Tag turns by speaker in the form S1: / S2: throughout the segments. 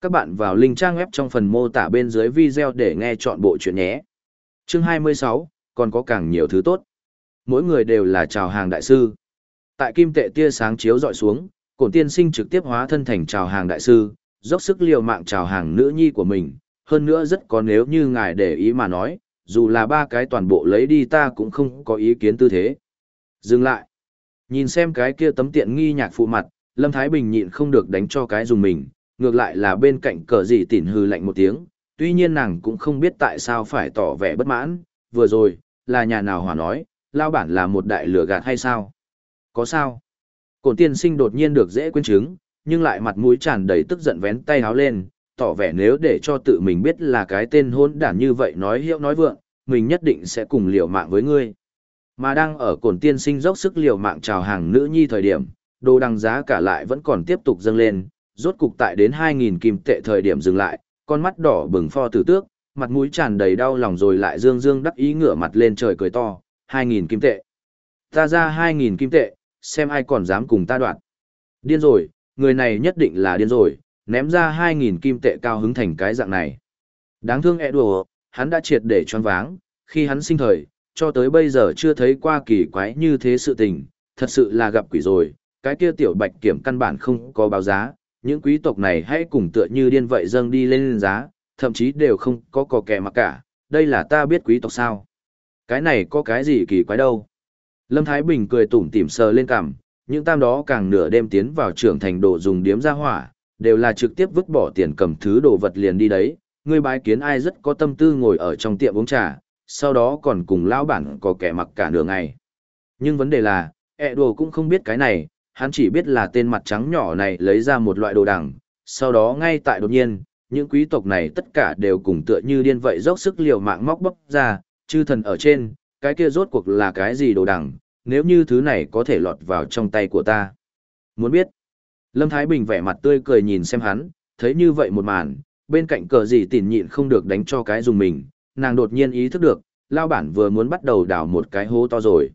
S1: Các bạn vào link trang web trong phần mô tả bên dưới video để nghe chọn bộ chuyện nhé. Chương 26, còn có càng nhiều thứ tốt. Mỗi người đều là chào hàng đại sư. Tại kim tệ tia sáng chiếu dọi xuống, cổn tiên sinh trực tiếp hóa thân thành chào hàng đại sư, dốc sức liều mạng chào hàng nữ nhi của mình. Hơn nữa rất có nếu như ngài để ý mà nói, dù là ba cái toàn bộ lấy đi ta cũng không có ý kiến tư thế. Dừng lại. Nhìn xem cái kia tấm tiện nghi nhạc phụ mặt, Lâm Thái Bình nhịn không được đánh cho cái dùng mình, ngược lại là bên cạnh cờ gì tỉn hư lạnh một tiếng, tuy nhiên nàng cũng không biết tại sao phải tỏ vẻ bất mãn, vừa rồi, là nhà nào hòa nói, lao bản là một đại lửa gạt hay sao? Có sao? Cổn tiên sinh đột nhiên được dễ quên chứng, nhưng lại mặt mũi tràn đầy tức giận vén tay háo lên, tỏ vẻ nếu để cho tự mình biết là cái tên hôn đản như vậy nói hiệu nói vượng, mình nhất định sẽ cùng liều mạng với ngươi. Mà đang ở cổn tiên sinh dốc sức liều mạng chào hàng nữ nhi thời điểm, đồ đăng giá cả lại vẫn còn tiếp tục dâng lên, rốt cục tại đến 2.000 kim tệ thời điểm dừng lại, con mắt đỏ bừng pho tử tước, mặt mũi tràn đầy đau lòng rồi lại dương dương đắc ý ngửa mặt lên trời cười to, 2.000 kim tệ. Ta ra 2.000 kim tệ, xem ai còn dám cùng ta đoạn. Điên rồi, người này nhất định là điên rồi, ném ra 2.000 kim tệ cao hứng thành cái dạng này. Đáng thương Edward, đùa, hắn đã triệt để choáng váng, khi hắn sinh thời, cho tới bây giờ chưa thấy qua kỳ quái như thế sự tình, thật sự là gặp quỷ rồi, cái kia tiểu bạch kiểm căn bản không có báo giá, những quý tộc này hãy cùng tựa như điên vậy dâng đi lên giá, thậm chí đều không có cò kẻ mặc cả, đây là ta biết quý tộc sao. Cái này có cái gì kỳ quái đâu. Lâm Thái Bình cười tủm tỉm sờ lên cằm, những tam đó càng nửa đêm tiến vào trưởng thành đồ dùng điếm ra hỏa, đều là trực tiếp vứt bỏ tiền cầm thứ đồ vật liền đi đấy, người bái kiến ai rất có tâm tư ngồi ở trong tiệm uống trà, sau đó còn cùng lão bản có kẻ mặc cả nửa ngày. Nhưng vấn đề là, ẹ đồ cũng không biết cái này, hắn chỉ biết là tên mặt trắng nhỏ này lấy ra một loại đồ đằng, sau đó ngay tại đột nhiên, những quý tộc này tất cả đều cùng tựa như điên vậy dốc sức liều mạng móc bóc ra, chư thần ở trên, cái kia rốt cuộc là cái gì đồ đằng, nếu như thứ này có thể lọt vào trong tay của ta. Muốn biết, Lâm Thái Bình vẻ mặt tươi cười nhìn xem hắn, thấy như vậy một màn, bên cạnh cờ gì tỉn nhịn không được đánh cho cái dùng mình, nàng đột nhiên ý thức được, lao bản vừa muốn bắt đầu đào một cái hố to rồi.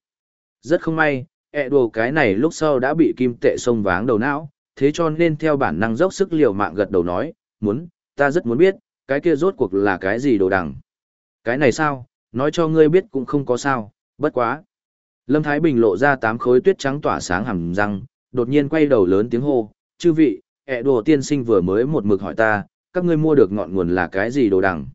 S1: Rất không may, ẹ đồ cái này lúc sau đã bị kim tệ xông váng đầu não, thế cho nên theo bản năng dốc sức liều mạng gật đầu nói, muốn, ta rất muốn biết, cái kia rốt cuộc là cái gì đồ đằng. Cái này sao, nói cho ngươi biết cũng không có sao, bất quá. Lâm Thái Bình lộ ra tám khối tuyết trắng tỏa sáng hẳn răng, đột nhiên quay đầu lớn tiếng hô, chư vị, ẹ đồ tiên sinh vừa mới một mực hỏi ta, các ngươi mua được ngọn nguồn là cái gì đồ đằng.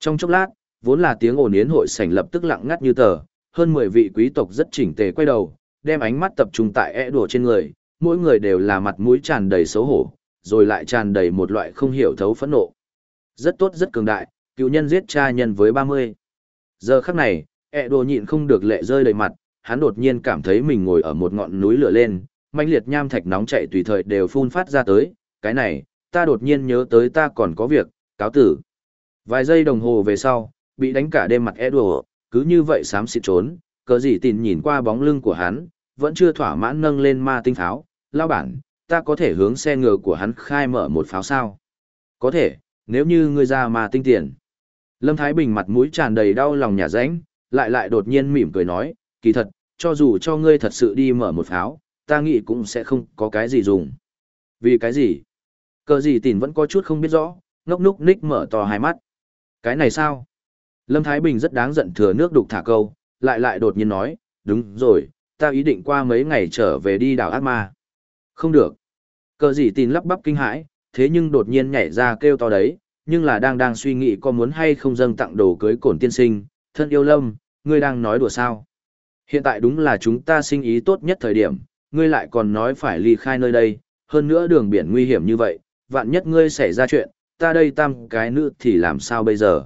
S1: Trong chốc lát, vốn là tiếng ồn yến hội sảnh lập tức lặng ngắt như tờ, hơn 10 vị quý tộc rất chỉnh tề quay đầu, đem ánh mắt tập trung tại e đùa trên người, mỗi người đều là mặt mũi tràn đầy xấu hổ, rồi lại tràn đầy một loại không hiểu thấu phẫn nộ. Rất tốt rất cường đại, cựu nhân giết cha nhân với 30. Giờ khắc này, e đùa nhịn không được lệ rơi đầy mặt, hắn đột nhiên cảm thấy mình ngồi ở một ngọn núi lửa lên, mãnh liệt nham thạch nóng chạy tùy thời đều phun phát ra tới, cái này, ta đột nhiên nhớ tới ta còn có việc, cáo tử. Vài giây đồng hồ về sau, bị đánh cả đêm mặt e đùa, cứ như vậy xám xịt trốn, cớ gì tin nhìn qua bóng lưng của hắn, vẫn chưa thỏa mãn nâng lên ma tinh pháo, lao bản, ta có thể hướng xe ngựa của hắn khai mở một pháo sao? Có thể, nếu như ngươi ra ma tinh tiền. Lâm Thái Bình mặt mũi tràn đầy đau lòng nhà ránh, lại lại đột nhiên mỉm cười nói, kỳ thật, cho dù cho ngươi thật sự đi mở một pháo, ta nghĩ cũng sẽ không có cái gì dùng. Vì cái gì? Cờ gì tìn vẫn có chút không biết rõ, ngốc núc ních mở to hai mắt. Cái này sao? Lâm Thái Bình rất đáng giận thừa nước đục thả câu, lại lại đột nhiên nói, đúng rồi, ta ý định qua mấy ngày trở về đi đảo ác ma. Không được. Cờ gì tin lắp bắp kinh hãi, thế nhưng đột nhiên nhảy ra kêu to đấy, nhưng là đang đang suy nghĩ có muốn hay không dâng tặng đồ cưới cổn tiên sinh, thân yêu lâm, ngươi đang nói đùa sao. Hiện tại đúng là chúng ta sinh ý tốt nhất thời điểm, ngươi lại còn nói phải ly khai nơi đây, hơn nữa đường biển nguy hiểm như vậy, vạn nhất ngươi xảy ra chuyện, ta đây tam cái nữ thì làm sao bây giờ.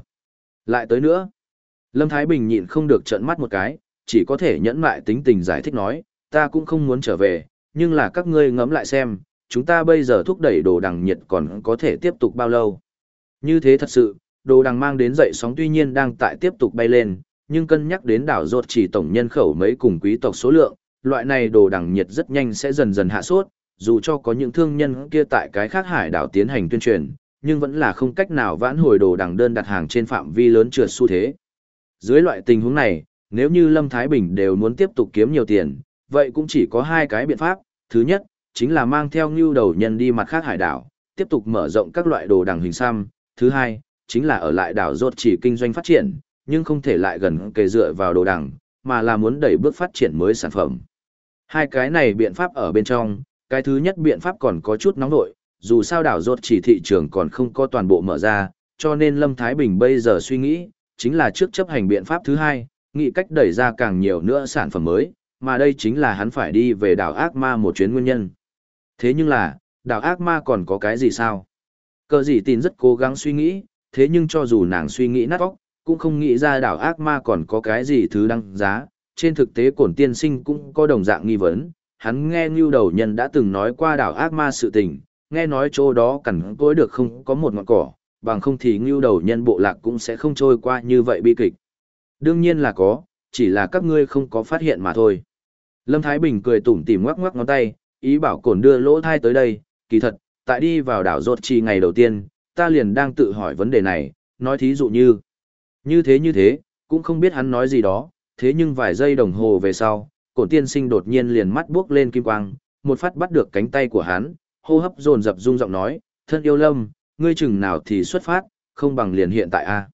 S1: Lại tới nữa. Lâm Thái Bình nhịn không được trợn mắt một cái, chỉ có thể nhẫn mại tính tình giải thích nói, ta cũng không muốn trở về, nhưng là các ngươi ngẫm lại xem, chúng ta bây giờ thúc đẩy đồ đằng nhiệt còn có thể tiếp tục bao lâu. Như thế thật sự, đồ đằng mang đến dậy sóng tuy nhiên đang tại tiếp tục bay lên, nhưng cân nhắc đến đảo ruột chỉ tổng nhân khẩu mấy cùng quý tộc số lượng, loại này đồ đằng nhiệt rất nhanh sẽ dần dần hạ sốt, dù cho có những thương nhân kia tại cái khác hải đảo tiến hành tuyên truyền, nhưng vẫn là không cách nào vãn hồi đồ đằng đơn đặt hàng trên phạm vi lớn trượt xu thế. Dưới loại tình huống này, nếu như Lâm Thái Bình đều muốn tiếp tục kiếm nhiều tiền, vậy cũng chỉ có hai cái biện pháp. Thứ nhất, chính là mang theo ngưu đầu nhân đi mặt khác hải đảo, tiếp tục mở rộng các loại đồ đằng hình xăm. Thứ hai, chính là ở lại đảo rốt chỉ kinh doanh phát triển, nhưng không thể lại gần kề dựa vào đồ đằng, mà là muốn đẩy bước phát triển mới sản phẩm. Hai cái này biện pháp ở bên trong, cái thứ nhất biện pháp còn có chút nóng nội, dù sao đảo rốt chỉ thị trường còn không có toàn bộ mở ra, cho nên Lâm Thái Bình bây giờ suy nghĩ, chính là trước chấp hành biện pháp thứ hai, nghĩ cách đẩy ra càng nhiều nữa sản phẩm mới, mà đây chính là hắn phải đi về đảo ác ma một chuyến nguyên nhân. Thế nhưng là, đảo ác ma còn có cái gì sao? Cờ gì tin rất cố gắng suy nghĩ, thế nhưng cho dù nàng suy nghĩ nát óc, cũng không nghĩ ra đảo ác ma còn có cái gì thứ đăng giá. Trên thực tế cổn tiên sinh cũng có đồng dạng nghi vấn, hắn nghe như đầu nhân đã từng nói qua đảo ác ma sự tình, nghe nói chỗ đó cẩn cối được không có một ngọn cỏ, bằng không thì ngưu đầu nhân bộ lạc cũng sẽ không trôi qua như vậy bi kịch. Đương nhiên là có, chỉ là các ngươi không có phát hiện mà thôi. Lâm Thái Bình cười tủm tỉm ngoắc ngoắc ngón tay, ý bảo cổn đưa lỗ thai tới đây, kỳ thật, tại đi vào đảo rột trì ngày đầu tiên, ta liền đang tự hỏi vấn đề này, nói thí dụ như, như thế như thế, cũng không biết hắn nói gì đó, thế nhưng vài giây đồng hồ về sau, cổn tiên sinh đột nhiên liền mắt buốc lên kim quang, một phát bắt được cánh tay của hắn, hô hấp dồn dập rung giọng nói, thân yêu lâm, ngươi chừng nào thì xuất phát, không bằng liền hiện tại a.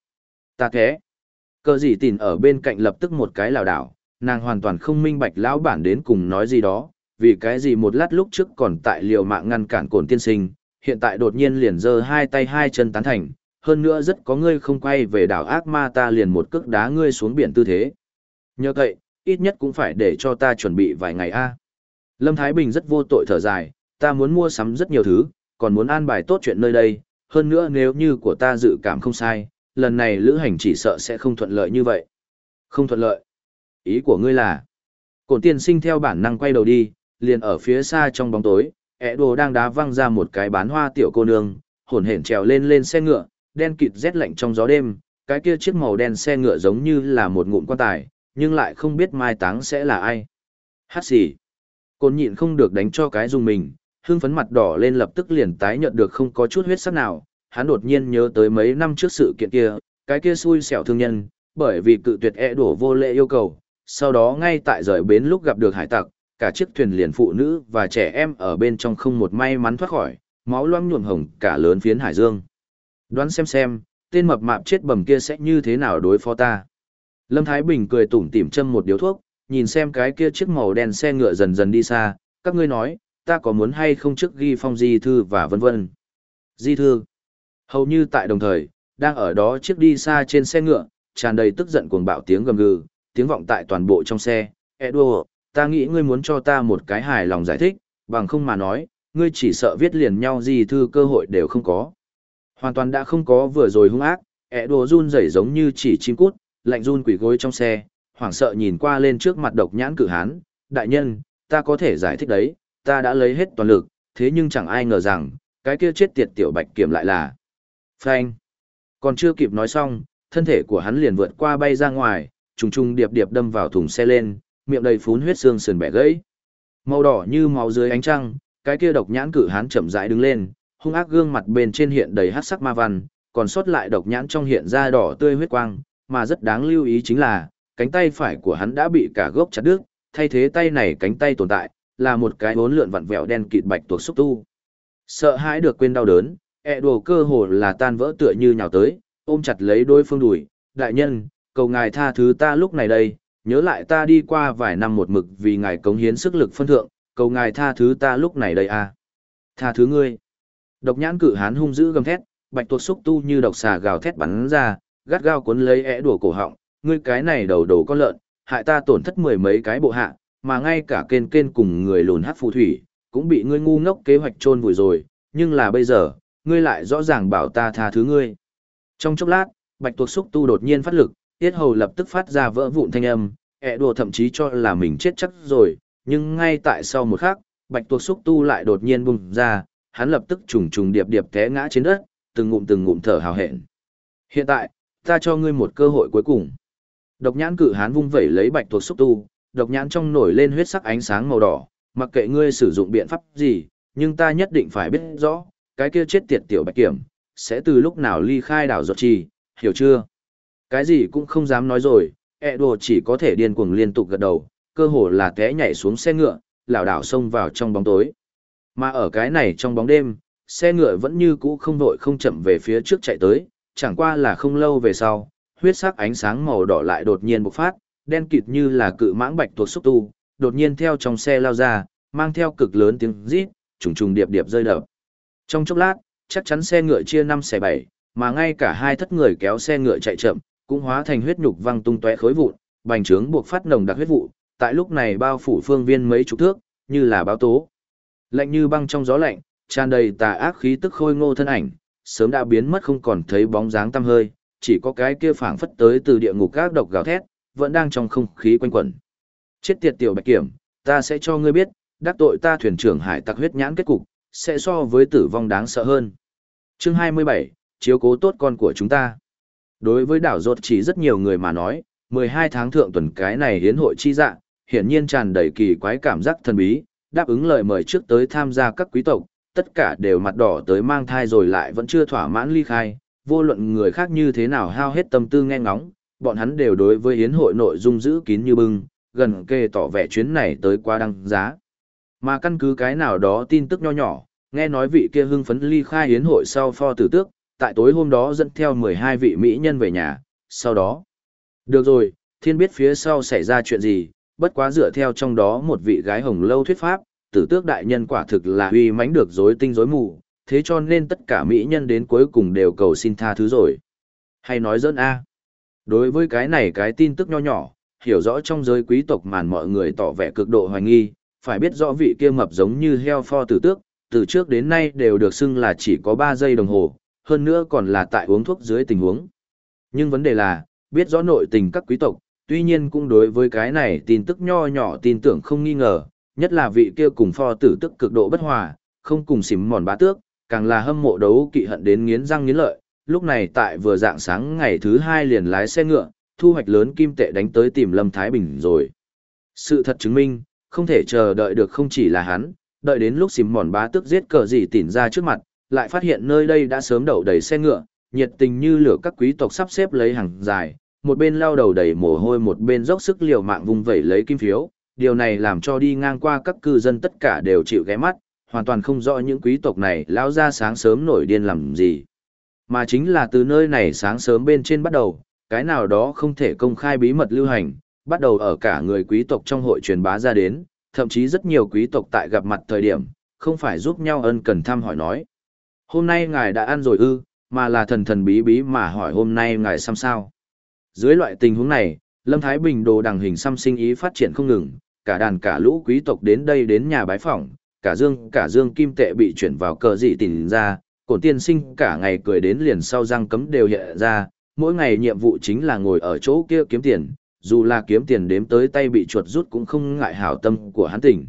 S1: Ta thế. Cờ gì tìn ở bên cạnh lập tức một cái lảo đảo, nàng hoàn toàn không minh bạch lão bản đến cùng nói gì đó, vì cái gì một lát lúc trước còn tại liều mạng ngăn cản cồn tiên sinh, hiện tại đột nhiên liền giơ hai tay hai chân tán thành, hơn nữa rất có ngươi không quay về đảo ác ma ta liền một cước đá ngươi xuống biển tư thế. Nhờ vậy, ít nhất cũng phải để cho ta chuẩn bị vài ngày a. Lâm Thái Bình rất vô tội thở dài, ta muốn mua sắm rất nhiều thứ, còn muốn an bài tốt chuyện nơi đây, hơn nữa nếu như của ta dự cảm không sai, lần này lữ hành chỉ sợ sẽ không thuận lợi như vậy. Không thuận lợi. Ý của ngươi là, cổn tiên sinh theo bản năng quay đầu đi, liền ở phía xa trong bóng tối, ẹ đồ đang đá văng ra một cái bán hoa tiểu cô nương, hồn hển trèo lên lên xe ngựa, đen kịt rét lạnh trong gió đêm, cái kia chiếc màu đen xe ngựa giống như là một ngụm quan tài, nhưng lại không biết mai táng sẽ là ai. Hát xì. Côn nhịn không được đánh cho cái dùng mình, hương phấn mặt đỏ lên lập tức liền tái nhận được không có chút huyết sắc nào, hắn đột nhiên nhớ tới mấy năm trước sự kiện kia, cái kia xui xẻo thương nhân, bởi vì cự tuyệt e đổ vô lệ yêu cầu, sau đó ngay tại rời bến lúc gặp được hải tặc, cả chiếc thuyền liền phụ nữ và trẻ em ở bên trong không một may mắn thoát khỏi, máu loang nhuộm hồng cả lớn phiến hải dương. Đoán xem xem, tên mập mạp chết bầm kia sẽ như thế nào đối phó ta. Lâm Thái Bình cười tủm tỉm châm một điếu thuốc, nhìn xem cái kia chiếc màu đen xe ngựa dần dần đi xa, các ngươi nói, ta có muốn hay không trước ghi phong di thư và vân vân. Di thư. Hầu như tại đồng thời, đang ở đó chiếc đi xa trên xe ngựa, tràn đầy tức giận cuồng bạo tiếng gầm gừ, tiếng vọng tại toàn bộ trong xe. Edward, ta nghĩ ngươi muốn cho ta một cái hài lòng giải thích, bằng không mà nói, ngươi chỉ sợ viết liền nhau gì thư cơ hội đều không có. Hoàn toàn đã không có vừa rồi hung ác, Edward run rẩy giống như chỉ chim cút, lạnh run quỷ gối trong xe, hoảng sợ nhìn qua lên trước mặt độc nhãn cử hán, đại nhân, ta có thể giải thích đấy, ta đã lấy hết toàn lực, thế nhưng chẳng ai ngờ rằng, cái kia chết tiệt tiểu bạch kiểm lại là Phanh. Còn chưa kịp nói xong, thân thể của hắn liền vượt qua bay ra ngoài, trùng trùng điệp điệp đâm vào thùng xe lên, miệng đầy phún huyết xương sườn bẻ gãy. Màu đỏ như máu dưới ánh trăng, cái kia độc nhãn cử hắn chậm rãi đứng lên, hung ác gương mặt bên trên hiện đầy hắc sắc ma văn, còn sót lại độc nhãn trong hiện ra đỏ tươi huyết quang, mà rất đáng lưu ý chính là, cánh tay phải của hắn đã bị cả gốc chặt đứt, thay thế tay này cánh tay tồn tại, là một cái bốn lượn vặn vẹo đen kịt bạch tuộc xúc tu. Sợ hãi được quên đau đớn, ẹ đồ cơ hồ là tan vỡ tựa như nhào tới, ôm chặt lấy đối phương đùi, đại nhân, cầu ngài tha thứ ta lúc này đây, nhớ lại ta đi qua vài năm một mực vì ngài cống hiến sức lực phân thượng, cầu ngài tha thứ ta lúc này đây à. Tha thứ ngươi. Độc nhãn cử hán hung dữ gầm thét, bạch tuộc xúc tu như độc xà gào thét bắn ra, gắt gao cuốn lấy ẻ đùa cổ họng, ngươi cái này đầu đầu con lợn, hại ta tổn thất mười mấy cái bộ hạ, mà ngay cả kên kên cùng người lùn hát phù thủy, cũng bị ngươi ngu ngốc kế hoạch trôn vùi rồi, nhưng là bây giờ, ngươi lại rõ ràng bảo ta tha thứ ngươi. Trong chốc lát, bạch tuộc xúc tu đột nhiên phát lực, tiết hầu lập tức phát ra vỡ vụn thanh âm, ẹ đùa thậm chí cho là mình chết chắc rồi, nhưng ngay tại sau một khắc, bạch tuộc xúc tu lại đột nhiên bùng ra, hắn lập tức trùng trùng điệp điệp té ngã trên đất, từng ngụm từng ngụm thở hào hẹn. Hiện tại, ta cho ngươi một cơ hội cuối cùng. Độc nhãn cử hán vung vẩy lấy bạch tuộc xúc tu, độc nhãn trong nổi lên huyết sắc ánh sáng màu đỏ, mặc kệ ngươi sử dụng biện pháp gì, nhưng ta nhất định phải biết rõ, cái kia chết tiệt tiểu bạch kiểm, sẽ từ lúc nào ly khai đảo giọt trì, hiểu chưa? Cái gì cũng không dám nói rồi, ẹ đồ chỉ có thể điên cuồng liên tục gật đầu, cơ hồ là té nhảy xuống xe ngựa, lảo đảo xông vào trong bóng tối. Mà ở cái này trong bóng đêm, xe ngựa vẫn như cũ không vội không chậm về phía trước chạy tới, chẳng qua là không lâu về sau, huyết sắc ánh sáng màu đỏ lại đột nhiên bộc phát, đen kịt như là cự mãng bạch tuộc xúc tu, đột nhiên theo trong xe lao ra, mang theo cực lớn tiếng rít, trùng trùng điệp điệp rơi đập. Trong chốc lát, chắc chắn xe ngựa chia năm xẻ bảy, mà ngay cả hai thất người kéo xe ngựa chạy chậm, cũng hóa thành huyết nhục văng tung tóe khối vụn, bành trướng buộc phát nồng đặc huyết vụ, tại lúc này bao phủ phương viên mấy chục thước, như là báo tố. Lạnh như băng trong gió lạnh, tràn đầy tà ác khí tức khôi ngô thân ảnh, sớm đã biến mất không còn thấy bóng dáng tăm hơi, chỉ có cái kia phảng phất tới từ địa ngục các độc gào thét, vẫn đang trong không khí quanh quẩn. Chết tiệt tiểu bạch kiểm, ta sẽ cho ngươi biết, đắc tội ta thuyền trưởng hải tặc huyết nhãn kết cục, sẽ so với tử vong đáng sợ hơn. Chương 27, chiếu cố tốt con của chúng ta. Đối với đảo rột chỉ rất nhiều người mà nói, 12 tháng thượng tuần cái này hiến hội chi dạ, hiển nhiên tràn đầy kỳ quái cảm giác thần bí, đáp ứng lời mời trước tới tham gia các quý tộc, tất cả đều mặt đỏ tới mang thai rồi lại vẫn chưa thỏa mãn ly khai, vô luận người khác như thế nào hao hết tâm tư nghe ngóng, bọn hắn đều đối với hiến hội nội dung giữ kín như bưng, gần kề tỏ vẻ chuyến này tới quá đăng giá. Mà căn cứ cái nào đó tin tức nho nhỏ, nghe nói vị kia hưng phấn ly khai hiến hội sau pho tử tước, tại tối hôm đó dẫn theo 12 vị mỹ nhân về nhà, sau đó. Được rồi, thiên biết phía sau xảy ra chuyện gì, bất quá dựa theo trong đó một vị gái hồng lâu thuyết pháp, tử tước đại nhân quả thực là uy mánh được rối tinh rối mù, thế cho nên tất cả mỹ nhân đến cuối cùng đều cầu xin tha thứ rồi. Hay nói dẫn A. Đối với cái này cái tin tức nho nhỏ, hiểu rõ trong giới quý tộc màn mọi người tỏ vẻ cực độ hoài nghi, phải biết rõ vị kia mập giống như heo pho tử tước, từ trước đến nay đều được xưng là chỉ có 3 giây đồng hồ, hơn nữa còn là tại uống thuốc dưới tình huống. Nhưng vấn đề là, biết rõ nội tình các quý tộc, tuy nhiên cũng đối với cái này tin tức nho nhỏ tin tưởng không nghi ngờ, nhất là vị kia cùng pho tử tức cực độ bất hòa, không cùng xỉm mòn bá tước, càng là hâm mộ đấu kỵ hận đến nghiến răng nghiến lợi. Lúc này tại vừa dạng sáng ngày thứ hai liền lái xe ngựa, thu hoạch lớn kim tệ đánh tới tìm Lâm Thái Bình rồi. Sự thật chứng minh, không thể chờ đợi được không chỉ là hắn, đợi đến lúc xìm mòn bá tước giết cờ gì tỉn ra trước mặt, lại phát hiện nơi đây đã sớm đậu đầy xe ngựa, nhiệt tình như lửa các quý tộc sắp xếp lấy hàng dài, một bên lao đầu đầy mồ hôi một bên dốc sức liều mạng vung vẩy lấy kim phiếu, điều này làm cho đi ngang qua các cư dân tất cả đều chịu ghé mắt, hoàn toàn không rõ những quý tộc này lao ra sáng sớm nổi điên làm gì. Mà chính là từ nơi này sáng sớm bên trên bắt đầu, cái nào đó không thể công khai bí mật lưu hành, bắt đầu ở cả người quý tộc trong hội truyền bá ra đến, thậm chí rất nhiều quý tộc tại gặp mặt thời điểm, không phải giúp nhau ân cần thăm hỏi nói. Hôm nay ngài đã ăn rồi ư, mà là thần thần bí bí mà hỏi hôm nay ngài xăm sao. Dưới loại tình huống này, Lâm Thái Bình đồ đằng hình xăm sinh ý phát triển không ngừng, cả đàn cả lũ quý tộc đến đây đến nhà bái phỏng, cả dương cả dương kim tệ bị chuyển vào cờ dị tỉnh ra, cổn tiên sinh cả ngày cười đến liền sau răng cấm đều hiện ra, mỗi ngày nhiệm vụ chính là ngồi ở chỗ kia kiếm tiền, dù là kiếm tiền đếm tới tay bị chuột rút cũng không ngại hảo tâm của hắn tỉnh.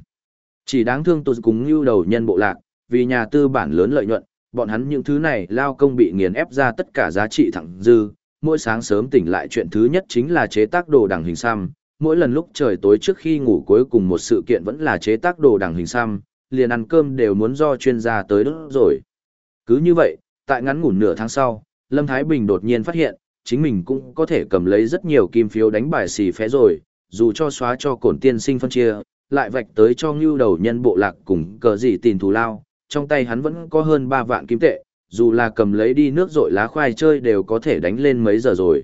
S1: Chỉ đáng thương tôi cùng như đầu nhân bộ lạc, vì nhà tư bản lớn lợi nhuận, bọn hắn những thứ này lao công bị nghiền ép ra tất cả giá trị thẳng dư, mỗi sáng sớm tỉnh lại chuyện thứ nhất chính là chế tác đồ đằng hình xăm, mỗi lần lúc trời tối trước khi ngủ cuối cùng một sự kiện vẫn là chế tác đồ đằng hình xăm, liền ăn cơm đều muốn do chuyên gia tới đó rồi. Cứ như vậy, tại ngắn ngủn nửa tháng sau, Lâm Thái Bình đột nhiên phát hiện, chính mình cũng có thể cầm lấy rất nhiều kim phiếu đánh bài xì phé rồi, dù cho xóa cho cổn tiên sinh phân chia, lại vạch tới cho ngưu đầu nhân bộ lạc cùng cờ gì tìm thù lao, trong tay hắn vẫn có hơn 3 vạn kim tệ, dù là cầm lấy đi nước rội lá khoai chơi đều có thể đánh lên mấy giờ rồi.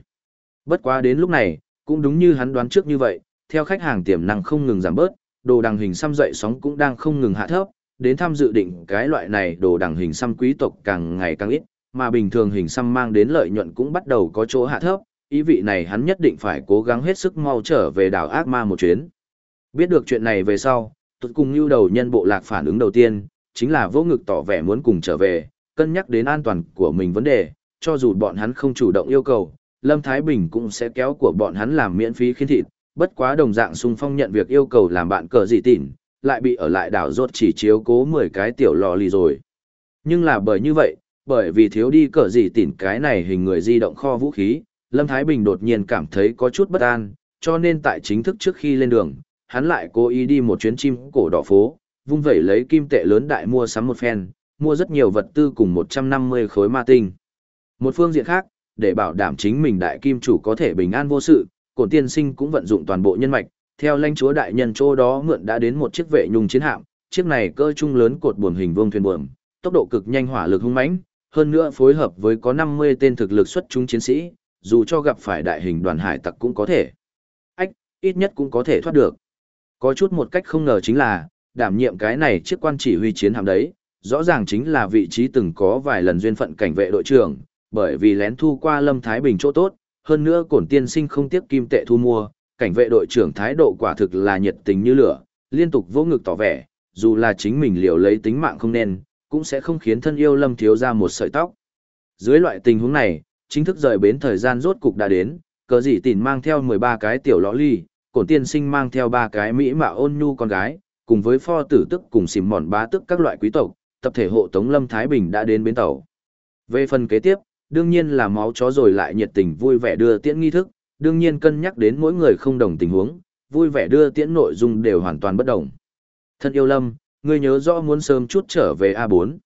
S1: Bất quá đến lúc này, cũng đúng như hắn đoán trước như vậy, theo khách hàng tiềm năng không ngừng giảm bớt, đồ đằng hình xăm dậy sóng cũng đang không ngừng hạ thấp, đến tham dự định cái loại này đồ đằng hình xăm quý tộc càng ngày càng ít, mà bình thường hình xăm mang đến lợi nhuận cũng bắt đầu có chỗ hạ thấp, ý vị này hắn nhất định phải cố gắng hết sức mau trở về đảo ác ma một chuyến. Biết được chuyện này về sau, tụt cùng như đầu nhân bộ lạc phản ứng đầu tiên, chính là vô ngực tỏ vẻ muốn cùng trở về, cân nhắc đến an toàn của mình vấn đề, cho dù bọn hắn không chủ động yêu cầu, Lâm Thái Bình cũng sẽ kéo của bọn hắn làm miễn phí khiến thịt, bất quá đồng dạng sung phong nhận việc yêu cầu làm bạn cờ gì tỉn, lại bị ở lại đảo rốt chỉ chiếu cố 10 cái tiểu lò lì rồi. Nhưng là bởi như vậy, bởi vì thiếu đi cờ gì tỉn cái này hình người di động kho vũ khí, Lâm Thái Bình đột nhiên cảm thấy có chút bất an, cho nên tại chính thức trước khi lên đường, hắn lại cố ý đi một chuyến chim cổ đỏ phố, vung vẩy lấy kim tệ lớn đại mua sắm một phen, mua rất nhiều vật tư cùng 150 khối ma tinh. Một phương diện khác, để bảo đảm chính mình đại kim chủ có thể bình an vô sự, cổn tiên sinh cũng vận dụng toàn bộ nhân mạch, theo lãnh chúa đại nhân chỗ đó mượn đã đến một chiếc vệ nhung chiến hạm, chiếc này cơ trung lớn cột buồm hình vuông thuyền buồm, tốc độ cực nhanh hỏa lực hung mãnh, hơn nữa phối hợp với có 50 tên thực lực xuất chúng chiến sĩ, dù cho gặp phải đại hình đoàn hải tặc cũng có thể. Ách, ít nhất cũng có thể thoát được. Có chút một cách không ngờ chính là, đảm nhiệm cái này chiếc quan chỉ huy chiến hạm đấy, rõ ràng chính là vị trí từng có vài lần duyên phận cảnh vệ đội trưởng, bởi vì lén thu qua Lâm Thái Bình chỗ tốt, hơn nữa cổn tiên sinh không tiếc kim tệ thu mua, cảnh vệ đội trưởng thái độ quả thực là nhiệt tình như lửa, liên tục vô ngực tỏ vẻ, dù là chính mình liều lấy tính mạng không nên, cũng sẽ không khiến thân yêu Lâm thiếu ra một sợi tóc. Dưới loại tình huống này, chính thức rời bến thời gian rốt cục đã đến, cờ dị tỉn mang theo 13 cái tiểu lõ ly, cổn tiên sinh mang theo ba cái mỹ mạo ôn nhu con gái, cùng với pho tử tức cùng xìm mòn bá tức các loại quý tộc, tập thể hộ tống Lâm Thái Bình đã đến bến tàu. Về phần kế tiếp, đương nhiên là máu chó rồi lại nhiệt tình vui vẻ đưa tiễn nghi thức, đương nhiên cân nhắc đến mỗi người không đồng tình huống, vui vẻ đưa tiễn nội dung đều hoàn toàn bất đồng. Thân yêu Lâm, ngươi nhớ rõ muốn sớm chút trở về A4.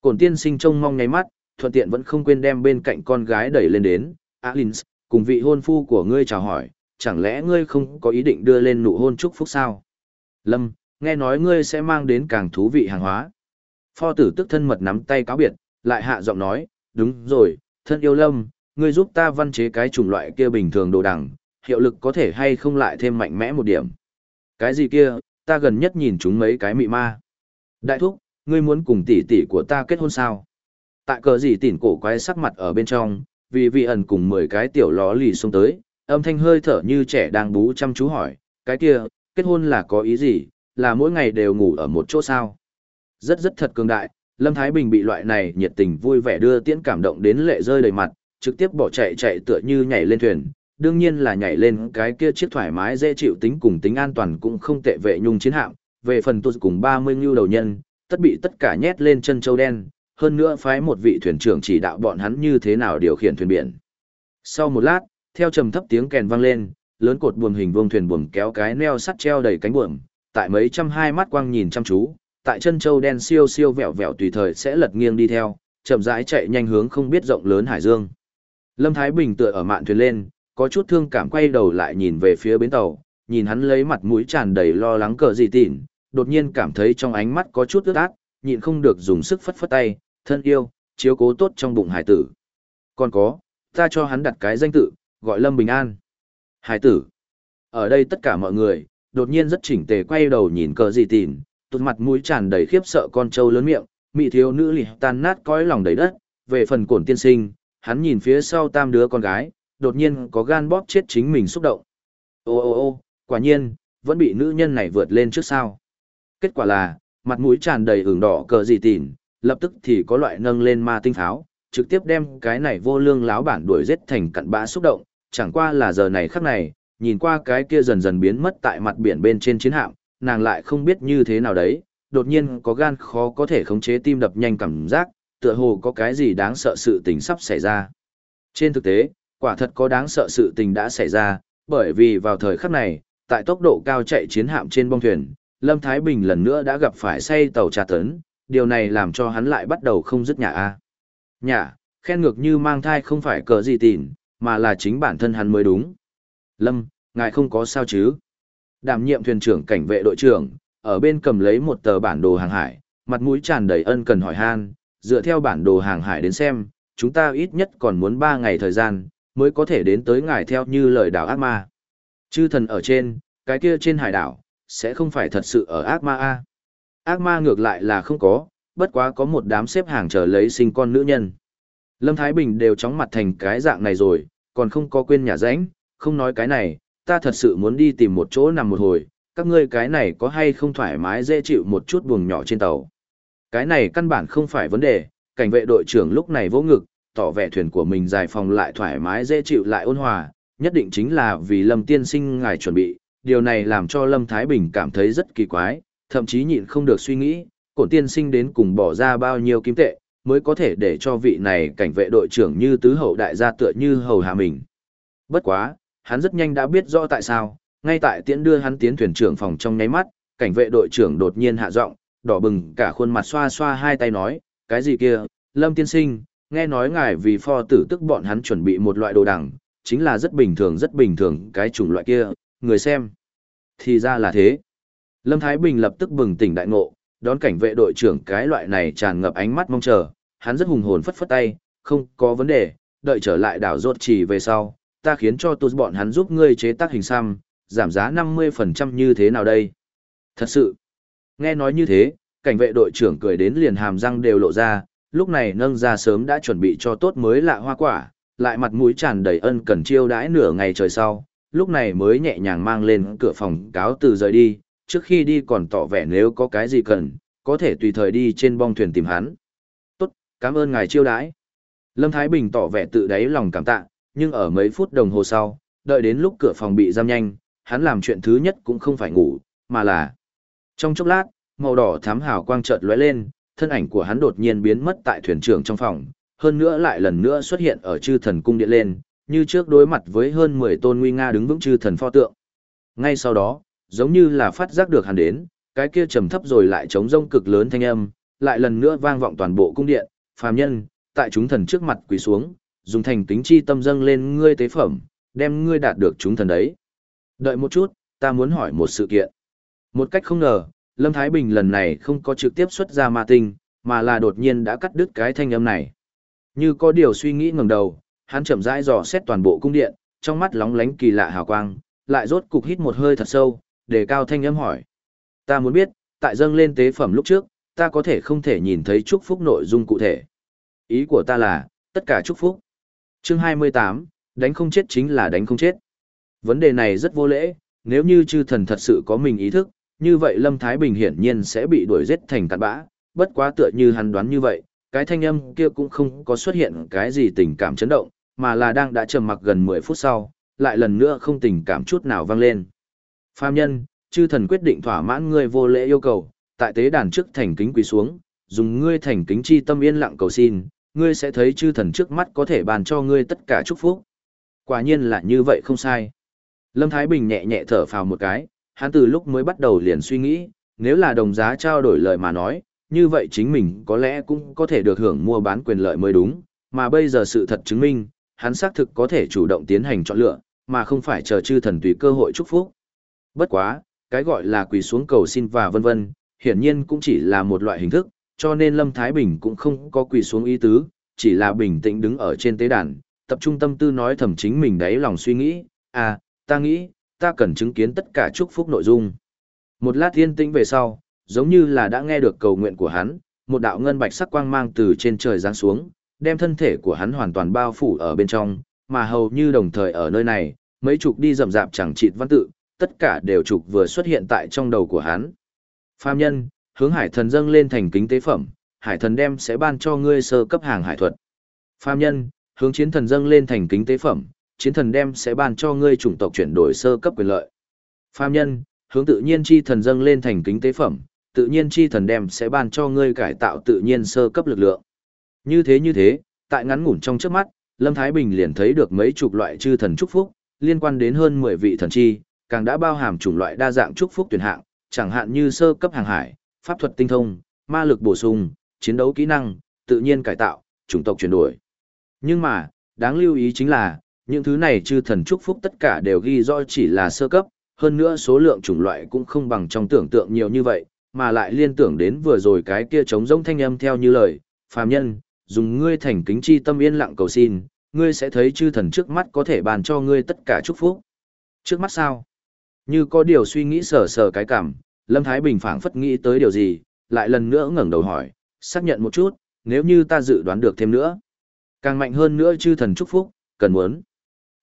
S1: Cổn tiên sinh trông mong nháy mắt, thuận tiện vẫn không quên đem bên cạnh con gái đẩy lên đến, à, Alins, cùng vị hôn phu của ngươi chào hỏi, chẳng lẽ ngươi không có ý định đưa lên nụ hôn chúc phúc sao? Lâm, nghe nói ngươi sẽ mang đến càng thú vị hàng hóa. Pho tử tức thân mật nắm tay cáo biệt, lại hạ giọng nói, đúng rồi, thân yêu Lâm, ngươi giúp ta văn chế cái chủng loại kia bình thường đồ đằng, hiệu lực có thể hay không lại thêm mạnh mẽ một điểm. Cái gì kia, ta gần nhất nhìn chúng mấy cái mị ma. Đại thúc, ngươi muốn cùng tỷ tỷ của ta kết hôn sao? Tại cờ gì tỉn cổ quái sắc mặt ở bên trong, vì vị ẩn cùng 10 cái tiểu ló lì xông tới, âm thanh hơi thở như trẻ đang bú chăm chú hỏi, cái kia, kết hôn là có ý gì, là mỗi ngày đều ngủ ở một chỗ sao? Rất rất thật cường đại, Lâm Thái Bình bị loại này nhiệt tình vui vẻ đưa tiễn cảm động đến lệ rơi đầy mặt, trực tiếp bỏ chạy chạy tựa như nhảy lên thuyền, đương nhiên là nhảy lên cái kia chiếc thoải mái dễ chịu tính cùng tính an toàn cũng không tệ vệ nhung chiến hạm, về phần tôi cùng 30 ngưu đầu nhân, tất bị tất cả nhét lên chân châu đen, hơn nữa phái một vị thuyền trưởng chỉ đạo bọn hắn như thế nào điều khiển thuyền biển. Sau một lát, theo trầm thấp tiếng kèn vang lên, lớn cột buồm hình vuông thuyền buồm kéo cái neo sắt treo đầy cánh buồm, tại mấy trăm hai mắt quang nhìn chăm chú, tại chân châu đen siêu siêu vẹo vẹo tùy thời sẽ lật nghiêng đi theo, chậm rãi chạy nhanh hướng không biết rộng lớn hải dương. Lâm Thái Bình tựa ở mạn thuyền lên, có chút thương cảm quay đầu lại nhìn về phía bến tàu, nhìn hắn lấy mặt mũi tràn đầy lo lắng cờ gì tỉn, đột nhiên cảm thấy trong ánh mắt có chút ướt át, nhịn không được dùng sức phất phất tay, thân yêu, chiếu cố tốt trong bụng hải tử. Còn có, ta cho hắn đặt cái danh tự, gọi Lâm Bình An. Hải tử. Ở đây tất cả mọi người, đột nhiên rất chỉnh tề quay đầu nhìn cờ gì tỉn, tụt mặt mũi tràn đầy khiếp sợ con trâu lớn miệng, mị thiếu nữ lì tan nát cõi lòng đầy đất, về phần cổn tiên sinh, hắn nhìn phía sau tam đứa con gái, đột nhiên có gan bóp chết chính mình xúc động. Ô ô ô, quả nhiên, vẫn bị nữ nhân này vượt lên trước sao. Kết quả là, mặt mũi tràn đầy ửng đỏ cờ gì tỉn, lập tức thì có loại nâng lên ma tinh pháo, trực tiếp đem cái này vô lương láo bản đuổi giết thành cặn bã xúc động, chẳng qua là giờ này khắc này, nhìn qua cái kia dần dần biến mất tại mặt biển bên trên chiến hạm, nàng lại không biết như thế nào đấy, đột nhiên có gan khó có thể khống chế tim đập nhanh cảm giác, tựa hồ có cái gì đáng sợ sự tình sắp xảy ra. Trên thực tế, quả thật có đáng sợ sự tình đã xảy ra, bởi vì vào thời khắc này, tại tốc độ cao chạy chiến hạm trên bong thuyền, Lâm Thái Bình lần nữa đã gặp phải say tàu trà tấn, điều này làm cho hắn lại bắt đầu không dứt nhà a. Nhà, khen ngược như mang thai không phải cờ gì tỉn, mà là chính bản thân hắn mới đúng. Lâm, ngài không có sao chứ? Đảm nhiệm thuyền trưởng cảnh vệ đội trưởng, ở bên cầm lấy một tờ bản đồ hàng hải, mặt mũi tràn đầy ân cần hỏi han, dựa theo bản đồ hàng hải đến xem, chúng ta ít nhất còn muốn 3 ngày thời gian, mới có thể đến tới ngài theo như lời đảo ác ma. Chư thần ở trên, cái kia trên hải đảo, sẽ không phải thật sự ở ác ma A. Ác ma ngược lại là không có, bất quá có một đám xếp hàng chờ lấy sinh con nữ nhân. Lâm Thái Bình đều chóng mặt thành cái dạng này rồi, còn không có quên nhà rãnh, không nói cái này, ta thật sự muốn đi tìm một chỗ nằm một hồi, các ngươi cái này có hay không thoải mái dễ chịu một chút buồng nhỏ trên tàu. Cái này căn bản không phải vấn đề, cảnh vệ đội trưởng lúc này vỗ ngực, tỏ vẻ thuyền của mình dài phòng lại thoải mái dễ chịu lại ôn hòa, nhất định chính là vì Lâm tiên sinh ngài chuẩn bị, điều này làm cho Lâm Thái Bình cảm thấy rất kỳ quái, thậm chí nhịn không được suy nghĩ, cổn tiên sinh đến cùng bỏ ra bao nhiêu kim tệ, mới có thể để cho vị này cảnh vệ đội trưởng như tứ hậu đại gia tựa như hầu hạ mình. Bất quá, hắn rất nhanh đã biết rõ tại sao, ngay tại tiễn đưa hắn tiến thuyền trưởng phòng trong nháy mắt, cảnh vệ đội trưởng đột nhiên hạ giọng, đỏ bừng cả khuôn mặt xoa xoa hai tay nói, cái gì kia, Lâm tiên sinh, nghe nói ngài vì pho tử tức bọn hắn chuẩn bị một loại đồ đằng, chính là rất bình thường rất bình thường cái chủng loại kia, người xem. Thì ra là thế. Lâm Thái Bình lập tức bừng tỉnh đại ngộ, đón cảnh vệ đội trưởng cái loại này tràn ngập ánh mắt mong chờ, hắn rất hùng hồn phất phất tay, không có vấn đề, đợi trở lại đảo rốt chỉ về sau, ta khiến cho tụt bọn hắn giúp ngươi chế tác hình xăm, giảm giá 50% như thế nào đây? Thật sự, nghe nói như thế, cảnh vệ đội trưởng cười đến liền hàm răng đều lộ ra, lúc này nâng ra sớm đã chuẩn bị cho tốt mới lạ hoa quả, lại mặt mũi tràn đầy ân cần chiêu đãi nửa ngày trời sau, lúc này mới nhẹ nhàng mang lên cửa phòng cáo từ rời đi, trước khi đi còn tỏ vẻ nếu có cái gì cần, có thể tùy thời đi trên bong thuyền tìm hắn. Tốt, cảm ơn ngài chiêu đãi. Lâm Thái Bình tỏ vẻ tự đáy lòng cảm tạ, nhưng ở mấy phút đồng hồ sau, đợi đến lúc cửa phòng bị giam nhanh, hắn làm chuyện thứ nhất cũng không phải ngủ, mà là trong chốc lát, màu đỏ thám hào quang chợt lóe lên, thân ảnh của hắn đột nhiên biến mất tại thuyền trưởng trong phòng, hơn nữa lại lần nữa xuất hiện ở chư thần cung điện lên, như trước đối mặt với hơn 10 tôn nguy nga đứng vững chư thần pho tượng. Ngay sau đó, giống như là phát giác được hắn đến, cái kia trầm thấp rồi lại chống rông cực lớn thanh âm, lại lần nữa vang vọng toàn bộ cung điện, phàm nhân, tại chúng thần trước mặt quỳ xuống, dùng thành tính chi tâm dâng lên ngươi tế phẩm, đem ngươi đạt được chúng thần đấy. Đợi một chút, ta muốn hỏi một sự kiện. Một cách không ngờ, Lâm Thái Bình lần này không có trực tiếp xuất ra ma tinh, mà là đột nhiên đã cắt đứt cái thanh âm này. Như có điều suy nghĩ ngẩng đầu, hắn chậm rãi dò xét toàn bộ cung điện, trong mắt lóng lánh kỳ lạ hào quang, lại rốt cục hít một hơi thật sâu, để cao thanh âm hỏi. Ta muốn biết, tại dâng lên tế phẩm lúc trước, ta có thể không thể nhìn thấy chúc phúc nội dung cụ thể. Ý của ta là, tất cả chúc phúc. Chương 28, đánh không chết chính là đánh không chết. Vấn đề này rất vô lễ, nếu như chư thần thật sự có mình ý thức, như vậy Lâm Thái Bình hiển nhiên sẽ bị đuổi giết thành cặn bã, bất quá tựa như hắn đoán như vậy, cái thanh âm kia cũng không có xuất hiện cái gì tình cảm chấn động, mà là đang đã trầm mặc gần 10 phút sau, lại lần nữa không tình cảm chút nào vang lên. Phàm nhân, chư thần quyết định thỏa mãn ngươi vô lễ yêu cầu, tại tế đàn trước thành kính quỳ xuống, dùng ngươi thành kính chi tâm yên lặng cầu xin, ngươi sẽ thấy chư thần trước mắt có thể bàn cho ngươi tất cả chúc phúc. Quả nhiên là như vậy không sai. Lâm Thái Bình nhẹ nhẹ thở phào một cái, hắn từ lúc mới bắt đầu liền suy nghĩ, nếu là đồng giá trao đổi lời mà nói, như vậy chính mình có lẽ cũng có thể được hưởng mua bán quyền lợi mới đúng, mà bây giờ sự thật chứng minh, hắn xác thực có thể chủ động tiến hành chọn lựa, mà không phải chờ chư thần tùy cơ hội chúc phúc. Bất quá, cái gọi là quỳ xuống cầu xin và vân vân, hiển nhiên cũng chỉ là một loại hình thức, cho nên Lâm Thái Bình cũng không có quỳ xuống ý tứ, chỉ là bình tĩnh đứng ở trên tế đàn, tập trung tâm tư nói thầm chính mình đấy lòng suy nghĩ, à, ta nghĩ, ta cần chứng kiến tất cả chúc phúc nội dung. Một lát thiên tĩnh về sau, giống như là đã nghe được cầu nguyện của hắn, một đạo ngân bạch sắc quang mang từ trên trời giáng xuống, đem thân thể của hắn hoàn toàn bao phủ ở bên trong, mà hầu như đồng thời ở nơi này, mấy chục đi rầm rạp chẳng chịt văn tự, tất cả đều trục vừa xuất hiện tại trong đầu của hắn. Phàm nhân, hướng hải thần dâng lên thành kính tế phẩm, hải thần đem sẽ ban cho ngươi sơ cấp hàng hải thuật. Phàm nhân, hướng chiến thần dâng lên thành kính tế phẩm, chiến thần đem sẽ ban cho ngươi chủng tộc chuyển đổi sơ cấp quyền lợi. Phàm nhân, hướng tự nhiên chi thần dâng lên thành kính tế phẩm, tự nhiên chi thần đem sẽ ban cho ngươi cải tạo tự nhiên sơ cấp lực lượng. Như thế như thế, tại ngắn ngủn trong trước mắt, Lâm Thái Bình liền thấy được mấy chục loại chư thần chúc phúc, liên quan đến hơn 10 vị thần chi, càng đã bao hàm chủng loại đa dạng chúc phúc tuyển hạng, chẳng hạn như sơ cấp hàng hải, pháp thuật tinh thông, ma lực bổ sung, chiến đấu kỹ năng, tự nhiên cải tạo, chủng tộc chuyển đổi. Nhưng mà, đáng lưu ý chính là, những thứ này chư thần chúc phúc tất cả đều ghi rõ chỉ là sơ cấp, hơn nữa số lượng chủng loại cũng không bằng trong tưởng tượng nhiều như vậy, mà lại liên tưởng đến vừa rồi cái kia trống rỗng thanh âm theo như lời, phàm nhân, dùng ngươi thành kính chi tâm yên lặng cầu xin, ngươi sẽ thấy chư thần trước mắt có thể bàn cho ngươi tất cả chúc phúc. Trước mắt sao? Như có điều suy nghĩ sờ sờ cái cảm, Lâm Thái Bình phảng phất nghĩ tới điều gì, lại lần nữa ngẩng đầu hỏi, xác nhận một chút, nếu như ta dự đoán được thêm nữa. Càng mạnh hơn nữa chư thần chúc phúc, cần muốn.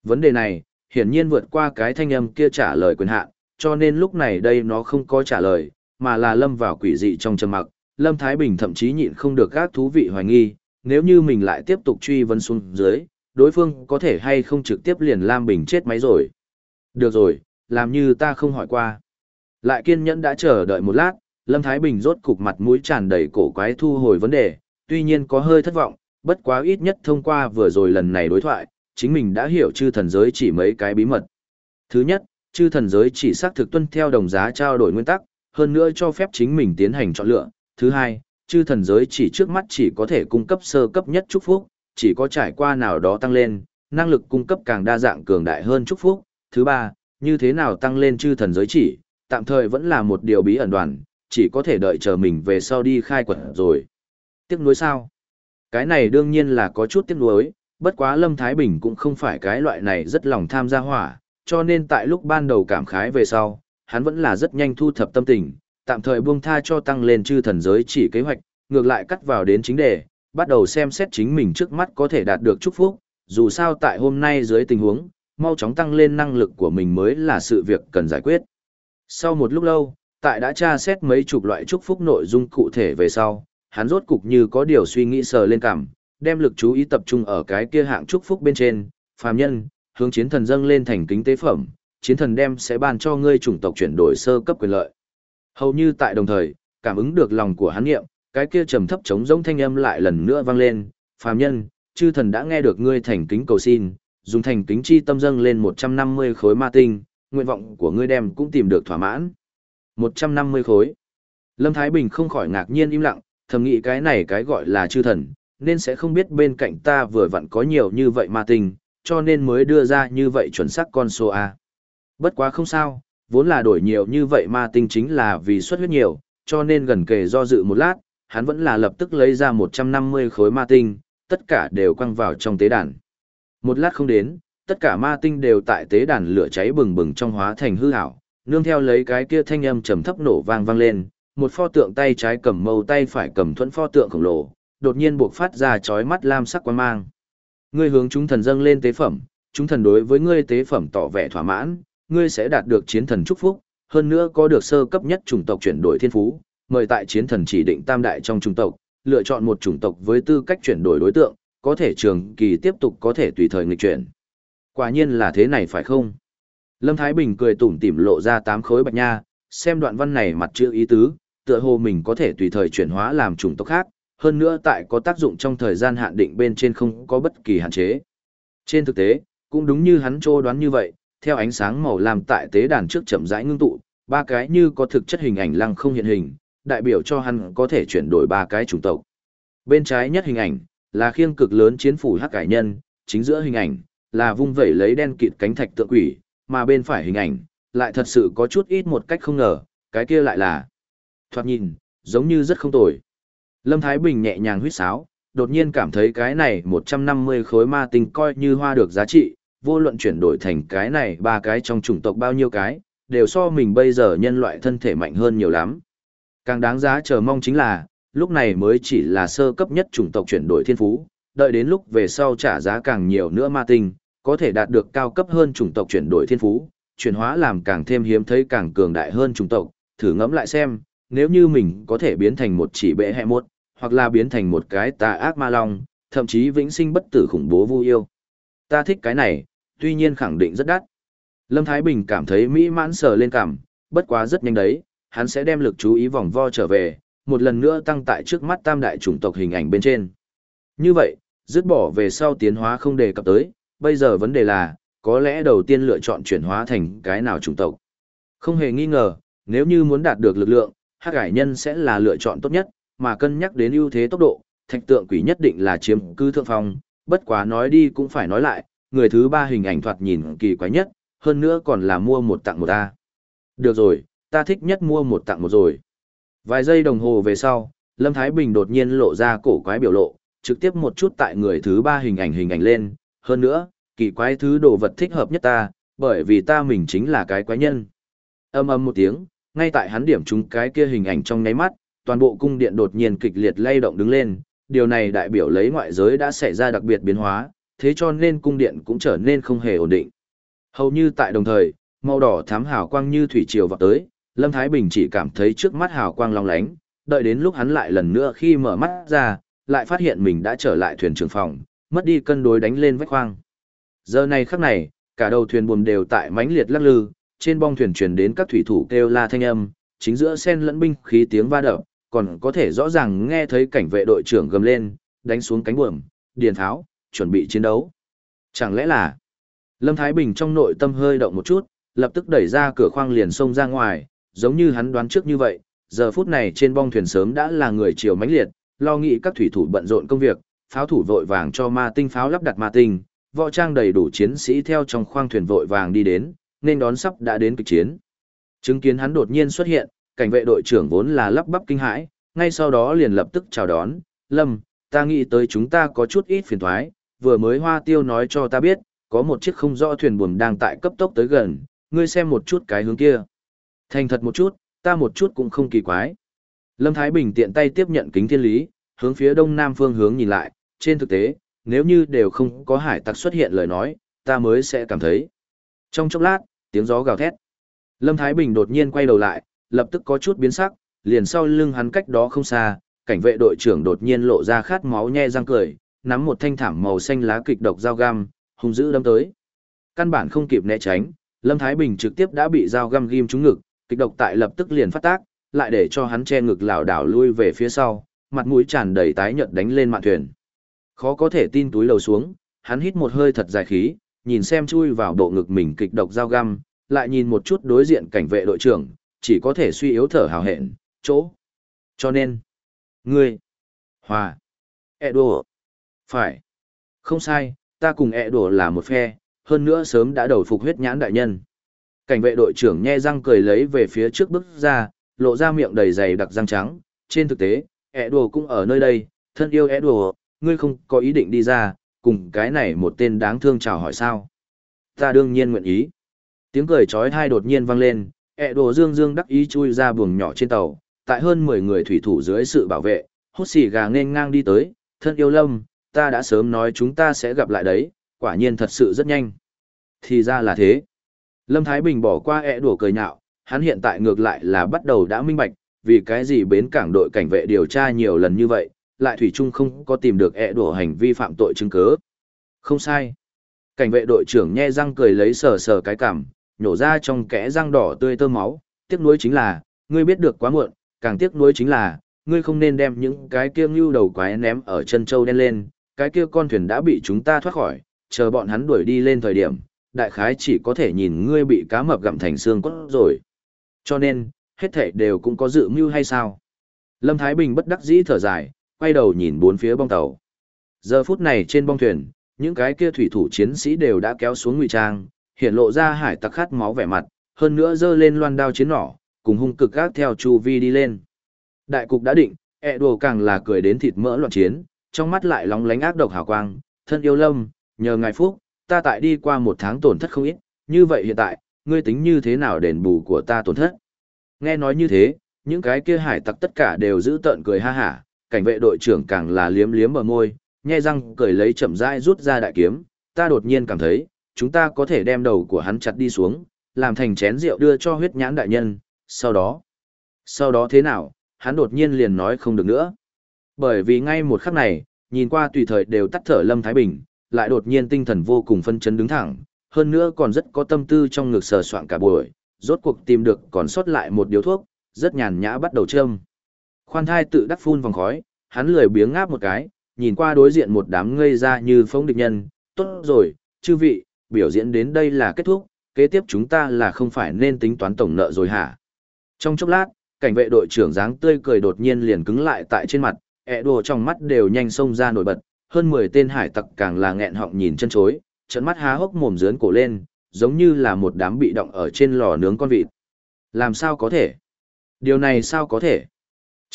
S1: Vấn đề này, hiển nhiên vượt qua cái thanh âm kia trả lời quyền hạn, cho nên lúc này đây nó không có trả lời, mà là lâm vào quỷ dị trong trầm mặc. Lâm Thái Bình thậm chí nhịn không được các thú vị hoài nghi, nếu như mình lại tiếp tục truy vấn xuống dưới, đối phương có thể hay không trực tiếp liền Lam Bình chết máy rồi. Được rồi, làm như ta không hỏi qua. Lại kiên nhẫn đã chờ đợi một lát, Lâm Thái Bình rốt cục mặt mũi tràn đầy cổ quái thu hồi vấn đề, tuy nhiên có hơi thất vọng, bất quá ít nhất thông qua vừa rồi lần này đối thoại, chính mình đã hiểu chư thần giới chỉ mấy cái bí mật. Thứ nhất, chư thần giới chỉ xác thực tuân theo đồng giá trao đổi nguyên tắc, hơn nữa cho phép chính mình tiến hành chọn lựa. Thứ hai, chư thần giới chỉ trước mắt chỉ có thể cung cấp sơ cấp nhất chúc phúc, chỉ có trải qua nào đó tăng lên, năng lực cung cấp càng đa dạng cường đại hơn chúc phúc. Thứ ba, như thế nào tăng lên chư thần giới chỉ, tạm thời vẫn là một điều bí ẩn đoàn, chỉ có thể đợi chờ mình về sau đi khai quật rồi. Tiếc nuối sao? Cái này đương nhiên là có chút tiếc nuối, bất quá Lâm Thái Bình cũng không phải cái loại này rất lòng tham gia hỏa, cho nên tại lúc ban đầu cảm khái về sau, hắn vẫn là rất nhanh thu thập tâm tình, tạm thời buông tha cho tăng lên chư thần giới chỉ kế hoạch, ngược lại cắt vào đến chính đề, bắt đầu xem xét chính mình trước mắt có thể đạt được chúc phúc, dù sao tại hôm nay dưới tình huống, mau chóng tăng lên năng lực của mình mới là sự việc cần giải quyết. Sau một lúc lâu, tại đã tra xét mấy chục loại chúc phúc nội dung cụ thể về sau, hắn rốt cục như có điều suy nghĩ sờ lên cảm, đem lực chú ý tập trung ở cái kia hạng chúc phúc bên trên, phàm nhân, hướng chiến thần dâng lên thành kính tế phẩm, chiến thần đem sẽ ban cho ngươi chủng tộc chuyển đổi sơ cấp quyền lợi. Hầu như tại đồng thời, cảm ứng được lòng của hắn nghiệm, cái kia trầm thấp trống rỗng thanh âm lại lần nữa vang lên, phàm nhân, chư thần đã nghe được ngươi thành kính cầu xin, dùng thành kính chi tâm dâng lên 150 khối ma tinh, nguyện vọng của ngươi đem cũng tìm được thỏa mãn. 150 khối. Lâm Thái Bình không khỏi ngạc nhiên im lặng, thầm nghĩ cái này cái gọi là chư thần, nên sẽ không biết bên cạnh ta vừa vặn có nhiều như vậy ma tinh, cho nên mới đưa ra như vậy chuẩn xác con số A. Bất quá không sao, vốn là đổi nhiều như vậy ma tinh chính là vì xuất huyết nhiều, cho nên gần kề do dự một lát, hắn vẫn là lập tức lấy ra 150 khối ma tinh, tất cả đều quăng vào trong tế đàn. Một lát không đến, tất cả ma tinh đều tại tế đàn lửa cháy bừng bừng trong hóa thành hư ảo, nương theo lấy cái kia thanh âm trầm thấp nổ vang vang lên, một pho tượng tay trái cầm mâu tay phải cầm thuẫn pho tượng khổng lồ, đột nhiên buộc phát ra chói mắt lam sắc quan mang. Ngươi hướng chúng thần dâng lên tế phẩm, chúng thần đối với ngươi tế phẩm tỏ vẻ thỏa mãn, ngươi sẽ đạt được chiến thần chúc phúc, hơn nữa có được sơ cấp nhất chủng tộc chuyển đổi thiên phú, mời tại chiến thần chỉ định tam đại trong chủng tộc, lựa chọn một chủng tộc với tư cách chuyển đổi đối tượng, có thể trường kỳ tiếp tục có thể tùy thời nghịch chuyển. Quả nhiên là thế này phải không? Lâm Thái Bình cười tủm tỉm lộ ra tám khối bạch nha, xem đoạn văn này mặt chữ ý tứ, tựa hồ mình có thể tùy thời chuyển hóa làm chủng tộc khác, hơn nữa tại có tác dụng trong thời gian hạn định bên trên không có bất kỳ hạn chế. Trên thực tế, cũng đúng như hắn trô đoán như vậy, theo ánh sáng màu lam tại tế đàn trước chậm rãi ngưng tụ, ba cái như có thực chất hình ảnh lăng không hiện hình, đại biểu cho hắn có thể chuyển đổi ba cái chủng tộc. Bên trái nhất hình ảnh là khiêng cực lớn chiến phủ hắc cải nhân, chính giữa hình ảnh là vung vẩy lấy đen kịt cánh thạch tượng quỷ, mà bên phải hình ảnh lại thật sự có chút ít một cách không ngờ, cái kia lại là thoạt nhìn, giống như rất không tồi. Lâm Thái Bình nhẹ nhàng huýt sáo, đột nhiên cảm thấy cái này 150 khối ma tinh coi như hoa được giá trị, vô luận chuyển đổi thành cái này ba cái trong chủng tộc bao nhiêu cái, đều so mình bây giờ nhân loại thân thể mạnh hơn nhiều lắm. Càng đáng giá chờ mong chính là, lúc này mới chỉ là sơ cấp nhất chủng tộc chuyển đổi thiên phú, đợi đến lúc về sau trả giá càng nhiều nữa ma tinh, có thể đạt được cao cấp hơn chủng tộc chuyển đổi thiên phú, chuyển hóa làm càng thêm hiếm thấy càng cường đại hơn chủng tộc, thử ngẫm lại xem, nếu như mình có thể biến thành một chỉ bệ hệ muốt, hoặc là biến thành một cái tà ác ma long, thậm chí vĩnh sinh bất tử khủng bố vu yêu. Ta thích cái này, tuy nhiên khẳng định rất đắt. Lâm Thái Bình cảm thấy mỹ mãn sờ lên cảm, bất quá rất nhanh đấy, hắn sẽ đem lực chú ý vòng vo trở về, một lần nữa tăng tại trước mắt tam đại chủng tộc hình ảnh bên trên. Như vậy, dứt bỏ về sau tiến hóa không đề cập tới, bây giờ vấn đề là, có lẽ đầu tiên lựa chọn chuyển hóa thành cái nào chủng tộc. Không hề nghi ngờ, nếu như muốn đạt được lực lượng, hắc ải nhân sẽ là lựa chọn tốt nhất, mà cân nhắc đến ưu thế tốc độ, thạch tượng quỷ nhất định là chiếm cư thượng phong, bất quá nói đi cũng phải nói lại, người thứ ba hình ảnh thoạt nhìn kỳ quái nhất, hơn nữa còn là mua một tặng một ta. Được rồi, ta thích nhất mua một tặng một rồi. Vài giây đồng hồ về sau, Lâm Thái Bình đột nhiên lộ ra cổ quái biểu lộ, trực tiếp một chút tại người thứ ba hình ảnh hình ảnh lên, hơn nữa, kỳ quái thứ đồ vật thích hợp nhất ta, bởi vì ta mình chính là cái quái nhân. Âm âm một tiếng, ngay tại hắn điểm trúng cái kia hình ảnh trong nháy mắt, toàn bộ cung điện đột nhiên kịch liệt lay động đứng lên, điều này đại biểu lấy ngoại giới đã xảy ra đặc biệt biến hóa, thế cho nên cung điện cũng trở nên không hề ổn định. Hầu như tại đồng thời, màu đỏ thám hào quang như thủy triều vào tới, Lâm Thái Bình chỉ cảm thấy trước mắt hào quang long lánh, đợi đến lúc hắn lại lần nữa khi mở mắt ra, lại phát hiện mình đã trở lại thuyền trưởng phòng, mất đi cân đối đánh lên vách khoang. Giờ này khắc này, cả đầu thuyền buồm đều tại mãnh liệt lắc lư, trên bong thuyền truyền đến các thủy thủ kêu la thanh âm, chính giữa sen lẫn binh khí tiếng va đập, còn có thể rõ ràng nghe thấy cảnh vệ đội trưởng gầm lên, đánh xuống cánh buồm, điền tháo, chuẩn bị chiến đấu. Chẳng lẽ là... Lâm Thái Bình trong nội tâm hơi động một chút, lập tức đẩy ra cửa khoang liền xông ra ngoài, giống như hắn đoán trước như vậy, giờ phút này trên bong thuyền sớm đã là người chiều mãnh liệt, lo nghĩ các thủy thủ bận rộn công việc, pháo thủ vội vàng cho ma tinh pháo lắp đặt ma tinh, võ trang đầy đủ chiến sĩ theo trong khoang thuyền vội vàng đi đến, nên đón sắp đã đến kịch chiến. Chứng kiến hắn đột nhiên xuất hiện, cảnh vệ đội trưởng vốn là lắp bắp kinh hãi, ngay sau đó liền lập tức chào đón, Lâm, ta nghĩ tới chúng ta có chút ít phiền thoái, vừa mới hoa tiêu nói cho ta biết, có một chiếc không rõ thuyền buồm đang tại cấp tốc tới gần, ngươi xem một chút cái hướng kia. Thành thật một chút, ta một chút cũng không kỳ quái. Lâm Thái Bình tiện tay tiếp nhận kính thiên lý, hướng phía đông nam phương hướng nhìn lại, trên thực tế, nếu như đều không có hải tặc xuất hiện lời nói, ta mới sẽ cảm thấy. Trong chốc lát, tiếng gió gào thét. Lâm Thái Bình đột nhiên quay đầu lại, lập tức có chút biến sắc, liền sau lưng hắn cách đó không xa, cảnh vệ đội trưởng đột nhiên lộ ra khát máu nhe răng cười, nắm một thanh thảm màu xanh lá kịch độc dao găm, hung dữ đâm tới. Căn bản không kịp né tránh, Lâm Thái Bình trực tiếp đã bị dao găm ghim trúng ngực, kịch độc tại lập tức liền phát tác, lại để cho hắn che ngực lảo đảo lui về phía sau, mặt mũi tràn đầy tái nhợt đánh lên mạn thuyền. Khó có thể tin túi lầu xuống, hắn hít một hơi thật dài khí, nhìn xem chui vào bộ ngực mình kịch độc dao găm, lại nhìn một chút đối diện cảnh vệ đội trưởng, chỉ có thể suy yếu thở hào hẹn, chỗ. Cho nên, ngươi, hòa, ẹ đùa, phải, không sai, ta cùng ẹ đùa là một phe, hơn nữa sớm đã đầu phục huyết nhãn đại nhân. Cảnh vệ đội trưởng nhe răng cười lấy về phía trước bước ra, lộ ra miệng đầy dày đặc răng trắng, trên thực tế, ẹ đùa cũng ở nơi đây, thân yêu ẹ đùa, ngươi không có ý định đi ra, cùng cái này một tên đáng thương chào hỏi sao. Ta đương nhiên nguyện ý. Tiếng cười trói thai đột nhiên vang lên, ẹ đồ dương dương đắc ý chui ra buồng nhỏ trên tàu, tại hơn 10 người thủy thủ dưới sự bảo vệ, hút xì gà nên ngang đi tới, thân yêu lâm, ta đã sớm nói chúng ta sẽ gặp lại đấy, quả nhiên thật sự rất nhanh. Thì ra là thế. Lâm Thái Bình bỏ qua ẹ đùa cười nhạo, hắn hiện tại ngược lại là bắt đầu đã minh bạch, vì cái gì bến cảng đội cảnh vệ điều tra nhiều lần như vậy, lại Thủy Trung không có tìm được ẹ đổ hành vi phạm tội chứng cứ. Không sai. Cảnh vệ đội trưởng nhe răng cười lấy sờ sờ cái cảm, nhổ ra trong kẽ răng đỏ tươi tơ máu, tiếc nuối chính là, ngươi biết được quá muộn, càng tiếc nuối chính là, ngươi không nên đem những cái kia ngưu đầu quái ném ở chân châu đen lên, cái kia con thuyền đã bị chúng ta thoát khỏi, chờ bọn hắn đuổi đi lên thời điểm, đại khái chỉ có thể nhìn ngươi bị cá mập gặm thành xương cốt rồi. Cho nên, hết thảy đều cũng có dự mưu hay sao? Lâm Thái Bình bất đắc dĩ thở dài, quay đầu nhìn bốn phía bong tàu. Giờ phút này trên bong thuyền, những cái kia thủy thủ chiến sĩ đều đã kéo xuống ngụy trang, hiện lộ ra hải tặc khát máu vẻ mặt, hơn nữa dơ lên loan đao chiến nỏ, cùng hung cực gác theo chu vi đi lên. Đại cục đã định, ẹ đồ càng là cười đến thịt mỡ loạn chiến, trong mắt lại lóng lánh ác độc hào quang, thân yêu lâm, nhờ ngài phúc, ta tại đi qua một tháng tổn thất không ít, như vậy hiện tại, ngươi tính như thế nào đền bù của ta tổn thất. Nghe nói như thế, những cái kia hải tặc tất cả đều giữ tợn cười ha hả, cảnh vệ đội trưởng càng là liếm liếm bờ môi, nhe răng cười lấy chậm rãi rút ra đại kiếm, ta đột nhiên cảm thấy, chúng ta có thể đem đầu của hắn chặt đi xuống, làm thành chén rượu đưa cho huyết nhãn đại nhân, sau đó. Sau đó thế nào, hắn đột nhiên liền nói không được nữa. Bởi vì ngay một khắc này, nhìn qua tùy thời đều tắt thở Lâm Thái Bình, lại đột nhiên tinh thần vô cùng phân chấn đứng thẳng, hơn nữa còn rất có tâm tư trong ngực sờ soạn cả buổi, rốt cuộc tìm được còn sót lại một điếu thuốc, rất nhàn nhã bắt đầu châm. Khoan thai tự đắc phun vòng khói, hắn lười biếng ngáp một cái, nhìn qua đối diện một đám ngây ra như phong địch nhân, tốt rồi, chư vị, biểu diễn đến đây là kết thúc, kế tiếp chúng ta là không phải nên tính toán tổng nợ rồi hả? Trong chốc lát, cảnh vệ đội trưởng dáng tươi cười đột nhiên liền cứng lại tại trên mặt, ẹ đồ trong mắt đều nhanh xông ra nổi bật, hơn 10 tên hải tặc càng là nghẹn họng nhìn chân chối, trận mắt há hốc mồm dướn cổ lên, giống như là một đám bị động ở trên lò nướng con vịt. Làm sao có thể? Điều này sao có thể?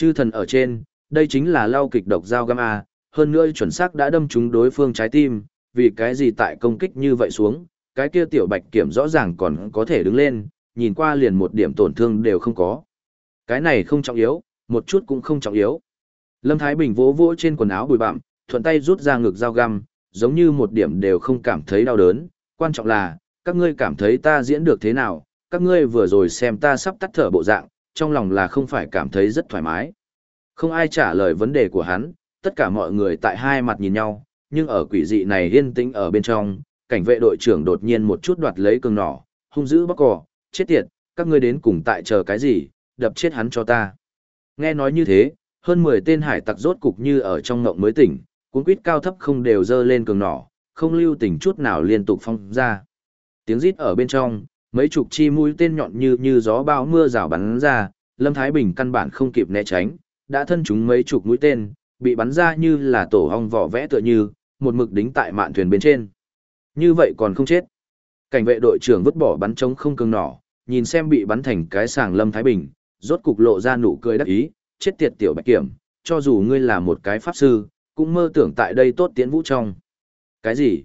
S1: Chư thần ở trên, đây chính là lau kịch độc dao gamma, hơn nữa chuẩn xác đã đâm trúng đối phương trái tim, vì cái gì tại công kích như vậy xuống, cái kia tiểu bạch kiểm rõ ràng còn có thể đứng lên, nhìn qua liền một điểm tổn thương đều không có. Cái này không trọng yếu, một chút cũng không trọng yếu. Lâm Thái Bình vỗ vỗ trên quần áo bụi bặm, thuận tay rút ra ngực dao găm, giống như một điểm đều không cảm thấy đau đớn, quan trọng là, các ngươi cảm thấy ta diễn được thế nào, các ngươi vừa rồi xem ta sắp tắt thở bộ dạng, trong lòng là không phải cảm thấy rất thoải mái. Không ai trả lời vấn đề của hắn, tất cả mọi người tại hai mặt nhìn nhau, nhưng ở quỷ dị này yên tĩnh ở bên trong, cảnh vệ đội trưởng đột nhiên một chút đoạt lấy cường nỏ, hung dữ bóc cỏ, chết tiệt, các ngươi đến cùng tại chờ cái gì, đập chết hắn cho ta. Nghe nói như thế, hơn 10 tên hải tặc rốt cục như ở trong ngộng mới tỉnh, cuốn quýt cao thấp không đều dơ lên cường nỏ, không lưu tình chút nào liên tục phong ra. Tiếng rít ở bên trong, mấy chục chi mũi tên nhọn như như gió bão mưa rào bắn ra, Lâm Thái Bình căn bản không kịp né tránh, đã thân chúng mấy chục mũi tên, bị bắn ra như là tổ hong vỏ vẽ tựa như, một mực đính tại mạn thuyền bên trên. Như vậy còn không chết. Cảnh vệ đội trưởng vứt bỏ bắn trống không cường nỏ, nhìn xem bị bắn thành cái sàng Lâm Thái Bình, rốt cục lộ ra nụ cười đắc ý, chết tiệt tiểu bạch kiểm, cho dù ngươi là một cái pháp sư, cũng mơ tưởng tại đây tốt tiến vũ trong. Cái gì?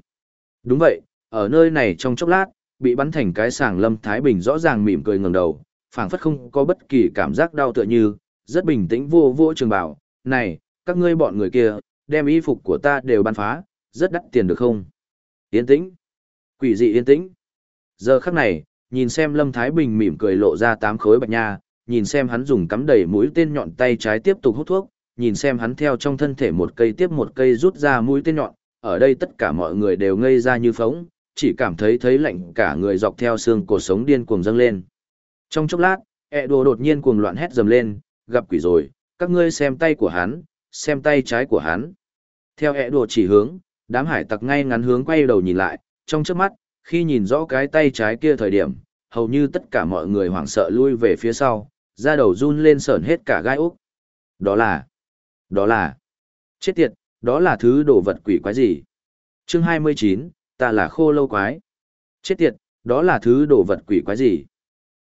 S1: Đúng vậy, ở nơi này trong chốc lát, bị bắn thành cái sàng Lâm Thái Bình rõ ràng mỉm cười ngẩng đầu, phảng phất không có bất kỳ cảm giác đau tựa như, rất bình tĩnh vô vô trường bảo, này, các ngươi bọn người kia, đem y phục của ta đều bắn phá, rất đắt tiền được không? Yên tĩnh. Quỷ dị yên tĩnh. Giờ khắc này, nhìn xem Lâm Thái Bình mỉm cười lộ ra tám khối bạch nha, nhìn xem hắn dùng cắm đầy mũi tên nhọn tay trái tiếp tục hút thuốc, nhìn xem hắn theo trong thân thể một cây tiếp một cây rút ra mũi tên nhọn, ở đây tất cả mọi người đều ngây ra như phóng, chỉ cảm thấy thấy lạnh cả người dọc theo xương cổ sống điên cuồng dâng lên. Trong chốc lát, ẹ đồ đột nhiên cuồng loạn hét dầm lên, gặp quỷ rồi, các ngươi xem tay của hắn, xem tay trái của hắn. Theo ẹ đồ chỉ hướng, đám hải tặc ngay ngắn hướng quay đầu nhìn lại, trong chớp mắt, khi nhìn rõ cái tay trái kia thời điểm, hầu như tất cả mọi người hoảng sợ lui về phía sau, da đầu run lên sởn hết cả gai úc. Đó là, đó là, chết tiệt, đó là thứ đồ vật quỷ quái gì? Chương 29, ta là khô lâu quái. Chết tiệt, đó là thứ đồ vật quỷ quái gì?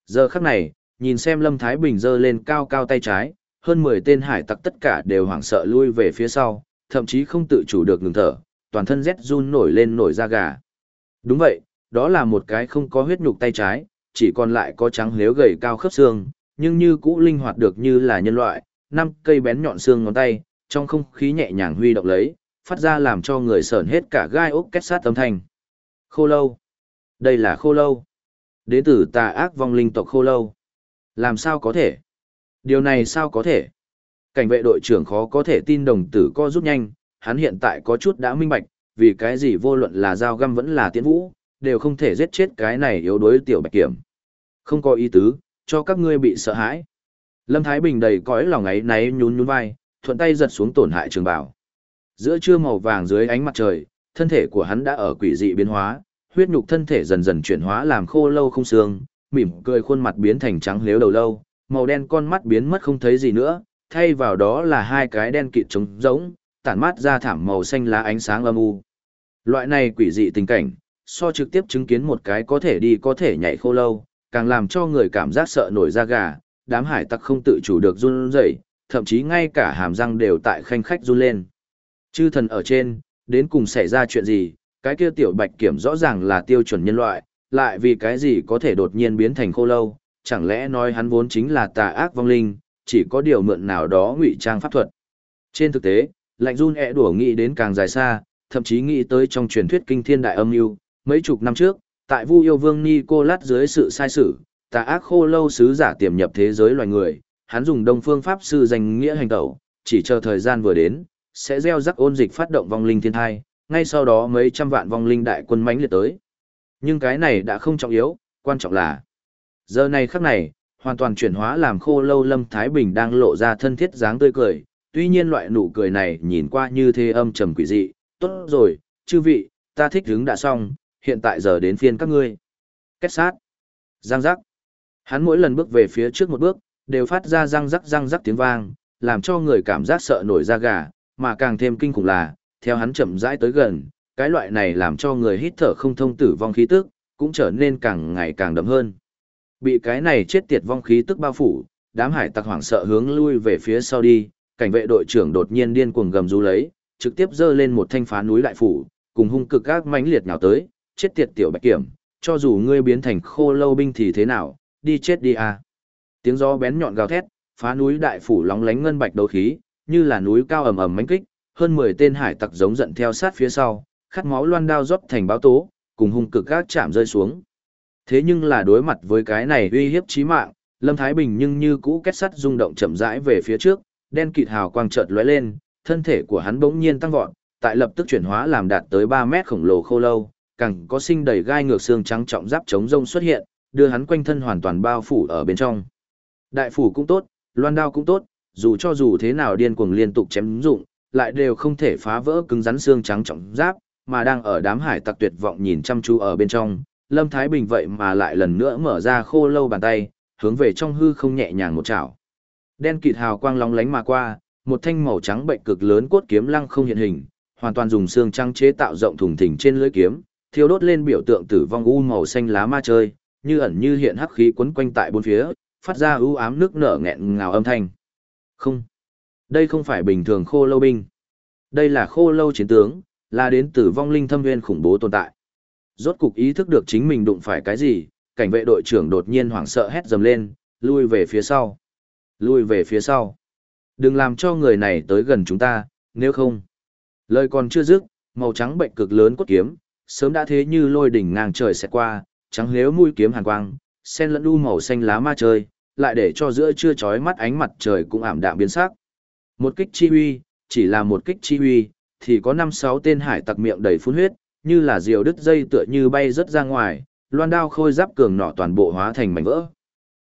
S1: Giờ khắc này, nhìn xem Lâm Thái Bình giơ lên cao cao tay trái, hơn 10 tên hải tặc tất cả đều hoảng sợ lui về phía sau, thậm chí không tự chủ được ngừng thở, toàn thân rét run nổi lên nổi da gà. Đúng vậy, đó là một cái không có huyết nhục tay trái, chỉ còn lại có trắng nếu gầy cao khớp xương, nhưng như cũ linh hoạt được như là nhân loại, năm cây bén nhọn xương ngón tay, trong không khí nhẹ nhàng huy động lấy, phát ra làm cho người sởn hết cả gai ốc kết sát âm thanh. Khô lâu. Đây là khô lâu. Đế tử tà ác vong linh tộc khô lâu. Làm sao có thể? Điều này sao có thể? Cảnh vệ đội trưởng khó có thể tin đồng tử co rút nhanh, hắn hiện tại có chút đã minh bạch, vì cái gì vô luận là dao găm vẫn là tiến vũ, đều không thể giết chết cái này yếu đuối tiểu bạch kiểm. Không có ý tứ, cho các ngươi bị sợ hãi. Lâm Thái Bình đầy cõi lòng ấy náy nhún nhún vai, thuận tay giật xuống tổn hại trường bảo. Giữa trưa màu vàng dưới ánh mặt trời, thân thể của hắn đã ở quỷ dị biến hóa, huyết nhục thân thể dần dần chuyển hóa làm khô lâu không xương, mỉm cười khuôn mặt biến thành trắng lếu đầu lâu, màu đen con mắt biến mất không thấy gì nữa, thay vào đó là hai cái đen kịt trống rỗng, tản mát ra thảm màu xanh lá ánh sáng âm u. Loại này quỷ dị tình cảnh, so trực tiếp chứng kiến một cái có thể đi có thể nhảy khô lâu, càng làm cho người cảm giác sợ nổi da gà, đám hải tặc không tự chủ được run rẩy, thậm chí ngay cả hàm răng đều tại khanh khách run lên. Chư thần ở trên, đến cùng xảy ra chuyện gì, cái kia tiểu bạch kiểm rõ ràng là tiêu chuẩn nhân loại, lại vì cái gì có thể đột nhiên biến thành khô lâu, chẳng lẽ nói hắn vốn chính là tà ác vong linh, chỉ có điều mượn nào đó ngụy trang pháp thuật. Trên thực tế, lạnh run ẹ đùa nghĩ đến càng dài xa, thậm chí nghĩ tới trong truyền thuyết kinh thiên đại âm mưu mấy chục năm trước, tại Vu yêu vương Nicolas dưới sự sai sử, tà ác khô lâu sứ giả tiềm nhập thế giới loài người, hắn dùng đông phương pháp sư danh nghĩa hành tẩu, chỉ chờ thời gian vừa đến, sẽ gieo rắc ôn dịch phát động vong linh thiên thai, ngay sau đó mấy trăm vạn vong linh đại quân mãnh liệt tới. Nhưng cái này đã không trọng yếu, quan trọng là giờ này khắc này, hoàn toàn chuyển hóa làm khô lâu Lâm Thái Bình đang lộ ra thân thiết dáng tươi cười, tuy nhiên loại nụ cười này nhìn qua như thế âm trầm quỷ dị, tốt rồi, chư vị, ta thích hứng đã xong, hiện tại giờ đến phiên các ngươi. Kết sát. Giang giác. Hắn mỗi lần bước về phía trước một bước, đều phát ra răng rắc răng rắc tiếng vang, làm cho người cảm giác sợ nổi da gà, mà càng thêm kinh khủng là, theo hắn chậm rãi tới gần, cái loại này làm cho người hít thở không thông tử vong khí tức, cũng trở nên càng ngày càng đậm hơn. Bị cái này chết tiệt vong khí tức bao phủ, đám hải tặc hoảng sợ hướng lui về phía sau đi, cảnh vệ đội trưởng đột nhiên điên cuồng gầm rú lấy, trực tiếp giơ lên một thanh phá núi lại phủ, cùng hung cực gác mãnh liệt nào tới, chết tiệt tiểu bạch kiểm, cho dù ngươi biến thành khô lâu binh thì thế nào, đi chết đi à. Tiếng gió bén nhọn gào thét, phá núi đại phủ lóng lánh ngân bạch đấu khí, như là núi cao ầm ầm mãnh kích, hơn 10 tên hải tặc giống giận theo sát phía sau, khát máu loan đao rót thành báo tố, cùng hung cực các chạm rơi xuống. Thế nhưng là đối mặt với cái này uy hiếp chí mạng, Lâm Thái Bình nhưng như cũ kết sắt rung động chậm rãi về phía trước, đen kịt hào quang chợt lóe lên, thân thể của hắn bỗng nhiên tăng vọt, tại lập tức chuyển hóa làm đạt tới 3 mét khổng lồ khô lâu, càng có sinh đầy gai ngược xương trắng trọng giáp chống rông xuất hiện, đưa hắn quanh thân hoàn toàn bao phủ ở bên trong. Đại phủ cũng tốt, loan đao cũng tốt, dù cho dù thế nào điên cuồng liên tục chém dụng, lại đều không thể phá vỡ cứng rắn xương trắng trọng giáp, mà đang ở đám hải tặc tuyệt vọng nhìn chăm chú ở bên trong, Lâm Thái Bình vậy mà lại lần nữa mở ra khô lâu bàn tay, hướng về trong hư không nhẹ nhàng một chảo. Đen kịt hào quang lóng lánh mà qua, một thanh màu trắng bệnh cực lớn cốt kiếm lăng không hiện hình, hoàn toàn dùng xương trắng chế tạo rộng thùng thình trên lưỡi kiếm, thiêu đốt lên biểu tượng tử vong u màu xanh lá ma chơi, như ẩn như hiện hắc khí quấn quanh tại bốn phía, phát ra u ám nước nở nghẹn ngào âm thanh. Không, đây không phải bình thường khô lâu binh. Đây là khô lâu chiến tướng, là đến từ vong linh thâm viên khủng bố tồn tại. Rốt cục ý thức được chính mình đụng phải cái gì, cảnh vệ đội trưởng đột nhiên hoảng sợ hét dầm lên, lui về phía sau. Lui về phía sau. Đừng làm cho người này tới gần chúng ta, nếu không. Lời còn chưa dứt, màu trắng bệnh cực lớn cốt kiếm, sớm đã thế như lôi đỉnh ngang trời sẽ qua, trắng nếu mũi kiếm hàn quang, sen lẫn đu màu xanh lá ma trời, lại để cho giữa trưa chói mắt ánh mặt trời cũng ảm đạm biến sắc. Một kích chi huy, chỉ là một kích chi huy, thì có năm sáu tên hải tặc miệng đầy phun huyết, như là diều đứt dây tựa như bay rất ra ngoài, loan đao khôi giáp cường nọ toàn bộ hóa thành mảnh vỡ.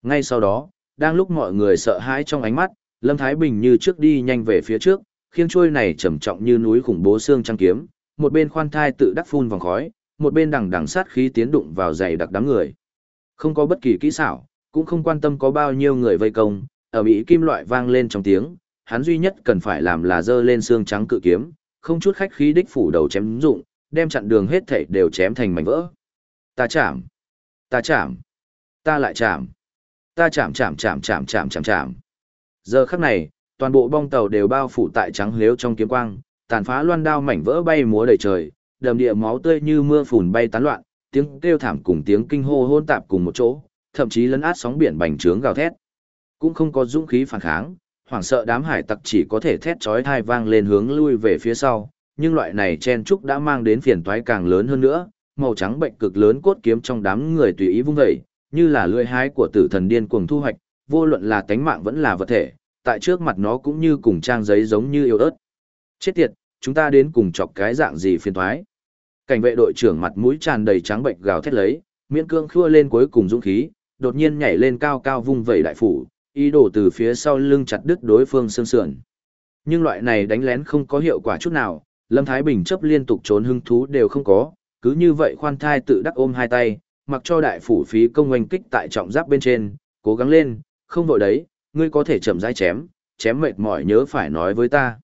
S1: Ngay sau đó, đang lúc mọi người sợ hãi trong ánh mắt, Lâm Thái Bình như trước đi nhanh về phía trước, khiêng chuôi này trầm trọng như núi khủng bố xương trăng kiếm, một bên khoan thai tự đắc phun vòng khói, một bên đằng đằng sát khí tiến đụng vào dày đặc đám người. Không có bất kỳ kỹ xảo, cũng không quan tâm có bao nhiêu người vây công, ở Mỹ kim loại vang lên trong tiếng, hắn duy nhất cần phải làm là dơ lên xương trắng cự kiếm, không chút khách khí đích phủ đầu chém dụng, đem chặn đường hết thảy đều chém thành mảnh vỡ. Ta chạm, ta chạm, ta lại chạm, ta chạm chạm chạm chạm chạm chạm chạm. Giờ khắc này, toàn bộ bong tàu đều bao phủ tại trắng liếu trong kiếm quang, tàn phá loan đao mảnh vỡ bay múa đầy trời, đầm địa máu tươi như mưa phùn bay tán loạn, tiếng kêu thảm cùng tiếng kinh hô hôn tạp cùng một chỗ, thậm chí lấn át sóng biển bành trướng gào thét. Cũng không có dũng khí phản kháng, hoảng sợ đám hải tặc chỉ có thể thét chói tai vang lên hướng lui về phía sau, nhưng loại này chen trúc đã mang đến phiền toái càng lớn hơn nữa, màu trắng bệnh cực lớn cốt kiếm trong đám người tùy ý vung dậy, như là lưỡi hái của tử thần điên cuồng thu hoạch, vô luận là tánh mạng vẫn là vật thể, tại trước mặt nó cũng như cùng trang giấy giống như yêu ớt. Chết tiệt, chúng ta đến cùng chọc cái dạng gì phiền toái. Cảnh vệ đội trưởng mặt mũi tràn đầy trắng bệnh gào thét lấy, miễn cương khua lên cuối cùng dũng khí, đột nhiên nhảy lên cao cao vung vẩy đại phủ, ý đồ từ phía sau lưng chặt đứt đối phương xương sườn. Nhưng loại này đánh lén không có hiệu quả chút nào, Lâm Thái Bình chấp liên tục trốn hưng thú đều không có, cứ như vậy khoan thai tự đắc ôm hai tay, mặc cho đại phủ phí công oanh kích tại trọng giáp bên trên, cố gắng lên, không vội đấy, ngươi có thể chậm rãi chém, chém mệt mỏi nhớ phải nói với ta.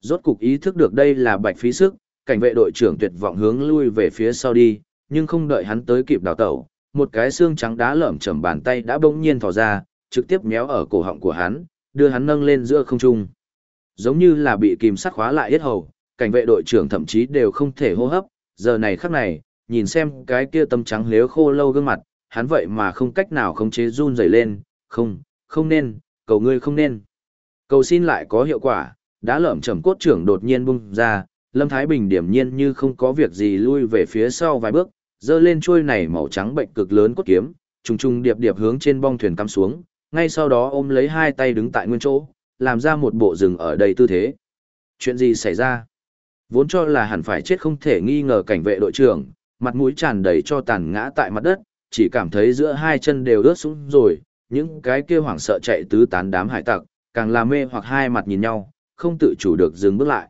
S1: Rốt cục ý thức được đây là bạch phí sức, cảnh vệ đội trưởng tuyệt vọng hướng lui về phía sau đi, nhưng không đợi hắn tới kịp đào tẩu, một cái xương trắng đá lởm chởm bàn tay đã bỗng nhiên thò ra, trực tiếp méo ở cổ họng của hắn, đưa hắn nâng lên giữa không trung. Giống như là bị kìm sắt khóa lại yết hầu, cảnh vệ đội trưởng thậm chí đều không thể hô hấp, giờ này khắc này, nhìn xem cái kia tâm trắng nếu khô lâu gương mặt, hắn vậy mà không cách nào khống chế run rẩy lên, không, không nên, cầu ngươi không nên. Cầu xin lại có hiệu quả, đã lởm chởm cốt trưởng đột nhiên bung ra, Lâm Thái Bình điểm nhiên như không có việc gì lui về phía sau vài bước, dơ lên trôi này màu trắng bệnh cực lớn cốt kiếm, trùng trùng điệp điệp hướng trên bong thuyền cắm xuống, ngay sau đó ôm lấy hai tay đứng tại nguyên chỗ, làm ra một bộ rừng ở đây tư thế. Chuyện gì xảy ra? Vốn cho là hẳn phải chết không thể nghi ngờ cảnh vệ đội trưởng, mặt mũi tràn đầy cho tàn ngã tại mặt đất, chỉ cảm thấy giữa hai chân đều ướt sũng rồi, những cái kia hoảng sợ chạy tứ tán đám hải tặc, càng là mê hoặc hai mặt nhìn nhau, không tự chủ được dừng bước lại.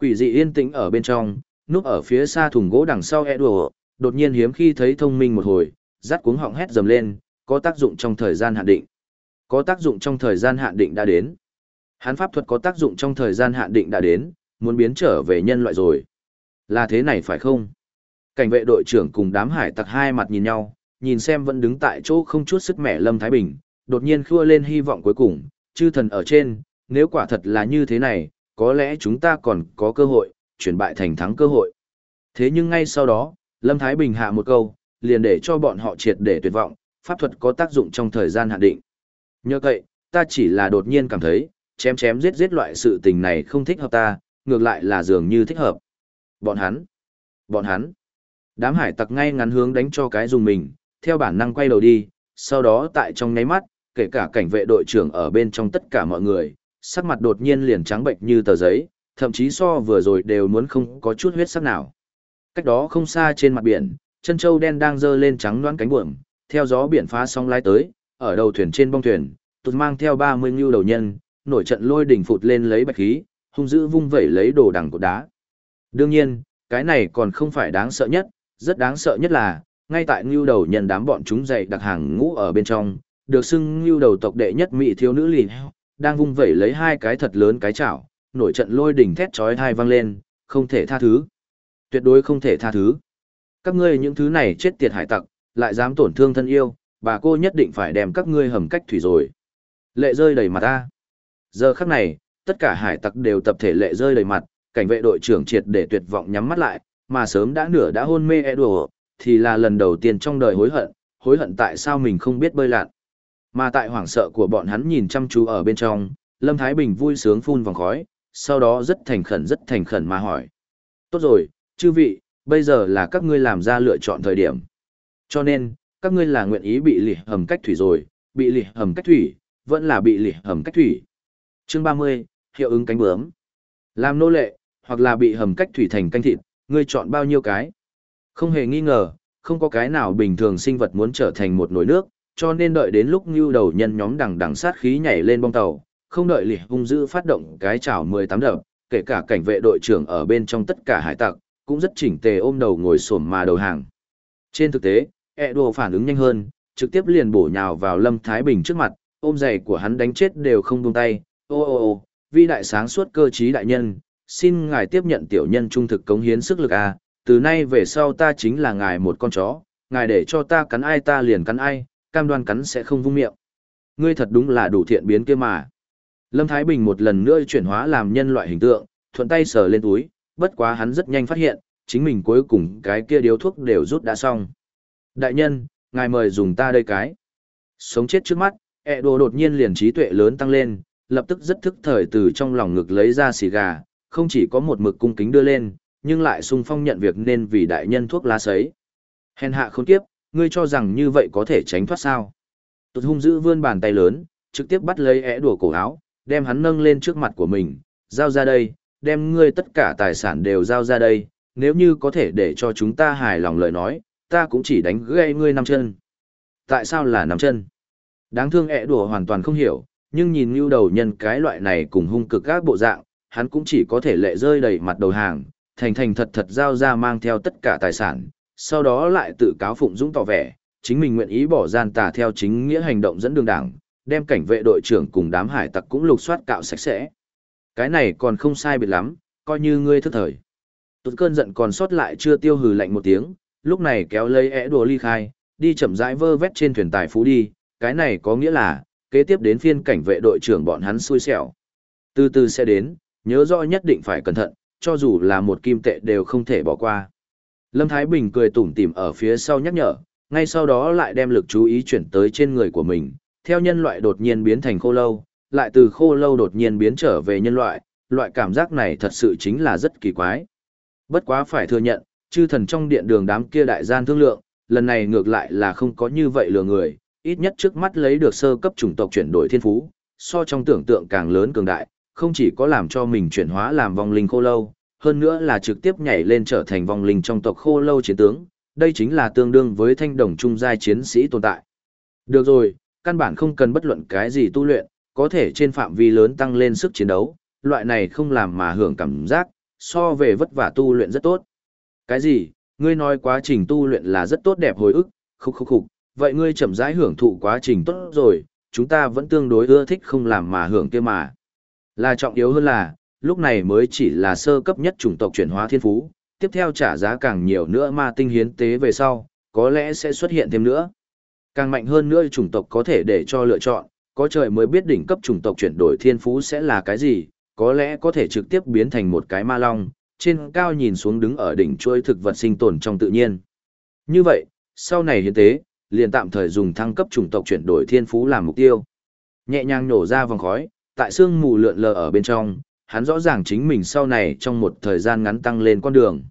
S1: Quỷ dị yên tĩnh ở bên trong, núp ở phía xa thùng gỗ đằng sau Edward, đột nhiên hiếm khi thấy thông minh một hồi, rắt cuống họng hét dầm lên, có tác dụng trong thời gian hạn định. Có tác dụng trong thời gian hạn định đã đến. Hán pháp thuật có tác dụng trong thời gian hạn định đã đến, muốn biến trở về nhân loại rồi. Là thế này phải không? Cảnh vệ đội trưởng cùng đám hải tặc hai mặt nhìn nhau, nhìn xem vẫn đứng tại chỗ không chút sức mẻ Lâm Thái Bình, đột nhiên khua lên hy vọng cuối cùng, chư thần ở trên, nếu quả thật là như thế này, có lẽ chúng ta còn có cơ hội, chuyển bại thành thắng cơ hội. Thế nhưng ngay sau đó, Lâm Thái Bình hạ một câu, liền để cho bọn họ triệt để tuyệt vọng, pháp thuật có tác dụng trong thời gian hạn định. Nhờ vậy, ta chỉ là đột nhiên cảm thấy, chém chém giết giết loại sự tình này không thích hợp ta, ngược lại là dường như thích hợp. Bọn hắn, bọn hắn, đám hải tặc ngay ngắn hướng đánh cho cái dùng mình, theo bản năng quay đầu đi, sau đó tại trong nháy mắt, kể cả cảnh vệ đội trưởng ở bên trong tất cả mọi người, sắc mặt đột nhiên liền trắng bệnh như tờ giấy, thậm chí so vừa rồi đều muốn không có chút huyết sắc nào. Cách đó không xa trên mặt biển, chân châu đen đang dơ lên trắng đoán cánh buồm, theo gió biển phá sóng lái tới, ở đầu thuyền trên bong thuyền, tụt mang theo 30 ngưu đầu nhân, nổi trận lôi đỉnh phụt lên lấy bạch khí, hung dữ vung vẩy lấy đồ đằng cột đá. Đương nhiên, cái này còn không phải đáng sợ nhất, rất đáng sợ nhất là, ngay tại ngưu đầu nhân đám bọn chúng dậy đặc hàng ngũ ở bên trong, được xưng ngưu đầu tộc đệ nhất mỹ thiếu nữ lì đang vung vẩy lấy hai cái thật lớn cái chảo, nổi trận lôi đỉnh thét chói tai vang lên, không thể tha thứ. Tuyệt đối không thể tha thứ. Các ngươi những thứ này chết tiệt hải tặc, lại dám tổn thương thân yêu, bà cô nhất định phải đem các ngươi hầm cách thủy rồi. Lệ rơi đầy mặt ta. Giờ khắc này, tất cả hải tặc đều tập thể lệ rơi đầy mặt, cảnh vệ đội trưởng triệt để tuyệt vọng nhắm mắt lại, mà sớm đã nửa đã hôn mê e đùa, thì là lần đầu tiên trong đời hối hận, hối hận tại sao mình không biết bơi lặn. Mà tại hoảng sợ của bọn hắn nhìn chăm chú ở bên trong, Lâm Thái Bình vui sướng phun vòng khói, sau đó rất thành khẩn rất thành khẩn mà hỏi. Tốt rồi, chư vị, bây giờ là các ngươi làm ra lựa chọn thời điểm. Cho nên, các ngươi là nguyện ý bị lì hầm cách thủy rồi, bị lì hầm cách thủy, vẫn là bị lì hầm cách thủy. Chương 30, hiệu ứng cánh bướm. Làm nô lệ, hoặc là bị hầm cách thủy thành canh thịt, ngươi chọn bao nhiêu cái? Không hề nghi ngờ, không có cái nào bình thường sinh vật muốn trở thành một nồi nước, cho nên đợi đến lúc như đầu nhân nhóm đằng đằng sát khí nhảy lên bong tàu, không đợi lì hung dữ phát động cái chảo 18 đập, kể cả cảnh vệ đội trưởng ở bên trong tất cả hải tặc, cũng rất chỉnh tề ôm đầu ngồi xổm mà đầu hàng. Trên thực tế, e đồ phản ứng nhanh hơn, trực tiếp liền bổ nhào vào Lâm Thái Bình trước mặt, ôm giày của hắn đánh chết đều không buông tay, ô ô ô, vi đại sáng suốt cơ trí đại nhân, xin ngài tiếp nhận tiểu nhân trung thực cống hiến sức lực a, từ nay về sau ta chính là ngài một con chó, ngài để cho ta cắn ai ta liền cắn ai, cam đoan cắn sẽ không vung miệng. Ngươi thật đúng là đủ thiện biến kia mà. Lâm Thái Bình một lần nữa chuyển hóa làm nhân loại hình tượng, thuận tay sờ lên túi, bất quá hắn rất nhanh phát hiện, chính mình cuối cùng cái kia điếu thuốc đều rút đã xong. Đại nhân, ngài mời dùng ta đây cái. Sống chết trước mắt, ẹ đồ đột nhiên liền trí tuệ lớn tăng lên, lập tức rất thức thời từ trong lòng ngực lấy ra xì gà, không chỉ có một mực cung kính đưa lên, nhưng lại sung phong nhận việc nên vì đại nhân thuốc lá sấy. Hèn hạ khốn kiếp, ngươi cho rằng như vậy có thể tránh thoát sao. Tụt hung dữ vươn bàn tay lớn, trực tiếp bắt lấy ẻ đùa cổ áo, đem hắn nâng lên trước mặt của mình, giao ra đây, đem ngươi tất cả tài sản đều giao ra đây, nếu như có thể để cho chúng ta hài lòng lời nói, ta cũng chỉ đánh gây ngươi năm chân. Tại sao là năm chân? Đáng thương ẹ đùa hoàn toàn không hiểu, nhưng nhìn như đầu nhân cái loại này cùng hung cực các bộ dạng, hắn cũng chỉ có thể lệ rơi đầy mặt đầu hàng, thành thành thật thật giao ra mang theo tất cả tài sản, sau đó lại tự cáo phụng dũng tỏ vẻ, chính mình nguyện ý bỏ gian tà theo chính nghĩa hành động dẫn đường đảng, đem cảnh vệ đội trưởng cùng đám hải tặc cũng lục soát cạo sạch sẽ. Cái này còn không sai biệt lắm, coi như ngươi thức thời. Tụt cơn giận còn sót lại chưa tiêu hừ lạnh một tiếng, lúc này kéo lấy é đùa ly khai, đi chậm rãi vơ vét trên thuyền tài phú đi, cái này có nghĩa là, kế tiếp đến phiên cảnh vệ đội trưởng bọn hắn xui xẻo. Từ từ sẽ đến, nhớ rõ nhất định phải cẩn thận, cho dù là một kim tệ đều không thể bỏ qua. Lâm Thái Bình cười tủm tỉm ở phía sau nhắc nhở, ngay sau đó lại đem lực chú ý chuyển tới trên người của mình, theo nhân loại đột nhiên biến thành khô lâu, lại từ khô lâu đột nhiên biến trở về nhân loại, loại cảm giác này thật sự chính là rất kỳ quái. Bất quá phải thừa nhận, chư thần trong điện đường đám kia đại gian thương lượng, lần này ngược lại là không có như vậy lừa người, ít nhất trước mắt lấy được sơ cấp chủng tộc chuyển đổi thiên phú, so trong tưởng tượng càng lớn cường đại, không chỉ có làm cho mình chuyển hóa làm vong linh khô lâu, hơn nữa là trực tiếp nhảy lên trở thành vong linh trong tộc khô lâu chiến tướng, đây chính là tương đương với thanh đồng trung giai chiến sĩ tồn tại. Được rồi, căn bản không cần bất luận cái gì tu luyện, có thể trên phạm vi lớn tăng lên sức chiến đấu, loại này không làm mà hưởng cảm giác, so về vất vả tu luyện rất tốt. Cái gì? Ngươi nói quá trình tu luyện là rất tốt đẹp hồi ức, khúc khúc khúc, vậy ngươi chậm rãi hưởng thụ quá trình tốt rồi, chúng ta vẫn tương đối ưa thích không làm mà hưởng kia mà. Là trọng yếu hơn là, lúc này mới chỉ là sơ cấp nhất chủng tộc chuyển hóa thiên phú, tiếp theo trả giá càng nhiều nữa ma tinh hiến tế về sau, có lẽ sẽ xuất hiện thêm nữa. Càng mạnh hơn nữa chủng tộc có thể để cho lựa chọn, có trời mới biết đỉnh cấp chủng tộc chuyển đổi thiên phú sẽ là cái gì, có lẽ có thể trực tiếp biến thành một cái ma long, trên cao nhìn xuống đứng ở đỉnh chuỗi thực vật sinh tồn trong tự nhiên. Như vậy, sau này hiến tế, liền tạm thời dùng thăng cấp chủng tộc chuyển đổi thiên phú làm mục tiêu. Nhẹ nhàng nổ ra vòng khói, tại xương mù lượn lờ ở bên trong, hắn rõ ràng chính mình sau này trong một thời gian ngắn tăng lên con đường.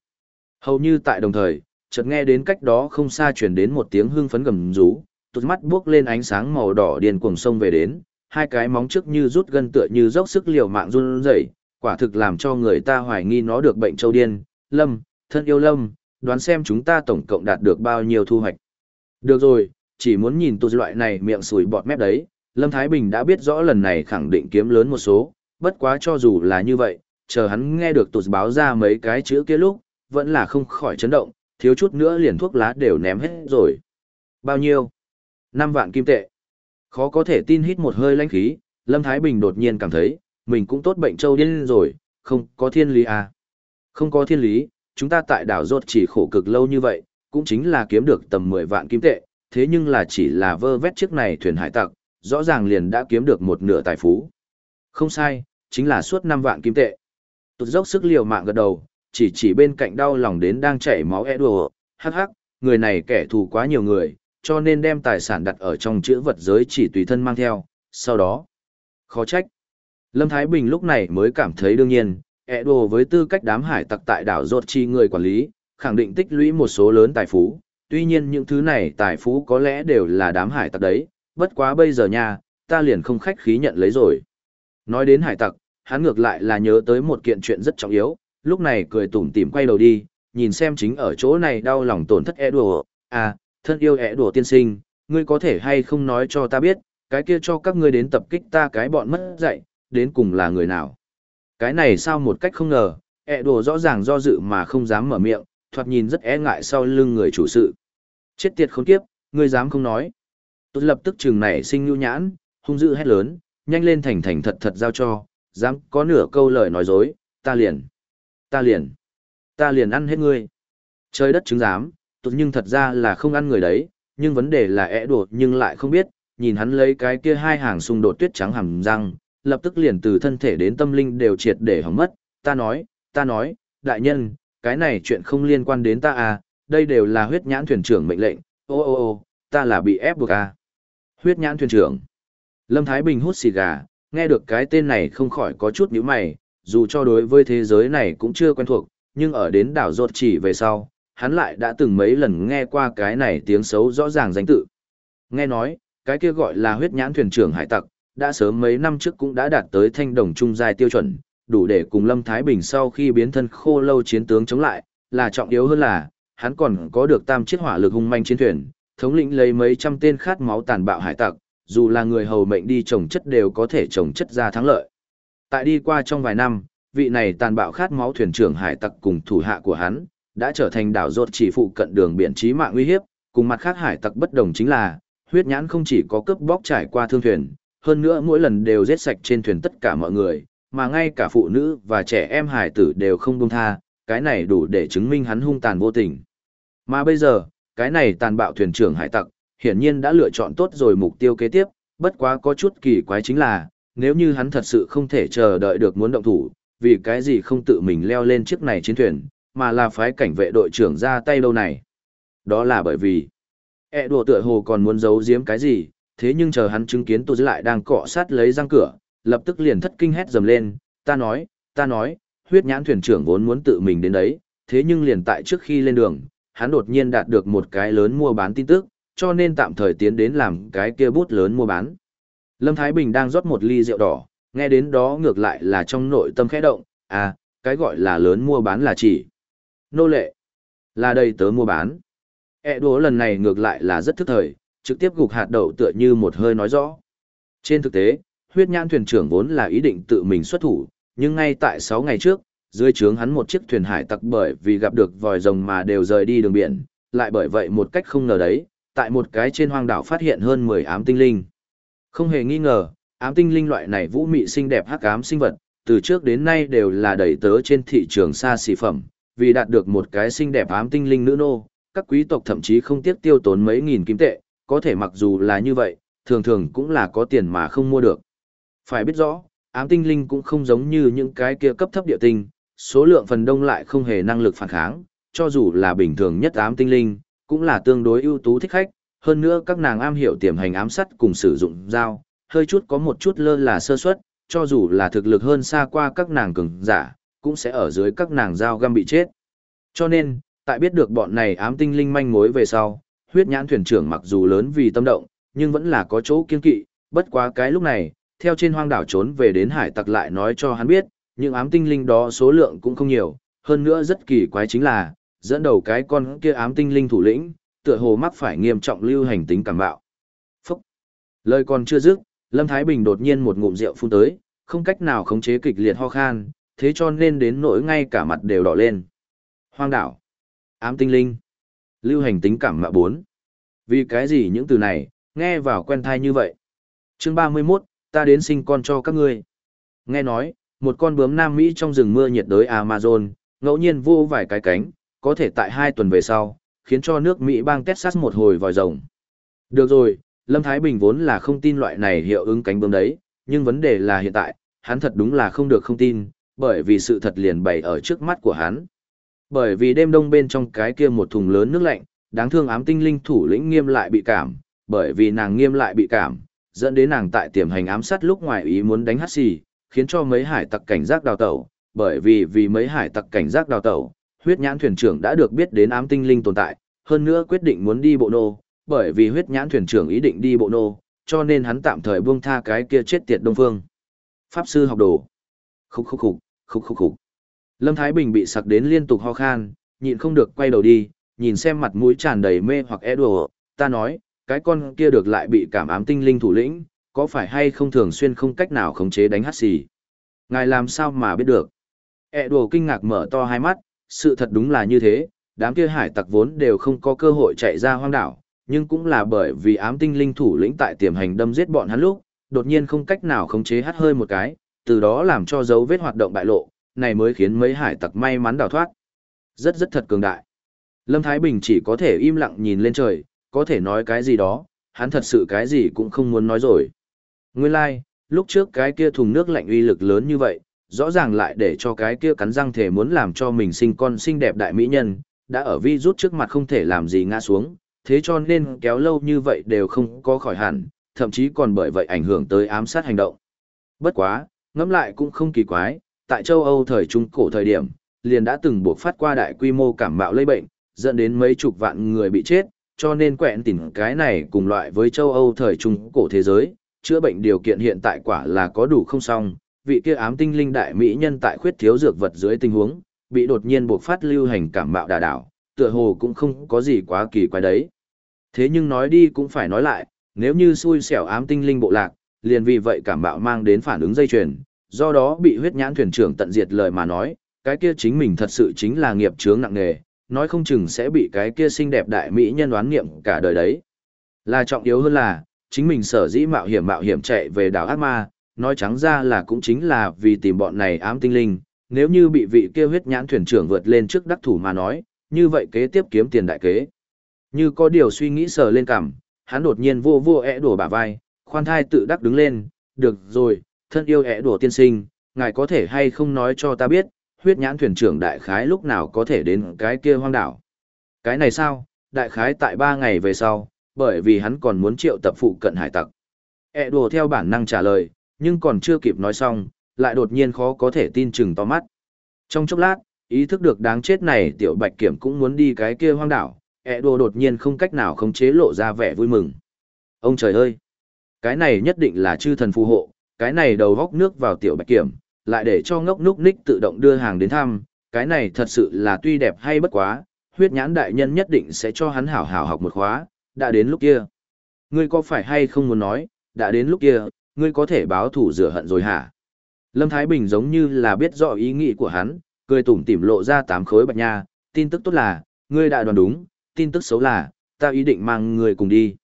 S1: Hầu như tại đồng thời, chợt nghe đến cách đó không xa truyền đến một tiếng hưng phấn gầm rú, tụt mắt buốc lên ánh sáng màu đỏ điên cuồng sông về đến, hai cái móng trước như rút gân tựa như dốc sức liều mạng run rẩy, quả thực làm cho người ta hoài nghi nó được bệnh châu điên. Lâm, thân yêu Lâm, đoán xem chúng ta tổng cộng đạt được bao nhiêu thu hoạch. Được rồi, chỉ muốn nhìn tụt loại này miệng sùi bọt mép đấy, Lâm Thái Bình đã biết rõ lần này khẳng định kiếm lớn một số, bất quá cho dù là như vậy, chờ hắn nghe được tụt báo ra mấy cái chữ kia lúc, vẫn là không khỏi chấn động, thiếu chút nữa liền thuốc lá đều ném hết rồi. Bao nhiêu? 5 vạn kim tệ. Khó có thể tin hít một hơi lãnh khí, Lâm Thái Bình đột nhiên cảm thấy, mình cũng tốt bệnh châu điên rồi, không có thiên lý à. Không có thiên lý, chúng ta tại đảo rốt chỉ khổ cực lâu như vậy, cũng chính là kiếm được tầm 10 vạn kim tệ, thế nhưng là chỉ là vơ vét chiếc này thuyền hải tặc, rõ ràng liền đã kiếm được một nửa tài phú. Không sai, chính là suốt 5 vạn kim tệ. Tụt dốc sức liều mạng gật đầu, chỉ chỉ bên cạnh đau lòng đến đang chảy máu e đùa, hắc hắc, người này kẻ thù quá nhiều người, cho nên đem tài sản đặt ở trong chữ vật giới chỉ tùy thân mang theo, sau đó. Khó trách. Lâm Thái Bình lúc này mới cảm thấy đương nhiên, ẹ đồ với tư cách đám hải tặc tại đảo Rột Chi người quản lý, khẳng định tích lũy một số lớn tài phú, tuy nhiên những thứ này tài phú có lẽ đều là đám hải tặc đấy, bất quá bây giờ nha, ta liền không khách khí nhận lấy rồi. Nói đến hải tặc, hắn ngược lại là nhớ tới một kiện chuyện rất trọng yếu, lúc này cười tủm tỉm quay đầu đi, nhìn xem chính ở chỗ này đau lòng tổn thất Edward. à, thân yêu e đùa tiên sinh, ngươi có thể hay không nói cho ta biết, cái kia cho các ngươi đến tập kích ta cái bọn mất dạy, đến cùng là người nào. Cái này sao một cách không ngờ, e đùa rõ ràng do dự mà không dám mở miệng, thoạt nhìn rất e ngại sau lưng người chủ sự. Chết tiệt khốn kiếp, ngươi dám không nói. Tôi lập tức trừng này sinh nhu nhãn, hung dữ hét lớn, nhanh lên thành thành thật thật giao cho, dám có nửa câu lời nói dối, ta liền, ta liền, ta liền ăn hết ngươi. Trời đất chứng giám, tụt nhưng thật ra là không ăn người đấy, nhưng vấn đề là ẻ đột nhưng lại không biết, nhìn hắn lấy cái kia hai hàng xung đột tuyết trắng hầm răng, lập tức liền từ thân thể đến tâm linh đều triệt để hỏng mất, ta nói, ta nói, đại nhân, cái này chuyện không liên quan đến ta à, đây đều là huyết nhãn thuyền trưởng mệnh lệnh, ô ô ô, ta là bị ép buộc à. Huyết nhãn thuyền trưởng. Lâm Thái Bình hút xì gà, nghe được cái tên này không khỏi có chút nhíu mày, dù cho đối với thế giới này cũng chưa quen thuộc, nhưng ở đến đảo ruột chỉ về sau, hắn lại đã từng mấy lần nghe qua cái này tiếng xấu rõ ràng danh tự. Nghe nói, cái kia gọi là huyết nhãn thuyền trưởng hải tặc, đã sớm mấy năm trước cũng đã đạt tới thanh đồng trung giai tiêu chuẩn, đủ để cùng Lâm Thái Bình sau khi biến thân khô lâu chiến tướng chống lại, là trọng yếu hơn là, hắn còn có được tam chiếc hỏa lực hung manh chiến thuyền, thống lĩnh lấy mấy trăm tên khát máu tàn bạo hải tặc, dù là người hầu mệnh đi trồng chất đều có thể trồng chất ra thắng lợi. Tại đi qua trong vài năm, vị này tàn bạo khát máu thuyền trưởng hải tặc cùng thủ hạ của hắn, đã trở thành đảo ruột chỉ phụ cận đường biển trí mạng uy hiếp, cùng mặt khác hải tặc bất đồng chính là, huyết nhãn không chỉ có cướp bóc trải qua thương thuyền, hơn nữa mỗi lần đều giết sạch trên thuyền tất cả mọi người, mà ngay cả phụ nữ và trẻ em hải tử đều không buông tha, cái này đủ để chứng minh hắn hung tàn vô tình. Mà bây giờ, cái này tàn bạo thuyền trưởng hải tặc, hiển nhiên đã lựa chọn tốt rồi mục tiêu kế tiếp, bất quá có chút kỳ quái chính là, nếu như hắn thật sự không thể chờ đợi được muốn động thủ, vì cái gì không tự mình leo lên chiếc này chiến thuyền, mà là phái cảnh vệ đội trưởng ra tay đâu này. Đó là bởi vì, ẹ đùa tựa hồ còn muốn giấu giếm cái gì, thế nhưng chờ hắn chứng kiến tôi lại đang cọ sát lấy răng cửa, lập tức liền thất kinh hét dầm lên, ta nói, ta nói, huyết nhãn thuyền trưởng vốn muốn tự mình đến đấy, thế nhưng liền tại trước khi lên đường, hắn đột nhiên đạt được một cái lớn mua bán tin tức, cho nên tạm thời tiến đến làm cái kia bút lớn mua bán. Lâm Thái Bình đang rót một ly rượu đỏ, nghe đến đó ngược lại là trong nội tâm khẽ động, à, cái gọi là lớn mua bán là chỉ nô lệ, là đây tớ mua bán. E đố lần này ngược lại là rất thức thời, trực tiếp gục hạt đậu tựa như một hơi nói rõ. Trên thực tế, huyết nhãn thuyền trưởng vốn là ý định tự mình xuất thủ, nhưng ngay tại 6 ngày trước, dưới trướng hắn một chiếc thuyền hải tặc bởi vì gặp được vòi rồng mà đều rời đi đường biển, lại bởi vậy một cách không ngờ đấy, tại một cái trên hoang đảo phát hiện hơn 10 ám tinh linh. Không hề nghi ngờ, ám tinh linh loại này vũ mị xinh đẹp hắc ám sinh vật, từ trước đến nay đều là đầy tớ trên thị trường xa xỉ phẩm, vì đạt được một cái xinh đẹp ám tinh linh nữ nô, các quý tộc thậm chí không tiếc tiêu tốn mấy nghìn kim tệ, có thể mặc dù là như vậy, thường thường cũng là có tiền mà không mua được. Phải biết rõ, ám tinh linh cũng không giống như những cái kia cấp thấp địa tinh, số lượng phần đông lại không hề năng lực phản kháng, cho dù là bình thường nhất ám tinh linh, cũng là tương đối ưu tú thích khách, hơn nữa các nàng am hiểu tiềm hành ám sát cùng sử dụng dao, hơi chút có một chút lơ là sơ suất, cho dù là thực lực hơn xa qua các nàng cường giả, cũng sẽ ở dưới các nàng dao găm bị chết. Cho nên, tại biết được bọn này ám tinh linh manh mối về sau, huyết nhãn thuyền trưởng mặc dù lớn vì tâm động, nhưng vẫn là có chỗ kiên kỵ, bất quá cái lúc này, theo trên hoang đảo trốn về đến hải tặc lại nói cho hắn biết, những ám tinh linh đó số lượng cũng không nhiều, hơn nữa rất kỳ quái chính là, dẫn đầu cái con kia ám tinh linh thủ lĩnh, tựa hồ mắc phải nghiêm trọng lưu hành tính cảm bạo. Phúc! Lời còn chưa dứt, Lâm Thái Bình đột nhiên một ngụm rượu phun tới, không cách nào khống chế kịch liệt ho khan, thế cho nên đến nỗi ngay cả mặt đều đỏ lên. Hoang đảo! Ám tinh linh! Lưu hành tính cảm mạ bốn. Vì cái gì những từ này, nghe vào quen thai như vậy? chương 31, ta đến sinh con cho các ngươi. Nghe nói, một con bướm Nam Mỹ trong rừng mưa nhiệt đới Amazon, ngẫu nhiên vô vài cái cánh, có thể tại hai tuần về sau, khiến cho nước Mỹ bang Texas một hồi vòi rồng. Được rồi, Lâm Thái Bình vốn là không tin loại này hiệu ứng cánh bướm đấy, nhưng vấn đề là hiện tại, hắn thật đúng là không được không tin, bởi vì sự thật liền bày ở trước mắt của hắn. Bởi vì đêm đông bên trong cái kia một thùng lớn nước lạnh, đáng thương ám tinh linh thủ lĩnh nghiêm lại bị cảm, bởi vì nàng nghiêm lại bị cảm, dẫn đến nàng tại tiềm hành ám sát lúc ngoài ý muốn đánh hắt xì, khiến cho mấy hải tặc cảnh giác đào tẩu, bởi vì vì mấy hải tặc cảnh giác đào tẩu, huyết nhãn thuyền trưởng đã được biết đến ám tinh linh tồn tại, hơn nữa quyết định muốn đi bộ nô, bởi vì huyết nhãn thuyền trưởng ý định đi bộ nô, cho nên hắn tạm thời buông tha cái kia chết tiệt Đông Phương. Pháp sư học đồ. Khúc khúc khúc, khúc khúc khúc. Lâm Thái Bình bị sặc đến liên tục ho khan, nhịn không được quay đầu đi, nhìn xem mặt mũi tràn đầy mê hoặc e đùa, ta nói, cái con kia được lại bị cảm ám tinh linh thủ lĩnh, có phải hay không thường xuyên không cách nào khống chế đánh hát xì. Ngài làm sao mà biết được? E đùa kinh ngạc mở to hai mắt, sự thật đúng là như thế, đám kia hải tặc vốn đều không có cơ hội chạy ra hoang đảo, nhưng cũng là bởi vì ám tinh linh thủ lĩnh tại tiềm hành đâm giết bọn hắn lúc, đột nhiên không cách nào khống chế hát hơi một cái, từ đó làm cho dấu vết hoạt động bại lộ, này mới khiến mấy hải tặc may mắn đào thoát. Rất rất thật cường đại. Lâm Thái Bình chỉ có thể im lặng nhìn lên trời, có thể nói cái gì đó, hắn thật sự cái gì cũng không muốn nói rồi. Nguyên lai, like, lúc trước cái kia thùng nước lạnh uy lực lớn như vậy, rõ ràng lại để cho cái kia cắn răng thể muốn làm cho mình sinh con xinh đẹp đại mỹ nhân, đã ở vi rút trước mặt không thể làm gì ngã xuống, thế cho nên kéo lâu như vậy đều không có khỏi hẳn, thậm chí còn bởi vậy ảnh hưởng tới ám sát hành động. Bất quá, ngẫm lại cũng không kỳ quái, tại châu Âu thời trung cổ thời điểm, liền đã từng buộc phát qua đại quy mô cảm mạo lây bệnh, dẫn đến mấy chục vạn người bị chết, cho nên quẹn tỉnh cái này cùng loại với châu Âu thời trung cổ thế giới, chữa bệnh điều kiện hiện tại quả là có đủ không xong, vị kia ám tinh linh đại mỹ nhân tại khuyết thiếu dược vật dưới tình huống, bị đột nhiên buộc phát lưu hành cảm mạo đà đảo, tựa hồ cũng không có gì quá kỳ quái đấy. Thế nhưng nói đi cũng phải nói lại, nếu như xui xẻo ám tinh linh bộ lạc, liền vì vậy cảm bạo mang đến phản ứng dây chuyền, do đó bị huyết nhãn thuyền trưởng tận diệt lời mà nói, cái kia chính mình thật sự chính là nghiệp chướng nặng nề, nói không chừng sẽ bị cái kia xinh đẹp đại mỹ nhân đoán nghiệm cả đời đấy. Là trọng yếu hơn là, chính mình sở dĩ mạo hiểm mạo hiểm chạy về đảo ác ma, nói trắng ra là cũng chính là vì tìm bọn này ám tinh linh, nếu như bị vị kia huyết nhãn thuyền trưởng vượt lên trước đắc thủ mà nói, như vậy kế tiếp kiếm tiền đại kế. Như có điều suy nghĩ sờ lên cằm, hắn đột nhiên vô vô ẽ đổ bả vai, khoan thai tự đắc đứng lên, được rồi, thân yêu ẻ đùa tiên sinh, ngài có thể hay không nói cho ta biết, huyết nhãn thuyền trưởng đại khái lúc nào có thể đến cái kia hoang đảo. Cái này sao, đại khái tại ba ngày về sau, bởi vì hắn còn muốn triệu tập phụ cận hải tặc. ẹ đùa theo bản năng trả lời, nhưng còn chưa kịp nói xong, lại đột nhiên khó có thể tin chừng to mắt. Trong chốc lát, ý thức được đáng chết này tiểu bạch kiểm cũng muốn đi cái kia hoang đảo, ẹ đùa đột nhiên không cách nào khống chế lộ ra vẻ vui mừng. Ông trời ơi! Cái này nhất định là chư thần phù hộ, cái này đầu góc nước vào tiểu bạch kiểm, lại để cho ngốc núc ních tự động đưa hàng đến thăm, cái này thật sự là tuy đẹp hay bất quá, huyết nhãn đại nhân nhất định sẽ cho hắn hảo hảo học một khóa, đã đến lúc kia. Ngươi có phải hay không muốn nói, đã đến lúc kia, ngươi có thể báo thủ rửa hận rồi hả? Lâm Thái Bình giống như là biết rõ ý nghĩ của hắn, cười tủm tỉm lộ ra tám khối bạch nha, tin tức tốt là, ngươi đã đoán đúng, tin tức xấu là, ta ý định mang ngươi cùng đi.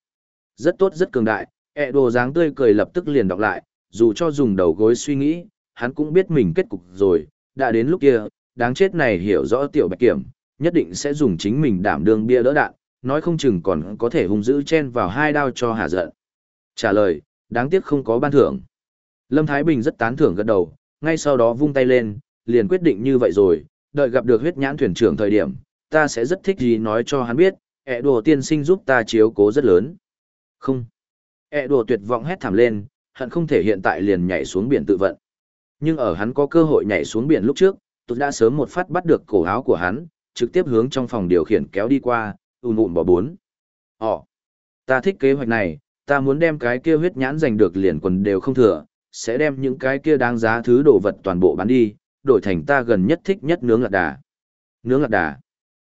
S1: Rất tốt rất cường đại, ẹ đồ dáng tươi cười lập tức liền đọc lại, dù cho dùng đầu gối suy nghĩ, hắn cũng biết mình kết cục rồi, đã đến lúc kia, đáng chết này hiểu rõ tiểu bạch kiểm, nhất định sẽ dùng chính mình đảm đương bia đỡ đạn, nói không chừng còn có thể hung dữ chen vào hai đao cho hạ giận. Trả lời, đáng tiếc không có ban thưởng. Lâm Thái Bình rất tán thưởng gật đầu, ngay sau đó vung tay lên, liền quyết định như vậy rồi, đợi gặp được huyết nhãn thuyền trưởng thời điểm, ta sẽ rất thích gì nói cho hắn biết, ẹ đồ tiên sinh giúp ta chiếu cố rất lớn. Không. E đồ tuyệt vọng hét thảm lên, hận không thể hiện tại liền nhảy xuống biển tự vận. Nhưng ở hắn có cơ hội nhảy xuống biển lúc trước, tôi đã sớm một phát bắt được cổ áo của hắn, trực tiếp hướng trong phòng điều khiển kéo đi qua, ùn ùn bỏ bốn. Ồ, ta thích kế hoạch này, ta muốn đem cái kia huyết nhãn giành được liền quần đều không thừa, sẽ đem những cái kia đáng giá thứ đồ vật toàn bộ bán đi, đổi thành ta gần nhất thích nhất nướng lạc đà. Nướng lạc đà.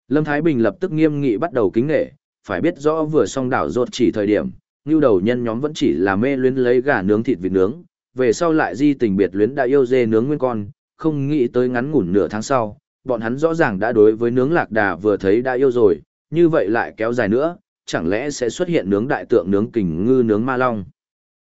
S1: Lâm Thái Bình lập tức nghiêm nghị bắt đầu kính nghệ, phải biết rõ vừa xong đảo rột chỉ thời điểm, như đầu nhân nhóm vẫn chỉ là mê luyến lấy gà nướng thịt vịt nướng, về sau lại di tình biệt luyến đã yêu dê nướng nguyên con, không nghĩ tới ngắn ngủn nửa tháng sau, bọn hắn rõ ràng đã đối với nướng lạc đà vừa thấy đã yêu rồi, như vậy lại kéo dài nữa, chẳng lẽ sẽ xuất hiện nướng đại tượng nướng kình ngư nướng ma long.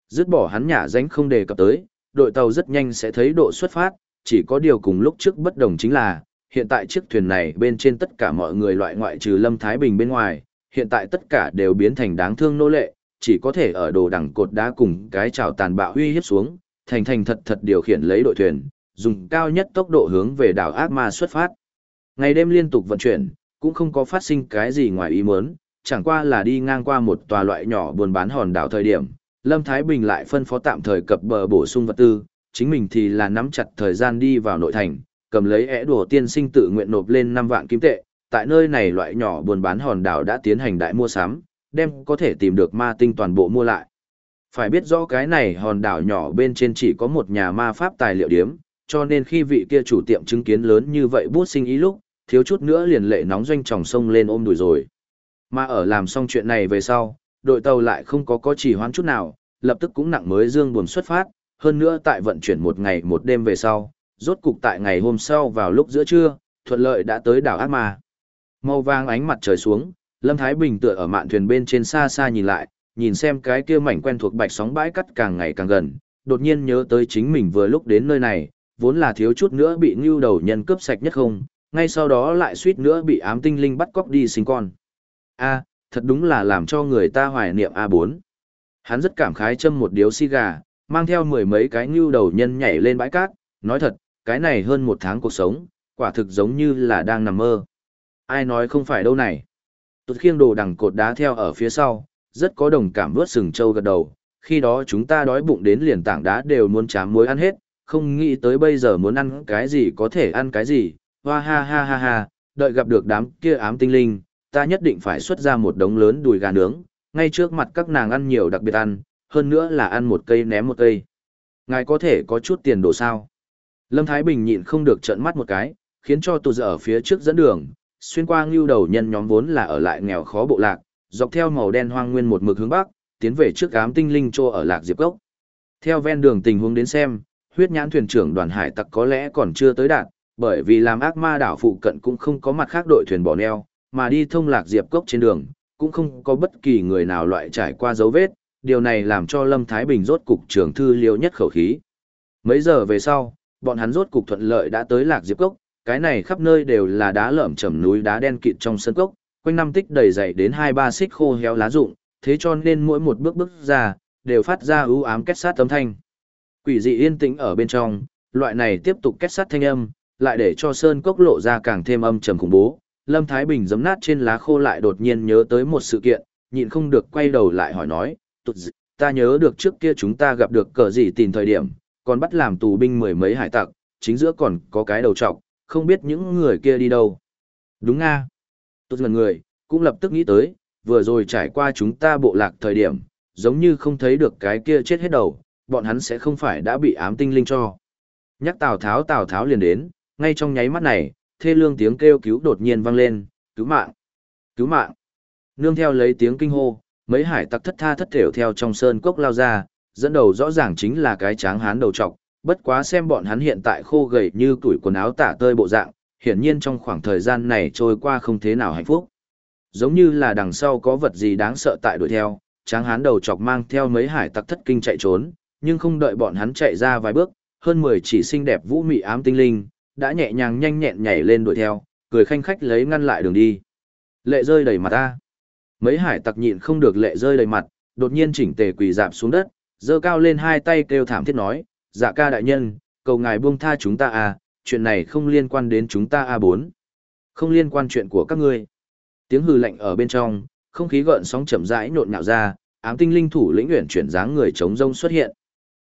S1: Dứt bỏ hắn nhả danh không đề cập tới, đội tàu rất nhanh sẽ thấy độ xuất phát, chỉ có điều cùng lúc trước bất đồng chính là, hiện tại chiếc thuyền này bên trên tất cả mọi người loại ngoại trừ Lâm Thái Bình bên ngoài, hiện tại tất cả đều biến thành đáng thương nô lệ, chỉ có thể ở đồ đằng cột đá cùng cái chảo tàn bạo uy hiếp xuống, thành thành thật thật điều khiển lấy đội thuyền, dùng cao nhất tốc độ hướng về đảo ác ma xuất phát. Ngày đêm liên tục vận chuyển, cũng không có phát sinh cái gì ngoài ý muốn, chẳng qua là đi ngang qua một tòa loại nhỏ buôn bán hòn đảo thời điểm, Lâm Thái Bình lại phân phó tạm thời cập bờ bổ sung vật tư, chính mình thì là nắm chặt thời gian đi vào nội thành, cầm lấy ẻ đùa tiên sinh tự nguyện nộp lên 5 vạn kim tệ, tại nơi này loại nhỏ buôn bán hòn đảo đã tiến hành đại mua sắm, đem có thể tìm được ma tinh toàn bộ mua lại. Phải biết rõ cái này hòn đảo nhỏ bên trên chỉ có một nhà ma pháp tài liệu điếm, cho nên khi vị kia chủ tiệm chứng kiến lớn như vậy bút sinh ý lúc, thiếu chút nữa liền lệ nóng doanh tròng sông lên ôm đùi rồi. Mà ở làm xong chuyện này về sau, đội tàu lại không có có chỉ hoãn chút nào, lập tức cũng nặng mới dương buồn xuất phát, hơn nữa tại vận chuyển một ngày một đêm về sau, rốt cục tại ngày hôm sau vào lúc giữa trưa, thuận lợi đã tới đảo Ác Ma. Màu vàng ánh mặt trời xuống, Lâm Thái Bình tựa ở mạn thuyền bên trên xa xa nhìn lại, nhìn xem cái kia mảnh quen thuộc bạch sóng bãi cắt càng ngày càng gần, đột nhiên nhớ tới chính mình vừa lúc đến nơi này, vốn là thiếu chút nữa bị ngưu đầu nhân cướp sạch nhất không, ngay sau đó lại suýt nữa bị ám tinh linh bắt cóc đi sinh con. A, thật đúng là làm cho người ta hoài niệm A4. Hắn rất cảm khái châm một điếu xi gà, mang theo mười mấy cái ngưu đầu nhân nhảy lên bãi cát, nói thật, cái này hơn một tháng cuộc sống, quả thực giống như là đang nằm mơ. Ai nói không phải đâu này. Tụt khiêng đồ đằng cột đá theo ở phía sau, rất có đồng cảm vớt sừng trâu gật đầu, khi đó chúng ta đói bụng đến liền tảng đá đều muốn chám muối ăn hết, không nghĩ tới bây giờ muốn ăn cái gì có thể ăn cái gì, hoa ha ha ha ha, đợi gặp được đám kia ám tinh linh, ta nhất định phải xuất ra một đống lớn đùi gà nướng, ngay trước mặt các nàng ăn nhiều đặc biệt ăn, hơn nữa là ăn một cây ném một cây. Ngài có thể có chút tiền đồ sao? Lâm Thái Bình nhịn không được trợn mắt một cái, khiến cho tù ở phía trước dẫn đường, xuyên qua ngưu đầu nhân nhóm vốn là ở lại nghèo khó bộ lạc, dọc theo màu đen hoang nguyên một mực hướng bắc, tiến về trước ám tinh linh trô ở lạc diệp cốc. Theo ven đường tình huống đến xem, huyết nhãn thuyền trưởng đoàn hải tặc có lẽ còn chưa tới đạt, bởi vì làm ác ma đảo phụ cận cũng không có mặt khác đội thuyền bỏ neo, mà đi thông lạc diệp cốc trên đường, cũng không có bất kỳ người nào loại trải qua dấu vết, điều này làm cho Lâm Thái Bình rốt cục trưởng thư liêu nhất khẩu khí. Mấy giờ về sau, bọn hắn rốt cục thuận lợi đã tới lạc diệp cốc, cái này khắp nơi đều là đá lởm chầm núi đá đen kịt trong sân cốc, quanh năm tích đầy dày đến hai ba xích khô héo lá rụng, thế cho nên mỗi một bước bước ra, đều phát ra ưu ám kết sát âm thanh. Quỷ dị yên tĩnh ở bên trong, loại này tiếp tục kết sát thanh âm, lại để cho sơn cốc lộ ra càng thêm âm trầm khủng bố. Lâm Thái Bình giấm nát trên lá khô lại đột nhiên nhớ tới một sự kiện, nhịn không được quay đầu lại hỏi nói, tụt dị, ta nhớ được trước kia chúng ta gặp được cờ gì tìm thời điểm, còn bắt làm tù binh mười mấy hải tặc, chính giữa còn có cái đầu trọc, không biết những người kia đi đâu. Đúng nga. Tốt lần người, cũng lập tức nghĩ tới, vừa rồi trải qua chúng ta bộ lạc thời điểm, giống như không thấy được cái kia chết hết đầu, bọn hắn sẽ không phải đã bị ám tinh linh cho. Nhắc Tào Tháo Tào Tháo liền đến, ngay trong nháy mắt này, thê lương tiếng kêu cứu đột nhiên vang lên, cứu mạng, cứu mạng. Nương theo lấy tiếng kinh hô, mấy hải tặc thất tha thất thểu theo trong sơn cốc lao ra, dẫn đầu rõ ràng chính là cái tráng hán đầu trọc, bất quá xem bọn hắn hiện tại khô gầy như tuổi quần áo tả tơi bộ dạng, hiển nhiên trong khoảng thời gian này trôi qua không thế nào hạnh phúc. Giống như là đằng sau có vật gì đáng sợ tại đuổi theo, tráng hán đầu chọc mang theo mấy hải tặc thất kinh chạy trốn, nhưng không đợi bọn hắn chạy ra vài bước, hơn 10 chỉ xinh đẹp vũ mị ám tinh linh, đã nhẹ nhàng nhanh nhẹn nhảy lên đuổi theo, cười khanh khách lấy ngăn lại đường đi. Lệ rơi đầy mặt ta. Mấy hải tặc nhịn không được lệ rơi đầy mặt, đột nhiên chỉnh tề quỳ dạp xuống đất, giơ cao lên hai tay kêu thảm thiết nói, dạ ca đại nhân, cầu ngài buông tha chúng ta à, chuyện này không liên quan đến chúng ta a bốn Không liên quan chuyện của các ngươi. Tiếng hừ lạnh ở bên trong, không khí gợn sóng chậm rãi nhộn nhạo ra, ám tinh linh thủ lĩnh uyển chuyển dáng người chống rông xuất hiện.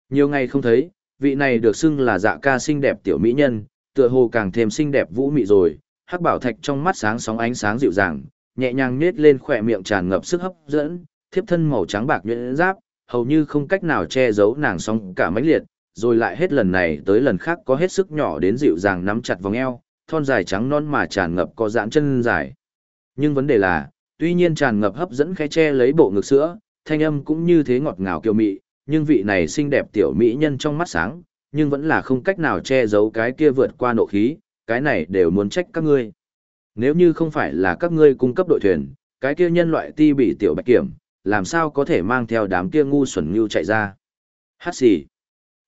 S1: Nhiều ngày không thấy, vị này được xưng là dạ ca xinh đẹp tiểu mỹ nhân, tựa hồ càng thêm xinh đẹp vũ mị rồi, hắc bảo thạch trong mắt sáng sóng ánh sáng dịu dàng, nhẹ nhàng nết lên khỏe miệng tràn ngập sức hấp dẫn, thiếp thân màu trắng bạc nhuyễn giáp, hầu như không cách nào che giấu nàng sóng cả mãnh liệt, rồi lại hết lần này tới lần khác có hết sức nhỏ đến dịu dàng nắm chặt vòng eo, thon dài trắng non mà tràn ngập có giãn chân dài. Nhưng vấn đề là, tuy nhiên tràn ngập hấp dẫn khẽ che lấy bộ ngực sữa, thanh âm cũng như thế ngọt ngào kiều mị, nhưng vị này xinh đẹp tiểu mỹ nhân trong mắt sáng, nhưng vẫn là không cách nào che giấu cái kia vượt qua nộ khí, cái này đều muốn trách các ngươi. Nếu như không phải là các ngươi cung cấp đội thuyền, cái kia nhân loại ti bị tiểu bạch kiểm, làm sao có thể mang theo đám kia ngu xuẩn như chạy ra. Hát xì.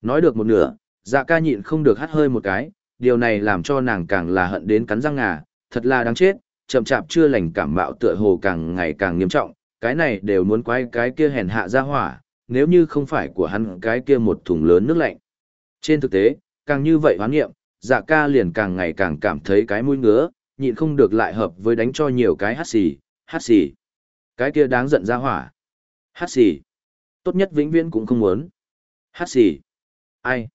S1: Nói được một nửa, dạ ca nhịn không được hắt hơi một cái, điều này làm cho nàng càng là hận đến cắn răng ngà, thật là đáng chết, chậm chạp chưa lành cảm mạo tựa hồ càng ngày càng nghiêm trọng, cái này đều muốn quay cái kia hèn hạ ra hỏa, nếu như không phải của hắn cái kia một thùng lớn nước lạnh. Trên thực tế, càng như vậy hoán nghiệm, dạ ca liền càng ngày càng cảm thấy cái mũi ngứa, nhịn không được lại hợp với đánh cho nhiều cái hát xì, hát xì. Cái kia đáng giận ra hỏa. Hát xì. Tốt nhất vĩnh viễn cũng không muốn. Hát xì. Ai?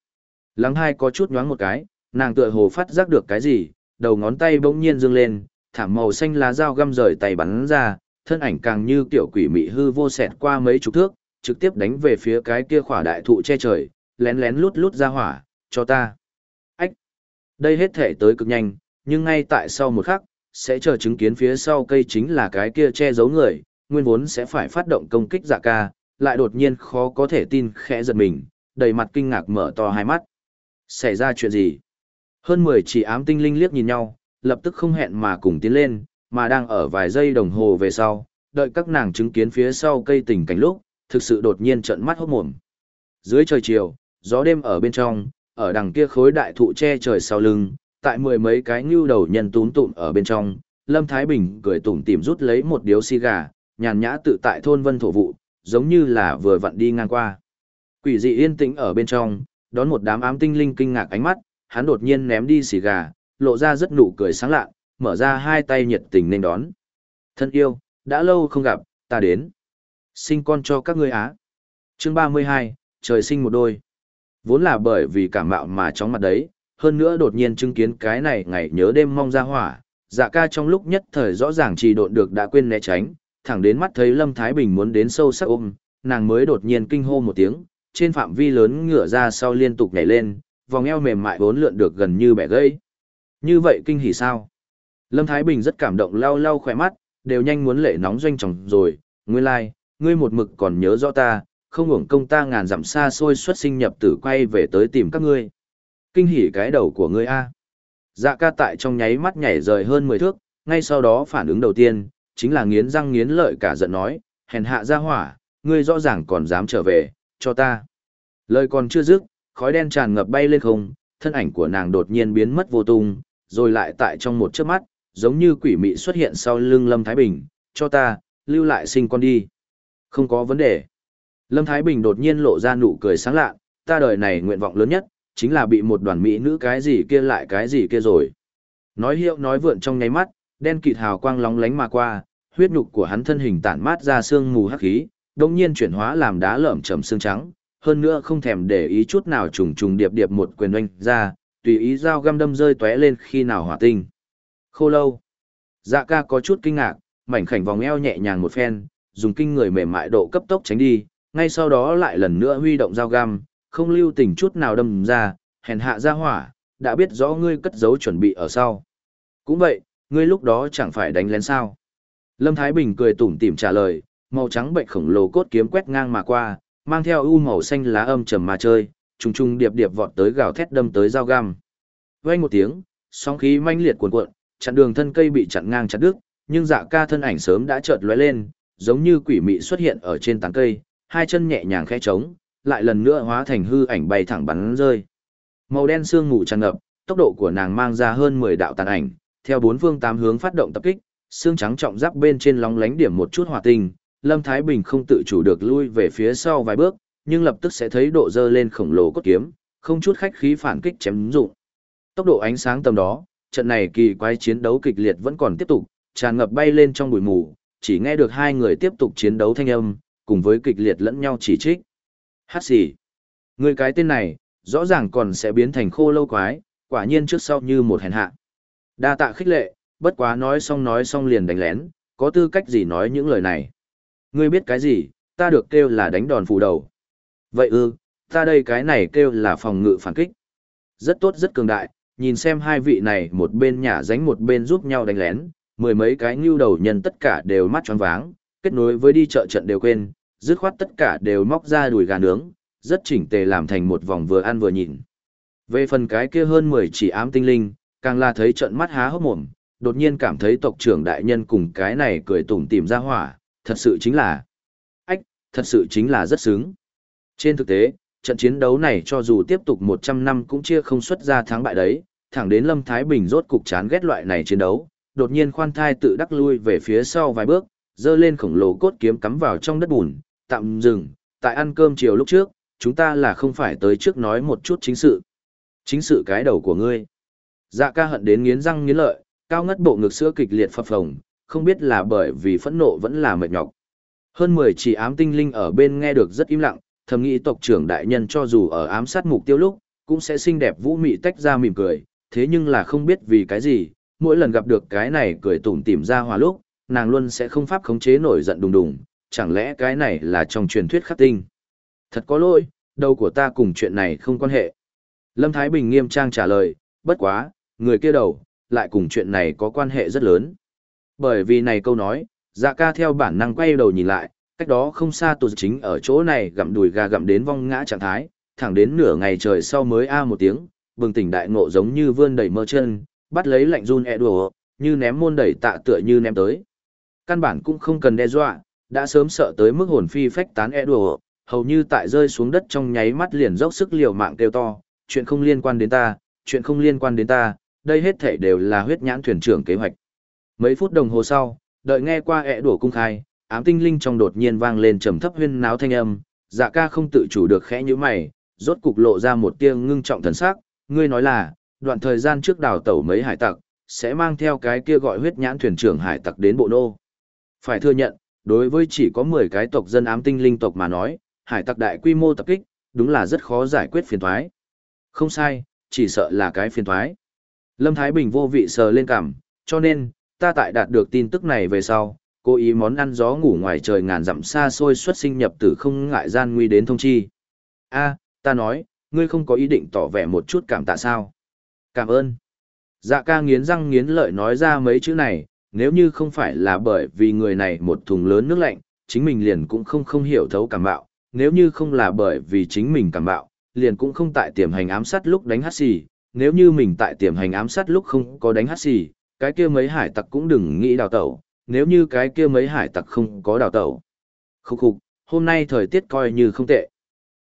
S1: Lắng hai có chút nhoáng một cái, nàng tựa hồ phát giác được cái gì, đầu ngón tay bỗng nhiên dương lên, thảm màu xanh lá dao găm rời tay bắn ra, thân ảnh càng như kiểu quỷ mị hư vô sẹt qua mấy chục thước, trực tiếp đánh về phía cái kia khỏa đại thụ che trời, lén lén lút lút ra hỏa, cho ta. Ách! Đây hết thể tới cực nhanh, nhưng ngay tại sau một khắc, sẽ chờ chứng kiến phía sau cây chính là cái kia che giấu người, nguyên vốn sẽ phải phát động công kích dạ ca, lại đột nhiên khó có thể tin khẽ giật mình, đầy mặt kinh ngạc mở to hai mắt. Xảy ra chuyện gì? Hơn 10 chỉ ám tinh linh liếc nhìn nhau, lập tức không hẹn mà cùng tiến lên, mà đang ở vài giây đồng hồ về sau, đợi các nàng chứng kiến phía sau cây tình cảnh lúc, thực sự đột nhiên trợn mắt hốt mồm. Dưới trời chiều, gió đêm ở bên trong, ở đằng kia khối đại thụ che trời sau lưng, tại mười mấy cái ngưu đầu nhân túm tụm ở bên trong, Lâm Thái Bình cười tủm tỉm rút lấy một điếu xì gà, nhàn nhã tự tại thôn vân thổ vụ, giống như là vừa vặn đi ngang qua. Quỷ dị yên tĩnh ở bên trong, đón một đám ám tinh linh kinh ngạc ánh mắt, hắn đột nhiên ném đi xì gà, lộ ra rất nụ cười sáng lạ, mở ra hai tay nhiệt tình nên đón. Thân yêu, đã lâu không gặp, ta đến. Sinh con cho các ngươi á. Chương 32, trời sinh một đôi. Vốn là bởi vì cảm mạo mà chóng mặt đấy, hơn nữa đột nhiên chứng kiến cái này ngày nhớ đêm mong ra hỏa, dạ ca trong lúc nhất thời rõ ràng trì độn được đã quên né tránh, thẳng đến mắt thấy Lâm Thái Bình muốn đến sâu sắc ôm, nàng mới đột nhiên kinh hô một tiếng, trên phạm vi lớn ngửa ra sau liên tục nhảy lên, vòng eo mềm mại vốn lượn được gần như bẻ gãy. Như vậy kinh hỉ sao? Lâm Thái Bình rất cảm động lau lau khỏe mắt, đều nhanh muốn lệ nóng doanh trọng rồi, Ngươi lai, like, ngươi một mực còn nhớ rõ ta, không hưởng công ta ngàn dặm xa xôi xuất sinh nhập tử quay về tới tìm các ngươi. Kinh hỉ cái đầu của ngươi a. Dạ ca tại trong nháy mắt nhảy rời hơn 10 thước, ngay sau đó phản ứng đầu tiên, chính là nghiến răng nghiến lợi cả giận nói, hèn hạ ra hỏa, ngươi rõ ràng còn dám trở về, cho ta. Lời còn chưa dứt, khói đen tràn ngập bay lên không, thân ảnh của nàng đột nhiên biến mất vô tung, rồi lại tại trong một chớp mắt, giống như quỷ mị xuất hiện sau lưng Lâm Thái Bình, cho ta, lưu lại sinh con đi. Không có vấn đề. Lâm Thái Bình đột nhiên lộ ra nụ cười sáng lạ, ta đời này nguyện vọng lớn nhất, chính là bị một đoàn mỹ nữ cái gì kia lại cái gì kia rồi. Nói hiệu nói vượn trong nháy mắt, đen kịt hào quang lóng lánh mà qua, huyết nhục của hắn thân hình tản mát ra sương mù hắc khí, đông nhiên chuyển hóa làm đá lởm chầm xương trắng, hơn nữa không thèm để ý chút nào trùng trùng điệp điệp một quyền oanh ra, tùy ý dao găm đâm rơi tóe lên khi nào hỏa tinh. Khô lâu. Dạ ca có chút kinh ngạc, mảnh khảnh vòng eo nhẹ nhàng một phen, dùng kinh người mềm mại độ cấp tốc tránh đi, ngay sau đó lại lần nữa huy động dao găm, không lưu tình chút nào đâm ra, hèn hạ ra hỏa, đã biết rõ ngươi cất giấu chuẩn bị ở sau. Cũng vậy, ngươi lúc đó chẳng phải đánh lén sao. Lâm Thái Bình cười tủm tỉm trả lời, màu trắng bệnh khổng lồ cốt kiếm quét ngang mà qua, mang theo u màu xanh lá âm trầm mà chơi, trùng trùng điệp điệp vọt tới gào thét đâm tới dao găm. Vang một tiếng, sóng khí manh liệt cuồn cuộn, chặn đường thân cây bị chặn ngang chặt đứt, nhưng Dạ Ca thân ảnh sớm đã chợt lóe lên, giống như quỷ mị xuất hiện ở trên tán cây, hai chân nhẹ nhàng khẽ trống, lại lần nữa hóa thành hư ảnh bay thẳng bắn rơi. Màu đen sương mù tràn ngập, tốc độ của nàng mang ra hơn 10 đạo tàn ảnh, theo bốn phương tám hướng phát động tập kích, xương trắng trọng giáp bên trên lóng lánh điểm một chút hỏa tinh, Lâm Thái Bình không tự chủ được lui về phía sau vài bước, nhưng lập tức sẽ thấy độ dơ lên khổng lồ cốt kiếm, không chút khách khí phản kích chém dụng. Tốc độ ánh sáng tầm đó, trận này kỳ quái chiến đấu kịch liệt vẫn còn tiếp tục, tràn ngập bay lên trong bụi mù, chỉ nghe được hai người tiếp tục chiến đấu thanh âm, cùng với kịch liệt lẫn nhau chỉ trích. Hát gì? Người cái tên này, rõ ràng còn sẽ biến thành khô lâu quái, quả nhiên trước sau như một hèn hạ. Đa tạ khích lệ, bất quá nói xong nói xong liền đánh lén, có tư cách gì nói những lời này. Ngươi biết cái gì, ta được kêu là đánh đòn phủ đầu. Vậy ư, ta đây cái này kêu là phòng ngự phản kích. Rất tốt rất cường đại, nhìn xem hai vị này một bên nhả dánh một bên giúp nhau đánh lén, mười mấy cái ngưu đầu nhân tất cả đều mắt tròn váng, kết nối với đi chợ trận đều quên, dứt khoát tất cả đều móc ra đùi gà nướng, rất chỉnh tề làm thành một vòng vừa ăn vừa nhìn. Về phần cái kia hơn 10 chỉ ám tinh linh, càng là thấy trận mắt há hốc mồm, đột nhiên cảm thấy tộc trưởng đại nhân cùng cái này cười tủm tìm ra hỏa, thật sự chính là ách, thật sự chính là rất sướng. Trên thực tế, trận chiến đấu này cho dù tiếp tục 100 năm cũng chia không xuất ra thắng bại đấy, thẳng đến Lâm Thái Bình rốt cục chán ghét loại này chiến đấu, đột nhiên khoan thai tự đắc lui về phía sau vài bước, dơ lên khổng lồ cốt kiếm cắm vào trong đất bùn, tạm dừng, tại ăn cơm chiều lúc trước, chúng ta là không phải tới trước nói một chút chính sự. Chính sự cái đầu của ngươi. Dạ ca hận đến nghiến răng nghiến lợi, cao ngất bộ ngực sữa kịch liệt phập phồng, không biết là bởi vì phẫn nộ vẫn là mệt nhọc. Hơn 10 chỉ ám tinh linh ở bên nghe được rất im lặng, thầm nghĩ tộc trưởng đại nhân cho dù ở ám sát mục tiêu lúc, cũng sẽ xinh đẹp vũ mị tách ra mỉm cười, thế nhưng là không biết vì cái gì, mỗi lần gặp được cái này cười tủm tỉm ra hòa lúc, nàng luôn sẽ không pháp khống chế nổi giận đùng đùng, chẳng lẽ cái này là trong truyền thuyết khắc tinh. Thật có lỗi, đầu của ta cùng chuyện này không quan hệ. Lâm Thái Bình nghiêm trang trả lời, bất quá, người kia đầu, lại cùng chuyện này có quan hệ rất lớn. Bởi vì này câu nói, dạ ca theo bản năng quay đầu nhìn lại, cách đó không xa tụt chính ở chỗ này gặm đùi gà gặm đến vong ngã trạng thái, thẳng đến nửa ngày trời sau mới a một tiếng, bừng tỉnh đại ngộ giống như vươn đẩy mơ chân, bắt lấy lạnh run e đùa, như ném môn đẩy tạ tựa như ném tới. Căn bản cũng không cần đe dọa, đã sớm sợ tới mức hồn phi phách tán e đùa, hầu như tại rơi xuống đất trong nháy mắt liền dốc sức liều mạng kêu to, chuyện không liên quan đến ta, chuyện không liên quan đến ta, đây hết thể đều là huyết nhãn thuyền trưởng kế hoạch. Mấy phút đồng hồ sau, đợi nghe qua ẹ đổ cung khai, ám tinh linh trong đột nhiên vang lên trầm thấp huyên náo thanh âm, dạ ca không tự chủ được khẽ như mày, rốt cục lộ ra một tia ngưng trọng thần sắc, ngươi nói là, đoạn thời gian trước đào tẩu mấy hải tặc, sẽ mang theo cái kia gọi huyết nhãn thuyền trưởng hải tặc đến bộ nô. Phải thừa nhận, đối với chỉ có 10 cái tộc dân ám tinh linh tộc mà nói, hải tặc đại quy mô tập kích, đúng là rất khó giải quyết phiền thoái. Không sai, chỉ sợ là cái phiền thoái. Lâm Thái Bình vô vị sờ lên cằm, cho nên, ta tại đạt được tin tức này về sau, cố ý món ăn gió ngủ ngoài trời ngàn dặm xa xôi xuất sinh nhập tử không ngại gian nguy đến thông chi. A, ta nói, ngươi không có ý định tỏ vẻ một chút cảm tạ sao? Cảm ơn. Dạ ca nghiến răng nghiến lợi nói ra mấy chữ này, nếu như không phải là bởi vì người này một thùng lớn nước lạnh, chính mình liền cũng không không hiểu thấu cảm bạo, nếu như không là bởi vì chính mình cảm bạo, liền cũng không tại tiềm hành ám sát lúc đánh hát xì, nếu như mình tại tiềm hành ám sát lúc không có đánh hát xì, cái kia mấy hải tặc cũng đừng nghĩ đào tẩu, nếu như cái kia mấy hải tặc không có đào tẩu. Khúc khục, hôm nay thời tiết coi như không tệ.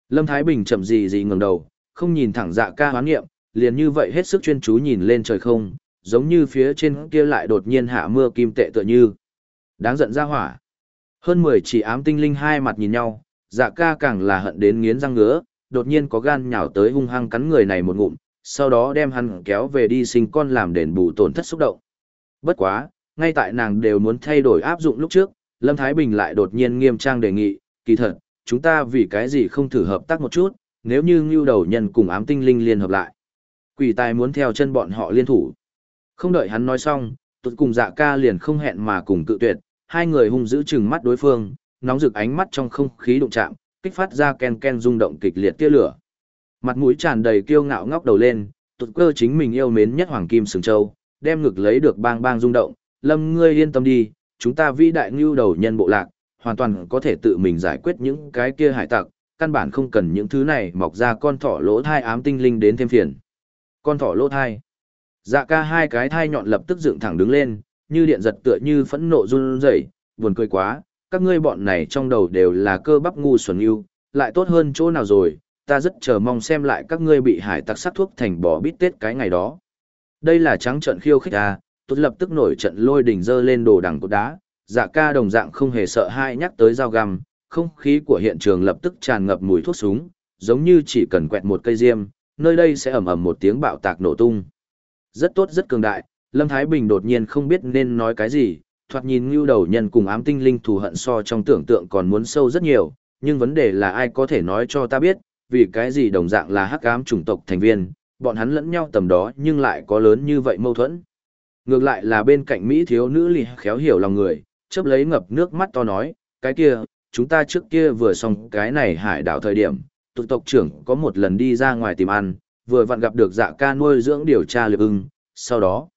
S1: Lâm Thái Bình chậm gì gì ngẩng đầu, không nhìn thẳng dạ ca hoán nghiệm, liền như vậy hết sức chuyên chú nhìn lên trời không, giống như phía trên kia lại đột nhiên hạ mưa kim tệ tựa như. Đáng giận ra hỏa. Hơn 10 chỉ ám tinh linh hai mặt nhìn nhau, dạ ca càng là hận đến nghiến răng ngứa, đột nhiên có gan nhào tới hung hăng cắn người này một ngụm, sau đó đem hắn kéo về đi sinh con làm đền bù tổn thất xúc động. Bất quá, ngay tại nàng đều muốn thay đổi áp dụng lúc trước, Lâm Thái Bình lại đột nhiên nghiêm trang đề nghị, kỳ thật, chúng ta vì cái gì không thử hợp tác một chút, nếu như ngưu đầu nhân cùng ám tinh linh liên hợp lại. Quỷ tài muốn theo chân bọn họ liên thủ. Không đợi hắn nói xong, tụt cùng dạ ca liền không hẹn mà cùng cự tuyệt, hai người hung dữ chừng mắt đối phương, nóng rực ánh mắt trong không khí đụng chạm, kích phát ra ken ken rung động kịch liệt tia lửa. Mặt mũi tràn đầy kiêu ngạo ngóc đầu lên, tụt cơ chính mình yêu mến nhất hoàng kim sừng châu, đem ngực lấy được bang bang rung động, lâm ngươi yên tâm đi, chúng ta vĩ đại ngưu đầu nhân bộ lạc, hoàn toàn có thể tự mình giải quyết những cái kia hải tặc, căn bản không cần những thứ này mọc ra con thỏ lỗ thai ám tinh linh đến thêm phiền. Con thỏ lỗ thai. Dạ ca hai cái thai nhọn lập tức dựng thẳng đứng lên, như điện giật tựa như phẫn nộ run rẩy, buồn cười quá, các ngươi bọn này trong đầu đều là cơ bắp ngu xuẩn yêu, lại tốt hơn chỗ nào rồi, ta rất chờ mong xem lại các ngươi bị hải tặc sát thuốc thành bò bít tết cái ngày đó. Đây là trắng trận khiêu khích à, tôi lập tức nổi trận lôi đỉnh dơ lên đồ đằng cột đá, dạ ca đồng dạng không hề sợ hai nhắc tới dao găm, không khí của hiện trường lập tức tràn ngập mùi thuốc súng, giống như chỉ cần quẹt một cây diêm, nơi đây sẽ ầm ầm một tiếng bạo tạc nổ tung. Rất tốt rất cường đại, Lâm Thái Bình đột nhiên không biết nên nói cái gì, thoạt nhìn như đầu nhân cùng ám tinh linh thù hận so trong tưởng tượng còn muốn sâu rất nhiều, nhưng vấn đề là ai có thể nói cho ta biết, vì cái gì đồng dạng là hắc ám chủng tộc thành viên, bọn hắn lẫn nhau tầm đó nhưng lại có lớn như vậy mâu thuẫn. Ngược lại là bên cạnh Mỹ thiếu nữ lì khéo hiểu lòng người, chấp lấy ngập nước mắt to nói, cái kia, chúng ta trước kia vừa xong cái này hải đảo thời điểm, tụ tộc trưởng có một lần đi ra ngoài tìm ăn, vừa vặn gặp được dạ ca nuôi dưỡng điều tra liệp ưng, sau đó,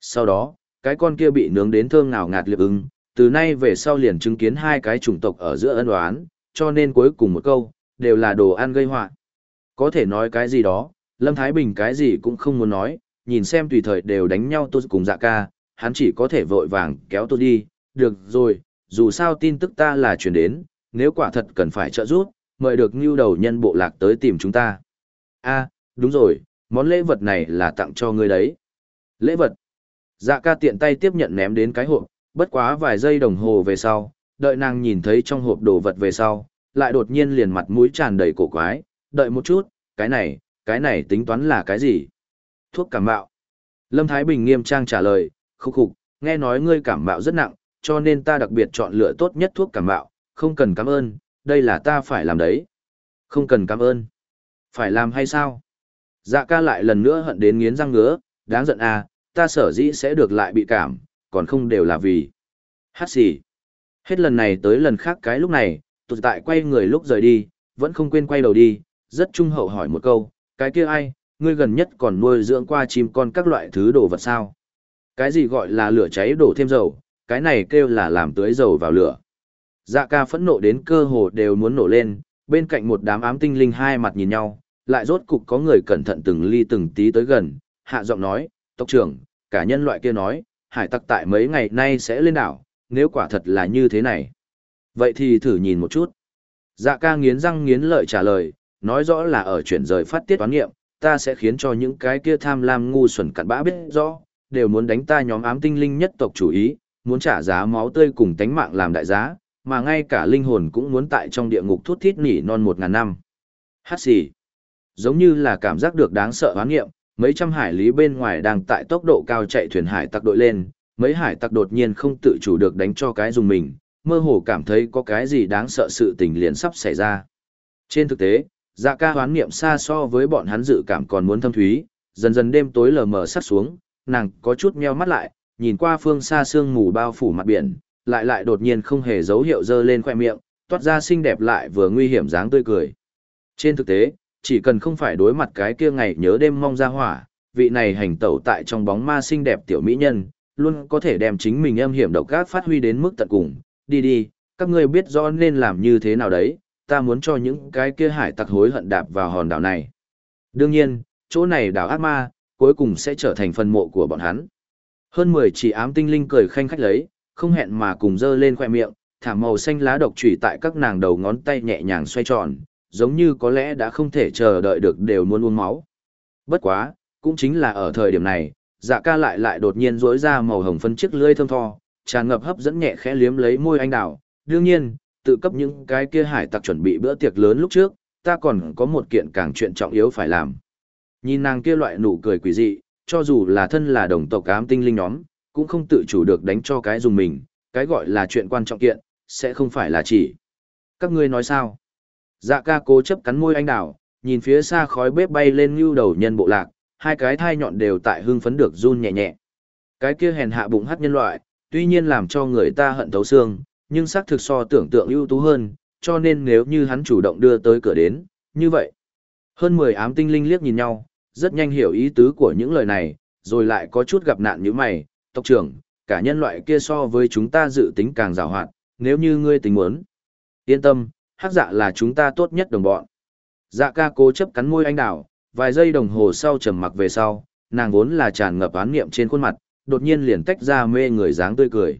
S1: sau đó, cái con kia bị nướng đến thơm ngào ngạt liệp ưng, từ nay về sau liền chứng kiến hai cái chủng tộc ở giữa ân oán, cho nên cuối cùng một câu, đều là đồ ăn gây họa. Có thể nói cái gì đó, Lâm Thái Bình cái gì cũng không muốn nói, nhìn xem tùy thời đều đánh nhau tôi cùng dạ ca, hắn chỉ có thể vội vàng kéo tôi đi, được rồi, dù sao tin tức ta là truyền đến, nếu quả thật cần phải trợ giúp, mời được như đầu nhân bộ lạc tới tìm chúng ta. a đúng rồi, món lễ vật này là tặng cho ngươi đấy. Lễ vật. Dạ ca tiện tay tiếp nhận ném đến cái hộp, bất quá vài giây đồng hồ về sau, đợi nàng nhìn thấy trong hộp đồ vật về sau, lại đột nhiên liền mặt mũi tràn đầy cổ quái, đợi một chút, cái này, cái này tính toán là cái gì? Thuốc cảm mạo. Lâm Thái Bình nghiêm trang trả lời, khúc khục, nghe nói ngươi cảm mạo rất nặng, cho nên ta đặc biệt chọn lựa tốt nhất thuốc cảm mạo, không cần cảm ơn, đây là ta phải làm đấy. Không cần cảm ơn. Phải làm hay sao? Dạ ca lại lần nữa hận đến nghiến răng ngứa, đáng giận à, ta sở dĩ sẽ được lại bị cảm, còn không đều là vì. Hát xì. Hết lần này tới lần khác cái lúc này, tụt tại quay người lúc rời đi, vẫn không quên quay đầu đi, rất trung hậu hỏi một câu, cái kia ai, ngươi gần nhất còn nuôi dưỡng qua chim con các loại thứ đồ vật sao? Cái gì gọi là lửa cháy đổ thêm dầu, cái này kêu là làm tưới dầu vào lửa. Dạ ca phẫn nộ đến cơ hồ đều muốn nổ lên, bên cạnh một đám ám tinh linh hai mặt nhìn nhau, lại rốt cục có người cẩn thận từng ly từng tí tới gần, hạ giọng nói, tộc trưởng, cả nhân loại kia nói, hải tặc tại mấy ngày nay sẽ lên đảo, nếu quả thật là như thế này. Vậy thì thử nhìn một chút. Dạ ca nghiến răng nghiến lợi trả lời, nói rõ là ở chuyển rời phát tiết toán nghiệm, ta sẽ khiến cho những cái kia tham lam ngu xuẩn cặn bã biết rõ, đều muốn đánh ta nhóm ám tinh linh nhất tộc chủ ý, muốn trả giá máu tươi cùng tánh mạng làm đại giá, mà ngay cả linh hồn cũng muốn tại trong địa ngục thút thít nỉ non một ngàn năm. Hát xì. Giống như là cảm giác được đáng sợ hoán nghiệm, mấy trăm hải lý bên ngoài đang tại tốc độ cao chạy thuyền hải tặc đội lên, mấy hải tặc đột nhiên không tự chủ được đánh cho cái dùng mình, mơ hồ cảm thấy có cái gì đáng sợ sự tình liền sắp xảy ra. Trên thực tế, dạ ca hoán niệm xa so với bọn hắn dự cảm còn muốn thâm thúy, dần dần đêm tối lờ mờ sắt xuống, nàng có chút meo mắt lại, nhìn qua phương xa sương mù bao phủ mặt biển, lại lại đột nhiên không hề dấu hiệu dơ lên khoe miệng, toát ra xinh đẹp lại vừa nguy hiểm dáng tươi cười. Trên thực tế, chỉ cần không phải đối mặt cái kia ngày nhớ đêm mong ra hỏa, vị này hành tẩu tại trong bóng ma xinh đẹp tiểu mỹ nhân, luôn có thể đem chính mình âm hiểm độc ác phát huy đến mức tận cùng. Đi đi, các ngươi biết rõ nên làm như thế nào đấy, ta muốn cho những cái kia hải tặc hối hận đạp vào hòn đảo này. Đương nhiên, chỗ này đảo ác ma, cuối cùng sẽ trở thành phần mộ của bọn hắn. Hơn 10 chỉ ám tinh linh cười khanh khách lấy, không hẹn mà cùng dơ lên khoe miệng, thảm màu xanh lá độc trụy tại các nàng đầu ngón tay nhẹ nhàng xoay tròn, giống như có lẽ đã không thể chờ đợi được đều muốn uống máu. Bất quá, cũng chính là ở thời điểm này, dạ ca lại lại đột nhiên rỗi ra màu hồng phân chiếc lưỡi thơm tho, tràn ngập hấp dẫn nhẹ khẽ liếm lấy môi anh đào. Đương nhiên, tự cấp những cái kia hải tặc chuẩn bị bữa tiệc lớn lúc trước, ta còn có một kiện càng chuyện trọng yếu phải làm. Nhìn nàng kia loại nụ cười quỷ dị, cho dù là thân là đồng tộc ám tinh linh nhóm, cũng không tự chủ được đánh cho cái dùng mình, cái gọi là chuyện quan trọng kiện, sẽ không phải là chỉ. Các ngươi nói sao? Dạ ca cố chấp cắn môi anh đào, nhìn phía xa khói bếp bay lên như đầu nhân bộ lạc, hai cái thai nhọn đều tại hưng phấn được run nhẹ nhẹ. Cái kia hèn hạ bụng hắt nhân loại, tuy nhiên làm cho người ta hận thấu xương, nhưng xác thực so tưởng tượng ưu tú hơn, cho nên nếu như hắn chủ động đưa tới cửa đến, như vậy. Hơn 10 ám tinh linh liếc nhìn nhau, rất nhanh hiểu ý tứ của những lời này, rồi lại có chút gặp nạn như mày, tộc trưởng, cả nhân loại kia so với chúng ta dự tính càng rào hoạt, nếu như ngươi tính muốn. Yên tâm, hắc dạ là chúng ta tốt nhất đồng bọn. Dạ ca cố chấp cắn môi anh đào, vài giây đồng hồ sau trầm mặc về sau, nàng vốn là tràn ngập án niệm trên khuôn mặt, đột nhiên liền tách ra mê người dáng tươi cười.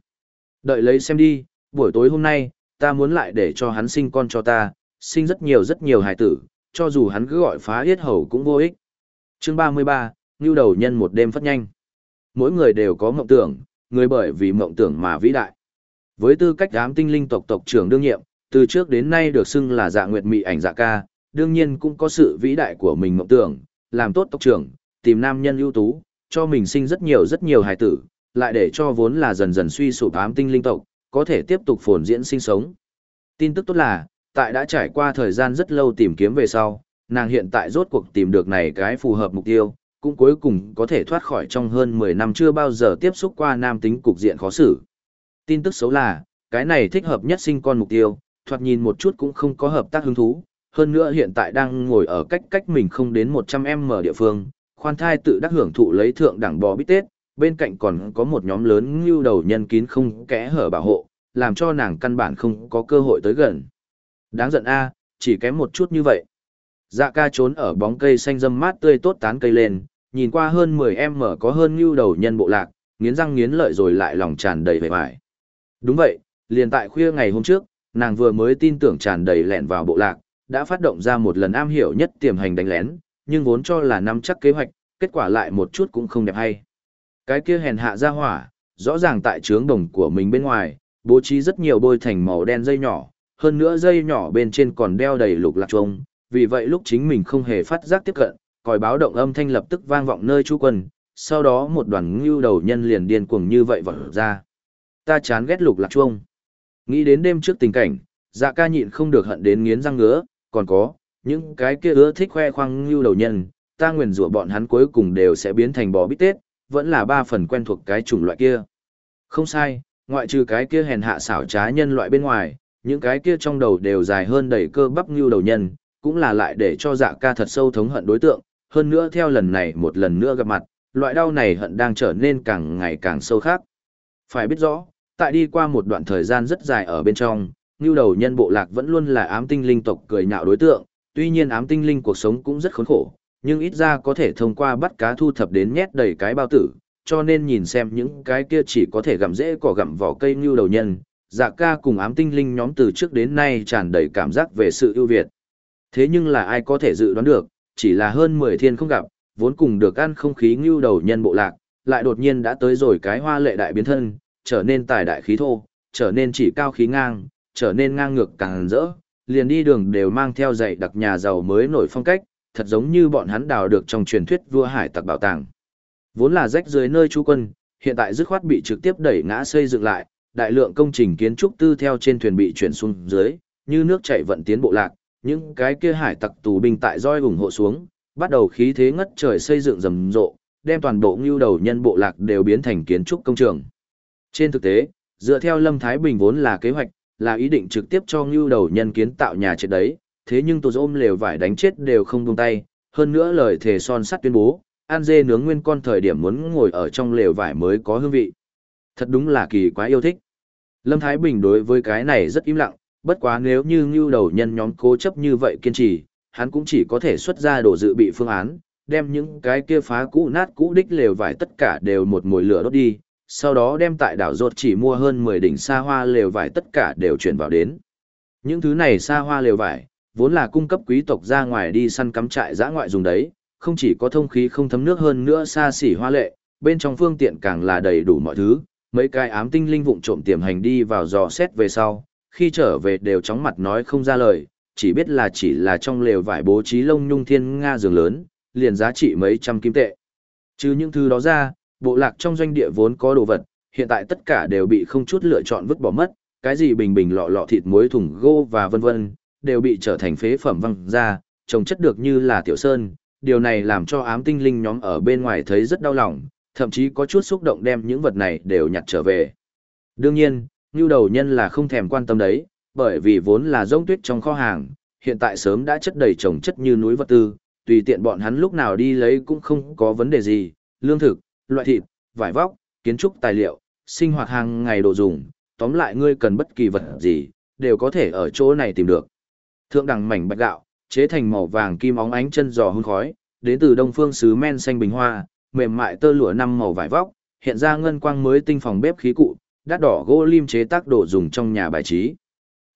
S1: Đợi lấy xem đi, buổi tối hôm nay, ta muốn lại để cho hắn sinh con cho ta, sinh rất nhiều rất nhiều hài tử, cho dù hắn cứ gọi phá yết hầu cũng vô ích. Chương 33, Ngưu đầu nhân một đêm phát nhanh. Mỗi người đều có mộng tưởng, người bởi vì mộng tưởng mà vĩ đại. Với tư cách ám tinh linh tộc tộc trưởng đương nhiệm, từ trước đến nay được xưng là dạ nguyệt mị ảnh dạ ca, đương nhiên cũng có sự vĩ đại của mình mộng tưởng, làm tốt tộc trưởng, tìm nam nhân ưu tú, cho mình sinh rất nhiều rất nhiều hài tử, lại để cho vốn là dần dần suy sụp ám tinh linh tộc, có thể tiếp tục phồn diễn sinh sống. Tin tức tốt là, tại đã trải qua thời gian rất lâu tìm kiếm về sau, nàng hiện tại rốt cuộc tìm được này cái phù hợp mục tiêu, cũng cuối cùng có thể thoát khỏi trong hơn 10 năm chưa bao giờ tiếp xúc qua nam tính cục diện khó xử. Tin tức xấu là, cái này thích hợp nhất sinh con mục tiêu, thoạt nhìn một chút cũng không có hợp tác hứng thú, hơn nữa hiện tại đang ngồi ở cách cách mình không đến 100m địa phương, khoan thai tự đắc hưởng thụ lấy thượng đẳng bò bít tết, bên cạnh còn có một nhóm lớn ngưu đầu nhân kín không kẽ hở bảo hộ, làm cho nàng căn bản không có cơ hội tới gần. Đáng giận a, chỉ kém một chút như vậy. Dạ ca trốn ở bóng cây xanh râm mát tươi tốt tán cây lên, nhìn qua hơn 10 em mở có hơn ngưu đầu nhân bộ lạc, nghiến răng nghiến lợi rồi lại lòng tràn đầy vẻ vải. Đúng vậy, liền tại khuya ngày hôm trước, nàng vừa mới tin tưởng tràn đầy lẹn vào bộ lạc, đã phát động ra một lần am hiểu nhất tiềm hành đánh lén, nhưng vốn cho là nắm chắc kế hoạch, kết quả lại một chút cũng không đẹp hay. Cái kia hèn hạ ra hỏa, rõ ràng tại trướng đồng của mình bên ngoài, bố trí rất nhiều bôi thành màu đen dây nhỏ, hơn nữa dây nhỏ bên trên còn đeo đầy lục lạc trông, vì vậy lúc chính mình không hề phát giác tiếp cận, còi báo động âm thanh lập tức vang vọng nơi chú quân, sau đó một đoàn ngưu đầu nhân liền điên cuồng như vậy vọt ra. Ta chán ghét lục lạc chuông. Nghĩ đến đêm trước tình cảnh, dạ ca nhịn không được hận đến nghiến răng ngứa, còn có, những cái kia ưa thích khoe khoang ngưu đầu nhân, ta nguyền rủa bọn hắn cuối cùng đều sẽ biến thành bò bít tết, vẫn là ba phần quen thuộc cái chủng loại kia. Không sai, ngoại trừ cái kia hèn hạ xảo trá nhân loại bên ngoài, những cái kia trong đầu đều dài hơn đầy cơ bắp như đầu nhân, cũng là lại để cho dạ ca thật sâu thống hận đối tượng, hơn nữa theo lần này một lần nữa gặp mặt, loại đau này hận đang trở nên càng ngày càng sâu khác. Phải biết rõ, tại đi qua một đoạn thời gian rất dài ở bên trong, như đầu nhân bộ lạc vẫn luôn là ám tinh linh tộc cười nhạo đối tượng, tuy nhiên ám tinh linh cuộc sống cũng rất khốn khổ, nhưng ít ra có thể thông qua bắt cá thu thập đến nhét đầy cái bao tử, cho nên nhìn xem những cái kia chỉ có thể gặm dễ cỏ gặm vỏ cây như đầu nhân, dạ ca cùng ám tinh linh nhóm từ trước đến nay tràn đầy cảm giác về sự ưu việt. Thế nhưng là ai có thể dự đoán được, chỉ là hơn 10 thiên không gặp, vốn cùng được ăn không khí như đầu nhân bộ lạc, lại đột nhiên đã tới rồi cái hoa lệ đại biến thân, trở nên tài đại khí thô, trở nên chỉ cao khí ngang, trở nên ngang ngược càng rỡ, liền đi đường đều mang theo dạy đặc nhà giàu mới nổi phong cách, thật giống như bọn hắn đào được trong truyền thuyết vua hải tặc bảo tàng. Vốn là rách dưới nơi trú quân, hiện tại dứt khoát bị trực tiếp đẩy ngã xây dựng lại, đại lượng công trình kiến trúc tư theo trên thuyền bị chuyển xuống dưới, như nước chảy vận tiến bộ lạc, những cái kia hải tặc tù binh tại roi ủng hộ xuống, bắt đầu khí thế ngất trời xây dựng rầm rộ, đem toàn bộ ngưu đầu nhân bộ lạc đều biến thành kiến trúc công trường. Trên thực tế, dựa theo Lâm Thái Bình vốn là kế hoạch, là ý định trực tiếp cho ngưu đầu nhân kiến tạo nhà trên đấy, thế nhưng tôi ôm lều vải đánh chết đều không buông tay, hơn nữa lời thề son sắt tuyên bố, An dê nướng nguyên con thời điểm muốn ngồi ở trong lều vải mới có hương vị. Thật đúng là kỳ quá yêu thích. Lâm Thái Bình đối với cái này rất im lặng, bất quá nếu như ngưu đầu nhân nhóm cố chấp như vậy kiên trì, hắn cũng chỉ có thể xuất ra đồ dự bị phương án, đem những cái kia phá cũ nát cũ đích lều vải tất cả đều một mồi lửa đốt đi, sau đó đem tại đảo rột chỉ mua hơn 10 đỉnh xa hoa lều vải tất cả đều chuyển vào đến. Những thứ này xa hoa lều vải, vốn là cung cấp quý tộc ra ngoài đi săn cắm trại giã ngoại dùng đấy, không chỉ có thông khí không thấm nước hơn nữa xa xỉ hoa lệ, bên trong phương tiện càng là đầy đủ mọi thứ, mấy cái ám tinh linh vụng trộm tiềm hành đi vào dò xét về sau, khi trở về đều chóng mặt nói không ra lời, chỉ biết là chỉ là trong lều vải bố trí lông nhung thiên nga giường lớn, liền giá trị mấy trăm kim tệ. Chứ những thứ đó ra, bộ lạc trong doanh địa vốn có đồ vật, hiện tại tất cả đều bị không chút lựa chọn vứt bỏ mất, cái gì bình bình lọ lọ thịt muối thùng gô và vân vân, đều bị trở thành phế phẩm văng ra, trồng chất được như là tiểu sơn, điều này làm cho ám tinh linh nhóm ở bên ngoài thấy rất đau lòng, thậm chí có chút xúc động đem những vật này đều nhặt trở về. Đương nhiên, như đầu nhân là không thèm quan tâm đấy, bởi vì vốn là rông tuyết trong kho hàng, hiện tại sớm đã chất đầy trồng chất như núi vật tư, tùy tiện bọn hắn lúc nào đi lấy cũng không có vấn đề gì, lương thực, loại thịt, vải vóc, kiến trúc tài liệu, sinh hoạt hàng ngày đồ dùng, tóm lại ngươi cần bất kỳ vật gì, đều có thể ở chỗ này tìm được. Thượng đẳng mảnh bạch gạo, chế thành màu vàng kim óng ánh chân giò hun khói, đến từ đông phương sứ men xanh bình hoa, mềm mại tơ lụa năm màu vải vóc, hiện ra ngân quang mới tinh phòng bếp khí cụ, đắt đỏ gỗ lim chế tác đồ dùng trong nhà bài trí.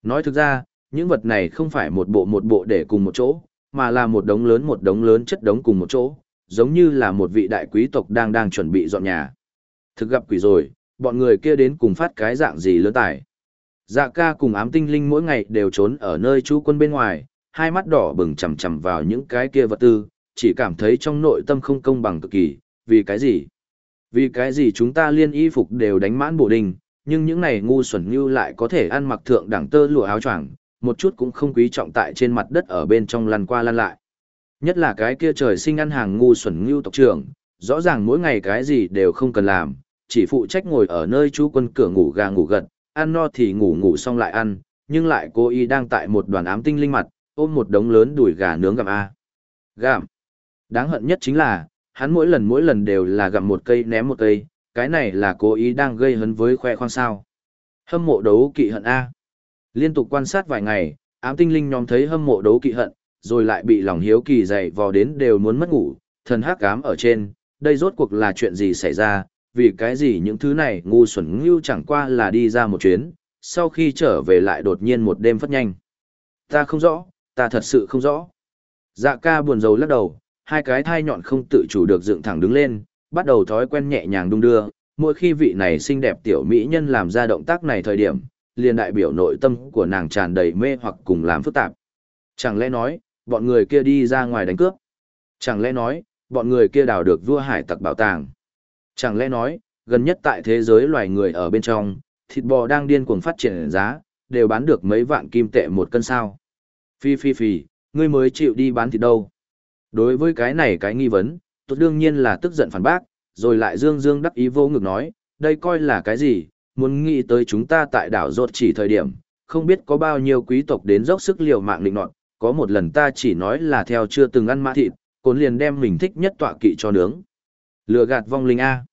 S1: Nói thực ra, những vật này không phải một bộ một bộ để cùng một chỗ, mà là một đống lớn một đống lớn chất đống cùng một chỗ, giống như là một vị đại quý tộc đang đang chuẩn bị dọn nhà. Thực gặp quỷ rồi, bọn người kia đến cùng phát cái dạng gì lớn tài. Dạ ca cùng ám tinh linh mỗi ngày đều trốn ở nơi chú quân bên ngoài, hai mắt đỏ bừng chằm chằm vào những cái kia vật tư, chỉ cảm thấy trong nội tâm không công bằng cực kỳ, vì cái gì? Vì cái gì chúng ta liên y phục đều đánh mãn bổ đình, nhưng những này ngu xuẩn như lại có thể ăn mặc thượng đẳng tơ lụa áo choàng, một chút cũng không quý trọng tại trên mặt đất ở bên trong lăn qua lăn lại. Nhất là cái kia trời sinh ăn hàng ngu xuẩn như tộc trưởng, rõ ràng mỗi ngày cái gì đều không cần làm, chỉ phụ trách ngồi ở nơi chú quân cửa ngủ gà ngủ gật, ăn no thì ngủ ngủ xong lại ăn, nhưng lại cô y đang tại một đoàn ám tinh linh mặt, ôm một đống lớn đùi gà nướng gặm A. Gặm. Đáng hận nhất chính là, hắn mỗi lần mỗi lần đều là gặm một cây ném một cây, cái này là cố ý đang gây hấn với khoe khoang sao. Hâm mộ đấu kỵ hận A. Liên tục quan sát vài ngày, ám tinh linh nhóm thấy hâm mộ đấu kỵ hận, rồi lại bị lòng hiếu kỳ dày vò đến đều muốn mất ngủ, thần hắc ám ở trên, đây rốt cuộc là chuyện gì xảy ra, vì cái gì những thứ này ngu xuẩn ngưu chẳng qua là đi ra một chuyến, sau khi trở về lại đột nhiên một đêm phất nhanh. Ta không rõ, ta thật sự không rõ. Dạ ca buồn rầu lắc đầu, hai cái thai nhọn không tự chủ được dựng thẳng đứng lên, bắt đầu thói quen nhẹ nhàng đung đưa, mỗi khi vị này xinh đẹp tiểu mỹ nhân làm ra động tác này thời điểm, liền đại biểu nội tâm của nàng tràn đầy mê hoặc cùng làm phức tạp. Chẳng lẽ nói, bọn người kia đi ra ngoài đánh cướp? Chẳng lẽ nói, bọn người kia đào được vua hải tặc bảo tàng? Chẳng lẽ nói, gần nhất tại thế giới loài người ở bên trong, thịt bò đang điên cuồng phát triển giá, đều bán được mấy vạn kim tệ một cân sao? Phi phi phi, ngươi mới chịu đi bán thịt đâu? Đối với cái này cái nghi vấn, tôi đương nhiên là tức giận phản bác, rồi lại dương dương đắc ý vô ngực nói, đây coi là cái gì, muốn nghĩ tới chúng ta tại đảo rột chỉ thời điểm, không biết có bao nhiêu quý tộc đến dốc sức liều mạng định nọt, có một lần ta chỉ nói là theo chưa từng ăn mã thịt, cốn liền đem mình thích nhất tọa kỵ cho nướng. Lừa gạt vong linh A.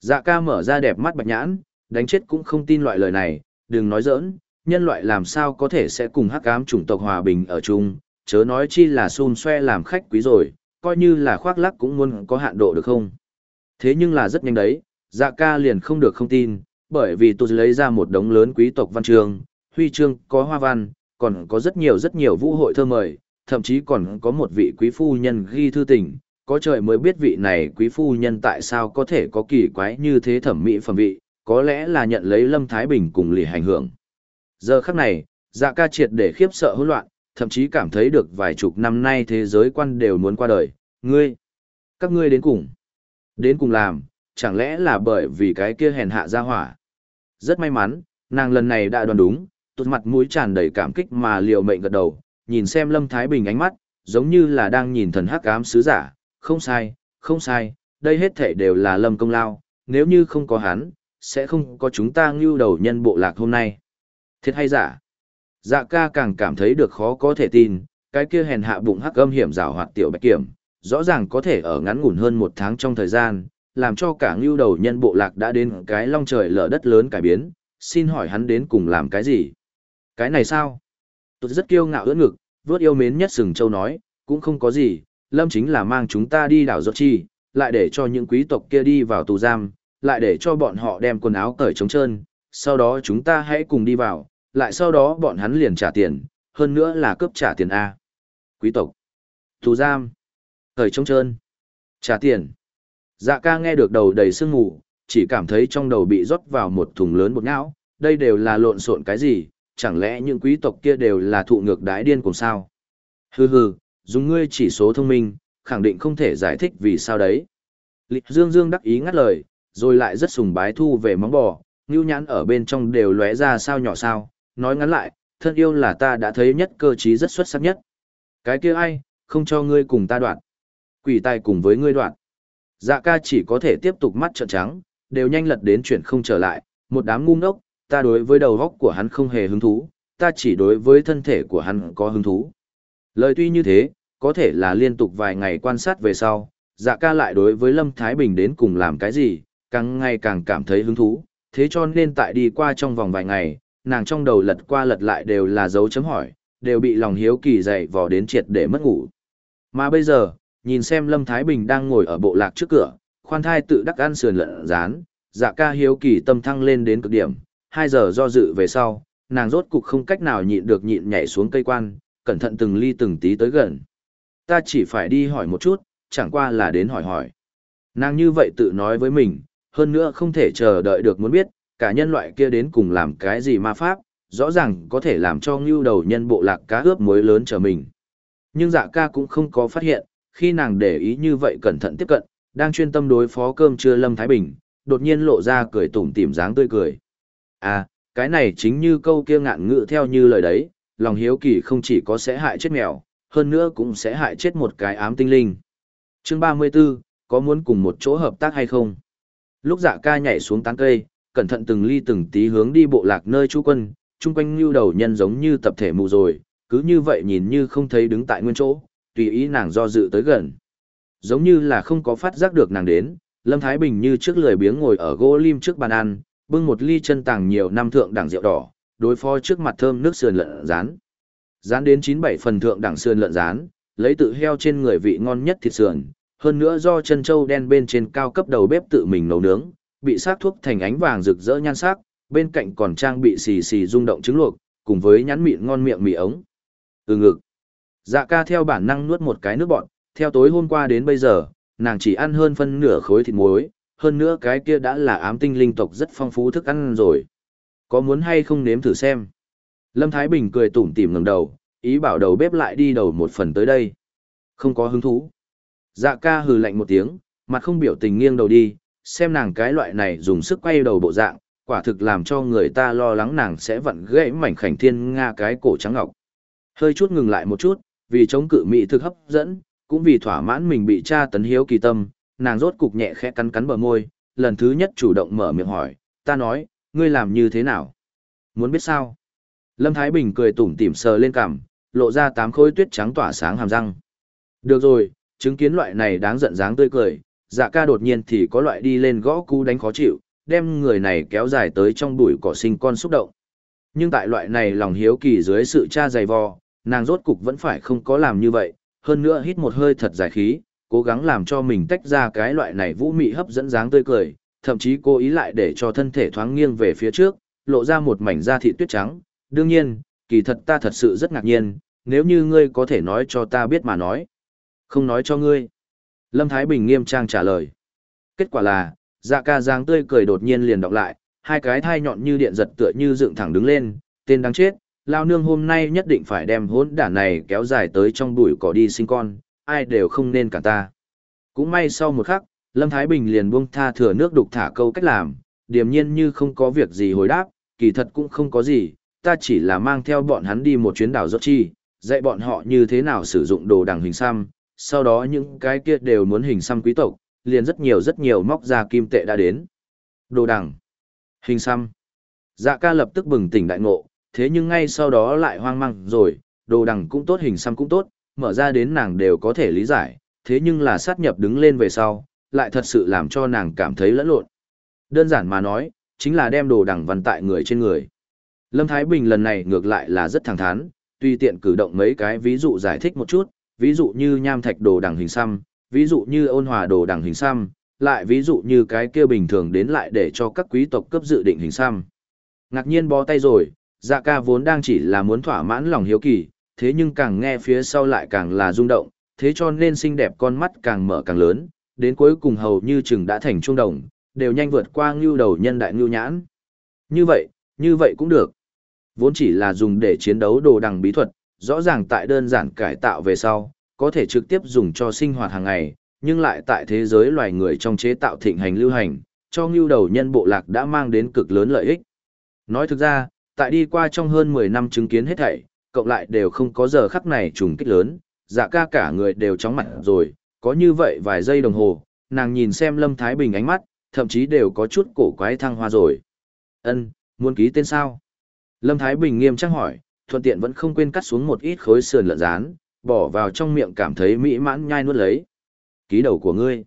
S1: Dạ ca mở ra đẹp mắt bạch nhãn, đánh chết cũng không tin loại lời này, đừng nói giỡn, nhân loại làm sao có thể sẽ cùng hắc ám chủng tộc hòa bình ở chung, chớ nói chi là xun xoe làm khách quý rồi, coi như là khoác lắc cũng muốn có hạn độ được không. Thế nhưng là rất nhanh đấy, dạ ca liền không được không tin, bởi vì tôi lấy ra một đống lớn quý tộc văn chương, huy chương có hoa văn, còn có rất nhiều rất nhiều vũ hội thơ mời, thậm chí còn có một vị quý phu nhân ghi thư tình, có trời mới biết vị này quý phu nhân tại sao có thể có kỳ quái như thế thẩm mỹ phẩm vị, có lẽ là nhận lấy Lâm Thái Bình cùng lì hành hưởng. Giờ khắc này, dạ ca triệt để khiếp sợ hỗn loạn, thậm chí cảm thấy được vài chục năm nay thế giới quan đều muốn qua đời, ngươi, các ngươi đến cùng, đến cùng làm, chẳng lẽ là bởi vì cái kia hèn hạ ra hỏa. Rất may mắn, nàng lần này đã đoán đúng, tụt mặt mũi tràn đầy cảm kích mà liều mệnh gật đầu, nhìn xem Lâm Thái Bình ánh mắt, giống như là đang nhìn thần hắc ám sứ giả, không sai, không sai, đây hết thể đều là Lâm công lao, nếu như không có hắn, sẽ không có chúng ta ngưu đầu nhân bộ lạc hôm nay. Thiệt hay giả? Dạ ca càng cảm thấy được khó có thể tin, cái kia hèn hạ bụng hắc âm hiểm rào hoạt tiểu bạch kiểm, rõ ràng có thể ở ngắn ngủn hơn một tháng trong thời gian, làm cho cả ngưu đầu nhân bộ lạc đã đến cái long trời lở đất lớn cải biến, xin hỏi hắn đến cùng làm cái gì? Cái này sao? Tôi rất kiêu ngạo ưỡn ngực, vớt yêu mến nhất sừng châu nói, cũng không có gì, lâm chính là mang chúng ta đi đảo giọt chi, lại để cho những quý tộc kia đi vào tù giam, lại để cho bọn họ đem quần áo cởi trống trơn, sau đó chúng ta hãy cùng đi vào, lại sau đó bọn hắn liền trả tiền, hơn nữa là cướp trả tiền A. Quý tộc, tù giam, cởi trống trơn, trả tiền. Dạ ca nghe được đầu đầy sương mù, chỉ cảm thấy trong đầu bị rót vào một thùng lớn bột não, đây đều là lộn xộn cái gì, chẳng lẽ những quý tộc kia đều là thụ ngược đái điên cùng sao? Hừ hừ, dùng ngươi chỉ số thông minh, khẳng định không thể giải thích vì sao đấy. Lịch Dương Dương đắc ý ngắt lời, rồi lại rất sùng bái thu về móng bò, ngưu nhãn ở bên trong đều lóe ra sao nhỏ sao, nói ngắn lại, thân yêu là ta đã thấy nhất cơ trí rất xuất sắc nhất. Cái kia ai, không cho ngươi cùng ta đoạn. Quỷ tài cùng với ngươi đoạn. Dạ ca chỉ có thể tiếp tục mắt trợn trắng, đều nhanh lật đến chuyện không trở lại, một đám ngu ngốc, ta đối với đầu góc của hắn không hề hứng thú, ta chỉ đối với thân thể của hắn có hứng thú. Lời tuy như thế, có thể là liên tục vài ngày quan sát về sau, dạ ca lại đối với Lâm Thái Bình đến cùng làm cái gì, càng ngày càng cảm thấy hứng thú, thế cho nên tại đi qua trong vòng vài ngày, nàng trong đầu lật qua lật lại đều là dấu chấm hỏi, đều bị lòng hiếu kỳ dày vò đến triệt để mất ngủ. Mà bây giờ, nhìn xem Lâm Thái Bình đang ngồi ở bộ lạc trước cửa, khoan thai tự đắc ăn sườn lợn rán, dạ ca hiếu kỳ tâm thăng lên đến cực điểm, hai giờ do dự về sau, nàng rốt cục không cách nào nhịn được nhịn nhảy xuống cây quan, cẩn thận từng ly từng tí tới gần. Ta chỉ phải đi hỏi một chút, chẳng qua là đến hỏi hỏi. Nàng như vậy tự nói với mình, hơn nữa không thể chờ đợi được muốn biết, cả nhân loại kia đến cùng làm cái gì ma pháp, rõ ràng có thể làm cho ngưu đầu nhân bộ lạc cá ướp muối lớn trở mình. Nhưng dạ ca cũng không có phát hiện, khi nàng để ý như vậy cẩn thận tiếp cận, đang chuyên tâm đối phó cơm trưa Lâm Thái Bình, đột nhiên lộ ra cười tủm tỉm dáng tươi cười. À, cái này chính như câu kia ngạn ngữ theo như lời đấy, lòng hiếu kỳ không chỉ có sẽ hại chết mèo, hơn nữa cũng sẽ hại chết một cái ám tinh linh. Chương 34, có muốn cùng một chỗ hợp tác hay không? Lúc dạ ca nhảy xuống tán cây, cẩn thận từng ly từng tí hướng đi bộ lạc nơi chú quân, chung quanh lưu đầu nhân giống như tập thể mù rồi, cứ như vậy nhìn như không thấy đứng tại nguyên chỗ, tùy ý nàng do dự tới gần. Giống như là không có phát giác được nàng đến, Lâm Thái Bình như trước lười biếng ngồi ở gỗ lim trước bàn ăn, bưng một ly chân tàng nhiều năm thượng đẳng rượu đỏ, đối phó trước mặt thơm nước sườn lợn rán dán đến 97 phần thượng đẳng sườn lợn rán, lấy tự heo trên người vị ngon nhất thịt sườn, hơn nữa do chân trâu đen bên trên cao cấp đầu bếp tự mình nấu nướng, bị sát thuốc thành ánh vàng rực rỡ nhan sắc, bên cạnh còn trang bị xì xì rung động trứng luộc, cùng với nhắn mịn ngon miệng mì ống. Ừ ngực. Dạ ca theo bản năng nuốt một cái nước bọn, theo tối hôm qua đến bây giờ, nàng chỉ ăn hơn phân nửa khối thịt muối, hơn nữa cái kia đã là ám tinh linh tộc rất phong phú thức ăn rồi. Có muốn hay không nếm thử xem? Lâm Thái Bình cười tủm tỉm ngẩng đầu, ý bảo đầu bếp lại đi đầu một phần tới đây. Không có hứng thú. Dạ ca hừ lạnh một tiếng, mặt không biểu tình nghiêng đầu đi, xem nàng cái loại này dùng sức quay đầu bộ dạng, quả thực làm cho người ta lo lắng nàng sẽ vặn gãy mảnh khảnh thiên nga cái cổ trắng ngọc. Hơi chút ngừng lại một chút, vì chống cự mỹ thực hấp dẫn, cũng vì thỏa mãn mình bị tra tấn hiếu kỳ tâm, nàng rốt cục nhẹ khẽ cắn cắn bờ môi, lần thứ nhất chủ động mở miệng hỏi, ta nói, ngươi làm như thế nào? Muốn biết sao? Lâm Thái Bình cười tủm tỉm sờ lên cằm, lộ ra tám khối tuyết trắng tỏa sáng hàm răng. Được rồi, chứng kiến loại này đáng giận dáng tươi cười, dạ ca đột nhiên thì có loại đi lên gõ cú đánh khó chịu, đem người này kéo dài tới trong bụi cỏ sinh con xúc động. Nhưng tại loại này lòng hiếu kỳ dưới sự tra dày vò, nàng rốt cục vẫn phải không có làm như vậy, hơn nữa hít một hơi thật dài khí, cố gắng làm cho mình tách ra cái loại này vũ mị hấp dẫn dáng tươi cười, thậm chí cố ý lại để cho thân thể thoáng nghiêng về phía trước, lộ ra một mảnh da thịt tuyết trắng. Đương nhiên, kỳ thật ta thật sự rất ngạc nhiên, nếu như ngươi có thể nói cho ta biết mà nói. Không nói cho ngươi. Lâm Thái Bình nghiêm trang trả lời. Kết quả là, dạ ca dáng tươi cười đột nhiên liền đọc lại, hai cái thai nhọn như điện giật tựa như dựng thẳng đứng lên, tên đáng chết, lao nương hôm nay nhất định phải đem hỗn đản này kéo dài tới trong bụi cỏ đi sinh con, ai đều không nên cả ta. Cũng may sau một khắc, Lâm Thái Bình liền buông tha thừa nước đục thả câu cách làm, điềm nhiên như không có việc gì hồi đáp, kỳ thật cũng không có gì, ta chỉ là mang theo bọn hắn đi một chuyến đảo rốt chi, dạy bọn họ như thế nào sử dụng đồ đằng hình xăm, sau đó những cái kia đều muốn hình xăm quý tộc, liền rất nhiều rất nhiều móc ra kim tệ đã đến. Đồ đằng, hình xăm. Dạ ca lập tức bừng tỉnh đại ngộ, thế nhưng ngay sau đó lại hoang mang rồi, đồ đằng cũng tốt hình xăm cũng tốt, mở ra đến nàng đều có thể lý giải, thế nhưng là sát nhập đứng lên về sau, lại thật sự làm cho nàng cảm thấy lẫn lộn. Đơn giản mà nói, chính là đem đồ đằng văn tại người trên người. Lâm Thái Bình lần này ngược lại là rất thẳng thắn, tùy tiện cử động mấy cái ví dụ giải thích một chút, ví dụ như nham thạch đồ đằng hình xăm, ví dụ như ôn hòa đồ đằng hình xăm, lại ví dụ như cái kia bình thường đến lại để cho các quý tộc cấp dự định hình xăm. Ngạc nhiên bó tay rồi, dạ ca vốn đang chỉ là muốn thỏa mãn lòng hiếu kỳ, thế nhưng càng nghe phía sau lại càng là rung động, thế cho nên xinh đẹp con mắt càng mở càng lớn, đến cuối cùng hầu như chừng đã thành trung đồng, đều nhanh vượt qua ngưu đầu nhân đại ngưu nhãn. Như vậy, như vậy cũng được. Vốn chỉ là dùng để chiến đấu đồ đằng bí thuật, rõ ràng tại đơn giản cải tạo về sau, có thể trực tiếp dùng cho sinh hoạt hàng ngày, nhưng lại tại thế giới loài người trong chế tạo thịnh hành lưu hành, cho ngưu đầu nhân bộ lạc đã mang đến cực lớn lợi ích. Nói thực ra, tại đi qua trong hơn 10 năm chứng kiến hết thảy, cộng lại đều không có giờ khắc này trùng kích lớn, dạ ca cả người đều chóng mặt rồi, có như vậy vài giây đồng hồ, nàng nhìn xem Lâm Thái Bình ánh mắt, thậm chí đều có chút cổ quái thăng hoa rồi. Ân, muốn ký tên sao? Lâm Thái Bình nghiêm trang hỏi, thuận tiện vẫn không quên cắt xuống một ít khối sườn lợn rán, bỏ vào trong miệng cảm thấy mỹ mãn nhai nuốt lấy. Ký đầu của ngươi.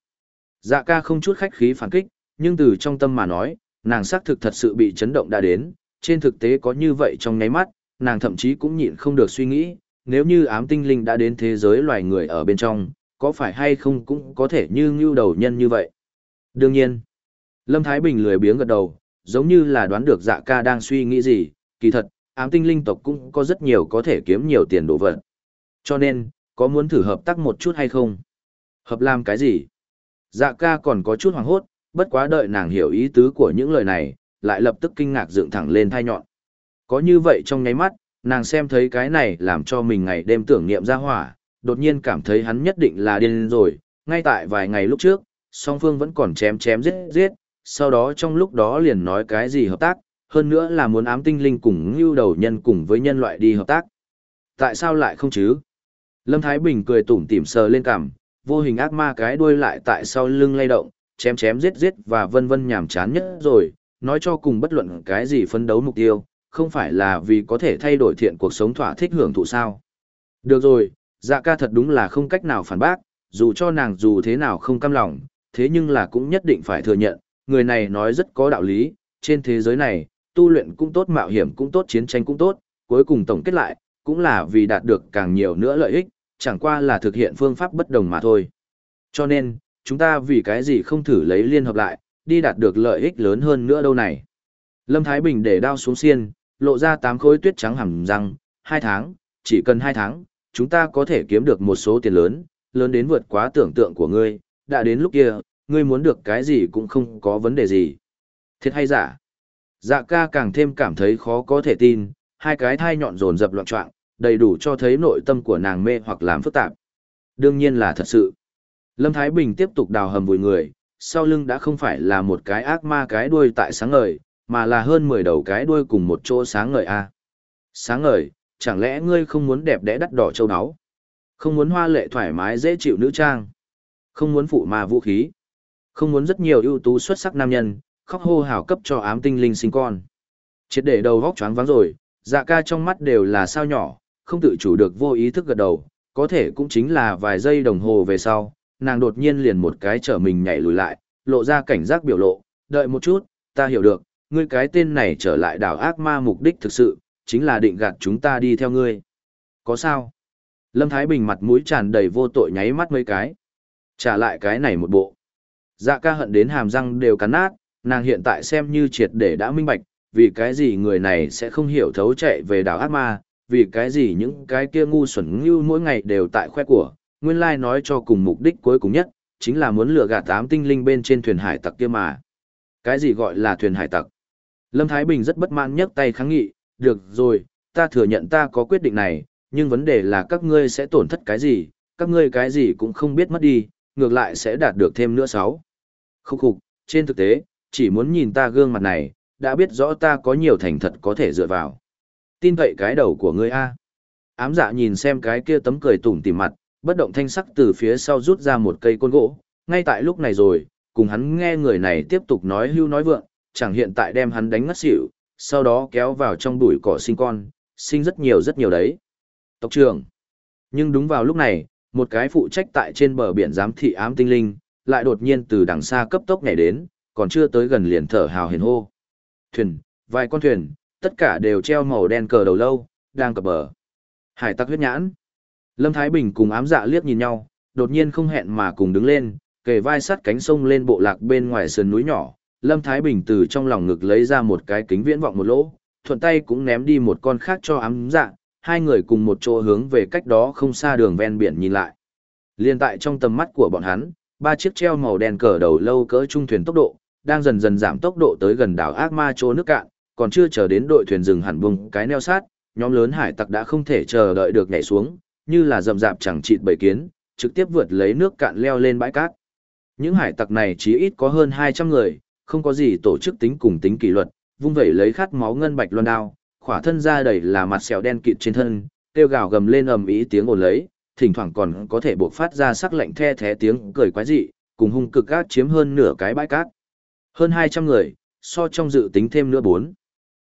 S1: Dạ ca không chút khách khí phản kích, nhưng từ trong tâm mà nói, nàng xác thực thật sự bị chấn động đã đến, trên thực tế có như vậy trong nháy mắt, nàng thậm chí cũng nhịn không được suy nghĩ, nếu như ám tinh linh đã đến thế giới loài người ở bên trong, có phải hay không cũng có thể như ngưu đầu nhân như vậy. Đương nhiên, Lâm Thái Bình lười biếng gật đầu, giống như là đoán được dạ ca đang suy nghĩ gì, kỳ thật, ám tinh linh tộc cũng có rất nhiều có thể kiếm nhiều tiền đồ vật. Cho nên, có muốn thử hợp tác một chút hay không? Hợp làm cái gì? Dạ ca còn có chút hoảng hốt, bất quá đợi nàng hiểu ý tứ của những lời này, lại lập tức kinh ngạc dựng thẳng lên thai nhọn. Có như vậy trong nháy mắt, nàng xem thấy cái này làm cho mình ngày đêm tưởng niệm ra hỏa, đột nhiên cảm thấy hắn nhất định là điên rồi, ngay tại vài ngày lúc trước, song phương vẫn còn chém chém giết giết, sau đó trong lúc đó liền nói cái gì hợp tác, hơn nữa là muốn ám tinh linh cùng ngưu đầu nhân cùng với nhân loại đi hợp tác. Tại sao lại không chứ? Lâm Thái Bình cười tủm tỉm sờ lên cằm, vô hình ác ma cái đuôi lại tại sau lưng lay động, chém chém giết giết và vân vân nhảm chán nhất rồi, nói cho cùng bất luận cái gì phấn đấu mục tiêu, không phải là vì có thể thay đổi thiện cuộc sống thỏa thích hưởng thụ sao. Được rồi, dạ ca thật đúng là không cách nào phản bác, dù cho nàng dù thế nào không cam lòng, thế nhưng là cũng nhất định phải thừa nhận, người này nói rất có đạo lý, trên thế giới này, tu luyện cũng tốt mạo hiểm cũng tốt chiến tranh cũng tốt, cuối cùng tổng kết lại, cũng là vì đạt được càng nhiều nữa lợi ích, chẳng qua là thực hiện phương pháp bất đồng mà thôi. Cho nên, chúng ta vì cái gì không thử lấy liên hợp lại, đi đạt được lợi ích lớn hơn nữa đâu này. Lâm Thái Bình để đao xuống xiên, lộ ra tám khối tuyết trắng hẳn răng, hai tháng, chỉ cần hai tháng, chúng ta có thể kiếm được một số tiền lớn, lớn đến vượt quá tưởng tượng của ngươi, đã đến lúc kia, ngươi muốn được cái gì cũng không có vấn đề gì. Thiệt hay giả? Dạ ca càng thêm cảm thấy khó có thể tin, hai cái thai nhọn rồn dập loạn trọng, đầy đủ cho thấy nội tâm của nàng mê hoặc làm phức tạp. Đương nhiên là thật sự. Lâm Thái Bình tiếp tục đào hầm vùi người, sau lưng đã không phải là một cái ác ma cái đuôi tại sáng ngời, mà là hơn 10 đầu cái đuôi cùng một chỗ sáng ngời a. Sáng ngời, chẳng lẽ ngươi không muốn đẹp đẽ đắt đỏ châu áo? Không muốn hoa lệ thoải mái dễ chịu nữ trang? Không muốn phụ ma vũ khí? Không muốn rất nhiều ưu tú xuất sắc nam nhân, khóc hô hào cấp cho ám tinh linh sinh con. Triệt để đầu góc choáng váng rồi, dạ ca trong mắt đều là sao nhỏ, không tự chủ được vô ý thức gật đầu, có thể cũng chính là vài giây đồng hồ về sau, nàng đột nhiên liền một cái trở mình nhảy lùi lại, lộ ra cảnh giác biểu lộ, đợi một chút, ta hiểu được, ngươi cái tên này trở lại đảo ác ma mục đích thực sự, chính là định gạt chúng ta đi theo ngươi. Có sao? Lâm Thái Bình mặt mũi tràn đầy vô tội nháy mắt mấy cái. Trả lại cái này một bộ. Dạ ca hận đến hàm răng đều cắn nát, nàng hiện tại xem như triệt để đã minh bạch, vì cái gì người này sẽ không hiểu thấu chạy về đảo ác ma, vì cái gì những cái kia ngu xuẩn như mỗi ngày đều tại khoe của, nguyên lai nói cho cùng mục đích cuối cùng nhất, chính là muốn lừa gạt tám tinh linh bên trên thuyền hải tặc kia mà. Cái gì gọi là thuyền hải tặc? Lâm Thái Bình rất bất mãn nhấc tay kháng nghị, được rồi, ta thừa nhận ta có quyết định này, nhưng vấn đề là các ngươi sẽ tổn thất cái gì, các ngươi cái gì cũng không biết mất đi, ngược lại sẽ đạt được thêm nữa sáu. Khúc khục, trên thực tế, chỉ muốn nhìn ta gương mặt này, đã biết rõ ta có nhiều thành thật có thể dựa vào. Tin cậy cái đầu của ngươi A. Ám dạ nhìn xem cái kia tấm cười tủm tỉm mặt, bất động thanh sắc từ phía sau rút ra một cây côn gỗ, ngay tại lúc này rồi, cùng hắn nghe người này tiếp tục nói hưu nói vượng, chẳng hiện tại đem hắn đánh ngất xỉu, sau đó kéo vào trong bụi cỏ sinh con, sinh rất nhiều rất nhiều đấy. Tộc trưởng. Nhưng đúng vào lúc này, một cái phụ trách tại trên bờ biển giám thị ám tinh linh, lại đột nhiên từ đằng xa cấp tốc nhảy đến, còn chưa tới gần liền thở hào hiền hô. Thuyền, vài con thuyền, tất cả đều treo màu đen cờ đầu lâu, đang cập bờ. Hải tặc huyết nhãn. Lâm Thái Bình cùng ám dạ liếc nhìn nhau, đột nhiên không hẹn mà cùng đứng lên, kề vai sắt cánh sông lên bộ lạc bên ngoài sườn núi nhỏ. Lâm Thái Bình từ trong lòng ngực lấy ra một cái kính viễn vọng một lỗ, thuận tay cũng ném đi một con khác cho ám dạ, hai người cùng một chỗ hướng về cách đó không xa đường ven biển nhìn lại. Liên tại trong tầm mắt của bọn hắn, ba chiếc treo màu đen cờ đầu lâu cỡ trung thuyền tốc độ, đang dần dần giảm tốc độ tới gần đảo ác ma chỗ nước cạn, còn chưa chờ đến đội thuyền dừng hẳn vùng cái neo sát, nhóm lớn hải tặc đã không thể chờ đợi được nhảy xuống, như là rậm rạp chẳng chịt bầy kiến, trực tiếp vượt lấy nước cạn leo lên bãi cát. Những hải tặc này chí ít có hơn 200 người, không có gì tổ chức tính cùng tính kỷ luật, vung vẩy lấy khát máu ngân bạch loan đao, khỏa thân ra đầy là mặt sẹo đen kịt trên thân, kêu gào gầm lên ầm ý tiếng ồn lấy, thỉnh thoảng còn có thể buộc phát ra sắc lạnh the thé tiếng cười quái dị, cùng hung cực gác chiếm hơn nửa cái bãi cát. Hơn 200 người, so trong dự tính thêm nữa bốn.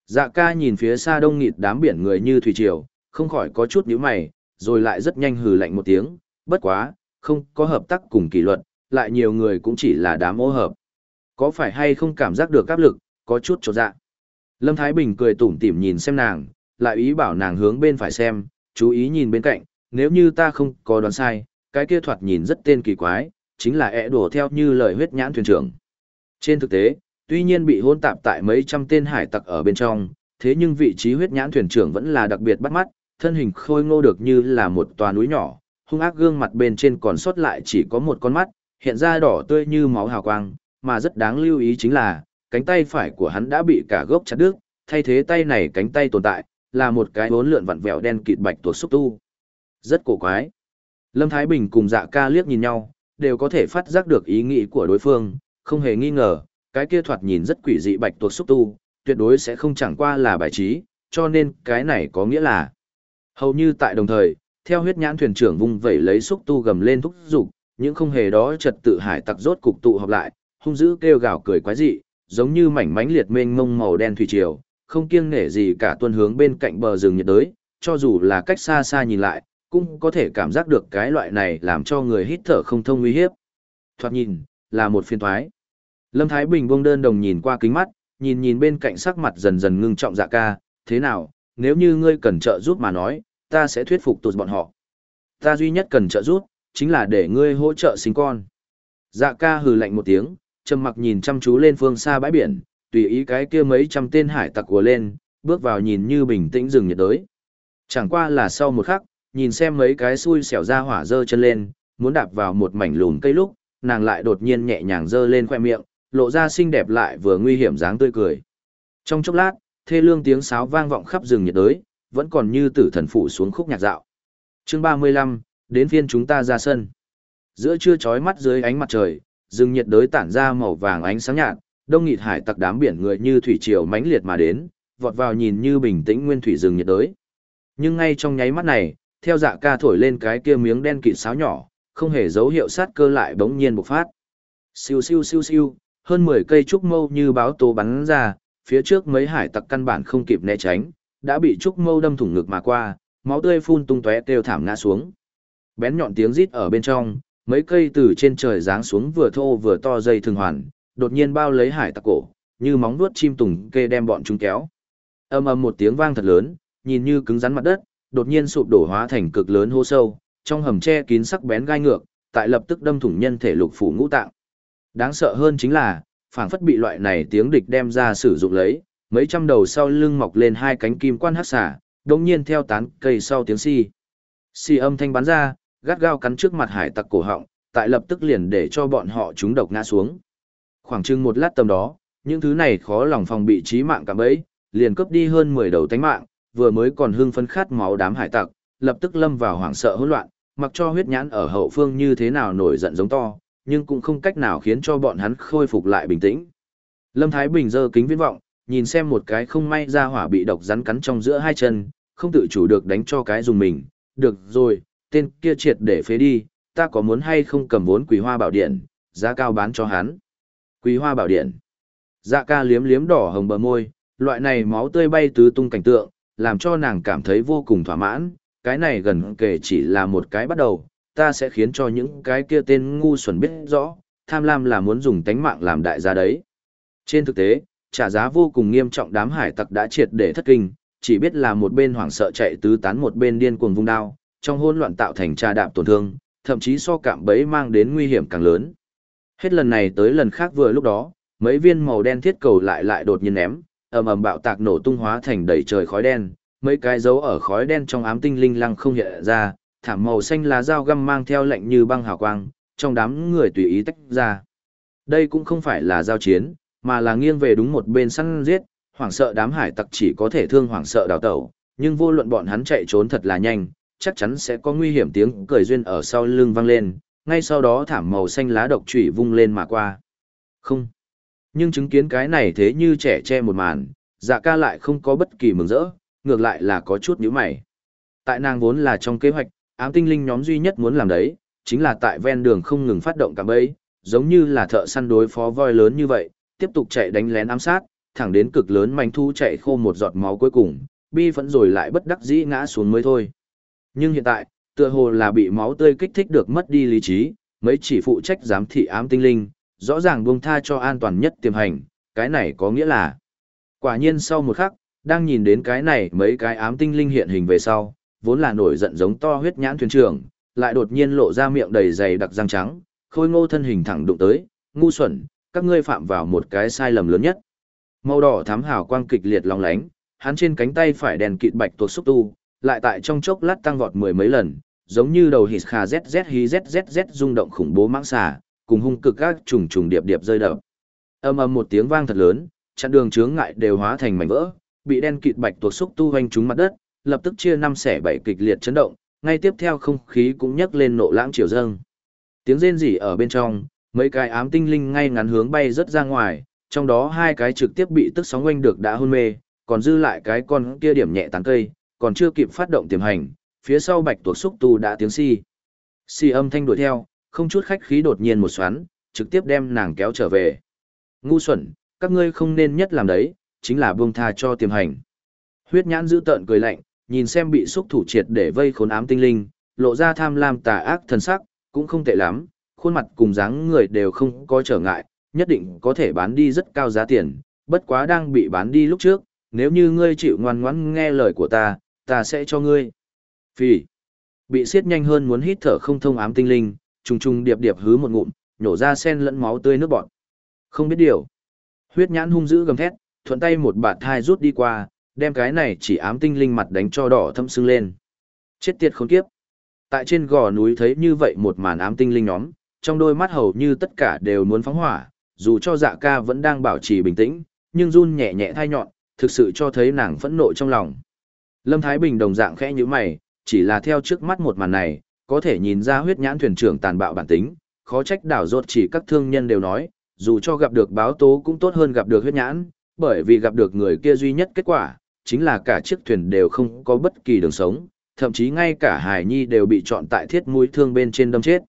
S1: Dạ ca nhìn phía xa đông nghịt đám biển người như thủy triều, không khỏi có chút nhíu mày, rồi lại rất nhanh hừ lạnh một tiếng, bất quá, không có hợp tác cùng kỷ luật, lại nhiều người cũng chỉ là đám ô hợp. Có phải hay không cảm giác được áp lực, có chút trột dạ. Lâm Thái Bình cười tủm tỉm nhìn xem nàng, lại ý bảo nàng hướng bên phải xem, chú ý nhìn bên cạnh, nếu như ta không có đoán sai, cái kia thoạt nhìn rất tên kỳ quái, chính là ẻ đổ theo như lời huyết nhãn thuyền trưởng. Trên thực tế, tuy nhiên bị hôn tạp tại mấy trăm tên hải tặc ở bên trong, thế nhưng vị trí huyết nhãn thuyền trưởng vẫn là đặc biệt bắt mắt, thân hình khôi ngô được như là một tòa núi nhỏ, hung ác gương mặt bên trên còn sót lại chỉ có một con mắt, hiện ra đỏ tươi như máu hào quang, mà rất đáng lưu ý chính là, cánh tay phải của hắn đã bị cả gốc chặt đứt, thay thế tay này cánh tay tồn tại, là một cái bốn lượn vặn vẹo đen kịt bạch tuột xúc tu. Rất cổ quái. Lâm Thái Bình cùng dạ ca liếc nhìn nhau, đều có thể phát giác được ý nghĩ của đối phương, không hề nghi ngờ, cái kia thoạt nhìn rất quỷ dị bạch tuộc xúc tu, tuyệt đối sẽ không chẳng qua là bài trí, cho nên cái này có nghĩa là hầu như tại đồng thời, theo huyết nhãn thuyền trưởng vung vẩy lấy xúc tu gầm lên thúc giục, những không hề đó trật tự hải tặc rốt cục tụ họp lại, hung dữ kêu gào cười quái dị, giống như mảnh mánh liệt mênh mông màu đen thủy triều, không kiêng nể gì cả tuân hướng bên cạnh bờ rừng nhiệt đới, cho dù là cách xa xa nhìn lại, cũng có thể cảm giác được cái loại này làm cho người hít thở không thông nguy hiếp. Thoạt nhìn, là một phiên thoái. Lâm Thái Bình buông đơn đồng nhìn qua kính mắt, nhìn nhìn bên cạnh sắc mặt dần dần ngưng trọng dạ ca, thế nào, nếu như ngươi cần trợ giúp mà nói, ta sẽ thuyết phục tụt bọn họ. Ta duy nhất cần trợ giúp, chính là để ngươi hỗ trợ sinh con. Dạ ca hừ lạnh một tiếng, trầm mặc nhìn chăm chú lên phương xa bãi biển, tùy ý cái kia mấy trăm tên hải tặc của lên, bước vào nhìn như bình tĩnh rừng nhiệt đới. Chẳng qua là sau một khắc, nhìn xem mấy cái xui xẻo ra hỏa dơ chân lên, muốn đạp vào một mảnh lùn cây lúc, nàng lại đột nhiên nhẹ nhàng giơ lên khoe miệng, lộ ra xinh đẹp lại vừa nguy hiểm dáng tươi cười. Trong chốc lát, thê lương tiếng sáo vang vọng khắp rừng nhiệt đới, vẫn còn như tử thần phụ xuống khúc nhạc dạo. Chương 35, đến phiên chúng ta ra sân. Giữa trưa chói mắt dưới ánh mặt trời, rừng nhiệt đới tản ra màu vàng ánh sáng nhạt, đông nghịt hải tặc đám biển người như thủy triều mãnh liệt mà đến, vọt vào nhìn như bình tĩnh nguyên thủy rừng nhiệt đới. Nhưng ngay trong nháy mắt này, theo dạ ca thổi lên cái kia miếng đen kịt sáo nhỏ, không hề dấu hiệu sát cơ lại bỗng nhiên bộc phát. Siêu siêu siêu siêu, hơn 10 cây trúc mâu như báo tố bắn ra, phía trước mấy hải tặc căn bản không kịp né tránh, đã bị trúc mâu đâm thủng ngực mà qua, máu tươi phun tung tóe kêu thảm ngã xuống. Bén nhọn tiếng rít ở bên trong, mấy cây từ trên trời giáng xuống vừa thô vừa to dây thường hoàn, đột nhiên bao lấy hải tặc cổ, như móng vuốt chim tùng kê đem bọn chúng kéo. Ầm ầm một tiếng vang thật lớn, nhìn như cứng rắn mặt đất, đột nhiên sụp đổ hóa thành cực lớn hô sâu, trong hầm che kín sắc bén gai ngược, tại lập tức đâm thủng nhân thể lục phủ ngũ tạng. Đáng sợ hơn chính là, phảng phất bị loại này tiếng địch đem ra sử dụng lấy, mấy trăm đầu sau lưng mọc lên hai cánh kim quan hắc xả, đồng nhiên theo tán cây sau tiếng si. Si âm thanh bắn ra, gắt gao cắn trước mặt hải tặc cổ họng, tại lập tức liền để cho bọn họ chúng độc ngã xuống. Khoảng chừng một lát tầm đó, những thứ này khó lòng phòng bị trí mạng cả bấy, liền cướp đi hơn 10 đầu tánh mạng, vừa mới còn hưng phấn khát máu đám hải tặc, lập tức lâm vào hoảng sợ hỗn loạn, mặc cho huyết nhãn ở hậu phương như thế nào nổi giận giống to, nhưng cũng không cách nào khiến cho bọn hắn khôi phục lại bình tĩnh. Lâm Thái Bình giơ kính viễn vọng, nhìn xem một cái không may ra hỏa bị độc rắn cắn trong giữa hai chân, không tự chủ được đánh cho cái dùng mình. Được rồi, tên kia triệt để phế đi, ta có muốn hay không cầm vốn quỳ hoa bảo điện, giá cao bán cho hắn. Quỳ hoa bảo điện. Dạ ca liếm liếm đỏ hồng bờ môi, loại này máu tươi bay tứ tung cảnh tượng, làm cho nàng cảm thấy vô cùng thỏa mãn, cái này gần kể chỉ là một cái bắt đầu, ta sẽ khiến cho những cái kia tên ngu xuẩn biết rõ, tham lam là muốn dùng tánh mạng làm đại gia đấy. Trên thực tế, trả giá vô cùng nghiêm trọng đám hải tặc đã triệt để thất kinh, chỉ biết là một bên hoảng sợ chạy tứ tán một bên điên cuồng vung đao, trong hỗn loạn tạo thành trà đạp tổn thương, thậm chí so cảm bấy mang đến nguy hiểm càng lớn. Hết lần này tới lần khác vừa lúc đó, mấy viên màu đen thiết cầu lại lại đột nhiên ném, ầm ầm bạo tạc nổ tung hóa thành đầy trời khói đen, mấy cái dấu ở khói đen trong ám tinh linh lăng không hiện ra, thảm màu xanh lá dao găm mang theo lệnh như băng hào quang, trong đám người tùy ý tách ra. Đây cũng không phải là giao chiến, mà là nghiêng về đúng một bên săn giết, hoảng sợ đám hải tặc chỉ có thể thương hoảng sợ đào tẩu, nhưng vô luận bọn hắn chạy trốn thật là nhanh, chắc chắn sẽ có nguy hiểm tiếng cười duyên ở sau lưng vang lên, ngay sau đó thảm màu xanh lá độc chủy vung lên mà qua. Không. Nhưng chứng kiến cái này thế như trẻ che một màn, dạ ca lại không có bất kỳ mừng rỡ, ngược lại là có chút nhíu mày. Tại nàng vốn là trong kế hoạch, ám tinh linh nhóm duy nhất muốn làm đấy, chính là tại ven đường không ngừng phát động cả bẫy, giống như là thợ săn đối phó voi lớn như vậy, tiếp tục chạy đánh lén ám sát, thẳng đến cực lớn manh thu chạy khô một giọt máu cuối cùng, bi phẫn rồi lại bất đắc dĩ ngã xuống mới thôi. Nhưng hiện tại, tựa hồ là bị máu tươi kích thích được mất đi lý trí, mấy chỉ phụ trách giám thị ám tinh linh, rõ ràng buông tha cho an toàn nhất tiềm hành, cái này có nghĩa là. Quả nhiên sau một khắc, đang nhìn đến cái này mấy cái ám tinh linh hiện hình về sau, vốn là nổi giận giống to huyết nhãn thuyền trưởng, lại đột nhiên lộ ra miệng đầy dày đặc răng trắng, khôi ngô thân hình thẳng đụng tới, ngu xuẩn, các ngươi phạm vào một cái sai lầm lớn nhất. Màu đỏ thắm hào quang kịch liệt long lánh, hắn trên cánh tay phải đèn kịt bạch tuột xúc tu, lại tại trong chốc lát tăng vọt mười mấy lần, giống như đầu hít khà zz hí zzz rung động khủng bố mãng xà, cùng hung cực các trùng trùng điệp điệp rơi đập. Âm ầm một tiếng vang thật lớn, chặn đường chướng ngại đều hóa thành mảnh vỡ, bị đen kịt bạch tuộc xúc tu hoành trúng mặt đất, lập tức chia năm xẻ bảy kịch liệt chấn động, ngay tiếp theo không khí cũng nhấc lên nộ lãng chiều dâng. Tiếng rên rỉ ở bên trong, mấy cái ám tinh linh ngay ngắn hướng bay rất ra ngoài, trong đó hai cái trực tiếp bị tức sóng quanh được đã hôn mê, còn dư lại cái con kia điểm nhẹ tán cây, còn chưa kịp phát động tiềm hành, phía sau bạch tuộc xúc tu đã tiếng si. Si âm thanh đuổi theo, không chút khách khí đột nhiên một xoắn, trực tiếp đem nàng kéo trở về. Ngu xuẩn, các ngươi không nên nhất làm đấy, chính là buông tha cho tiềm hành. Huyết nhãn giữ tợn cười lạnh, nhìn xem bị xúc thủ triệt để vây khốn ám tinh linh, lộ ra tham lam tà ác thần sắc, cũng không tệ lắm, khuôn mặt cùng dáng người đều không có trở ngại, nhất định có thể bán đi rất cao giá tiền, bất quá đang bị bán đi lúc trước, nếu như ngươi chịu ngoan ngoãn nghe lời của ta, ta sẽ cho ngươi. Phỉ. Bị siết nhanh hơn muốn hít thở không thông ám tinh linh, trùng trùng điệp điệp hứ một ngụm, nhổ ra sen lẫn máu tươi nước bọt. Không biết điều. Huyết nhãn hung dữ gầm thét, thuận tay một bạt thai rút đi qua, đem cái này chỉ ám tinh linh mặt đánh cho đỏ thâm sưng lên. Chết tiệt khốn kiếp. Tại trên gò núi thấy như vậy một màn ám tinh linh nhóm, trong đôi mắt hầu như tất cả đều muốn phóng hỏa, dù cho dạ ca vẫn đang bảo trì bình tĩnh, nhưng run nhẹ nhẹ thai nhọn, thực sự cho thấy nàng phẫn nộ trong lòng. Lâm Thái Bình đồng dạng khẽ như mày, chỉ là theo trước mắt một màn này, có thể nhìn ra huyết nhãn thuyền trưởng tàn bạo bản tính, khó trách đảo rốt chỉ các thương nhân đều nói, dù cho gặp được báo tố cũng tốt hơn gặp được huyết nhãn, bởi vì gặp được người kia duy nhất kết quả, chính là cả chiếc thuyền đều không có bất kỳ đường sống, thậm chí ngay cả Hải Nhi đều bị chọn tại thiết mũi thương bên trên đâm chết.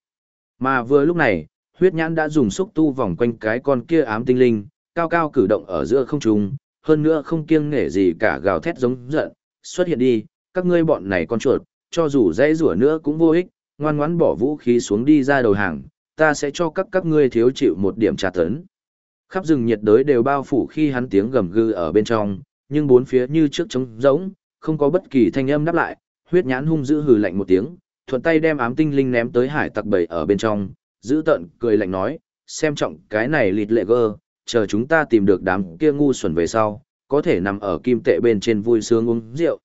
S1: Mà vừa lúc này, huyết nhãn đã dùng xúc tu vòng quanh cái con kia ám tinh linh, cao cao cử động ở giữa không trung, hơn nữa không kiêng nể gì cả gào thét giống giận, xuất hiện đi, các ngươi bọn này con chuột, cho dù dãy rủa nữa cũng vô ích, ngoan ngoãn bỏ vũ khí xuống đi ra đầu hàng, ta sẽ cho các các ngươi thiếu chịu một điểm trả tấn. Khắp rừng nhiệt đới đều bao phủ khi hắn tiếng gầm gừ ở bên trong, nhưng bốn phía như trước trống rỗng, không có bất kỳ thanh âm đáp lại, huyết nhãn hung dữ hừ lạnh một tiếng, thuận tay đem ám tinh linh ném tới hải tặc bầy ở bên trong, giữ tận cười lạnh nói, xem trọng cái này lịt lệ gơ, chờ chúng ta tìm được đám kia ngu xuẩn về sau, có thể nằm ở kim tệ bên trên vui sướng uống rượu.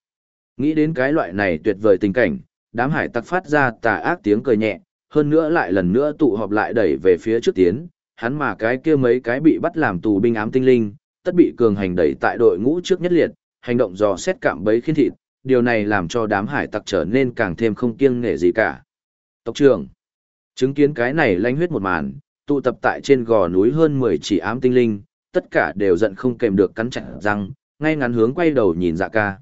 S1: Nghĩ đến cái loại này tuyệt vời tình cảnh, đám hải tặc phát ra tà ác tiếng cười nhẹ, hơn nữa lại lần nữa tụ họp lại đẩy về phía trước tiến, hắn mà cái kia mấy cái bị bắt làm tù binh ám tinh linh, tất bị cường hành đẩy tại đội ngũ trước nhất liệt, hành động dò xét cạm bấy khiến thịt, điều này làm cho đám hải tặc trở nên càng thêm không kiêng nể gì cả. Tộc trưởng, chứng kiến cái này lanh huyết một màn, tụ tập tại trên gò núi hơn 10 chỉ ám tinh linh, tất cả đều giận không kèm được cắn chặt răng, ngay ngắn hướng quay đầu nhìn dạ ca.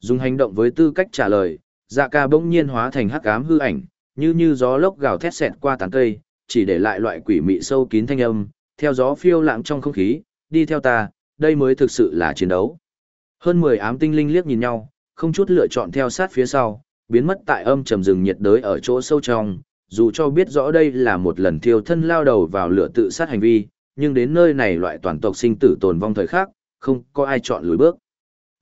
S1: Dùng hành động với tư cách trả lời, dạ ca bỗng nhiên hóa thành hắc ám hư ảnh, như như gió lốc gào thét xẹt qua tán cây, chỉ để lại loại quỷ mị sâu kín thanh âm, theo gió phiêu lãng trong không khí, đi theo ta, đây mới thực sự là chiến đấu. Hơn 10 ám tinh linh liếc nhìn nhau, không chút lựa chọn theo sát phía sau, biến mất tại âm trầm rừng nhiệt đới ở chỗ sâu trong, dù cho biết rõ đây là một lần thiêu thân lao đầu vào lửa tự sát hành vi, nhưng đến nơi này loại toàn tộc sinh tử tồn vong thời khác, không có ai chọn lùi bước.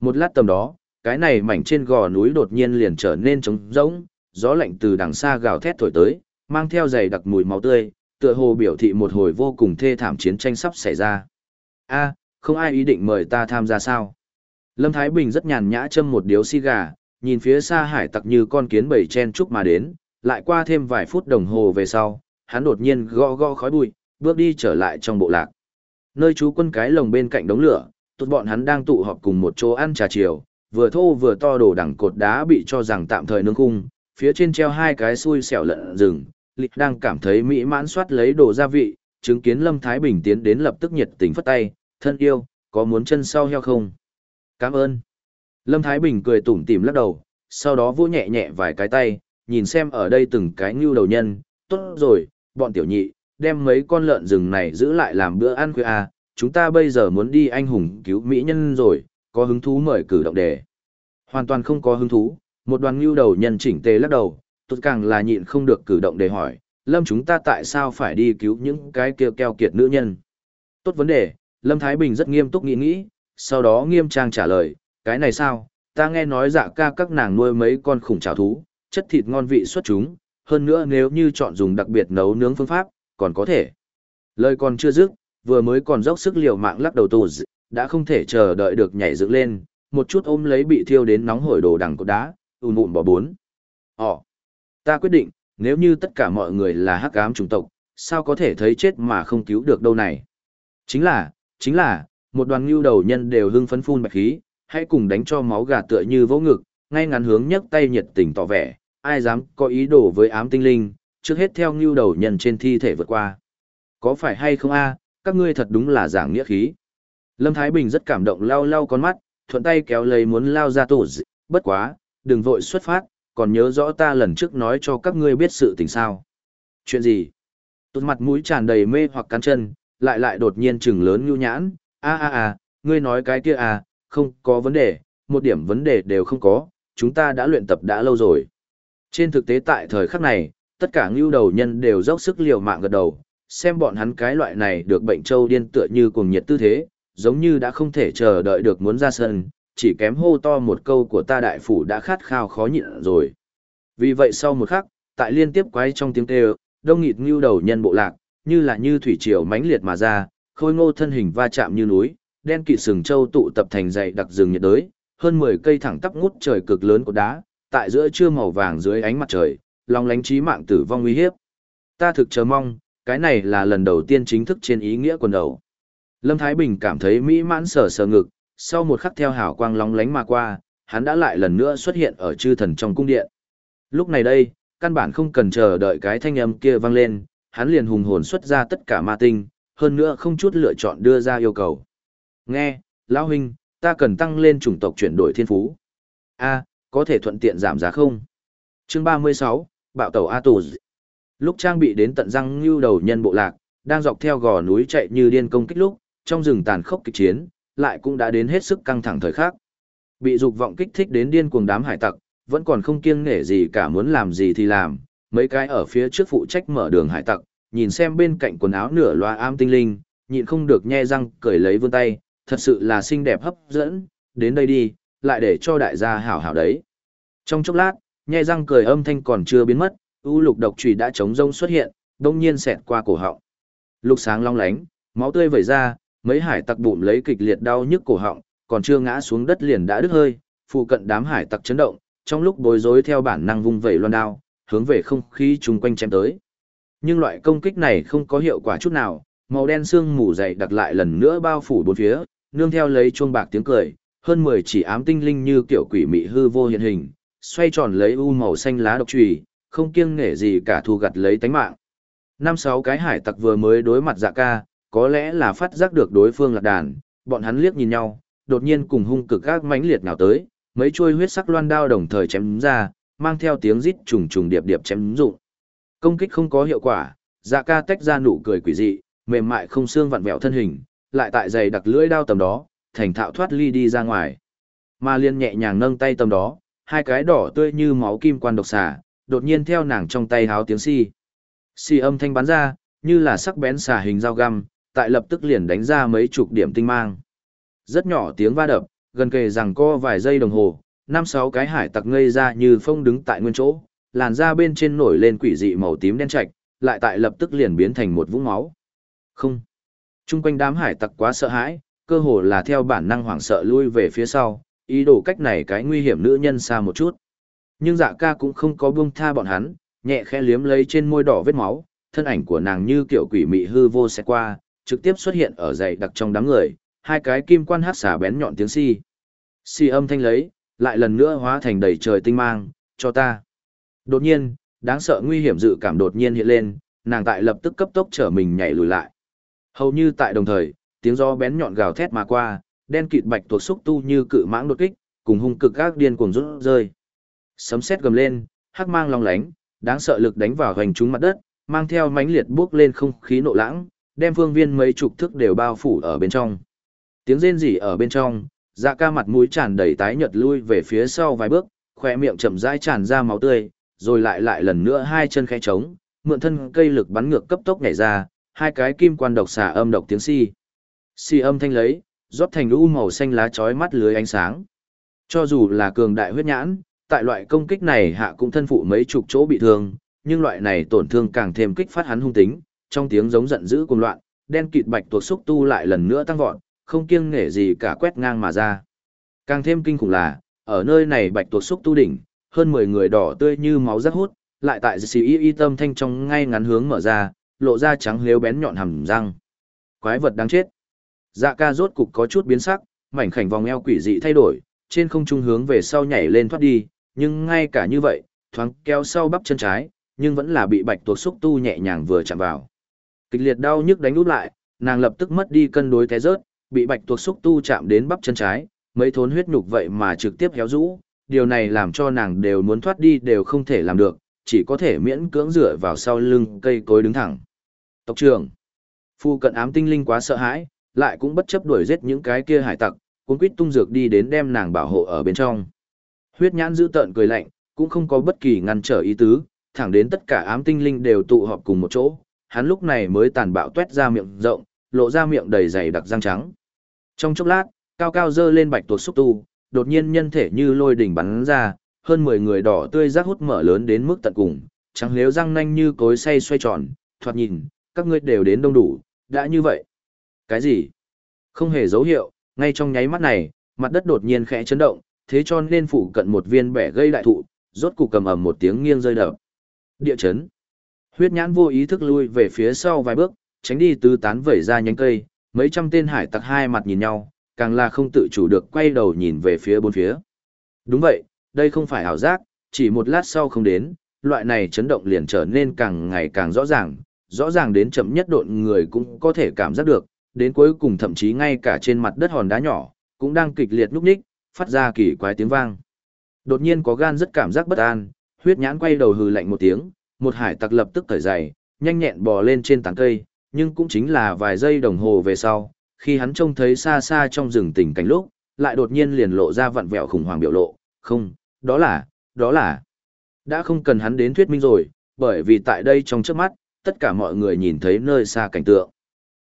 S1: Một lát tầm đó, cái này mảnh trên gò núi đột nhiên liền trở nên trống rỗng, gió lạnh từ đằng xa gào thét thổi tới, mang theo dày đặc mùi máu tươi, tựa hồ biểu thị một hồi vô cùng thê thảm chiến tranh sắp xảy ra. A, không ai ý định mời ta tham gia sao? Lâm Thái Bình rất nhàn nhã châm một điếu xi gà, nhìn phía xa hải tặc như con kiến bầy chen chúc mà đến, lại qua thêm vài phút đồng hồ về sau, hắn đột nhiên gõ gõ khói bụi, bước đi trở lại trong bộ lạc. Nơi chú quân cái lồng bên cạnh đống lửa, tụt bọn hắn đang tụ họp cùng một chỗ ăn trà chiều, vừa thô vừa to đổ đẳng cột đá bị cho rằng tạm thời nướng khung, phía trên treo hai cái xui xẻo lợn rừng, lịch đang cảm thấy mỹ mãn soát lấy đồ gia vị, chứng kiến Lâm Thái Bình tiến đến lập tức nhiệt tình phất tay, thân yêu, có muốn chân sau heo không? Cảm ơn. Lâm Thái Bình cười tủm tỉm lắc đầu, sau đó vỗ nhẹ nhẹ vài cái tay, nhìn xem ở đây từng cái ngưu đầu nhân, tốt rồi, bọn tiểu nhị, đem mấy con lợn rừng này giữ lại làm bữa ăn khuya à, chúng ta bây giờ muốn đi anh hùng cứu mỹ nhân rồi, có hứng thú mời cử động đề. Hoàn toàn không có hứng thú, một đoàn ngưu đầu nhân chỉnh tề lắc đầu, tôi càng là nhịn không được cử động để hỏi, lâm chúng ta tại sao phải đi cứu những cái kia keo kiệt nữ nhân. Tốt vấn đề, Lâm Thái Bình rất nghiêm túc nghĩ nghĩ, sau đó nghiêm trang trả lời, cái này sao, ta nghe nói dạ ca các nàng nuôi mấy con khủng trào thú, chất thịt ngon vị xuất chúng, hơn nữa nếu như chọn dùng đặc biệt nấu nướng phương pháp, còn có thể. Lời còn chưa dứt, vừa mới còn dốc sức liều mạng lắc đầu tù đã không thể chờ đợi được nhảy dựng lên, một chút ôm lấy bị thiêu đến nóng hổi đồ đằng cột đá, ùn ùn bỏ bốn. Ồ, ta quyết định, nếu như tất cả mọi người là hắc ám chủng tộc, sao có thể thấy chết mà không cứu được đâu này? Chính là, chính là, một đoàn ngưu đầu nhân đều hưng phấn phun bạch khí, hãy cùng đánh cho máu gà tựa như vỗ ngực, ngay ngắn hướng nhấc tay nhiệt tình tỏ vẻ, ai dám có ý đồ với ám tinh linh, trước hết theo ngưu đầu nhân trên thi thể vượt qua. Có phải hay không a? các ngươi thật đúng là giảng nghĩa khí. Lâm Thái Bình rất cảm động lau lau con mắt, thuận tay kéo lấy muốn lao ra tổ dị, bất quá, đừng vội xuất phát, còn nhớ rõ ta lần trước nói cho các ngươi biết sự tình sao. Chuyện gì? Tốt mặt mũi tràn đầy mê hoặc cắn chân, lại lại đột nhiên trừng lớn nhu nhãn, a a a, ngươi nói cái kia à, không có vấn đề, một điểm vấn đề đều không có, chúng ta đã luyện tập đã lâu rồi. Trên thực tế tại thời khắc này, tất cả ngưu đầu nhân đều dốc sức liều mạng gật đầu, xem bọn hắn cái loại này được bệnh châu điên tựa như cùng nhiệt tư thế, giống như đã không thể chờ đợi được muốn ra sân, chỉ kém hô to một câu của ta đại phủ đã khát khao khó nhịn rồi. Vì vậy sau một khắc, tại liên tiếp quay trong tiếng kêu, đông nghịt ngưu đầu nhân bộ lạc, như là như thủy triều mãnh liệt mà ra, khôi ngô thân hình va chạm như núi, đen kịt sừng châu tụ tập thành dãy đặc rừng nhiệt đới, hơn 10 cây thẳng tắp ngút trời cực lớn của đá, tại giữa trưa màu vàng dưới ánh mặt trời, long lánh trí mạng tử vong nguy hiếp. Ta thực chờ mong, cái này là lần đầu tiên chính thức trên ý nghĩa quần đầu. Lâm Thái Bình cảm thấy mỹ mãn sở sở ngực, sau một khắc theo hào quang lóng lánh mà qua, hắn đã lại lần nữa xuất hiện ở chư thần trong cung điện. Lúc này đây, căn bản không cần chờ đợi cái thanh âm kia vang lên, hắn liền hùng hồn xuất ra tất cả ma tinh, hơn nữa không chút lựa chọn đưa ra yêu cầu. Nghe, Lão Huynh, ta cần tăng lên chủng tộc chuyển đổi thiên phú. A, có thể thuận tiện giảm giá không? Chương 36, Bạo tàu A Tù Lúc trang bị đến tận răng như đầu nhân bộ lạc, đang dọc theo gò núi chạy như điên công kích lúc, trong rừng tàn khốc kịch chiến, lại cũng đã đến hết sức căng thẳng thời khắc. Bị dục vọng kích thích đến điên cuồng đám hải tặc, vẫn còn không kiêng nể gì cả muốn làm gì thì làm, mấy cái ở phía trước phụ trách mở đường hải tặc, nhìn xem bên cạnh quần áo nửa loa am tinh linh, nhịn không được nhe răng cười lấy vươn tay, thật sự là xinh đẹp hấp dẫn, đến đây đi, lại để cho đại gia hảo hảo đấy. Trong chốc lát, nhe răng cười âm thanh còn chưa biến mất, u lục độc chùy đã chống rông xuất hiện, đông nhiên xẹt qua cổ họng. Lục sáng long lánh, máu tươi vẩy ra, mấy hải tặc bụng lấy kịch liệt đau nhức cổ họng, còn chưa ngã xuống đất liền đã đứt hơi, phụ cận đám hải tặc chấn động, trong lúc bối rối theo bản năng vung vẩy loan đao, hướng về không khí chung quanh chém tới. Nhưng loại công kích này không có hiệu quả chút nào, màu đen xương mù dày đặc lại lần nữa bao phủ bốn phía, nương theo lấy chuông bạc tiếng cười, hơn 10 chỉ ám tinh linh như kiểu quỷ mị hư vô hiện hình, xoay tròn lấy u màu xanh lá độc chùy, không kiêng nể gì cả thu gặt lấy tánh mạng. Năm sáu cái hải tặc vừa mới đối mặt dạ ca, có lẽ là phát giác được đối phương lạc đàn, bọn hắn liếc nhìn nhau, đột nhiên cùng hung cực các mãnh liệt nào tới, mấy chuôi huyết sắc loan đao đồng thời chém ra, mang theo tiếng rít trùng trùng điệp điệp chém rụng. Công kích không có hiệu quả, dạ ca tách ra nụ cười quỷ dị, mềm mại không xương vặn vẹo thân hình, lại tại giày đặc lưỡi đao tầm đó, thành thạo thoát ly đi ra ngoài. Ma liên nhẹ nhàng nâng tay tầm đó, hai cái đỏ tươi như máu kim quan độc xà, đột nhiên theo nàng trong tay háo tiếng si. Si âm thanh bắn ra, như là sắc bén xà hình dao găm, tại lập tức liền đánh ra mấy chục điểm tinh mang. Rất nhỏ tiếng va đập, gần kề rằng co vài giây đồng hồ, năm sáu cái hải tặc ngây ra như phong đứng tại nguyên chỗ, làn da bên trên nổi lên quỷ dị màu tím đen trạch, lại tại lập tức liền biến thành một vũng máu. Không. Trung quanh đám hải tặc quá sợ hãi, cơ hồ là theo bản năng hoảng sợ lui về phía sau, ý đồ cách này cái nguy hiểm nữ nhân xa một chút. Nhưng dạ ca cũng không có buông tha bọn hắn, nhẹ khẽ liếm lấy trên môi đỏ vết máu, thân ảnh của nàng như kiểu quỷ mị hư vô sẽ qua, trực tiếp xuất hiện ở dày đặc trong đám người, hai cái kim quan hát xả bén nhọn tiếng si. Si âm thanh lấy, lại lần nữa hóa thành đầy trời tinh mang, cho ta. Đột nhiên, đáng sợ nguy hiểm dự cảm đột nhiên hiện lên, nàng tại lập tức cấp tốc trở mình nhảy lùi lại. Hầu như tại đồng thời, tiếng gió bén nhọn gào thét mà qua, đen kịt bạch tuộc xúc tu như cự mãng đột kích, cùng hung cực các điên cuồng rút rơi. Sấm sét gầm lên, hắc mang long lánh, đáng sợ lực đánh vào hoành trúng mặt đất, mang theo mãnh liệt bước lên không khí nộ lãng, đem phương viên mấy chục thước đều bao phủ ở bên trong. Tiếng rên rỉ ở bên trong, dạ ca mặt mũi tràn đầy tái nhợt lui về phía sau vài bước, khỏe miệng chậm rãi tràn ra máu tươi, rồi lại lại lần nữa hai chân khẽ trống, mượn thân cây lực bắn ngược cấp tốc nhảy ra, hai cái kim quan độc xả âm độc tiếng si. Si âm thanh lấy, rót thành u màu xanh lá chói mắt lưới ánh sáng. Cho dù là cường đại huyết nhãn, tại loại công kích này hạ cũng thân phụ mấy chục chỗ bị thương, nhưng loại này tổn thương càng thêm kích phát hắn hung tính, trong tiếng giống giận dữ cuồng loạn, đen kịt bạch tuộc xúc tu lại lần nữa tăng vọt, không kiêng nể gì cả quét ngang mà ra. Càng thêm kinh khủng là, ở nơi này bạch tuộc xúc tu đỉnh, hơn 10 người đỏ tươi như máu rắc hút, lại tại dị y y tâm thanh trong ngay ngắn hướng mở ra, lộ ra trắng liếu bén nhọn hầm răng. Quái vật đáng chết. Dạ ca rốt cục có chút biến sắc, mảnh khảnh vòng eo quỷ dị thay đổi, trên không trung hướng về sau nhảy lên thoát đi, nhưng ngay cả như vậy, thoáng kéo sau bắp chân trái, nhưng vẫn là bị bạch tuộc xúc tu nhẹ nhàng vừa chạm vào. Kịch liệt đau nhức đánh úp lại, nàng lập tức mất đi cân đối té rớt, bị bạch tuộc xúc tu chạm đến bắp chân trái, mấy thốn huyết nhục vậy mà trực tiếp héo rũ, điều này làm cho nàng đều muốn thoát đi đều không thể làm được, chỉ có thể miễn cưỡng dựa vào sau lưng cây cối đứng thẳng. Tộc trưởng, phu cận ám tinh linh quá sợ hãi, lại cũng bất chấp đuổi giết những cái kia hải tặc, cuốn quýt tung dược đi đến đem nàng bảo hộ ở bên trong. Huyết nhãn giữ tợn cười lạnh, cũng không có bất kỳ ngăn trở ý tứ, thẳng đến tất cả ám tinh linh đều tụ họp cùng một chỗ, hắn lúc này mới tàn bạo tuét ra miệng rộng, lộ ra miệng đầy dày đặc răng trắng. Trong chốc lát, cao cao dơ lên bạch tuộc xúc tu, đột nhiên nhân thể như lôi đỉnh bắn ra, hơn 10 người đỏ tươi rác hút mở lớn đến mức tận cùng, trắng liếu răng nanh như cối xay xoay tròn, thoạt nhìn, các ngươi đều đến đông đủ, đã như vậy. Cái gì? Không hề dấu hiệu, ngay trong nháy mắt này, mặt đất đột nhiên khẽ chấn động, thế cho nên phụ cận một viên bẻ gây đại thụ, rốt cục cầm ầm một tiếng nghiêng rơi đập. Địa chấn. Huyết nhãn vô ý thức lui về phía sau vài bước, tránh đi tứ tán vẩy ra nhánh cây, mấy trăm tên hải tặc hai mặt nhìn nhau, càng là không tự chủ được quay đầu nhìn về phía bốn phía. Đúng vậy, đây không phải ảo giác, chỉ một lát sau không đến, loại này chấn động liền trở nên càng ngày càng rõ ràng, rõ ràng đến chậm nhất độn người cũng có thể cảm giác được, đến cuối cùng thậm chí ngay cả trên mặt đất hòn đá nhỏ, cũng đang kịch liệt núp ních, phát ra kỳ quái tiếng vang. Đột nhiên có gan rất cảm giác bất an, huyết nhãn quay đầu hừ lạnh một tiếng, một hải tặc lập tức cởi giày, nhanh nhẹn bò lên trên tán cây, nhưng cũng chính là vài giây đồng hồ về sau, khi hắn trông thấy xa xa trong rừng tình cảnh lúc, lại đột nhiên liền lộ ra vặn vẹo khủng hoảng biểu lộ, không, đó là, đó là, đã không cần hắn đến thuyết minh rồi, bởi vì tại đây trong trước mắt, tất cả mọi người nhìn thấy nơi xa cảnh tượng.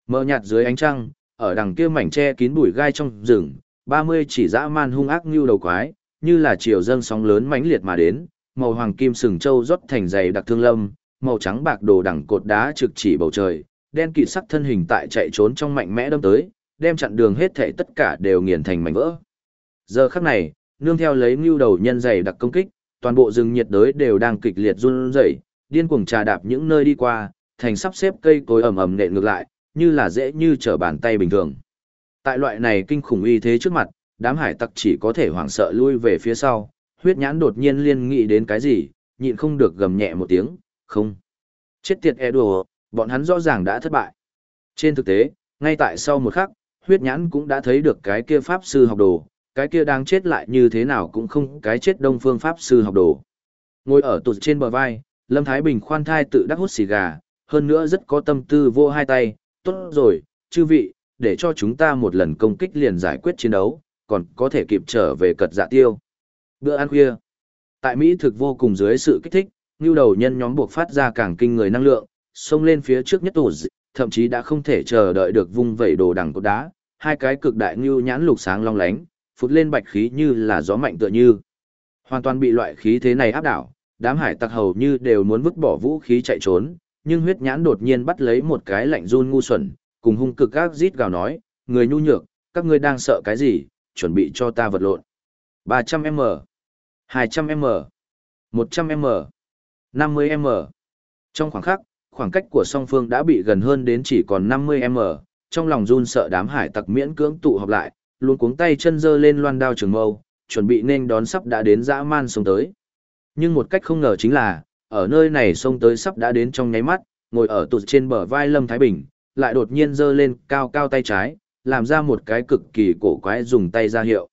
S1: Mờ nhạt dưới ánh trăng, ở đằng kia mảnh tre kín bụi gai trong rừng, 30 chỉ dã man hung ác như đầu quái, như là chiều dâng sóng lớn mãnh liệt mà đến, màu hoàng kim sừng châu rót thành dày đặc thương lâm, màu trắng bạc đồ đẳng cột đá trực chỉ bầu trời, đen kịt sắc thân hình tại chạy trốn trong mạnh mẽ đâm tới, đem chặn đường hết thảy tất cả đều nghiền thành mảnh vỡ. Giờ khắc này, nương theo lấy nưu đầu nhân dày đặc công kích, toàn bộ rừng nhiệt đới đều đang kịch liệt run rẩy, điên cuồng trà đạp những nơi đi qua, thành sắp xếp cây cối ầm ầm nện ngược lại, như là dễ như trở bàn tay bình thường. Tại loại này kinh khủng uy thế trước mặt, đám hải tặc chỉ có thể hoảng sợ lui về phía sau, huyết nhãn đột nhiên liên nghĩ đến cái gì, nhịn không được gầm nhẹ một tiếng, không. Chết tiệt e đùa, bọn hắn rõ ràng đã thất bại. Trên thực tế, ngay tại sau một khắc, huyết nhãn cũng đã thấy được cái kia pháp sư học đồ, cái kia đang chết lại như thế nào cũng không cái chết đông phương pháp sư học đồ. Ngồi ở tụt trên bờ vai, Lâm Thái Bình khoan thai tự đắc hút xì gà, hơn nữa rất có tâm tư vô hai tay, tốt rồi, chư vị, để cho chúng ta một lần công kích liền giải quyết chiến đấu, còn có thể kịp trở về cật dạ tiêu. Bữa ăn khuya. Tại Mỹ thực vô cùng dưới sự kích thích, như đầu nhân nhóm buộc phát ra càng kinh người năng lượng, xông lên phía trước nhất tủ thậm chí đã không thể chờ đợi được vung vẩy đồ đằng cột đá, hai cái cực đại như nhãn lục sáng long lánh, phụt lên bạch khí như là gió mạnh tựa như. Hoàn toàn bị loại khí thế này áp đảo, đám hải tặc hầu như đều muốn vứt bỏ vũ khí chạy trốn, nhưng huyết nhãn đột nhiên bắt lấy một cái lạnh run ngu xuẩn, cùng hung cực gác rít gào nói, người nhu nhược, các ngươi đang sợ cái gì, chuẩn bị cho ta vật lộn. 300M, 200M, 100M, 50M. Trong khoảng khắc, khoảng cách của song phương đã bị gần hơn đến chỉ còn 50M, trong lòng run sợ đám hải tặc miễn cưỡng tụ họp lại, luôn cuống tay chân dơ lên loan đao trường mâu, chuẩn bị nên đón sắp đã đến dã man sông tới. Nhưng một cách không ngờ chính là, ở nơi này sông tới sắp đã đến trong nháy mắt, ngồi ở tụt trên bờ vai Lâm Thái Bình, lại đột nhiên dơ lên cao cao tay trái, làm ra một cái cực kỳ cổ quái dùng tay ra hiệu.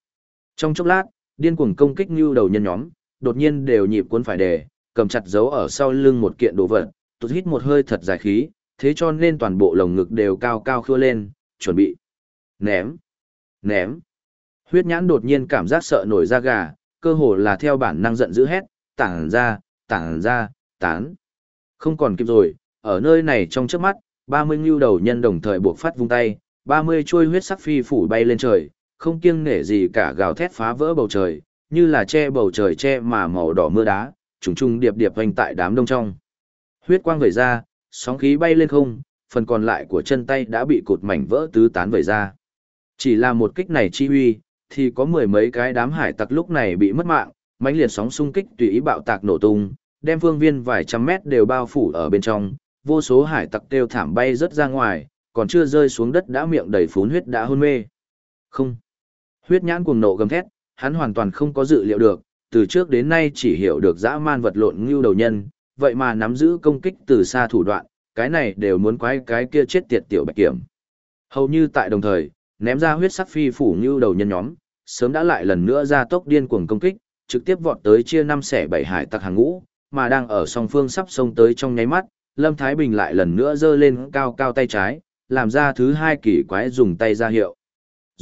S1: Trong chốc lát, điên cuồng công kích như đầu nhân nhóm, đột nhiên đều nhịp cuốn phải đề, cầm chặt dấu ở sau lưng một kiện đồ vật, tụt hít một hơi thật dài khí, thế cho nên toàn bộ lồng ngực đều cao cao khưa lên, chuẩn bị. Ném. Ném. Huyết nhãn đột nhiên cảm giác sợ nổi da gà, cơ hồ là theo bản năng giận dữ hét, tản ra, tản ra, tán. Không còn kịp rồi, ở nơi này trong trước mắt, 30 ngưu đầu nhân đồng thời buộc phát vung tay, 30 chuôi huyết sắc phi phủ bay lên trời, không kiêng nể gì cả gào thét phá vỡ bầu trời, như là che bầu trời che mà màu đỏ mưa đá, trùng trùng điệp điệp hoành tại đám đông trong. Huyết quang vẩy ra, sóng khí bay lên không, phần còn lại của chân tay đã bị cột mảnh vỡ tứ tán vẩy ra. Chỉ là một kích này chi huy, thì có mười mấy cái đám hải tặc lúc này bị mất mạng, mãnh liệt sóng xung kích tùy ý bạo tạc nổ tung, đem phương viên vài trăm mét đều bao phủ ở bên trong, vô số hải tặc kêu thảm bay rất ra ngoài, còn chưa rơi xuống đất đã miệng đầy phún huyết đã hôn mê. Không. Huyết nhãn cuồng nộ gầm thét, hắn hoàn toàn không có dự liệu được, từ trước đến nay chỉ hiểu được dã man vật lộn ngưu đầu nhân, vậy mà nắm giữ công kích từ xa thủ đoạn, cái này đều muốn quái cái kia chết tiệt tiểu bạch kiểm. Hầu như tại đồng thời, ném ra huyết sắc phi phủ ngưu đầu nhân nhóm, sớm đã lại lần nữa ra tốc điên cuồng công kích, trực tiếp vọt tới chia năm xẻ bảy hải tặc hàng ngũ, mà đang ở song phương sắp xông tới trong nháy mắt, Lâm Thái Bình lại lần nữa giơ lên cao cao tay trái, làm ra thứ hai kỳ quái dùng tay ra hiệu.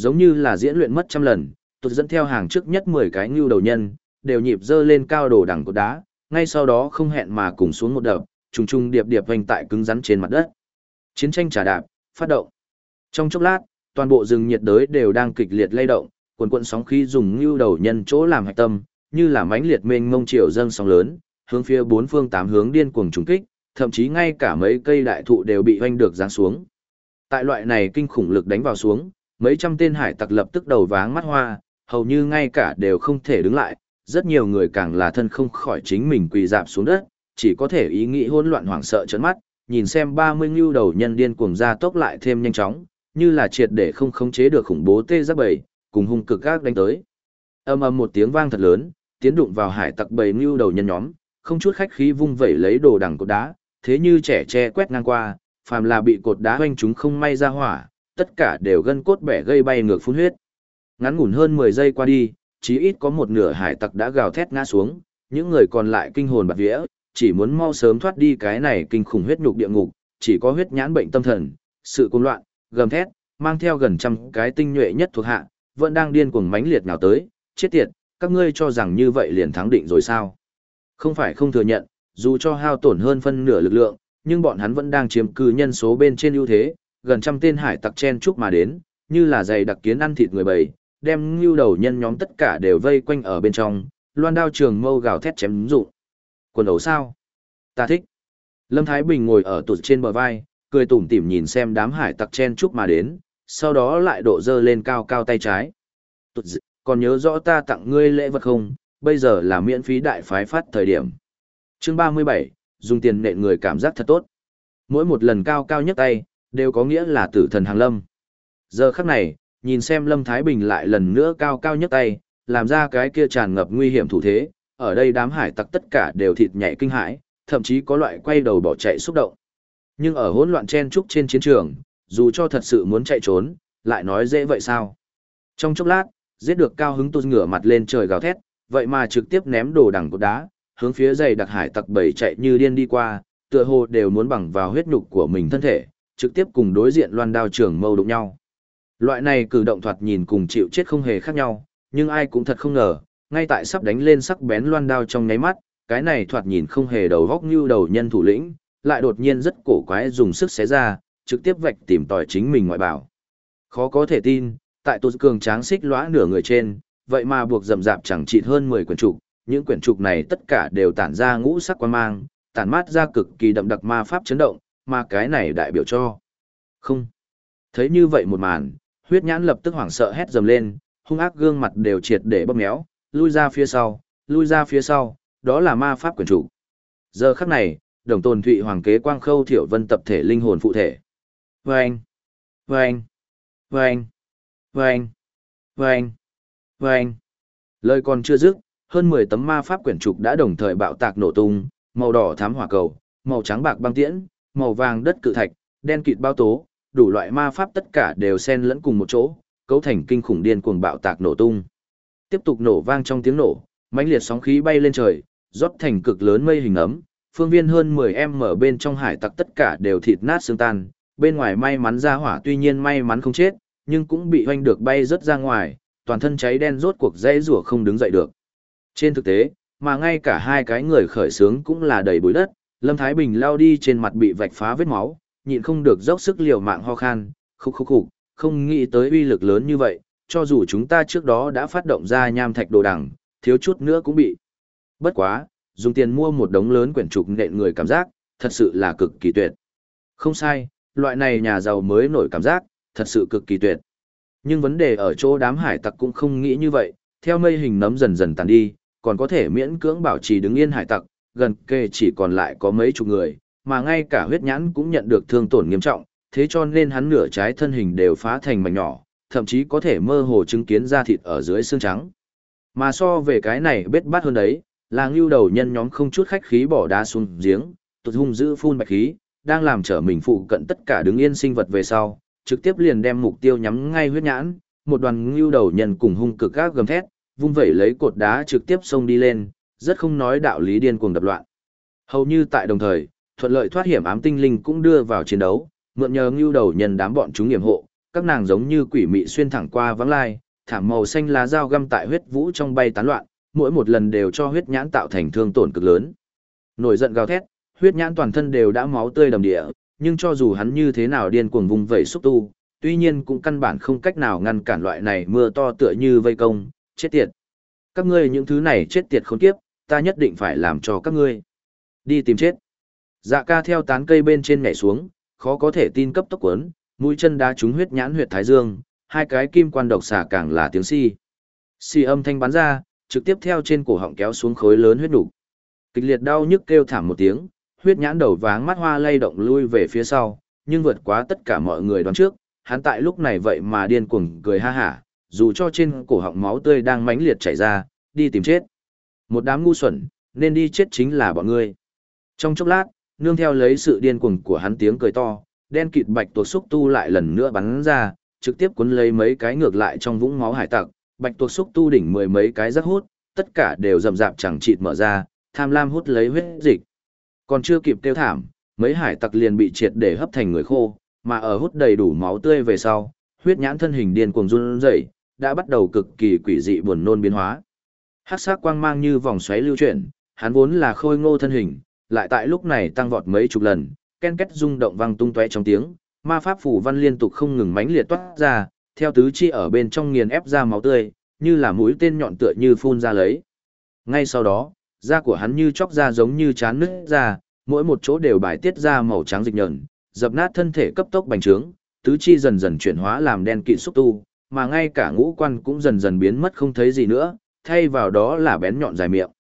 S1: Giống như là diễn luyện mất trăm lần, tụt dẫn theo hàng trước nhất 10 cái ngưu đầu nhân, đều nhịp dơ lên cao đồ đằng cột đá, ngay sau đó không hẹn mà cùng xuống một đập, trùng trùng điệp điệp hoành tại cứng rắn trên mặt đất. Chiến tranh trả đạp, phát động. Trong chốc lát, toàn bộ rừng nhiệt đới đều đang kịch liệt lay động, cuồn cuộn sóng khí dùng ngưu đầu nhân chỗ làm hạch tâm, như là mãnh liệt mênh mông triều dâng sóng lớn, hướng phía bốn phương tám hướng điên cuồng trùng kích, thậm chí ngay cả mấy cây đại thụ đều bị hoành được giáng xuống. Tại loại này kinh khủng lực đánh vào xuống, mấy trăm tên hải tặc lập tức đầu váng mắt hoa, hầu như ngay cả đều không thể đứng lại, rất nhiều người càng là thân không khỏi chính mình quỳ dạp xuống đất, chỉ có thể ý nghĩ hỗn loạn hoảng sợ chấn mắt, nhìn xem 30 ngưu đầu nhân điên cuồng ra tốc lại thêm nhanh chóng, như là triệt để không khống chế được khủng bố tê giác bầy, cùng hung cực gác đánh tới. ầm ầm một tiếng vang thật lớn, tiến đụng vào hải tặc bầy ngưu đầu nhân nhóm, không chút khách khí vung vẩy lấy đồ đằng cột đá, thế như trẻ che quét ngang qua, phàm là bị cột đá hoanh chúng không may ra hỏa, tất cả đều gân cốt bẻ gây bay ngược phun huyết. Ngắn ngủn hơn 10 giây qua đi, chí ít có một nửa hải tặc đã gào thét ngã xuống, những người còn lại kinh hồn bạt vía, chỉ muốn mau sớm thoát đi cái này kinh khủng huyết nhục địa ngục, chỉ có huyết nhãn bệnh tâm thần, sự cuồng loạn, gầm thét, mang theo gần trăm cái tinh nhuệ nhất thuộc hạ, vẫn đang điên cuồng mãnh liệt nào tới, chết tiệt, các ngươi cho rằng như vậy liền thắng định rồi sao? Không phải không thừa nhận, dù cho hao tổn hơn phân nửa lực lượng, nhưng bọn hắn vẫn đang chiếm cư nhân số bên trên ưu thế, gần trăm tên hải tặc chen chúc mà đến, như là dày đặc kiến ăn thịt người bầy, đem lưu đầu nhân nhóm tất cả đều vây quanh ở bên trong, loan đao trường mâu gào thét chém dụng. Quần ấu sao? Ta thích. Lâm Thái Bình ngồi ở tụt trên bờ vai, cười tủm tỉm nhìn xem đám hải tặc chen chúc mà đến, sau đó lại độ dơ lên cao cao tay trái. Tụt còn nhớ rõ ta tặng ngươi lễ vật không, bây giờ là miễn phí đại phái phát thời điểm. Chương 37, dùng tiền nện người cảm giác thật tốt. Mỗi một lần cao cao nhất tay, đều có nghĩa là tử thần hàng lâm. Giờ khắc này, nhìn xem Lâm Thái Bình lại lần nữa cao cao nhất tay, làm ra cái kia tràn ngập nguy hiểm thủ thế, ở đây đám hải tặc tất cả đều thịt nhảy kinh hãi, thậm chí có loại quay đầu bỏ chạy xúc động. Nhưng ở hỗn loạn chen trúc trên chiến trường, dù cho thật sự muốn chạy trốn, lại nói dễ vậy sao? Trong chốc lát, giết được cao hứng tụt ngửa mặt lên trời gào thét, vậy mà trực tiếp ném đồ đằng cột đá, hướng phía dày đặc hải tặc bảy chạy như điên đi qua, tựa hồ đều muốn bằng vào huyết nhục của mình thân thể, trực tiếp cùng đối diện loan đao trưởng mâu đụng nhau. Loại này cử động thoạt nhìn cùng chịu chết không hề khác nhau, nhưng ai cũng thật không ngờ, ngay tại sắp đánh lên sắc bén loan đao trong nháy mắt, cái này thoạt nhìn không hề đầu góc như đầu nhân thủ lĩnh, lại đột nhiên rất cổ quái dùng sức xé ra, trực tiếp vạch tìm tòi chính mình ngoại bảo. Khó có thể tin, tại tụt cường tráng xích lõa nửa người trên, vậy mà buộc rầm rạp chẳng chịt hơn 10 quyển trục, những quyển trục này tất cả đều tản ra ngũ sắc quan mang, tản mát ra cực kỳ đậm đặc ma pháp chấn động, mà cái này đại biểu cho. Không. Thấy như vậy một màn, huyết nhãn lập tức hoảng sợ hét dầm lên, hung ác gương mặt đều triệt để bóp méo, lui ra phía sau, lui ra phía sau, đó là ma pháp quyền chủ Giờ khắc này, đồng tồn thụy hoàng kế quang khâu thiểu vân tập thể linh hồn phụ thể. Vâng! Vâng! Vâng! Vâng! Vâng! Vâng! Lời còn chưa dứt, hơn 10 tấm ma pháp quyển trục đã đồng thời bạo tạc nổ tung, màu đỏ thám hỏa cầu, màu trắng bạc băng tiễn, màu vàng đất cự thạch, đen kịt bao tố, đủ loại ma pháp tất cả đều xen lẫn cùng một chỗ, cấu thành kinh khủng điên cuồng bạo tạc nổ tung. Tiếp tục nổ vang trong tiếng nổ, mãnh liệt sóng khí bay lên trời, rót thành cực lớn mây hình ấm, phương viên hơn 10 m bên trong hải tặc tất cả đều thịt nát xương tan, bên ngoài may mắn ra hỏa tuy nhiên may mắn không chết, nhưng cũng bị hoanh được bay rất ra ngoài, toàn thân cháy đen rốt cuộc dãy rủa không đứng dậy được. Trên thực tế, mà ngay cả hai cái người khởi sướng cũng là đầy bụi đất, Lâm Thái Bình lao đi trên mặt bị vạch phá vết máu, nhịn không được dốc sức liều mạng ho khan, khúc khúc khục, không nghĩ tới uy lực lớn như vậy, cho dù chúng ta trước đó đã phát động ra nham thạch đồ đằng, thiếu chút nữa cũng bị. Bất quá, dùng tiền mua một đống lớn quyển trục nện người cảm giác, thật sự là cực kỳ tuyệt. Không sai, loại này nhà giàu mới nổi cảm giác, thật sự cực kỳ tuyệt. Nhưng vấn đề ở chỗ đám hải tặc cũng không nghĩ như vậy, theo mây hình nấm dần dần tàn đi, còn có thể miễn cưỡng bảo trì đứng yên hải tặc, gần kề chỉ còn lại có mấy chục người, mà ngay cả huyết nhãn cũng nhận được thương tổn nghiêm trọng, thế cho nên hắn nửa trái thân hình đều phá thành mảnh nhỏ, thậm chí có thể mơ hồ chứng kiến da thịt ở dưới xương trắng. Mà so về cái này bết bát hơn đấy, là ngưu đầu nhân nhóm không chút khách khí bỏ đá xuống giếng, tụt hung giữ phun bạch khí, đang làm trở mình phụ cận tất cả đứng yên sinh vật về sau, trực tiếp liền đem mục tiêu nhắm ngay huyết nhãn, một đoàn ngưu đầu nhân cùng hung cực các gầm thét, vung vẩy lấy cột đá trực tiếp xông đi lên, rất không nói đạo lý điên cuồng đập loạn. Hầu như tại đồng thời, thuận lợi thoát hiểm ám tinh linh cũng đưa vào chiến đấu, mượn nhờ ngưu đầu nhân đám bọn chúng nghiệm hộ, các nàng giống như quỷ mị xuyên thẳng qua vắng lai, thảm màu xanh lá dao găm tại huyết vũ trong bay tán loạn, mỗi một lần đều cho huyết nhãn tạo thành thương tổn cực lớn. Nổi giận gào thét, huyết nhãn toàn thân đều đã máu tươi đầm địa, nhưng cho dù hắn như thế nào điên cuồng vùng vẩy xúc tu, tuy nhiên cũng căn bản không cách nào ngăn cản loại này mưa to tựa như vây công, chết tiệt. Các ngươi những thứ này chết tiệt khốn kiếp, ta nhất định phải làm cho các ngươi. Đi tìm chết. Dạ ca theo tán cây bên trên nhảy xuống, khó có thể tin cấp tốc quấn, mũi chân đá trúng huyết nhãn huyệt thái dương, hai cái kim quan độc xả càng là tiếng si. Si âm thanh bắn ra, trực tiếp theo trên cổ họng kéo xuống khối lớn huyết đủ. Kịch liệt đau nhức kêu thảm một tiếng, huyết nhãn đầu váng mắt hoa lay động lui về phía sau, nhưng vượt quá tất cả mọi người đoán trước, hắn tại lúc này vậy mà điên cuồng cười ha hả, dù cho trên cổ họng máu tươi đang mãnh liệt chảy ra, đi tìm chết. Một đám ngu xuẩn, nên đi chết chính là bọn ngươi. Trong chốc lát, nương theo lấy sự điên cuồng của hắn tiếng cười to, đen kịt bạch tuộc xúc tu lại lần nữa bắn ra, trực tiếp cuốn lấy mấy cái ngược lại trong vũng máu hải tặc, bạch tuộc xúc tu đỉnh mười mấy cái rất hút, tất cả đều rầm rạp chẳng chịt mở ra, tham lam hút lấy huyết dịch. Còn chưa kịp tiêu thảm, mấy hải tặc liền bị triệt để hấp thành người khô, mà ở hút đầy đủ máu tươi về sau, huyết nhãn thân hình điên cuồng run rẩy, đã bắt đầu cực kỳ quỷ dị buồn nôn biến hóa. Hắc sắc quang mang như vòng xoáy lưu chuyển, hắn vốn là khôi ngô thân hình, lại tại lúc này tăng vọt mấy chục lần, ken két rung động vang tung tóe trong tiếng, ma pháp phủ văn liên tục không ngừng mãnh liệt toát ra, theo tứ chi ở bên trong nghiền ép ra máu tươi, như là mũi tên nhọn tựa như phun ra lấy. Ngay sau đó, da của hắn như chóc da giống như chán nứt ra, mỗi một chỗ đều bài tiết ra màu trắng dịch nhợn, dập nát thân thể cấp tốc bành trướng, tứ chi dần dần chuyển hóa làm đen kịt xúc tu, mà ngay cả ngũ quan cũng dần dần biến mất không thấy gì nữa, thay vào đó là bén nhọn dài miệng.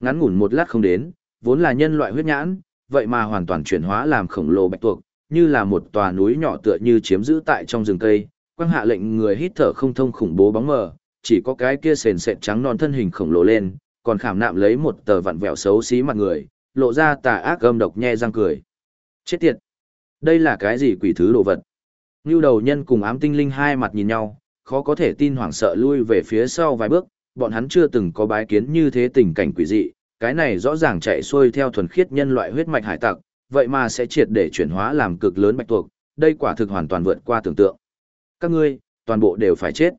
S1: Ngắn ngủn một lát không đến, vốn là nhân loại huyết nhãn, vậy mà hoàn toàn chuyển hóa làm khổng lồ bạch tuộc, như là một tòa núi nhỏ tựa như chiếm giữ tại trong rừng cây, quang hạ lệnh người hít thở không thông khủng bố bóng mờ, chỉ có cái kia sền sệt trắng non thân hình khổng lồ lên, còn khảm nạm lấy một tờ vặn vẹo xấu xí mặt người, lộ ra tà ác gâm độc nhe răng cười. Chết tiệt! Đây là cái gì quỷ thứ đồ vật? Ngưu đầu nhân cùng ám tinh linh hai mặt nhìn nhau, khó có thể tin hoảng sợ lui về phía sau vài bước, bọn hắn chưa từng có bái kiến như thế tình cảnh quỷ dị, cái này rõ ràng chạy xuôi theo thuần khiết nhân loại huyết mạch hải tặc, vậy mà sẽ triệt để chuyển hóa làm cực lớn bạch tuộc, đây quả thực hoàn toàn vượt qua tưởng tượng. Các ngươi, toàn bộ đều phải chết.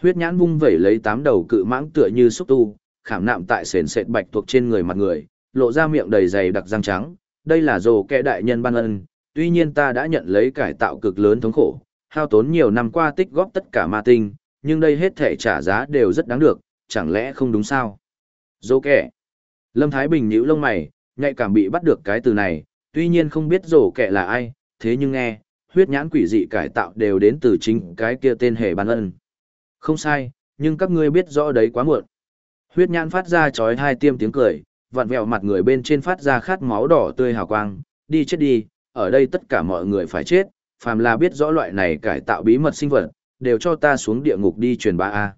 S1: Huyết nhãn vung vẩy lấy tám đầu cự mãng tựa như xúc tu, khảm nạm tại sền sệt bạch tuộc trên người mặt người, lộ ra miệng đầy dày đặc răng trắng, đây là rồ kẻ đại nhân ban ân, tuy nhiên ta đã nhận lấy cải tạo cực lớn thống khổ, hao tốn nhiều năm qua tích góp tất cả ma tinh, nhưng đây hết thể trả giá đều rất đáng được, chẳng lẽ không đúng sao? Dô kẻ. Lâm Thái Bình nhíu lông mày, nhạy cảm bị bắt được cái từ này, tuy nhiên không biết rổ kẻ là ai, thế nhưng nghe, huyết nhãn quỷ dị cải tạo đều đến từ chính cái kia tên hề ban ân. Không sai, nhưng các ngươi biết rõ đấy quá muộn. Huyết nhãn phát ra chói hai tiêm tiếng cười, vặn vẹo mặt người bên trên phát ra khát máu đỏ tươi hào quang, đi chết đi, ở đây tất cả mọi người phải chết, phàm là biết rõ loại này cải tạo bí mật sinh vật, đều cho ta xuống địa ngục đi truyền bá a.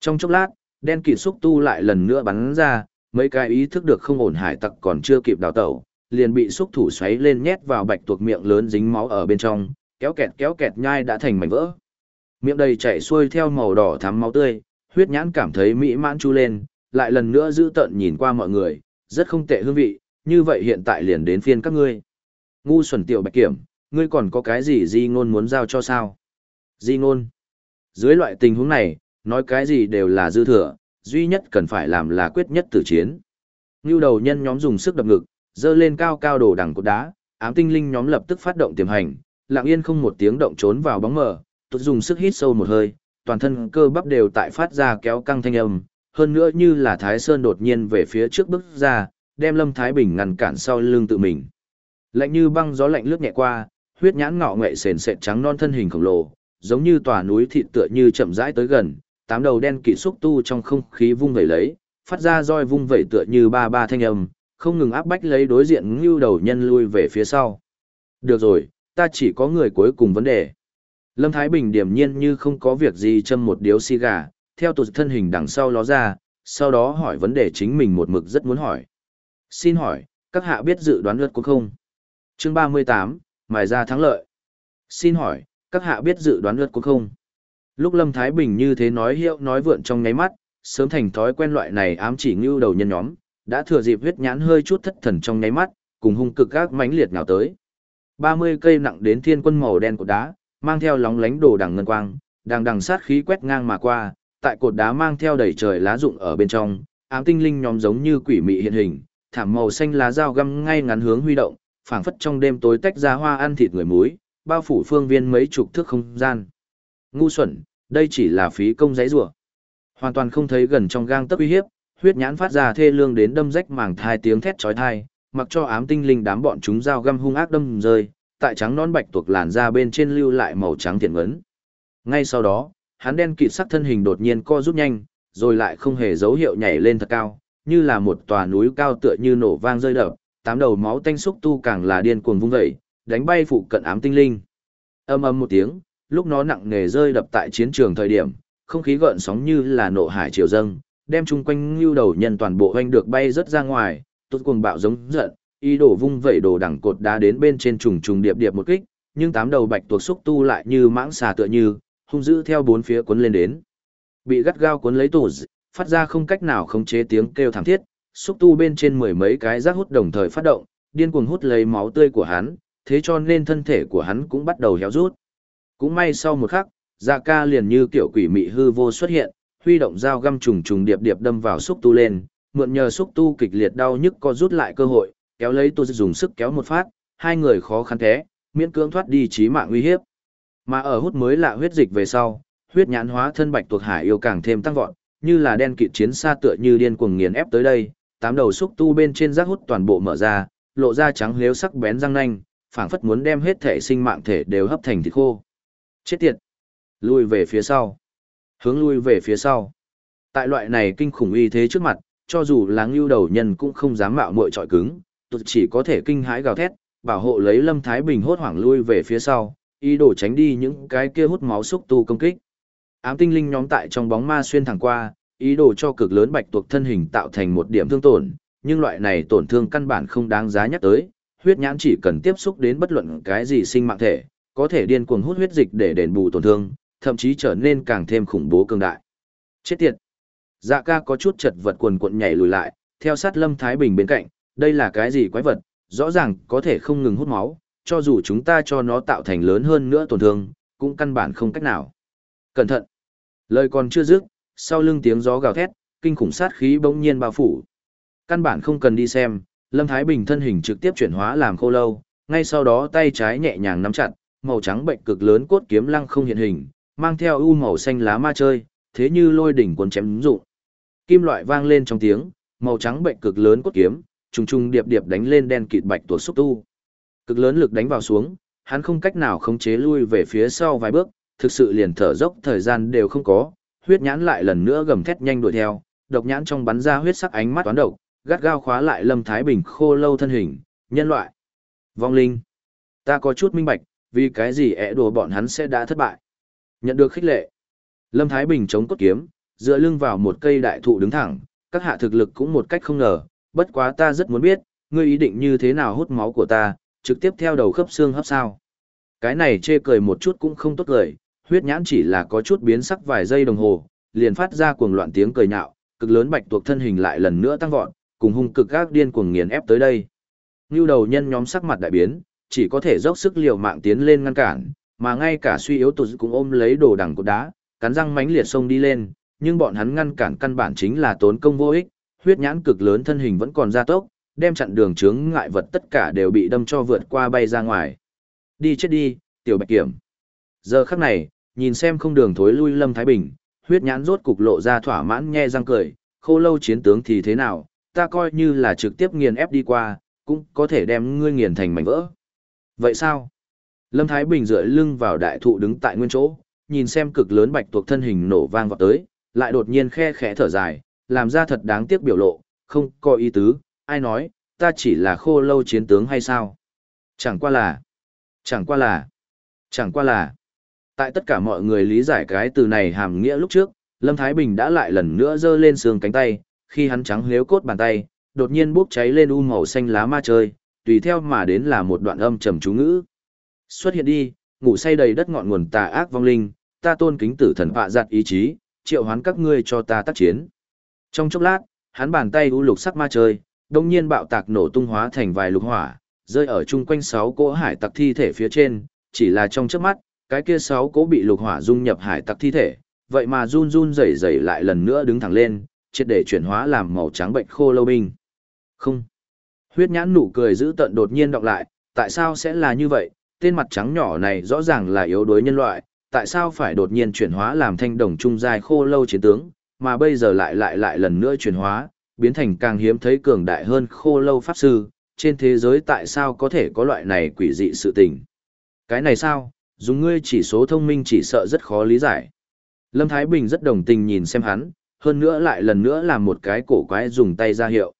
S1: Trong chốc lát, đen kịt xúc tu lại lần nữa bắn ra, mấy cái ý thức được không ổn hải tặc còn chưa kịp đào tẩu, liền bị xúc thủ xoáy lên nhét vào bạch tuộc miệng lớn dính máu ở bên trong, kéo kẹt kéo kẹt nhai đã thành mảnh vỡ. Miệng đầy chảy xuôi theo màu đỏ thắm máu tươi, huyết nhãn cảm thấy mỹ mãn chu lên, lại lần nữa giữ tận nhìn qua mọi người, rất không tệ hương vị, như vậy hiện tại liền đến phiên các ngươi. Ngu xuẩn tiểu bạch kiểm, ngươi còn có cái gì di ngôn muốn giao cho sao? Di ngôn. Dưới loại tình huống này, nói cái gì đều là dư thừa, duy nhất cần phải làm là quyết nhất tử chiến. Ngưu đầu nhân nhóm dùng sức đập ngực, dơ lên cao cao đồ đằng cột đá, ám tinh linh nhóm lập tức phát động tiềm hành, lặng yên không một tiếng động trốn vào bóng mờ, tụt dùng sức hít sâu một hơi, toàn thân cơ bắp đều tại phát ra kéo căng thanh âm, hơn nữa như là Thái Sơn đột nhiên về phía trước bước ra, đem Lâm Thái Bình ngăn cản sau lưng tự mình. Lạnh như băng gió lạnh lướt nhẹ qua, huyết nhãn ngọ ngậy sền sệt trắng non thân hình khổng lồ, giống như tòa núi thịt tựa như chậm rãi tới gần, tám đầu đen kỵ xúc tu trong không khí vung vẩy lấy, phát ra roi vung vẩy tựa như ba ba thanh âm, không ngừng áp bách lấy đối diện ngưu đầu nhân lui về phía sau. Được rồi, ta chỉ có người cuối cùng vấn đề. Lâm Thái Bình điềm nhiên như không có việc gì châm một điếu xì gà, theo tụt thân hình đằng sau ló ra, sau đó hỏi vấn đề chính mình một mực rất muốn hỏi. Xin hỏi, các hạ biết dự đoán lượt cuộc không? Chương 38, mài ra thắng lợi. Xin hỏi, các hạ biết dự đoán lượt cuộc không? Lúc Lâm Thái Bình như thế nói hiệu nói vượn trong ngáy mắt, sớm thành thói quen loại này ám chỉ ngưu đầu nhân nhóm, đã thừa dịp huyết nhãn hơi chút thất thần trong nháy mắt, cùng hung cực các mãnh liệt nào tới. 30 cây nặng đến thiên quân màu đen của đá, mang theo lóng lánh đồ đằng ngân quang, đang đằng sát khí quét ngang mà qua, tại cột đá mang theo đầy trời lá rụng ở bên trong, ám tinh linh nhóm giống như quỷ mị hiện hình, thảm màu xanh lá dao găm ngay ngắn hướng huy động, phảng phất trong đêm tối tách ra hoa ăn thịt người muối, bao phủ phương viên mấy chục thước không gian. Ngu xuẩn, đây chỉ là phí công giấy rủa. Hoàn toàn không thấy gần trong gang tấc uy hiếp, huyết nhãn phát ra thê lương đến đâm rách màng thai tiếng thét chói tai, mặc cho ám tinh linh đám bọn chúng dao găm hung ác đâm rơi, tại trắng non bạch tuộc làn da bên trên lưu lại màu trắng thiện ngấn. Ngay sau đó, hắn đen kịt sắc thân hình đột nhiên co rút nhanh, rồi lại không hề dấu hiệu nhảy lên thật cao, như là một tòa núi cao tựa như nổ vang rơi đập, tám đầu máu tanh xúc tu càng là điên cuồng vung dậy, đánh bay phụ cận ám tinh linh. Âm ầm một tiếng, lúc nó nặng nề rơi đập tại chiến trường thời điểm, không khí gợn sóng như là nộ hải triều dâng, đem chung quanh lưu đầu nhân toàn bộ hoanh được bay rất ra ngoài, tốt cuồng bạo giống giận, ý đổ vung vẩy đồ đẳng cột đá đến bên trên trùng trùng điệp điệp một kích, nhưng tám đầu bạch tuộc xúc tu lại như mãng xà tựa như, hung dữ theo bốn phía cuốn lên đến. Bị gắt gao cuốn lấy tủ phát ra không cách nào khống chế tiếng kêu thảm thiết, xúc tu bên trên mười mấy cái rác hút đồng thời phát động, điên cuồng hút lấy máu tươi của hắn, thế cho nên thân thể của hắn cũng bắt đầu héo rút. Cũng may sau một khắc, dạ ca liền như kiểu quỷ mị hư vô xuất hiện, huy động dao găm trùng trùng điệp điệp đâm vào xúc tu lên, mượn nhờ xúc tu kịch liệt đau nhức co rút lại cơ hội, kéo lấy tôi dùng sức kéo một phát, hai người khó khăn thế, miễn cưỡng thoát đi chí mạng nguy hiểm. Mà ở hút mới lạ huyết dịch về sau, huyết nhãn hóa thân bạch tuộc hải yêu càng thêm tăng vọt, như là đen kịt chiến xa tựa như điên cuồng nghiền ép tới đây, tám đầu xúc tu bên trên rác hút toàn bộ mở ra, lộ ra trắng liếu sắc bén răng nanh, phảng phất muốn đem hết thể sinh mạng thể đều hấp thành thịt khô. Chết tiệt! Lui về phía sau. Hướng lui về phía sau. Tại loại này kinh khủng uy thế trước mặt, cho dù là ngưu đầu nhân cũng không dám mạo muội trọi cứng, tụt chỉ có thể kinh hãi gào thét, bảo hộ lấy Lâm Thái Bình hốt hoảng lui về phía sau, ý đồ tránh đi những cái kia hút máu xúc tu công kích. Ám tinh linh nhóm tại trong bóng ma xuyên thẳng qua, ý đồ cho cực lớn bạch tuộc thân hình tạo thành một điểm thương tổn, nhưng loại này tổn thương căn bản không đáng giá nhắc tới, huyết nhãn chỉ cần tiếp xúc đến bất luận cái gì sinh mạng thể, có thể điên cuồng hút huyết dịch để đền bù tổn thương, thậm chí trở nên càng thêm khủng bố cường đại. Chết tiệt! Dạ ca có chút chật vật quần cuộn nhảy lùi lại, theo sát Lâm Thái Bình bên cạnh, đây là cái gì quái vật, rõ ràng có thể không ngừng hút máu, cho dù chúng ta cho nó tạo thành lớn hơn nữa tổn thương, cũng căn bản không cách nào. Cẩn thận! Lời còn chưa dứt, sau lưng tiếng gió gào thét, kinh khủng sát khí bỗng nhiên bao phủ. Căn bản không cần đi xem, Lâm Thái Bình thân hình trực tiếp chuyển hóa làm khô lâu, ngay sau đó tay trái nhẹ nhàng nắm chặt, màu trắng bệnh cực lớn cốt kiếm lăng không hiện hình, mang theo u màu xanh lá ma chơi, thế như lôi đỉnh cuốn chém dụng. Kim loại vang lên trong tiếng, màu trắng bệnh cực lớn cốt kiếm, trùng trùng điệp điệp đánh lên đen kịt bạch tuột xúc tu. Cực lớn lực đánh vào xuống, hắn không cách nào khống chế lui về phía sau vài bước, thực sự liền thở dốc thời gian đều không có, huyết nhãn lại lần nữa gầm thét nhanh đuổi theo, độc nhãn trong bắn ra huyết sắc ánh mắt toán độc, gắt gao khóa lại Lâm Thái Bình khô lâu thân hình, nhân loại. Vong linh. Ta có chút minh bạch, vì cái gì ẻ đùa bọn hắn sẽ đã thất bại. Nhận được khích lệ. Lâm Thái Bình chống cốt kiếm, dựa lưng vào một cây đại thụ đứng thẳng, các hạ thực lực cũng một cách không ngờ, bất quá ta rất muốn biết, ngươi ý định như thế nào hút máu của ta, trực tiếp theo đầu khớp xương hấp sao. Cái này chê cười một chút cũng không tốt cười, huyết nhãn chỉ là có chút biến sắc vài giây đồng hồ, liền phát ra cuồng loạn tiếng cười nhạo, cực lớn bạch tuộc thân hình lại lần nữa tăng vọt, cùng hung cực gác điên cuồng nghiền ép tới đây. Nưu đầu nhân nhóm sắc mặt đại biến, chỉ có thể dốc sức liều mạng tiến lên ngăn cản, mà ngay cả suy yếu tụt cũng ôm lấy đồ đằng cột đá, cắn răng mãnh liệt xông đi lên, nhưng bọn hắn ngăn cản căn bản chính là tốn công vô ích, huyết nhãn cực lớn thân hình vẫn còn ra tốc, đem chặn đường chướng ngại vật tất cả đều bị đâm cho vượt qua bay ra ngoài. Đi chết đi, tiểu bạch kiểm. Giờ khắc này, nhìn xem không đường thối lui Lâm Thái Bình, huyết nhãn rốt cục lộ ra thỏa mãn nhe răng cười, khô lâu chiến tướng thì thế nào, ta coi như là trực tiếp nghiền ép đi qua, cũng có thể đem ngươi nghiền thành mảnh vỡ. Vậy sao? Lâm Thái Bình dựa lưng vào đại thụ đứng tại nguyên chỗ, nhìn xem cực lớn bạch tuộc thân hình nổ vang vọt tới, lại đột nhiên khe khẽ thở dài, làm ra thật đáng tiếc biểu lộ, không có ý tứ, ai nói, ta chỉ là khô lâu chiến tướng hay sao? Chẳng qua là, chẳng qua là, chẳng qua là. Tại tất cả mọi người lý giải cái từ này hàm nghĩa lúc trước, Lâm Thái Bình đã lại lần nữa giơ lên xương cánh tay, khi hắn trắng liếu cốt bàn tay, đột nhiên bốc cháy lên u màu xanh lá ma chơi, tùy theo mà đến là một đoạn âm trầm chú ngữ. Xuất hiện đi, ngủ say đầy đất ngọn nguồn tà ác vong linh, ta tôn kính tử thần vạ giặt ý chí, triệu hoán các ngươi cho ta tác chiến. Trong chốc lát, hắn bàn tay u lục sắc ma chơi, đồng nhiên bạo tạc nổ tung hóa thành vài lục hỏa, rơi ở chung quanh sáu cỗ hải tặc thi thể phía trên, chỉ là trong chớp mắt, cái kia sáu cỗ bị lục hỏa dung nhập hải tặc thi thể, vậy mà run run rẩy rẩy lại lần nữa đứng thẳng lên, triệt để chuyển hóa làm màu trắng bệnh khô lâu binh. Không. Huyết nhãn nụ cười giữ tận đột nhiên đọc lại, tại sao sẽ là như vậy, tên mặt trắng nhỏ này rõ ràng là yếu đuối nhân loại, tại sao phải đột nhiên chuyển hóa làm thanh đồng trung dài khô lâu chiến tướng, mà bây giờ lại lại lại lần nữa chuyển hóa, biến thành càng hiếm thấy cường đại hơn khô lâu pháp sư, trên thế giới tại sao có thể có loại này quỷ dị sự tình. Cái này sao, dùng ngươi chỉ số thông minh chỉ sợ rất khó lý giải. Lâm Thái Bình rất đồng tình nhìn xem hắn, hơn nữa lại lần nữa làm một cái cổ quái dùng tay ra hiệu.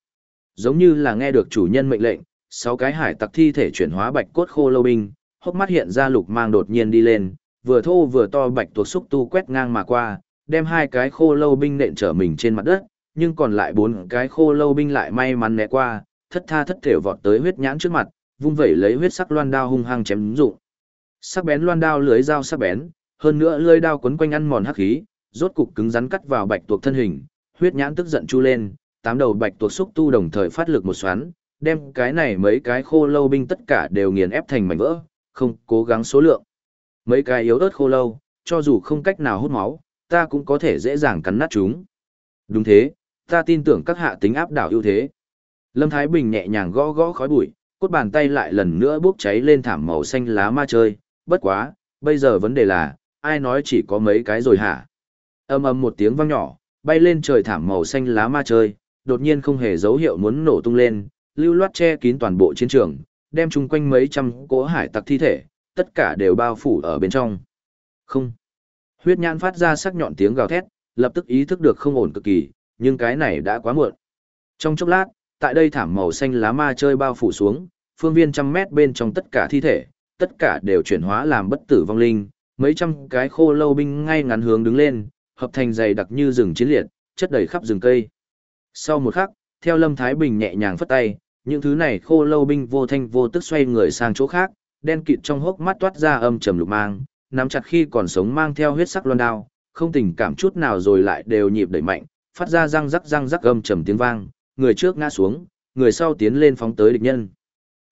S1: Giống như là nghe được chủ nhân mệnh lệnh, sáu cái hải tặc thi thể chuyển hóa bạch cốt khô lâu binh, hốc mắt hiện ra lục mang đột nhiên đi lên, vừa thô vừa to bạch tuộc xúc tu quét ngang mà qua, đem hai cái khô lâu binh nện trở mình trên mặt đất, nhưng còn lại bốn cái khô lâu binh lại may mắn né qua, thất tha thất thểu vọt tới huyết nhãn trước mặt, vung vẩy lấy huyết sắc loan đao hung hăng chém dụng. Sắc bén loan đao lưới dao sắc bén, hơn nữa lưỡi đao quấn quanh ăn mòn hắc khí, rốt cục cứng rắn cắt vào bạch tuộc thân hình, huyết nhãn tức giận chu lên, tám đầu bạch tuộc xúc tu đồng thời phát lực một xoắn, đem cái này mấy cái khô lâu binh tất cả đều nghiền ép thành mảnh vỡ, không cố gắng số lượng. Mấy cái yếu ớt khô lâu, cho dù không cách nào hút máu, ta cũng có thể dễ dàng cắn nát chúng. Đúng thế, ta tin tưởng các hạ tính áp đảo ưu thế. Lâm Thái Bình nhẹ nhàng gõ gõ khói bụi, cốt bàn tay lại lần nữa bốc cháy lên thảm màu xanh lá ma chơi, bất quá, bây giờ vấn đề là, ai nói chỉ có mấy cái rồi hả? Âm ầm một tiếng vang nhỏ, bay lên trời thảm màu xanh lá ma chơi, đột nhiên không hề dấu hiệu muốn nổ tung lên, lưu loát che kín toàn bộ chiến trường, đem chung quanh mấy trăm cỗ hải tặc thi thể, tất cả đều bao phủ ở bên trong. Không. Huyết nhãn phát ra sắc nhọn tiếng gào thét, lập tức ý thức được không ổn cực kỳ, nhưng cái này đã quá muộn. Trong chốc lát, tại đây thảm màu xanh lá ma chơi bao phủ xuống, phương viên trăm mét bên trong tất cả thi thể, tất cả đều chuyển hóa làm bất tử vong linh, mấy trăm cái khô lâu binh ngay ngắn hướng đứng lên, hợp thành dày đặc như rừng chiến liệt, chất đầy khắp rừng cây. Sau một khắc, theo Lâm Thái Bình nhẹ nhàng phất tay, những thứ này khô lâu binh vô thanh vô tức xoay người sang chỗ khác, đen kịt trong hốc mắt toát ra âm trầm lục mang, nắm chặt khi còn sống mang theo huyết sắc loan đao, không tình cảm chút nào rồi lại đều nhịp đẩy mạnh, phát ra răng rắc răng rắc âm trầm tiếng vang, người trước ngã xuống, người sau tiến lên phóng tới địch nhân.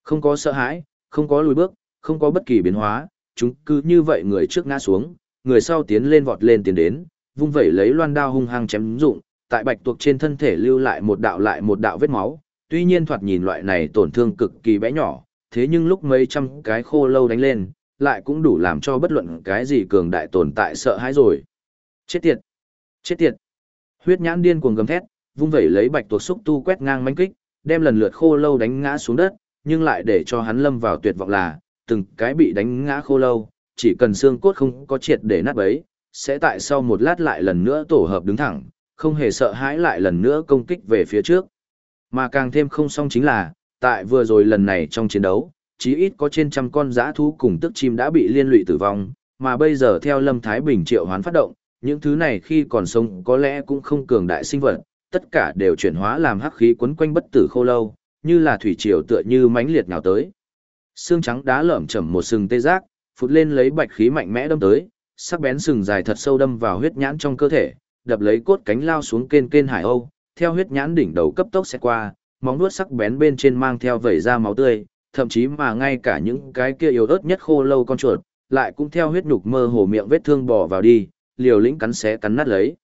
S1: Không có sợ hãi, không có lùi bước, không có bất kỳ biến hóa, chúng cứ như vậy người trước ngã xuống, người sau tiến lên vọt lên tiến đến, vung vẩy lấy loan đao hung hăng chém dụng, tại bạch tuộc trên thân thể lưu lại một đạo lại một đạo vết máu, tuy nhiên thoạt nhìn loại này tổn thương cực kỳ bé nhỏ, thế nhưng lúc mấy trăm cái khô lâu đánh lên, lại cũng đủ làm cho bất luận cái gì cường đại tồn tại sợ hãi rồi. Chết tiệt! Chết tiệt! Huyết nhãn điên cuồng gầm thét, vung vẩy lấy bạch tuộc xúc tu quét ngang manh kích, đem lần lượt khô lâu đánh ngã xuống đất, nhưng lại để cho hắn lâm vào tuyệt vọng là, từng cái bị đánh ngã khô lâu, chỉ cần xương cốt không có triệt để nát bấy, sẽ tại sau một lát lại lần nữa tổ hợp đứng thẳng, không hề sợ hãi lại lần nữa công kích về phía trước. Mà càng thêm không xong chính là, tại vừa rồi lần này trong chiến đấu, chí ít có trên trăm con giã thú cùng tức chim đã bị liên lụy tử vong, mà bây giờ theo Lâm Thái Bình triệu hoán phát động, những thứ này khi còn sống có lẽ cũng không cường đại sinh vật, tất cả đều chuyển hóa làm hắc khí quấn quanh bất tử khô lâu, như là thủy triều tựa như mãnh liệt nào tới. Xương trắng đá lởm chởm một sừng tê giác, phụt lên lấy bạch khí mạnh mẽ đâm tới, sắc bén sừng dài thật sâu đâm vào huyết nhãn trong cơ thể, đập lấy cốt cánh lao xuống kên kên hải âu, theo huyết nhãn đỉnh đầu cấp tốc sẽ qua, móng vuốt sắc bén bên trên mang theo vẩy ra máu tươi, thậm chí mà ngay cả những cái kia yếu ớt nhất khô lâu con chuột, lại cũng theo huyết nhục mơ hồ miệng vết thương bò vào đi, liều lĩnh cắn xé cắn nát lấy.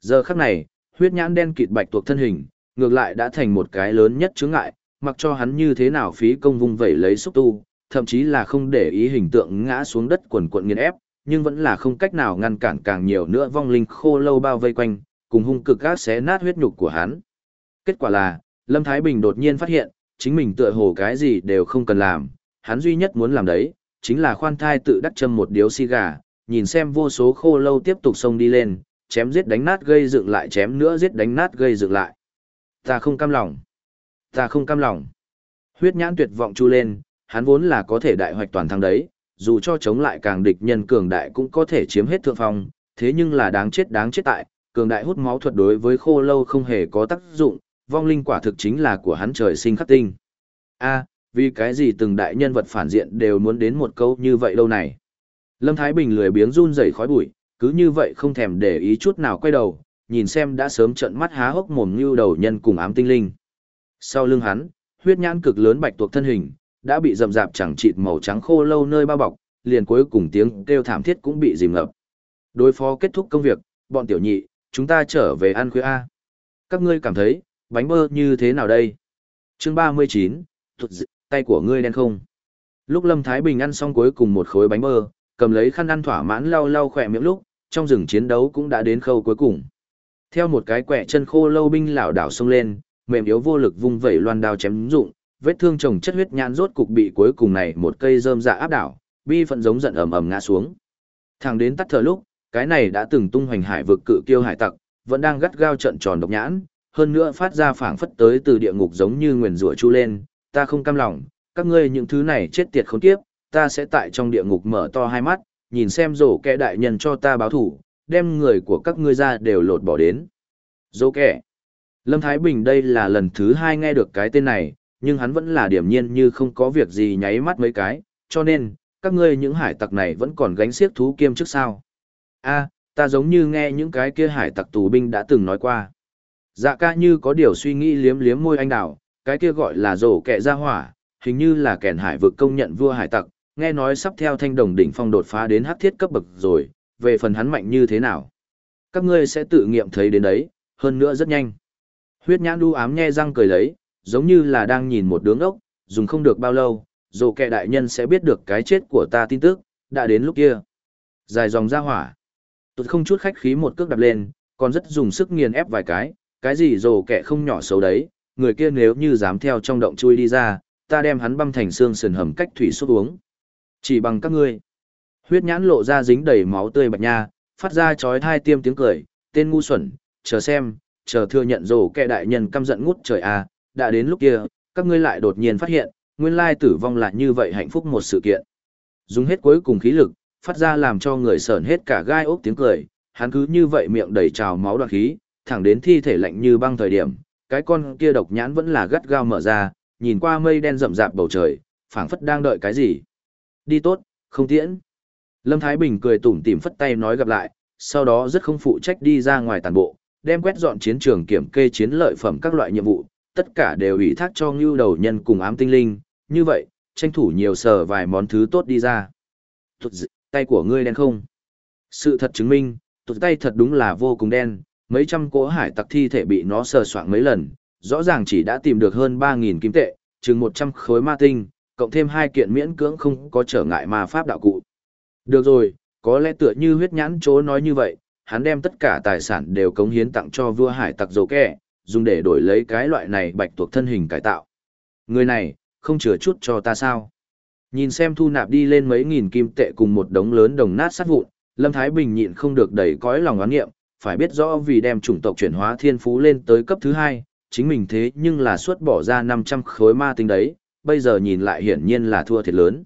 S1: Giờ khắc này, huyết nhãn đen kịt bạch tuộc thân hình, ngược lại đã thành một cái lớn nhất chướng ngại, mặc cho hắn như thế nào phí công vung vẩy lấy xúc tu, thậm chí là không để ý hình tượng ngã xuống đất quần quận nghiền ép, nhưng vẫn là không cách nào ngăn cản càng nhiều nữa vong linh khô lâu bao vây quanh, cùng hung cực gác xé nát huyết nhục của hắn. Kết quả là, Lâm Thái Bình đột nhiên phát hiện, chính mình tựa hồ cái gì đều không cần làm, hắn duy nhất muốn làm đấy, chính là khoan thai tự đắc châm một điếu xì gà, nhìn xem vô số khô lâu tiếp tục xông đi lên, chém giết đánh nát gây dựng lại chém nữa giết đánh nát gây dựng lại. Ta không cam lòng. Ta không cam lòng. Huyết nhãn tuyệt vọng chu lên, hắn vốn là có thể đại hoạch toàn thắng đấy, dù cho chống lại càng địch nhân cường đại cũng có thể chiếm hết thượng phong, thế nhưng là đáng chết đáng chết tại, cường đại hút máu thuật đối với khô lâu không hề có tác dụng, vong linh quả thực chính là của hắn trời sinh khắc tinh. A, vì cái gì từng đại nhân vật phản diện đều muốn đến một câu như vậy đâu này. Lâm Thái Bình lười biếng run rẩy khói bụi, cứ như vậy không thèm để ý chút nào quay đầu, nhìn xem đã sớm trận mắt há hốc mồm như đầu nhân cùng ám tinh linh. Sau lưng hắn, huyết nhãn cực lớn bạch tuộc thân hình, đã bị rậm rạp chẳng chịt màu trắng khô lâu nơi bao bọc, liền cuối cùng tiếng kêu thảm thiết cũng bị dìm ngập. Đối phó kết thúc công việc, bọn tiểu nhị, chúng ta trở về ăn khuya A. Các ngươi cảm thấy, bánh bơ như thế nào đây? chương 39, tụt dị, tay của ngươi đen không? Lúc Lâm Thái Bình ăn xong cuối cùng một khối bánh bơ, cầm lấy khăn ăn thỏa mãn lau lau khỏe miệng lúc, trong rừng chiến đấu cũng đã đến khâu cuối cùng. Theo một cái quẻ chân khô lâu binh lảo đảo xông lên, mềm yếu vô lực vung vẩy loan đao chém dụng, vết thương chồng chất huyết nhãn rốt cục bị cuối cùng này một cây rơm dạ áp đảo, bi phận giống giận ầm ầm ngã xuống. Thẳng đến tắt thở lúc, cái này đã từng tung hoành hải vực cự kiêu hải tặc, vẫn đang gắt gao trận tròn độc nhãn, hơn nữa phát ra phảng phất tới từ địa ngục giống như nguyền rủa chu lên, ta không cam lòng, các ngươi những thứ này chết tiệt khốn kiếp, ta sẽ tại trong địa ngục mở to hai mắt, nhìn xem rổ kẻ đại nhân cho ta báo thủ, đem người của các ngươi ra đều lột bỏ đến. Rổ kẻ. Lâm Thái Bình đây là lần thứ hai nghe được cái tên này, nhưng hắn vẫn là điểm nhiên như không có việc gì nháy mắt mấy cái, cho nên, các ngươi những hải tặc này vẫn còn gánh xiếc thú kiêm trước sao. a ta giống như nghe những cái kia hải tặc tù binh đã từng nói qua. Dạ ca như có điều suy nghĩ liếm liếm môi anh đào, cái kia gọi là rổ kẹ ra hỏa, hình như là kẻn hải vực công nhận vua hải tặc, nghe nói sắp theo thanh đồng đỉnh phong đột phá đến hắc thiết cấp bậc rồi, về phần hắn mạnh như thế nào. Các ngươi sẽ tự nghiệm thấy đến đấy, hơn nữa rất nhanh. Huyết nhãn đu ám nhe răng cười lấy, giống như là đang nhìn một đứa ốc, dùng không được bao lâu, dù kẻ đại nhân sẽ biết được cái chết của ta tin tức, đã đến lúc kia. Dài dòng ra hỏa. Tụt không chút khách khí một cước đạp lên, còn rất dùng sức nghiền ép vài cái, cái gì dù kẻ không nhỏ xấu đấy, người kia nếu như dám theo trong động chui đi ra, ta đem hắn băm thành xương sườn hầm cách thủy suốt uống. Chỉ bằng các ngươi. Huyết nhãn lộ ra dính đầy máu tươi bạch nha, phát ra chói thai tiêm tiếng cười, tên ngu xuẩn, chờ xem, chờ thừa nhận rồ kẻ đại nhân căm giận ngút trời à đã đến lúc kia, các ngươi lại đột nhiên phát hiện, nguyên lai tử vong là như vậy hạnh phúc một sự kiện. Dùng hết cuối cùng khí lực, phát ra làm cho người sởn hết cả gai ốc tiếng cười, hắn cứ như vậy miệng đầy trào máu đoạn khí, thẳng đến thi thể lạnh như băng thời điểm, cái con kia độc nhãn vẫn là gắt gao mở ra, nhìn qua mây đen rậm rạp bầu trời, phảng phất đang đợi cái gì. Đi tốt, không tiễn. Lâm Thái Bình cười tủm tỉm phất tay nói gặp lại, sau đó rất không phụ trách đi ra ngoài tàn bộ, đem quét dọn chiến trường kiểm kê chiến lợi phẩm các loại nhiệm vụ, tất cả đều ủy thác cho ngưu đầu nhân cùng ám tinh linh, như vậy, tranh thủ nhiều sở vài món thứ tốt đi ra. Tụt dị, tay của ngươi đen không? Sự thật chứng minh, tụt tay thật đúng là vô cùng đen, mấy trăm cỗ hải tặc thi thể bị nó sờ soạng mấy lần, rõ ràng chỉ đã tìm được hơn 3.000 kim tệ, chừng 100 khối ma tinh, cộng thêm hai kiện miễn cưỡng không có trở ngại ma pháp đạo cụ. Được rồi, có lẽ tựa như huyết nhãn chỗ nói như vậy, hắn đem tất cả tài sản đều cống hiến tặng cho vua hải tặc dầu kẻ, dùng để đổi lấy cái loại này bạch tuộc thân hình cải tạo. Người này, không chừa chút cho ta sao? Nhìn xem thu nạp đi lên mấy nghìn kim tệ cùng một đống lớn đồng nát sát vụn, Lâm Thái Bình nhịn không được đẩy cõi lòng oán nghiệm, phải biết rõ vì đem chủng tộc chuyển hóa thiên phú lên tới cấp thứ hai, chính mình thế nhưng là suốt bỏ ra 500 khối ma tinh đấy, bây giờ nhìn lại hiển nhiên là thua thiệt lớn.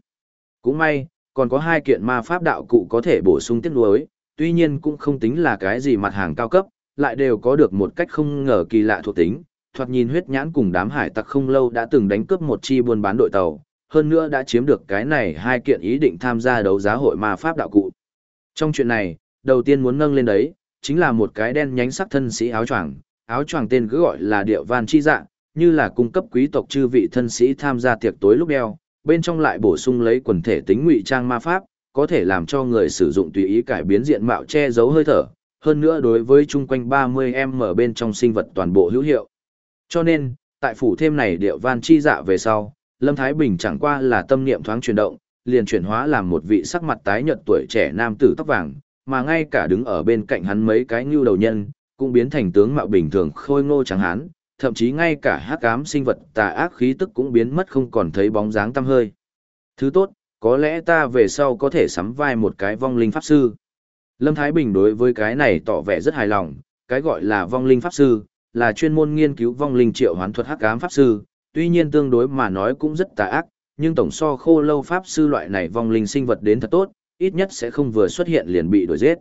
S1: Cũng may, còn có hai kiện ma pháp đạo cụ có thể bổ sung tiết nuối, tuy nhiên cũng không tính là cái gì mặt hàng cao cấp, lại đều có được một cách không ngờ kỳ lạ thuộc tính. Thoạt nhìn huyết nhãn cùng đám hải tặc không lâu đã từng đánh cướp một chi buôn bán đội tàu, hơn nữa đã chiếm được cái này hai kiện ý định tham gia đấu giá hội ma pháp đạo cụ. Trong chuyện này, đầu tiên muốn nâng lên đấy, chính là một cái đen nhánh sắc thân sĩ áo choàng, áo choàng tên cứ gọi là điệu van chi dạng, như là cung cấp quý tộc chư vị thân sĩ tham gia tiệc tối lúc đeo, bên trong lại bổ sung lấy quần thể tính ngụy trang ma pháp, có thể làm cho người sử dụng tùy ý cải biến diện mạo che giấu hơi thở, hơn nữa đối với chung quanh 30m bên trong sinh vật toàn bộ hữu hiệu. Cho nên, tại phủ thêm này điệu van chi dạ về sau, Lâm Thái Bình chẳng qua là tâm niệm thoáng chuyển động, liền chuyển hóa làm một vị sắc mặt tái nhợt tuổi trẻ nam tử tóc vàng, mà ngay cả đứng ở bên cạnh hắn mấy cái nhưu đầu nhân, cũng biến thành tướng mạo bình thường khôi ngô trắng hán, thậm chí ngay cả hắc ám sinh vật tà ác khí tức cũng biến mất không còn thấy bóng dáng tăm hơi. Thứ tốt, có lẽ ta về sau có thể sắm vai một cái vong linh pháp sư. Lâm Thái Bình đối với cái này tỏ vẻ rất hài lòng, cái gọi là vong linh pháp sư, là chuyên môn nghiên cứu vong linh triệu hoán thuật hắc ám pháp sư, tuy nhiên tương đối mà nói cũng rất tà ác, nhưng tổng so khô lâu pháp sư loại này vong linh sinh vật đến thật tốt, ít nhất sẽ không vừa xuất hiện liền bị đuổi giết.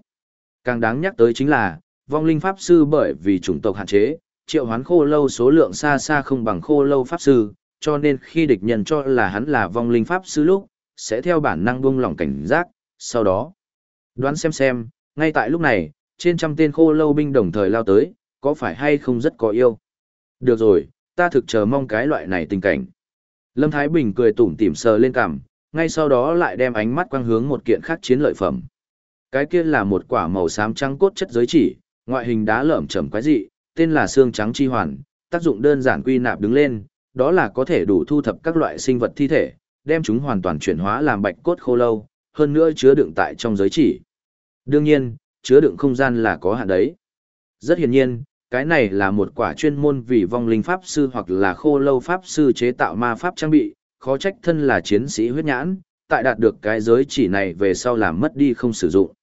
S1: Càng đáng nhắc tới chính là, vong linh pháp sư bởi vì chủng tộc hạn chế, triệu hoán khô lâu số lượng xa xa không bằng khô lâu pháp sư, cho nên khi địch nhân cho là hắn là vong linh pháp sư lúc, sẽ theo bản năng buông lỏng cảnh giác, sau đó. Đoán xem xem, ngay tại lúc này, trên trăm tên khô lâu binh đồng thời lao tới, có phải hay không rất có yêu. Được rồi, ta thực chờ mong cái loại này tình cảnh. Lâm Thái Bình cười tủm tỉm sờ lên cằm, ngay sau đó lại đem ánh mắt quang hướng một kiện khác chiến lợi phẩm. Cái kia là một quả màu xám trắng cốt chất giới chỉ, ngoại hình đá lởm chởm quái dị, tên là xương trắng chi hoàn, tác dụng đơn giản quy nạp đứng lên, đó là có thể đủ thu thập các loại sinh vật thi thể, đem chúng hoàn toàn chuyển hóa làm bạch cốt khô lâu, hơn nữa chứa đựng tại trong giới chỉ. Đương nhiên, chứa đựng không gian là có hạn đấy. Rất hiển nhiên, cái này là một quả chuyên môn vì vong linh pháp sư hoặc là khô lâu pháp sư chế tạo ma pháp trang bị, khó trách thân là chiến sĩ huyết nhãn, tại đạt được cái giới chỉ này về sau làm mất đi không sử dụng.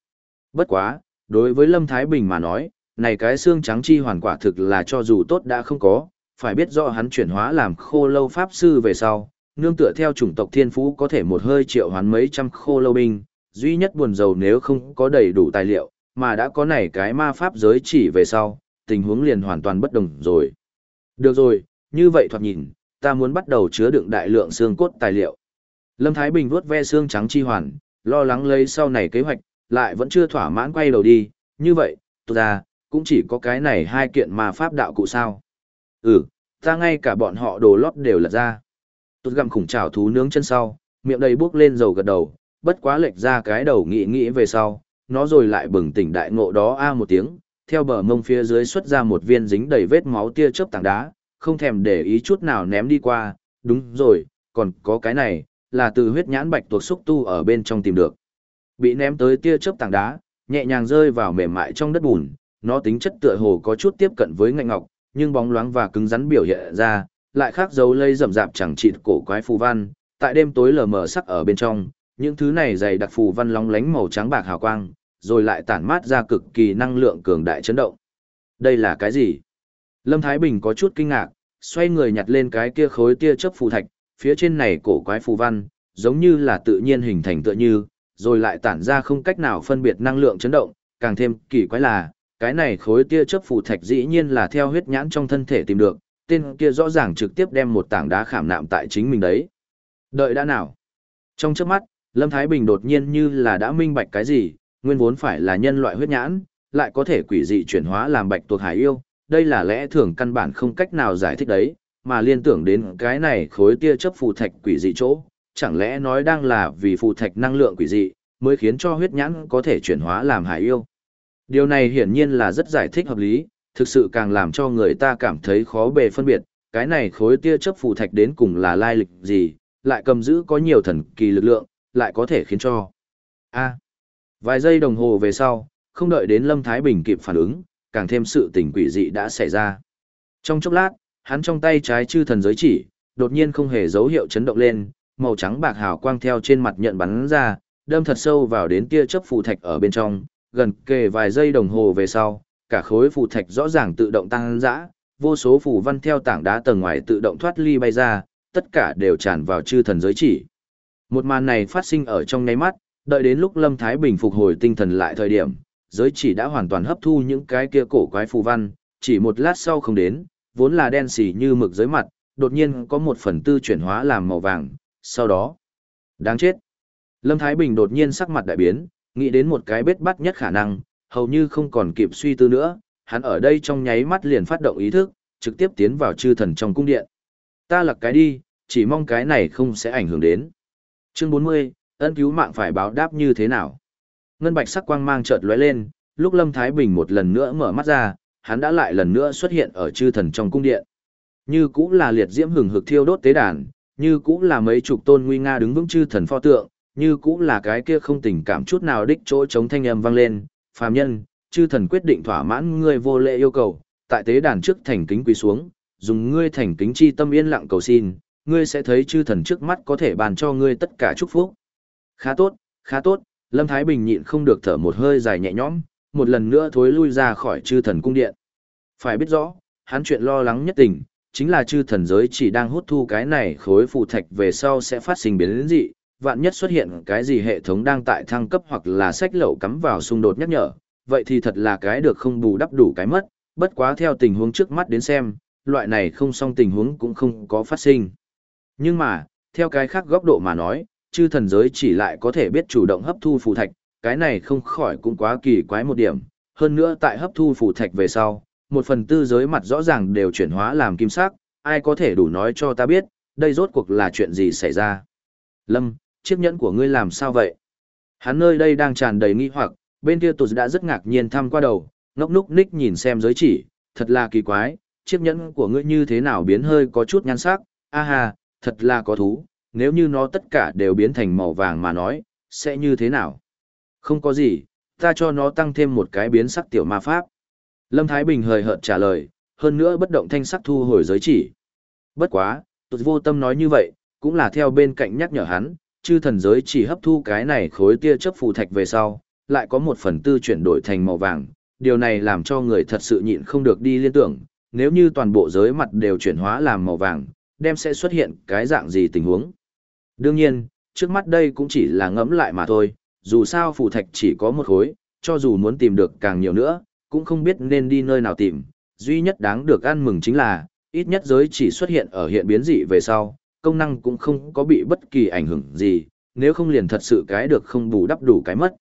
S1: Bất quá, đối với Lâm Thái Bình mà nói, này cái xương trắng chi hoàn quả thực là cho dù tốt đã không có, phải biết rõ hắn chuyển hóa làm khô lâu pháp sư về sau, nương tựa theo chủng tộc thiên phú có thể một hơi triệu hoán mấy trăm khô lâu binh, duy nhất buồn dầu nếu không có đầy đủ tài liệu, mà đã có này cái ma pháp giới chỉ về sau, tình huống liền hoàn toàn bất đồng rồi. Được rồi, như vậy thoạt nhìn, ta muốn bắt đầu chứa đựng đại lượng xương cốt tài liệu. Lâm Thái Bình vuốt ve xương trắng chi hoàn, lo lắng lấy sau này kế hoạch, lại vẫn chưa thỏa mãn quay đầu đi, như vậy, tôi ra, cũng chỉ có cái này hai kiện mà pháp đạo cụ sao. Ừ, ta ngay cả bọn họ đồ lót đều lật ra tốt gặm khủng trào thú nướng chân sau, miệng đầy bước lên dầu gật đầu, bất quá lệch ra cái đầu nghĩ nghĩ về sau, nó rồi lại bừng tỉnh đại ngộ đó a một tiếng, theo bờ mông phía dưới xuất ra một viên dính đầy vết máu tia chớp tảng đá, không thèm để ý chút nào ném đi qua, đúng rồi, còn có cái này, là từ huyết nhãn bạch tuộc xúc tu ở bên trong tìm được. Bị ném tới tia chớp tảng đá, nhẹ nhàng rơi vào mềm mại trong đất bùn, nó tính chất tựa hồ có chút tiếp cận với ngạnh ngọc, nhưng bóng loáng và cứng rắn biểu hiện ra, lại khác dấu lây rậm rạp chẳng chịt cổ quái phù văn, tại đêm tối lờ mờ sắc ở bên trong, những thứ này dày đặc phù văn lóng lánh màu trắng bạc hào quang, rồi lại tản mát ra cực kỳ năng lượng cường đại chấn động. Đây là cái gì? Lâm Thái Bình có chút kinh ngạc, xoay người nhặt lên cái kia khối tia chớp phù thạch, phía trên này cổ quái phù văn, giống như là tự nhiên hình thành tựa như, rồi lại tản ra không cách nào phân biệt năng lượng chấn động, càng thêm kỳ quái là, cái này khối tia chớp phù thạch dĩ nhiên là theo huyết nhãn trong thân thể tìm được, tên kia rõ ràng trực tiếp đem một tảng đá khảm nạm tại chính mình đấy. Đợi đã nào? Trong chớp mắt, Lâm Thái Bình đột nhiên như là đã minh bạch cái gì, nguyên vốn phải là nhân loại huyết nhãn, lại có thể quỷ dị chuyển hóa làm bạch tuộc hải yêu, đây là lẽ thường căn bản không cách nào giải thích đấy, mà liên tưởng đến cái này khối tia chớp phù thạch quỷ dị chỗ, chẳng lẽ nói đang là vì phù thạch năng lượng quỷ dị, mới khiến cho huyết nhãn có thể chuyển hóa làm hải yêu. Điều này hiển nhiên là rất giải thích hợp lý, thực sự càng làm cho người ta cảm thấy khó bề phân biệt, cái này khối tia chấp phù thạch đến cùng là lai lịch gì, lại cầm giữ có nhiều thần kỳ lực lượng, lại có thể khiến cho. A. vài giây đồng hồ về sau, không đợi đến Lâm Thái Bình kịp phản ứng, càng thêm sự tình quỷ dị đã xảy ra. Trong chốc lát, hắn trong tay trái chư thần giới chỉ, đột nhiên không hề dấu hiệu chấn động lên, màu trắng bạc hào quang theo trên mặt nhận bắn ra, đâm thật sâu vào đến tia chớp phù thạch ở bên trong, gần kề vài giây đồng hồ về sau, cả khối phù thạch rõ ràng tự động tăng dã, vô số phù văn theo tảng đá tầng ngoài tự động thoát ly bay ra, tất cả đều tràn vào chư thần giới chỉ. Một màn này phát sinh ở trong nháy mắt, đợi đến lúc Lâm Thái Bình phục hồi tinh thần lại thời điểm, giới chỉ đã hoàn toàn hấp thu những cái kia cổ quái phù văn, chỉ một lát sau không đến, vốn là đen xỉ như mực dưới mặt, đột nhiên có một phần tư chuyển hóa làm màu vàng, sau đó, đáng chết. Lâm Thái Bình đột nhiên sắc mặt đại biến, nghĩ đến một cái bết bắt nhất khả năng, hầu như không còn kịp suy tư nữa, hắn ở đây trong nháy mắt liền phát động ý thức, trực tiếp tiến vào chư thần trong cung điện. Ta lặc cái đi, chỉ mong cái này không sẽ ảnh hưởng đến. Chương 40, ân cứu mạng phải báo đáp như thế nào? Ngân bạch sắc quang mang chợt lóe lên, lúc Lâm Thái Bình một lần nữa mở mắt ra, hắn đã lại lần nữa xuất hiện ở chư thần trong cung điện. Như cũng là liệt diễm hừng hực thiêu đốt tế đàn, như cũng là mấy chục tôn nguy nga đứng vững chư thần pho tượng, như cũng là cái kia không tình cảm chút nào đích chỗ chống thanh âm vang lên, phàm nhân, chư thần quyết định thỏa mãn ngươi vô lệ yêu cầu, tại tế đàn trước thành kính quỳ xuống, dùng ngươi thành kính chi tâm yên lặng cầu xin, ngươi sẽ thấy chư thần trước mắt có thể bàn cho ngươi tất cả chúc phúc. Khá tốt, khá tốt, Lâm Thái Bình nhịn không được thở một hơi dài nhẹ nhõm, một lần nữa thối lui ra khỏi chư thần cung điện. Phải biết rõ, hắn chuyện lo lắng nhất tình, chính là chư thần giới chỉ đang hút thu cái này khối phù thạch về sau sẽ phát sinh biến dị, vạn nhất xuất hiện cái gì hệ thống đang tại thăng cấp hoặc là sách lậu cắm vào xung đột nhắc nhở, vậy thì thật là cái được không bù đắp đủ cái mất, bất quá theo tình huống trước mắt đến xem, loại này không xong tình huống cũng không có phát sinh. Nhưng mà, theo cái khác góc độ mà nói, chư thần giới chỉ lại có thể biết chủ động hấp thu phù thạch, cái này không khỏi cũng quá kỳ quái một điểm. Hơn nữa tại hấp thu phù thạch về sau, một phần tư giới mặt rõ ràng đều chuyển hóa làm kim sắc, ai có thể đủ nói cho ta biết, đây rốt cuộc là chuyện gì xảy ra. Lâm, chiếc nhẫn của ngươi làm sao vậy? Hắn nơi đây đang tràn đầy nghi hoặc, bên kia tụt đã rất ngạc nhiên thăm qua đầu, ngốc núc ních nhìn xem giới chỉ, thật là kỳ quái, chiếc nhẫn của ngươi như thế nào biến hơi có chút nhan sắc, a ha, thật là có thú, nếu như nó tất cả đều biến thành màu vàng mà nói, sẽ như thế nào? Không có gì, ta cho nó tăng thêm một cái biến sắc tiểu ma pháp. Lâm Thái Bình hời hợt trả lời, hơn nữa bất động thanh sắc thu hồi giới chỉ. Bất quá, tụt vô tâm nói như vậy, cũng là theo bên cạnh nhắc nhở hắn, chư thần giới chỉ hấp thu cái này khối tia chấp phù thạch về sau, lại có một phần tư chuyển đổi thành màu vàng, điều này làm cho người thật sự nhịn không được đi liên tưởng, nếu như toàn bộ giới mặt đều chuyển hóa làm màu vàng, đem sẽ xuất hiện cái dạng gì tình huống. Đương nhiên, trước mắt đây cũng chỉ là ngẫm lại mà thôi, dù sao phù thạch chỉ có một khối, cho dù muốn tìm được càng nhiều nữa, cũng không biết nên đi nơi nào tìm, duy nhất đáng được ăn mừng chính là, ít nhất giới chỉ xuất hiện ở hiện biến dị về sau, công năng cũng không có bị bất kỳ ảnh hưởng gì, nếu không liền thật sự cái được không bù đắp đủ cái mất.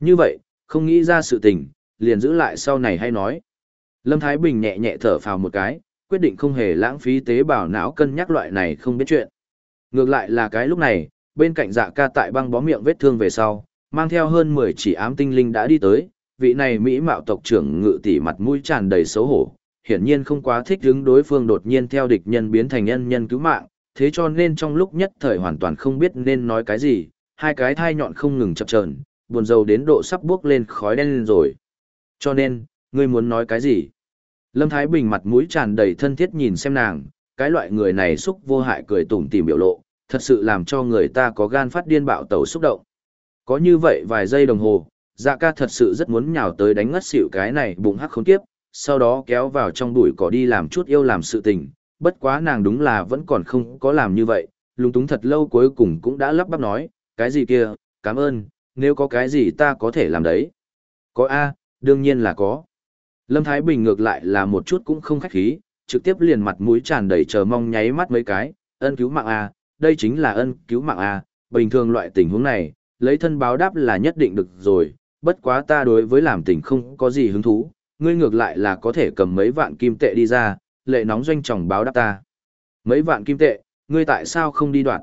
S1: Như vậy, không nghĩ ra sự tình, liền giữ lại sau này hay nói. Lâm Thái Bình nhẹ nhẹ thở phào một cái, quyết định không hề lãng phí tế bào não cân nhắc loại này không biết chuyện. Ngược lại là cái lúc này, bên cạnh dạ ca tại băng bó miệng vết thương về sau, mang theo hơn 10 chỉ ám tinh linh đã đi tới, vị này Mỹ mạo tộc trưởng ngự tỷ mặt mũi tràn đầy xấu hổ, hiển nhiên không quá thích hứng đối phương đột nhiên theo địch nhân biến thành nhân nhân cứu mạng, thế cho nên trong lúc nhất thời hoàn toàn không biết nên nói cái gì, hai cái thai nhọn không ngừng chập chờn, buồn rầu đến độ sắp bước lên khói đen lên rồi. Cho nên, ngươi muốn nói cái gì? Lâm Thái Bình mặt mũi tràn đầy thân thiết nhìn xem nàng, cái loại người này xúc vô hại cười tủm tỉm biểu lộ, thật sự làm cho người ta có gan phát điên bạo tẩu xúc động. Có như vậy vài giây đồng hồ, dạ ca thật sự rất muốn nhào tới đánh ngất xỉu cái này bụng hắc khốn kiếp, sau đó kéo vào trong bụi cỏ đi làm chút yêu làm sự tình, bất quá nàng đúng là vẫn còn không có làm như vậy, lung túng thật lâu cuối cùng cũng đã lắp bắp nói, cái gì kia, cảm ơn, nếu có cái gì ta có thể làm đấy. Có A, đương nhiên là có. Lâm Thái Bình ngược lại là một chút cũng không khách khí, trực tiếp liền mặt mũi tràn đầy chờ mong nháy mắt mấy cái, ân cứu mạng A, đây chính là ân cứu mạng A, bình thường loại tình huống này, lấy thân báo đáp là nhất định được rồi, bất quá ta đối với làm tình không có gì hứng thú, ngươi ngược lại là có thể cầm mấy vạn kim tệ đi ra, lệ nóng doanh trọng báo đáp ta. Mấy vạn kim tệ, ngươi tại sao không đi đoạn?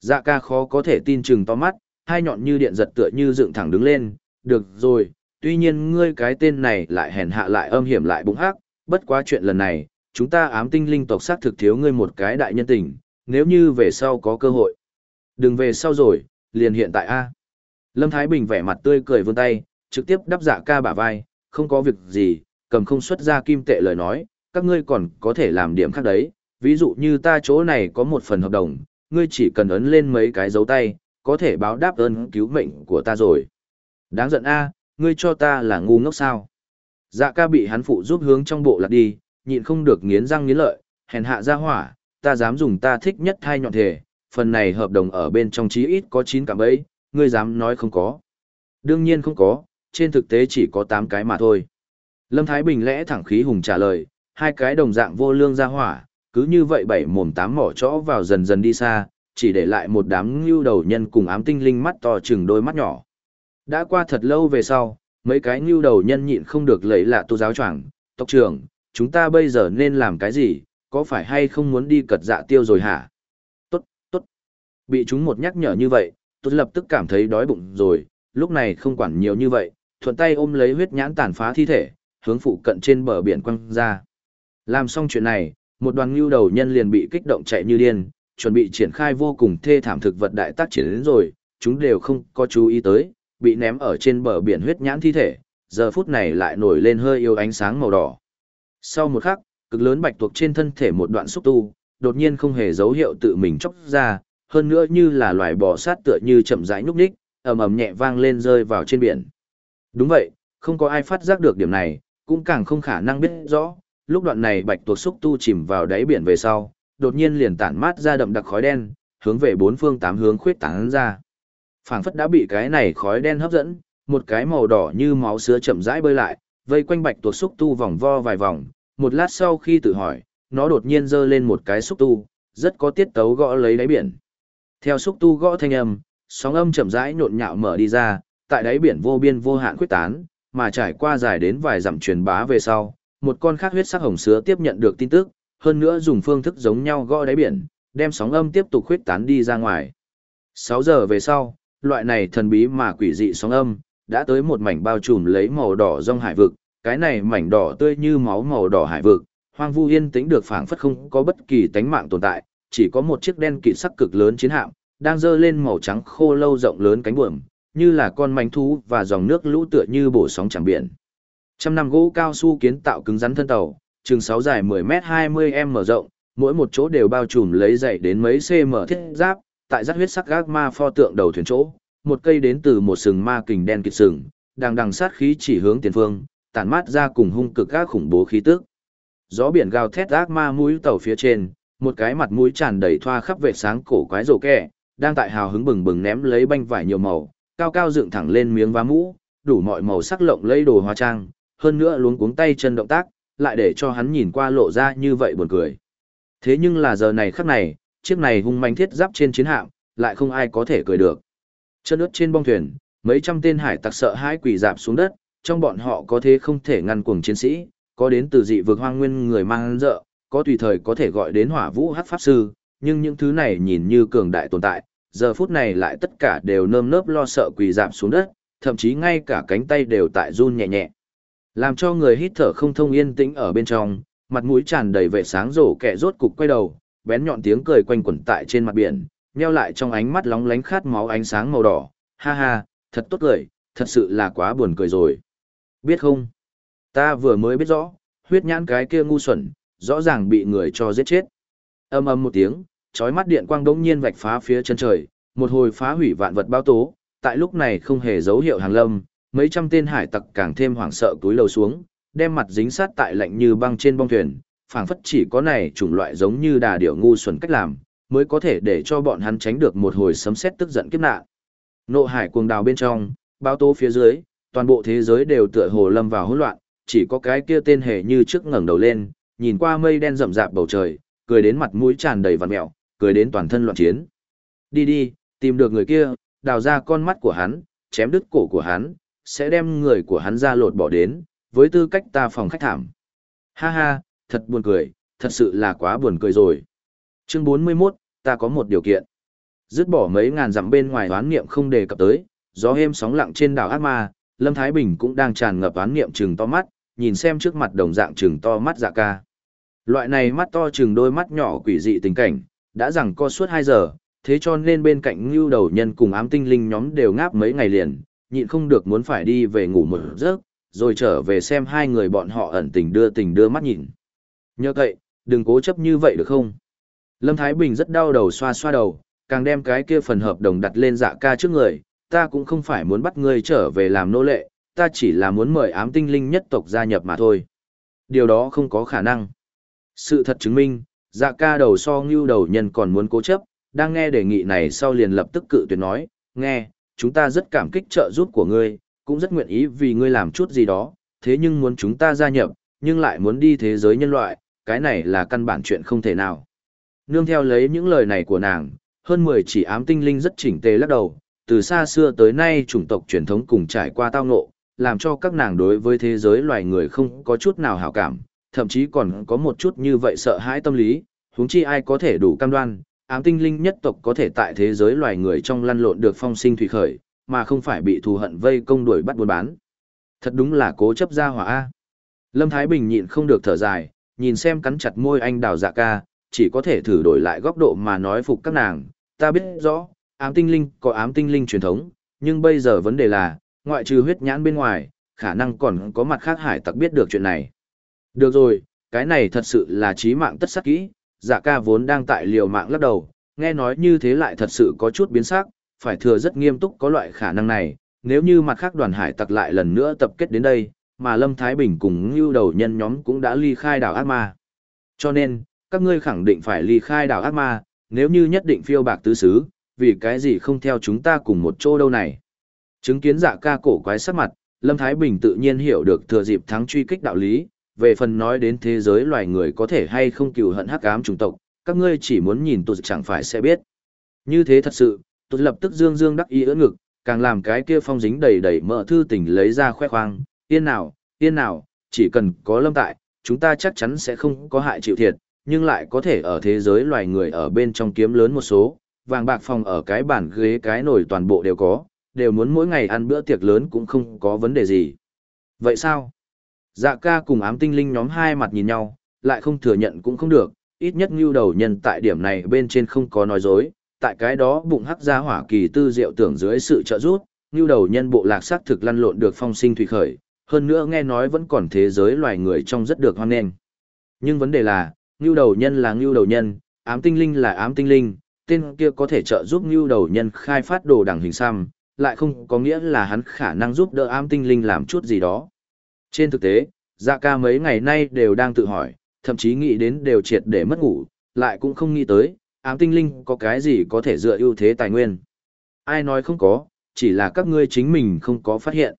S1: Dạ ca khó có thể tin chừng to mắt, hai nhọn như điện giật tựa như dựng thẳng đứng lên, được rồi, tuy nhiên ngươi cái tên này lại hèn hạ lại âm hiểm lại bụng hắc, bất quá chuyện lần này, chúng ta ám tinh linh tộc xác thực thiếu ngươi một cái đại nhân tình, nếu như về sau có cơ hội. Đừng về sau rồi, liền hiện tại a. Lâm Thái Bình vẻ mặt tươi cười vươn tay, trực tiếp đắp dạ ca bả vai, không có việc gì, cầm không xuất ra kim tệ lời nói, các ngươi còn có thể làm điểm khác đấy, ví dụ như ta chỗ này có một phần hợp đồng, ngươi chỉ cần ấn lên mấy cái dấu tay, có thể báo đáp ơn cứu mệnh của ta rồi. Đáng giận a, ngươi cho ta là ngu ngốc sao? Dạ ca bị hắn phụ giúp hướng trong bộ lạc đi, nhịn không được nghiến răng nghiến lợi, hèn hạ ra hỏa, ta dám dùng ta thích nhất hai nhọn thể, phần này hợp đồng ở bên trong chí ít có 9 cảm ấy, ngươi dám nói không có. Đương nhiên không có, trên thực tế chỉ có 8 cái mà thôi. Lâm Thái Bình lẽ thẳng khí hùng trả lời, hai cái đồng dạng vô lương ra hỏa, cứ như vậy bảy mồm tám mỏ chõ vào dần dần đi xa, chỉ để lại một đám ngưu đầu nhân cùng ám tinh linh mắt to chừng đôi mắt nhỏ. Đã qua thật lâu về sau, mấy cái ngưu đầu nhân nhịn không được lấy lạ tu giáo choảng, tộc trưởng, chúng ta bây giờ nên làm cái gì, có phải hay không muốn đi cật dạ tiêu rồi hả? Tốt, tốt. Bị chúng một nhắc nhở như vậy, tôi lập tức cảm thấy đói bụng rồi, lúc này không quản nhiều như vậy, thuận tay ôm lấy huyết nhãn tàn phá thi thể, hướng phụ cận trên bờ biển quăng ra. Làm xong chuyện này, một đoàn ngưu đầu nhân liền bị kích động chạy như điên, chuẩn bị triển khai vô cùng thê thảm thực vật đại tác triển đến rồi, chúng đều không có chú ý tới, bị ném ở trên bờ biển huyết nhãn thi thể, giờ phút này lại nổi lên hơi yêu ánh sáng màu đỏ. Sau một khắc, cực lớn bạch tuộc trên thân thể một đoạn xúc tu, đột nhiên không hề dấu hiệu tự mình chóc ra, hơn nữa như là loài bò sát tựa như chậm rãi nhúc nhích, ầm ầm nhẹ vang lên rơi vào trên biển. Đúng vậy, không có ai phát giác được điểm này, cũng càng không khả năng biết rõ, lúc đoạn này bạch tuộc xúc tu chìm vào đáy biển về sau, đột nhiên liền tản mát ra đậm đặc khói đen, hướng về bốn phương tám hướng khuyết tán ra. Phảng phất đã bị cái này khói đen hấp dẫn, một cái màu đỏ như máu sữa chậm rãi bơi lại, vây quanh bạch tuộc xúc tu vòng vo vài vòng, một lát sau khi tự hỏi, nó đột nhiên giơ lên một cái xúc tu, rất có tiết tấu gõ lấy đáy biển. Theo xúc tu gõ thanh âm, sóng âm chậm rãi nhộn nhạo mở đi ra, tại đáy biển vô biên vô hạn khuyết tán, mà trải qua dài đến vài dặm truyền bá về sau, một con khác huyết sắc hồng sứa tiếp nhận được tin tức, hơn nữa dùng phương thức giống nhau gõ đáy biển, đem sóng âm tiếp tục khuyết tán đi ra ngoài. 6 giờ về sau, loại này thần bí mà quỷ dị sóng âm, đã tới một mảnh bao trùm lấy màu đỏ rong hải vực, cái này mảnh đỏ tươi như máu màu đỏ hải vực, hoang vu yên tĩnh được phảng phất không có bất kỳ tánh mạng tồn tại, chỉ có một chiếc đen kịt sắc cực lớn chiến hạm, đang dơ lên màu trắng khô lâu rộng lớn cánh buồm, như là con manh thú và dòng nước lũ tựa như bổ sóng chẳng biển. Trăm năm gỗ cao su kiến tạo cứng rắn thân tàu, chừng 6 dài 10 m 20 m rộng, mỗi một chỗ đều bao trùm lấy dày đến mấy cm thiết giáp, tại rắc huyết sắc gác ma pho tượng đầu thuyền chỗ, một cây đến từ một sừng ma kình đen kịt sừng, đang đằng sát khí chỉ hướng tiền phương, tản mát ra cùng hung cực gác khủng bố khí tức. Gió biển gào thét ác ma mũi tàu phía trên, một cái mặt mũi tràn đầy thoa khắp vệ sáng cổ quái rổ kẹ, đang tại hào hứng bừng bừng ném lấy banh vải nhiều màu, cao cao dựng thẳng lên miếng vá mũ, đủ mọi màu sắc lộng lẫy đồ hóa trang, hơn nữa luống cuống tay chân động tác, lại để cho hắn nhìn qua lộ ra như vậy buồn cười. Thế nhưng là giờ này khắc này, chiếc này hung manh thiết giáp trên chiến hạm, lại không ai có thể cười được. Chân ướt trên bong thuyền, mấy trăm tên hải tặc sợ hãi quỳ dạp xuống đất, trong bọn họ có thế không thể ngăn cuồng chiến sĩ, có đến từ dị vực hoang nguyên người mang dợ, có tùy thời có thể gọi đến hỏa vũ hát pháp sư, nhưng những thứ này nhìn như cường đại tồn tại, giờ phút này lại tất cả đều nơm nớp lo sợ quỳ dạp xuống đất, thậm chí ngay cả cánh tay đều tại run nhẹ nhẹ. Làm cho người hít thở không thông yên tĩnh ở bên trong, mặt mũi tràn đầy vẻ sáng rổ kẻ rốt cục quay đầu, bén nhọn tiếng cười quanh quẩn tại trên mặt biển, nheo lại trong ánh mắt lóng lánh khát máu ánh sáng màu đỏ, ha ha, thật tốt cười, thật sự là quá buồn cười rồi. Biết không? Ta vừa mới biết rõ, huyết nhãn cái kia ngu xuẩn, rõ ràng bị người cho giết chết. Âm âm một tiếng, chói mắt điện quang đống nhiên vạch phá phía chân trời, một hồi phá hủy vạn vật bao tố, tại lúc này không hề dấu hiệu hàng lâm, mấy trăm tên hải tặc càng thêm hoảng sợ túi lầu xuống, đem mặt dính sát tại lạnh như băng trên bong thuyền, phảng phất chỉ có này chủng loại giống như đà điểu ngu xuẩn cách làm, mới có thể để cho bọn hắn tránh được một hồi sấm sét tức giận kiếp nạn. Nộ hải cuồng đào bên trong, bao tố phía dưới, toàn bộ thế giới đều tựa hồ lâm vào hỗn loạn, chỉ có cái kia tên hề như trước ngẩng đầu lên, nhìn qua mây đen rậm rạp bầu trời, cười đến mặt mũi tràn đầy vằn mẹo, cười đến toàn thân loạn chiến. Đi đi, tìm được người kia, đào ra con mắt của hắn, chém đứt cổ của hắn, sẽ đem người của hắn ra lột bỏ đến, với tư cách ta phòng khách thảm. Ha ha, thật buồn cười, thật sự là quá buồn cười rồi. Chương 41, ta có một điều kiện. Dứt bỏ mấy ngàn dặm bên ngoài oán niệm không đề cập tới, gió êm sóng lặng trên đảo Ác Ma, Lâm Thái Bình cũng đang tràn ngập oán niệm trừng to mắt, nhìn xem trước mặt đồng dạng trừng to mắt dạ ca. Loại này mắt to trừng đôi mắt nhỏ quỷ dị tình cảnh, đã rằng co suốt 2 giờ, thế cho nên bên cạnh ngưu đầu nhân cùng ám tinh linh nhóm đều ngáp mấy ngày liền, nhịn không được muốn phải đi về ngủ một giấc, rồi trở về xem hai người bọn họ ẩn tình đưa tình đưa mắt nhìn. Nhớ cậy, đừng cố chấp như vậy được không? Lâm Thái Bình rất đau đầu xoa xoa đầu, càng đem cái kia phần hợp đồng đặt lên dạ ca trước người, ta cũng không phải muốn bắt ngươi trở về làm nô lệ, ta chỉ là muốn mời ám tinh linh nhất tộc gia nhập mà thôi. Điều đó không có khả năng. Sự thật chứng minh, dạ ca đầu so ngưu đầu nhân còn muốn cố chấp, đang nghe đề nghị này sau liền lập tức cự tuyệt nói, nghe, chúng ta rất cảm kích trợ giúp của ngươi, cũng rất nguyện ý vì ngươi làm chút gì đó, thế nhưng muốn chúng ta gia nhập, nhưng lại muốn đi thế giới nhân loại, cái này là căn bản chuyện không thể nào. Nương theo lấy những lời này của nàng, hơn 10 chỉ ám tinh linh rất chỉnh tề lắc đầu, từ xa xưa tới nay chủng tộc truyền thống cùng trải qua tao ngộ, làm cho các nàng đối với thế giới loài người không có chút nào hảo cảm, thậm chí còn có một chút như vậy sợ hãi tâm lý, huống chi ai có thể đủ cam đoan, ám tinh linh nhất tộc có thể tại thế giới loài người trong lăn lộn được phong sinh thủy khởi, mà không phải bị thù hận vây công đuổi bắt buôn bán. Thật đúng là cố chấp gia hỏa A. Lâm Thái Bình nhịn không được thở dài, nhìn xem cắn chặt môi anh đào dạ ca, chỉ có thể thử đổi lại góc độ mà nói phục các nàng. Ta biết rõ, ám tinh linh có ám tinh linh truyền thống, nhưng bây giờ vấn đề là, ngoại trừ huyết nhãn bên ngoài, khả năng còn có mặt khác hải tặc biết được chuyện này. Được rồi, cái này thật sự là trí mạng tất sắc kỹ, dạ ca vốn đang tại liều mạng lắc đầu, nghe nói như thế lại thật sự có chút biến sắc, phải thừa rất nghiêm túc có loại khả năng này, nếu như mặt khác đoàn hải tặc lại lần nữa tập kết đến đây, mà Lâm Thái Bình cùng như đầu nhân nhóm cũng đã ly khai đảo Ác Ma. Cho nên, các ngươi khẳng định phải ly khai đảo Ác Ma, nếu như nhất định phiêu bạc tứ xứ, vì cái gì không theo chúng ta cùng một chỗ đâu này. Chứng kiến dạ ca cổ quái sắc mặt, Lâm Thái Bình tự nhiên hiểu được thừa dịp thắng truy kích đạo lý, về phần nói đến thế giới loài người có thể hay không cừu hận hắc ám chủng tộc, các ngươi chỉ muốn nhìn tụt chẳng phải sẽ biết. Như thế thật sự, tụt lập tức dương dương đắc ý ưỡn ngực, càng làm cái kia phong dính đầy đầy mỡ thư tình lấy ra khoe khoang, yên nào, yên nào, chỉ cần có lâm tại, chúng ta chắc chắn sẽ không có hại chịu thiệt, nhưng lại có thể ở thế giới loài người ở bên trong kiếm lớn một số, vàng bạc phòng ở cái bàn ghế cái nồi toàn bộ đều có, đều muốn mỗi ngày ăn bữa tiệc lớn cũng không có vấn đề gì. Vậy sao? Dạ ca cùng ám tinh linh nhóm hai mặt nhìn nhau, lại không thừa nhận cũng không được, ít nhất như đầu nhân tại điểm này bên trên không có nói dối, tại cái đó bụng hắc ra hỏa kỳ tư diệu tưởng dưới sự trợ giúp, như đầu nhân bộ lạc sắc thực lăn lộn được phong sinh thủy khởi, hơn nữa nghe nói vẫn còn thế giới loài người trong rất được hoan nghênh. Nhưng vấn đề là, như đầu nhân là như đầu nhân, ám tinh linh là ám tinh linh, tên kia có thể trợ giúp như đầu nhân khai phát đồ đẳng hình xăm, lại không có nghĩa là hắn khả năng giúp đỡ ám tinh linh làm chút gì đó. Trên thực tế, dạ ca mấy ngày nay đều đang tự hỏi, thậm chí nghĩ đến đều triệt để mất ngủ, lại cũng không nghĩ tới, ám tinh linh có cái gì có thể dựa ưu thế tài nguyên. Ai nói không có, chỉ là các ngươi chính mình không có phát hiện.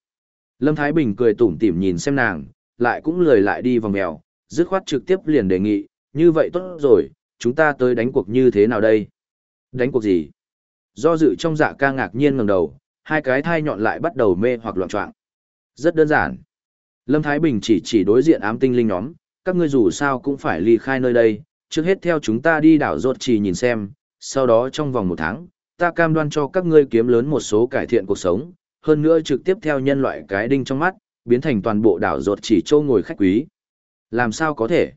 S1: Lâm Thái Bình cười tủm tỉm nhìn xem nàng, lại cũng lười lại đi vòng mèo, dứt khoát trực tiếp liền đề nghị, như vậy tốt rồi, chúng ta tới đánh cuộc như thế nào đây? Đánh cuộc gì? Do dự trong dạ ca ngạc nhiên ngẩng đầu, hai cái thai nhọn lại bắt đầu mê hoặc loạn trọng. Rất đơn giản. Lâm Thái Bình chỉ chỉ đối diện ám tinh linh nhóm, các ngươi dù sao cũng phải ly khai nơi đây, trước hết theo chúng ta đi đảo rốt chỉ nhìn xem, sau đó trong vòng một tháng, ta cam đoan cho các ngươi kiếm lớn một số cải thiện cuộc sống, hơn nữa trực tiếp theo nhân loại cái đinh trong mắt, biến thành toàn bộ đảo rốt chỉ châu ngồi khách quý. Làm sao có thể?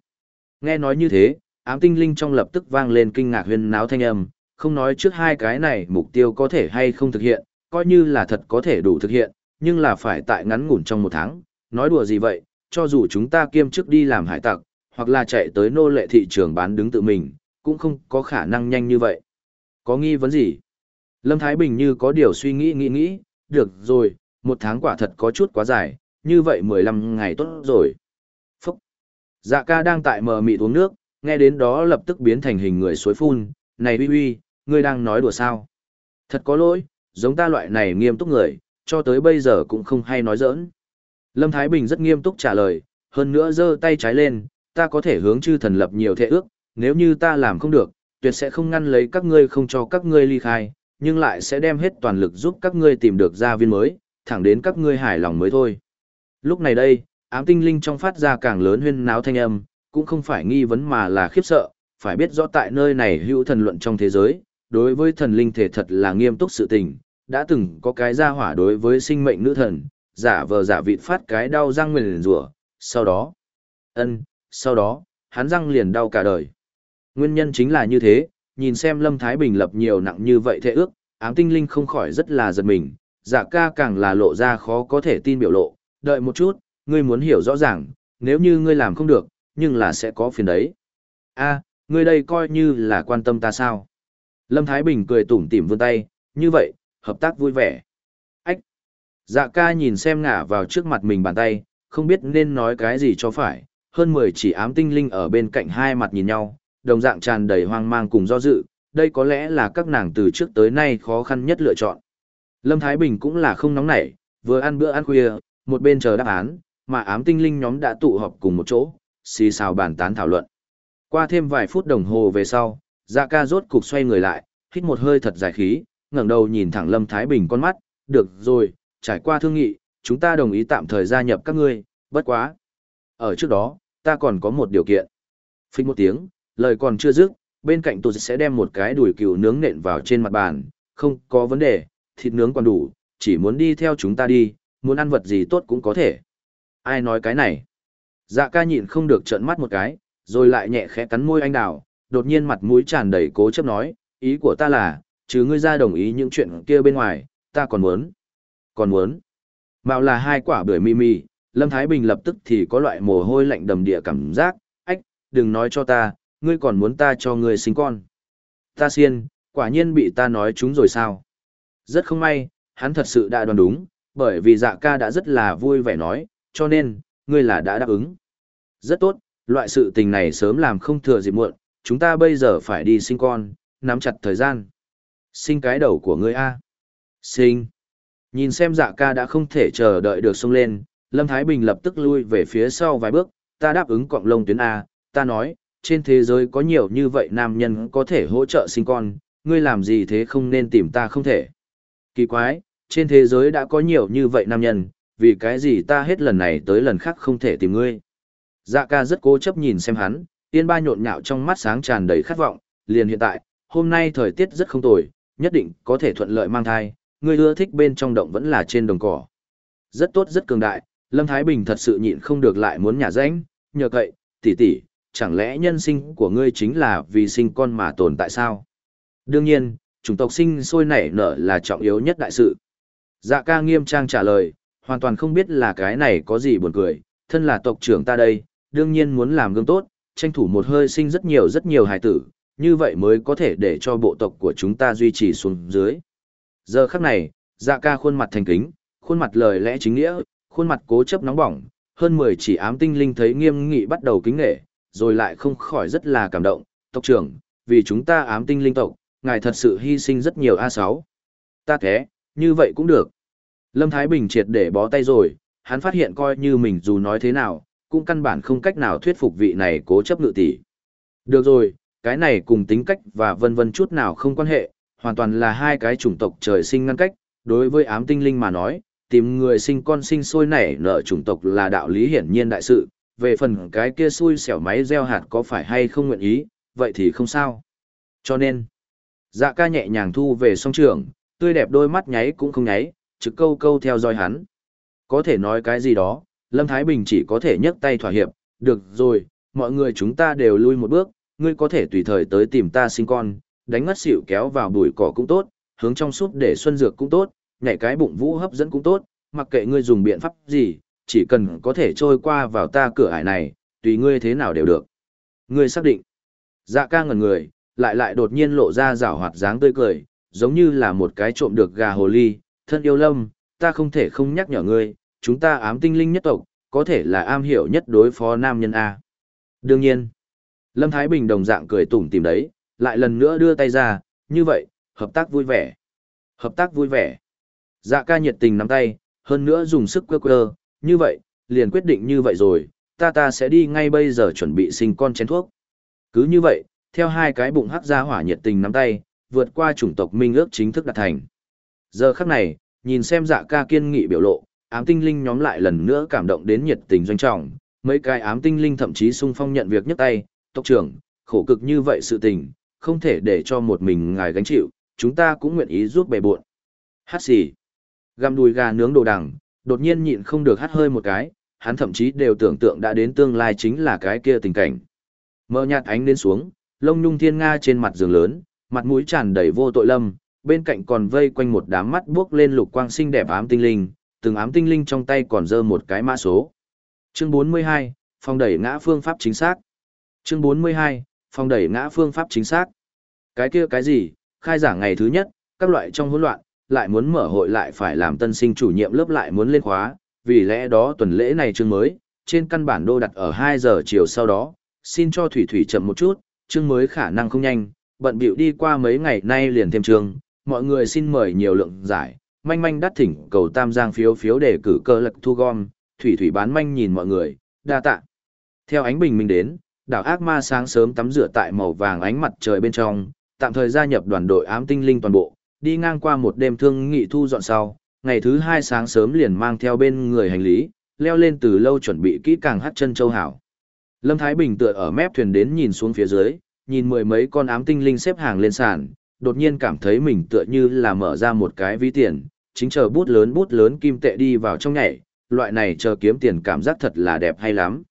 S1: Nghe nói như thế, ám tinh linh trong lập tức vang lên kinh ngạc huyên náo thanh âm, không nói trước hai cái này mục tiêu có thể hay không thực hiện, coi như là thật có thể đủ thực hiện, nhưng là phải tại ngắn ngủn trong một tháng, nói đùa gì vậy, cho dù chúng ta kiêm chức đi làm hải tặc, hoặc là chạy tới nô lệ thị trường bán đứng tự mình, cũng không có khả năng nhanh như vậy. Có nghi vấn gì? Lâm Thái Bình như có điều suy nghĩ nghĩ nghĩ, được rồi, một tháng quả thật có chút quá dài, như vậy 15 ngày tốt rồi. Phúc! Dạ ca đang tại mờ mịt uống nước, nghe đến đó lập tức biến thành hình người suối phun, này uy uy, ngươi đang nói đùa sao? Thật có lỗi, giống ta loại này nghiêm túc người, cho tới bây giờ cũng không hay nói giỡn. Lâm Thái Bình rất nghiêm túc trả lời, hơn nữa giơ tay trái lên, ta có thể hướng chư thần lập nhiều thệ ước, nếu như ta làm không được, tuyệt sẽ không ngăn lấy các ngươi không cho các ngươi ly khai, nhưng lại sẽ đem hết toàn lực giúp các ngươi tìm được gia viên mới, thẳng đến các ngươi hài lòng mới thôi. Lúc này đây, ám tinh linh trong phát ra càng lớn huyên náo thanh âm, cũng không phải nghi vấn mà là khiếp sợ, phải biết rõ tại nơi này hữu thần luận trong thế giới, đối với thần linh thể thật là nghiêm túc sự tình, đã từng có cái gia hỏa đối với sinh mệnh nữ thần, giả vờ giả vịt phát cái đau răng nguyền rủa sau đó, ân, sau đó, hắn răng liền đau cả đời. Nguyên nhân chính là như thế, nhìn xem Lâm Thái Bình lập nhiều nặng như vậy thế ước, ám tinh linh không khỏi rất là giật mình, dạ ca càng là lộ ra khó có thể tin biểu lộ, đợi một chút, ngươi muốn hiểu rõ ràng, nếu như ngươi làm không được, nhưng là sẽ có phiền đấy. a ngươi đây coi như là quan tâm ta sao? Lâm Thái Bình cười tủm tỉm vươn tay, như vậy, hợp tác vui vẻ. Dạ ca nhìn xem ngả vào trước mặt mình bàn tay, không biết nên nói cái gì cho phải, hơn 10 chỉ ám tinh linh ở bên cạnh hai mặt nhìn nhau, đồng dạng tràn đầy hoang mang cùng do dự, đây có lẽ là các nàng từ trước tới nay khó khăn nhất lựa chọn. Lâm Thái Bình cũng là không nóng nảy, vừa ăn bữa ăn khuya, một bên chờ đáp án, mà ám tinh linh nhóm đã tụ họp cùng một chỗ, xì xào bàn tán thảo luận. Qua thêm vài phút đồng hồ về sau, Dạ ca rốt cục xoay người lại, hít một hơi thật dài khí, ngẩng đầu nhìn thẳng Lâm Thái Bình con mắt, được rồi, trải qua thương nghị, chúng ta đồng ý tạm thời gia nhập các ngươi, bất quá. Ở trước đó, ta còn có một điều kiện. Phích một tiếng, lời còn chưa dứt, bên cạnh tôi sẽ đem một cái đùi cừu nướng nện vào trên mặt bàn, không có vấn đề, thịt nướng còn đủ, chỉ muốn đi theo chúng ta đi, muốn ăn vật gì tốt cũng có thể. Ai nói cái này? Dạ ca nhịn không được trợn mắt một cái, rồi lại nhẹ khẽ cắn môi anh đào, đột nhiên mặt mũi tràn đầy cố chấp nói, ý của ta là, chứ ngươi ra đồng ý những chuyện kia bên ngoài, ta còn muốn. Còn muốn. Mạo là hai quả bưởi mì mì, Lâm Thái Bình lập tức thì có loại mồ hôi lạnh đầm địa cảm giác, ách, đừng nói cho ta, ngươi còn muốn ta cho ngươi sinh con. Ta xiên, quả nhiên bị ta nói chúng rồi sao. Rất không may, hắn thật sự đã đoán đúng, bởi vì dạ ca đã rất là vui vẻ nói, cho nên, ngươi là đã đáp ứng. Rất tốt, loại sự tình này sớm làm không thừa dịp muộn, chúng ta bây giờ phải đi sinh con, nắm chặt thời gian. Sinh cái đầu của ngươi A. Sinh. Nhìn xem dạ ca đã không thể chờ đợi được xông lên, Lâm Thái Bình lập tức lui về phía sau vài bước, ta đáp ứng cọng lông tuyến A, ta nói, trên thế giới có nhiều như vậy nam nhân có thể hỗ trợ sinh con, ngươi làm gì thế không nên tìm ta không thể. Kỳ quái, trên thế giới đã có nhiều như vậy nam nhân, vì cái gì ta hết lần này tới lần khác không thể tìm ngươi. Dạ ca rất cố chấp nhìn xem hắn, tiên ba nhộn nhạo trong mắt sáng tràn đầy khát vọng, liền hiện tại, hôm nay thời tiết rất không tồi, nhất định có thể thuận lợi mang thai, ngươi ưa thích bên trong động vẫn là trên đồng cỏ. Rất tốt rất cường đại, Lâm Thái Bình thật sự nhịn không được lại muốn nhả rãnh, nhờ cậy, tỷ tỷ, chẳng lẽ nhân sinh của ngươi chính là vì sinh con mà tồn tại sao? Đương nhiên, chủng tộc sinh sôi nảy nở là trọng yếu nhất đại sự. Dạ ca nghiêm trang trả lời, hoàn toàn không biết là cái này có gì buồn cười, thân là tộc trưởng ta đây, đương nhiên muốn làm gương tốt, tranh thủ một hơi sinh rất nhiều rất nhiều hài tử, như vậy mới có thể để cho bộ tộc của chúng ta duy trì xuống dưới. Giờ khắc này, dạ ca khuôn mặt thành kính, khuôn mặt lời lẽ chính nghĩa, khuôn mặt cố chấp nóng bỏng, hơn 10 chỉ ám tinh linh thấy nghiêm nghị bắt đầu kính nghệ, rồi lại không khỏi rất là cảm động, tộc trưởng, vì chúng ta ám tinh linh tộc, ngài thật sự hy sinh rất nhiều A6. Ta thế, như vậy cũng được. Lâm Thái Bình triệt để bó tay rồi, hắn phát hiện coi như mình dù nói thế nào, cũng căn bản không cách nào thuyết phục vị này cố chấp ngự tỷ. Được rồi, cái này cùng tính cách và vân vân chút nào không quan hệ, hoàn toàn là hai cái chủng tộc trời sinh ngăn cách, đối với ám tinh linh mà nói, tìm người sinh con sinh sôi nảy nở chủng tộc là đạo lý hiển nhiên đại sự, về phần cái kia xui xẻo máy gieo hạt có phải hay không nguyện ý, vậy thì không sao. Cho nên, dạ ca nhẹ nhàng thu về song trường, tươi đẹp đôi mắt nháy cũng không nháy, trực câu câu theo dõi hắn. Có thể nói cái gì đó, Lâm Thái Bình chỉ có thể nhấc tay thỏa hiệp, được rồi, mọi người chúng ta đều lui một bước, ngươi có thể tùy thời tới tìm ta sinh con, đánh ngất xỉu kéo vào bụi cỏ cũng tốt, hướng trong súp để xuân dược cũng tốt, nhảy cái bụng vũ hấp dẫn cũng tốt, mặc kệ ngươi dùng biện pháp gì, chỉ cần có thể trôi qua vào ta cửa ải này, tùy ngươi thế nào đều được. Ngươi xác định. Dạ ca ngẩn người, lại lại đột nhiên lộ ra rảo hoạt dáng tươi cười, giống như là một cái trộm được gà hồ ly, thân yêu lâm, ta không thể không nhắc nhở ngươi, chúng ta ám tinh linh nhất tộc, có thể là am hiểu nhất đối phó nam nhân A. Đương nhiên, Lâm Thái Bình đồng dạng cười tủm tìm đấy, lại lần nữa đưa tay ra, như vậy, hợp tác vui vẻ. Hợp tác vui vẻ. Dạ ca nhiệt tình nắm tay, hơn nữa dùng sức quơ quơ, như vậy, liền quyết định như vậy rồi, ta ta sẽ đi ngay bây giờ chuẩn bị sinh con chén thuốc. Cứ như vậy, theo hai cái bụng hắc ra hỏa nhiệt tình nắm tay, vượt qua chủng tộc minh ước chính thức đạt thành. Giờ khắc này, nhìn xem dạ ca kiên nghị biểu lộ, ám tinh linh nhóm lại lần nữa cảm động đến nhiệt tình doanh trọng, mấy cái ám tinh linh thậm chí sung phong nhận việc nhất tay, tộc trưởng, khổ cực như vậy sự tình, không thể để cho một mình ngài gánh chịu, chúng ta cũng nguyện ý giúp bề buộn. Hát xì. Găm đùi gà nướng đồ đằng, đột nhiên nhịn không được hát hơi một cái, hắn thậm chí đều tưởng tượng đã đến tương lai chính là cái kia tình cảnh. mờ nhạt ánh đến xuống, lông nhung thiên nga trên mặt giường lớn, mặt mũi tràn đầy vô tội lâm, bên cạnh còn vây quanh một đám mắt buốc lên lục quang xinh đẹp ám tinh linh, từng ám tinh linh trong tay còn dơ một cái mã số. Chương 42, phòng đẩy ngã phương pháp chính xác. Chương 42, phong đẩy ngã phương pháp chính xác. Cái kia cái gì, khai giảng ngày thứ nhất, các loại trong hỗn loạn, lại muốn mở hội lại phải làm tân sinh chủ nhiệm lớp lại muốn lên khóa, vì lẽ đó tuần lễ này chương mới, trên căn bản đô đặt ở 2 giờ chiều sau đó, xin cho Thủy Thủy chậm một chút, chương mới khả năng không nhanh, bận bịu đi qua mấy ngày nay liền thêm chương, mọi người xin mời nhiều lượng giải, manh manh đắt thỉnh cầu tam giang phiếu phiếu để cử cơ lực thu gom, Thủy Thủy bán manh nhìn mọi người, đa tạ. Theo ánh bình minh đến, đảo ác ma sáng sớm tắm rửa tại màu vàng ánh mặt trời bên trong, tạm thời gia nhập đoàn đội ám tinh linh toàn bộ, đi ngang qua một đêm thương nghị thu dọn sau, ngày thứ hai sáng sớm liền mang theo bên người hành lý, leo lên từ lâu chuẩn bị kỹ càng hắt chân châu hảo. Lâm Thái Bình tựa ở mép thuyền đến nhìn xuống phía dưới, nhìn mười mấy con ám tinh linh xếp hàng lên sàn, đột nhiên cảm thấy mình tựa như là mở ra một cái ví tiền, chính chờ bút lớn bút lớn kim tệ đi vào trong nhảy, loại này chờ kiếm tiền cảm giác thật là đẹp hay lắm.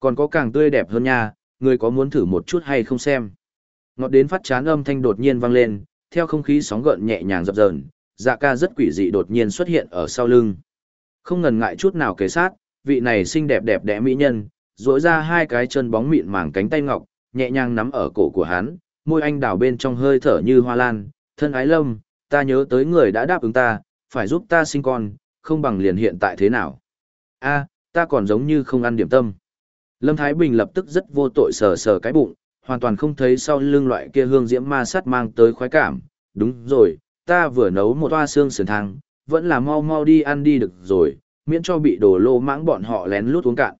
S1: Còn có càng tươi đẹp hơn nha, người có muốn thử một chút hay không xem. Ngọt đến phát chán âm thanh đột nhiên vang lên, theo không khí sóng gợn nhẹ nhàng dập dờn, dạ ca rất quỷ dị đột nhiên xuất hiện ở sau lưng. Không ngần ngại chút nào kế sát, vị này xinh đẹp đẹp đẽ mỹ nhân, rỗi ra hai cái chân bóng mịn màng cánh tay ngọc, nhẹ nhàng nắm ở cổ của hắn, môi anh đào bên trong hơi thở như hoa lan, thân ái lâm, ta nhớ tới người đã đáp ứng ta, phải giúp ta sinh con, không bằng liền hiện tại thế nào. a ta còn giống như không ăn điểm tâm. Lâm Thái Bình lập tức rất vô tội sờ sờ cái bụng, hoàn toàn không thấy sau lưng loại kia hương diễm ma sát mang tới khoái cảm. Đúng rồi, ta vừa nấu một toa xương sườn thang, vẫn là mau mau đi ăn đi được rồi, miễn cho bị đổ lô mãng bọn họ lén lút uống cạn.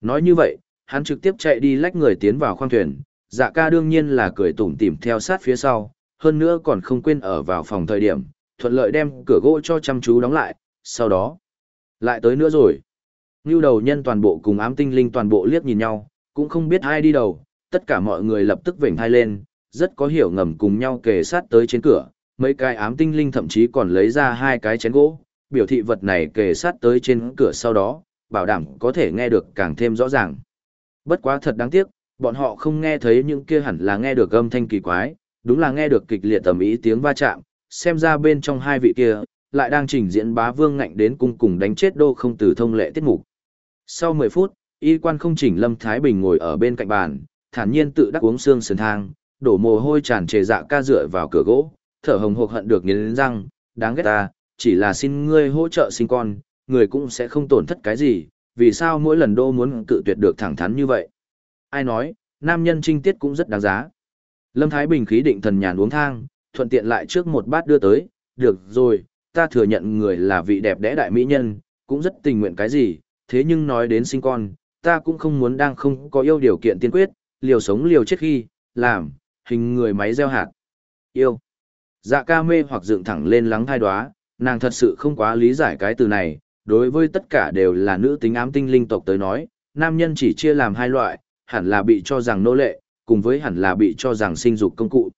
S1: Nói như vậy, hắn trực tiếp chạy đi lách người tiến vào khoang thuyền, dạ ca đương nhiên là cười tủm tỉm theo sát phía sau, hơn nữa còn không quên ở vào phòng thời điểm, thuận lợi đem cửa gỗ cho chăm chú đóng lại, sau đó, lại tới nữa rồi. Ngưu đầu nhân toàn bộ cùng ám tinh linh toàn bộ liếc nhìn nhau, cũng không biết ai đi đầu, tất cả mọi người lập tức vểnh hai lên, rất có hiểu ngầm cùng nhau kề sát tới trên cửa, mấy cái ám tinh linh thậm chí còn lấy ra hai cái chén gỗ, biểu thị vật này kề sát tới trên cửa sau đó, bảo đảm có thể nghe được càng thêm rõ ràng. Bất quá thật đáng tiếc, bọn họ không nghe thấy những kia hẳn là nghe được âm thanh kỳ quái, đúng là nghe được kịch liệt tầm ý tiếng va chạm, xem ra bên trong hai vị kia, lại đang trình diễn bá vương ngạnh đến cung cùng đánh chết đô không từ thông lệ tiết mục. Sau 10 phút, y quan không chỉnh Lâm Thái Bình ngồi ở bên cạnh bàn, thản nhiên tự đắc uống xương sườn thang, đổ mồ hôi tràn trề dạ ca dựa vào cửa gỗ, thở hồng hộc hận được nghiến răng, đáng ghét ta, chỉ là xin ngươi hỗ trợ sinh con, người cũng sẽ không tổn thất cái gì, vì sao mỗi lần đô muốn cự tuyệt được thẳng thắn như vậy. Ai nói, nam nhân trinh tiết cũng rất đáng giá. Lâm Thái Bình khí định thần nhàn uống thang, thuận tiện lại trước một bát đưa tới, được rồi, ta thừa nhận người là vị đẹp đẽ đại mỹ nhân, cũng rất tình nguyện cái gì, thế nhưng nói đến sinh con, ta cũng không muốn đang không có yêu điều kiện tiên quyết, liều sống liều chết khi, làm, hình người máy gieo hạt. Yêu. Dạ ca mê hoặc dựng thẳng lên lắng thai đoá, nàng thật sự không quá lý giải cái từ này, đối với tất cả đều là nữ tính ám tinh linh tộc tới nói, nam nhân chỉ chia làm hai loại, hẳn là bị cho rằng nô lệ, cùng với hẳn là bị cho rằng sinh dục công cụ.